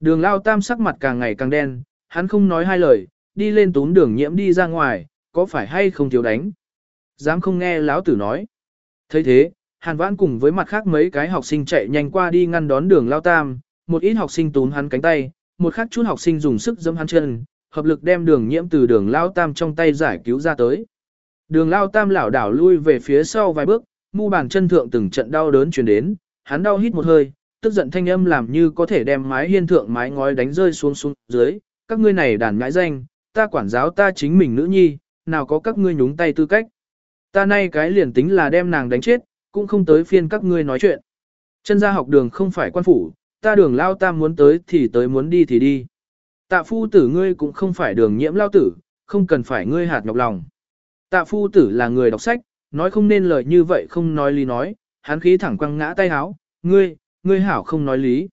Đường lao tam sắc mặt càng ngày càng đen, hắn không nói hai lời, đi lên túm đường nhiễm đi ra ngoài, có phải hay không thiếu đánh. Dám không nghe lão tử nói. thấy thế, hàn vãn cùng với mặt khác mấy cái học sinh chạy nhanh qua đi ngăn đón đường lao tam, một ít học sinh túm hắn cánh tay, một khác chút học sinh dùng sức giẫm hắn chân, hợp lực đem đường nhiễm từ đường lao tam trong tay giải cứu ra tới. Đường lao tam lảo đảo lui về phía sau vài bước, mu bàn chân thượng từng trận đau đớn truyền đến, hắn đau hít một hơi, tức giận thanh âm làm như có thể đem mái hiên thượng mái ngói đánh rơi xuống xuống dưới, các ngươi này đàn ngãi danh, ta quản giáo ta chính mình nữ nhi, nào có các ngươi nhúng tay tư cách. Ta nay cái liền tính là đem nàng đánh chết, cũng không tới phiên các ngươi nói chuyện. Chân gia học đường không phải quan phủ, ta đường lao tam muốn tới thì tới muốn đi thì đi. Tạ phu tử ngươi cũng không phải đường nhiễm lao tử, không cần phải ngươi hạt nhọc lòng. Tạ phu tử là người đọc sách, nói không nên lời như vậy không nói lý nói, hắn khí thẳng quăng ngã tay háo, ngươi, ngươi hảo không nói lý.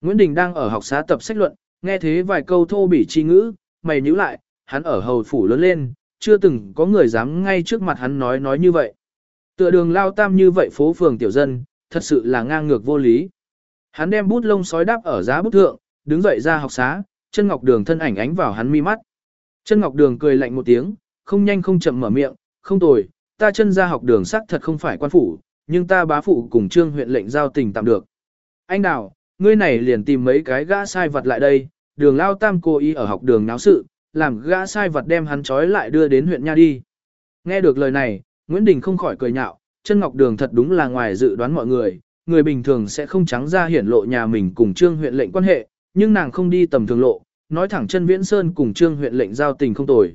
Nguyễn Đình đang ở học xá tập sách luận, nghe thế vài câu thô bỉ chi ngữ, mày nhíu lại, hắn ở hầu phủ lớn lên, chưa từng có người dám ngay trước mặt hắn nói nói như vậy. Tựa đường lao tam như vậy phố phường tiểu dân, thật sự là ngang ngược vô lý. Hắn đem bút lông sói đắp ở giá bút thượng, đứng dậy ra học xá, chân ngọc đường thân ảnh ánh vào hắn mi mắt. Chân ngọc đường cười lạnh một tiếng, không nhanh không chậm mở miệng, không tồi, ta chân ra học đường sắc thật không phải quan phủ, nhưng ta bá phụ cùng trương huyện lệnh giao tình tạm được. Anh đào, ngươi này liền tìm mấy cái gã sai vật lại đây, đường lao tam cô ý ở học đường náo sự, làm gã sai vật đem hắn trói lại đưa đến huyện nha đi. Nghe được lời này, Nguyễn Đình không khỏi cười nhạo, chân ngọc đường thật đúng là ngoài dự đoán mọi người, người bình thường sẽ không trắng ra hiển lộ nhà mình cùng trương huyện lệnh quan hệ, nhưng nàng không đi tầm thường lộ, nói thẳng chân viễn sơn cùng trương huyện lệnh giao tình không tồi.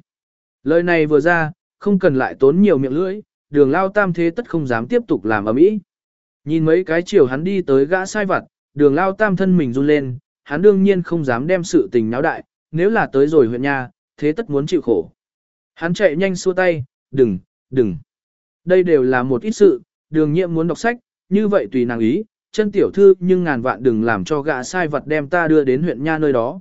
Lời này vừa ra, không cần lại tốn nhiều miệng lưỡi, đường lao tam thế tất không dám tiếp tục làm ở mỹ. Nhìn mấy cái chiều hắn đi tới gã sai vặt, đường lao tam thân mình run lên, hắn đương nhiên không dám đem sự tình náo đại, nếu là tới rồi huyện nha, thế tất muốn chịu khổ. Hắn chạy nhanh xua tay, đừng, đừng. Đây đều là một ít sự, đường nhiệm muốn đọc sách, như vậy tùy nàng ý, chân tiểu thư nhưng ngàn vạn đừng làm cho gã sai vật đem ta đưa đến huyện nha nơi đó.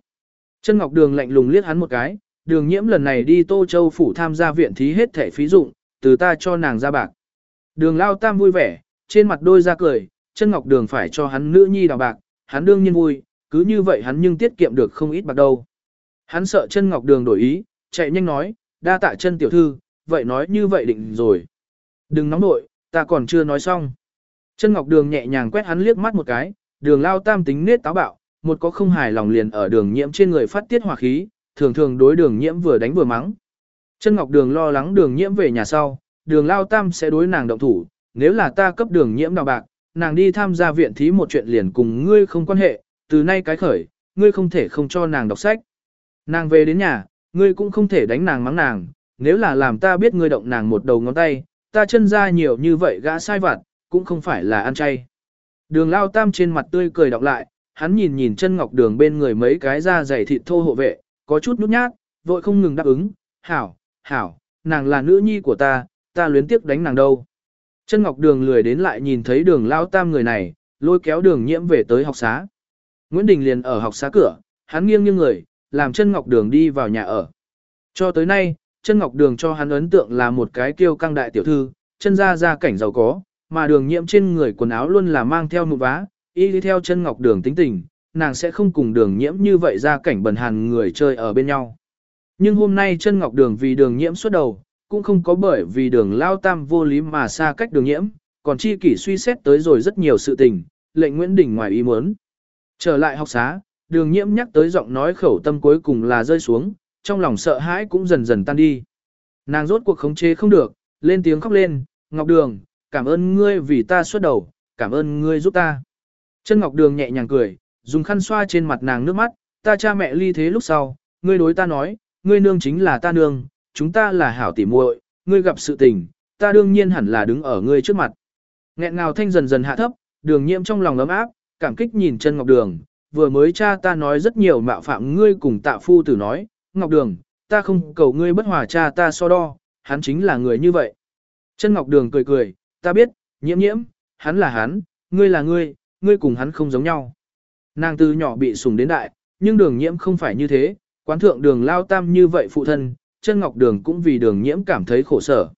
Chân Ngọc Đường lạnh lùng liếc hắn một cái, đường nhiễm lần này đi Tô Châu Phủ tham gia viện thí hết thẻ phí dụng, từ ta cho nàng ra bạc. Đường lao tam vui vẻ, trên mặt đôi ra cười, chân Ngọc Đường phải cho hắn nữ nhi đào bạc, hắn đương nhiên vui, cứ như vậy hắn nhưng tiết kiệm được không ít bạc đâu. Hắn sợ chân Ngọc Đường đổi ý, chạy nhanh nói, đa tạ chân tiểu thư, vậy nói như vậy định rồi. Đừng nóng nội, ta còn chưa nói xong. Chân Ngọc Đường nhẹ nhàng quét hắn liếc mắt một cái, đường lao tam tính nết táo bạo, một có không hài lòng liền ở đường nhiễm trên người phát tiết hỏa khí, thường thường đối đường nhiễm vừa đánh vừa mắng. Chân Ngọc Đường lo lắng đường nhiễm về nhà sau, đường lao tam sẽ đối nàng động thủ, nếu là ta cấp đường nhiễm đào bạc, nàng đi tham gia viện thí một chuyện liền cùng ngươi không quan hệ, từ nay cái khởi, ngươi không thể không cho nàng đọc sách. Nàng về đến nhà, ngươi cũng không thể đánh nàng mắng nàng, nếu là làm ta biết ngươi động nàng một đầu ngón tay, ta chân ra nhiều như vậy gã sai vặt, cũng không phải là ăn chay. Đường lao tam trên mặt tươi cười đọc lại, hắn nhìn nhìn chân ngọc đường bên người mấy cái da dày thịt thô hộ vệ, có chút nhút nhát, vội không ngừng đáp ứng, hảo, hảo, nàng là nữ nhi của ta, ta luyến tiếc đánh nàng đâu. Chân ngọc đường lười đến lại nhìn thấy đường lao tam người này, lôi kéo đường nhiễm về tới học xá. Nguyễn Đình liền ở học xá cửa, hắn nghiêng nghiêng người, làm chân ngọc đường đi vào nhà ở. Cho tới nay, chân ngọc đường cho hắn ấn tượng là một cái kiêu căng đại tiểu thư, chân ra ra cảnh giàu có, mà đường nhiễm trên người quần áo luôn là mang theo một vá, y đi theo chân ngọc đường tính tình, nàng sẽ không cùng đường nhiễm như vậy ra cảnh bần hàn người chơi ở bên nhau. Nhưng hôm nay chân ngọc đường vì đường nhiễm xuất đầu, cũng không có bởi vì đường lao tam vô lý mà xa cách đường nhiễm, còn chi kỷ suy xét tới rồi rất nhiều sự tình, lệnh Nguyễn Đình ngoài ý muốn. Trở lại học xá, đường nhiễm nhắc tới giọng nói khẩu tâm cuối cùng là rơi xuống, trong lòng sợ hãi cũng dần dần tan đi. Nàng rốt cuộc khống chế không được, lên tiếng khóc lên, Ngọc Đường, cảm ơn ngươi vì ta xuất đầu, cảm ơn ngươi giúp ta. Chân Ngọc Đường nhẹ nhàng cười, dùng khăn xoa trên mặt nàng nước mắt, ta cha mẹ ly thế lúc sau, ngươi đối ta nói, ngươi nương chính là ta nương, chúng ta là hảo tỉ muội, ngươi gặp sự tình, ta đương nhiên hẳn là đứng ở ngươi trước mặt. Nghẹn ngào thanh dần dần hạ thấp, đường nhiễm trong lòng ấm áp, cảm kích nhìn chân Ngọc Đường, vừa mới cha ta nói rất nhiều mạo phạm ngươi cùng tạ phu tử nói, Ngọc Đường, ta không cầu ngươi bất hòa cha ta so đo, hắn chính là người như vậy. Chân Ngọc Đường cười cười, ta biết, nhiễm nhiễm, hắn là hắn, ngươi là ngươi, ngươi cùng hắn không giống nhau. Nàng từ nhỏ bị sủng đến đại, nhưng đường nhiễm không phải như thế, quán thượng đường lao tam như vậy phụ thân, chân Ngọc Đường cũng vì đường nhiễm cảm thấy khổ sở.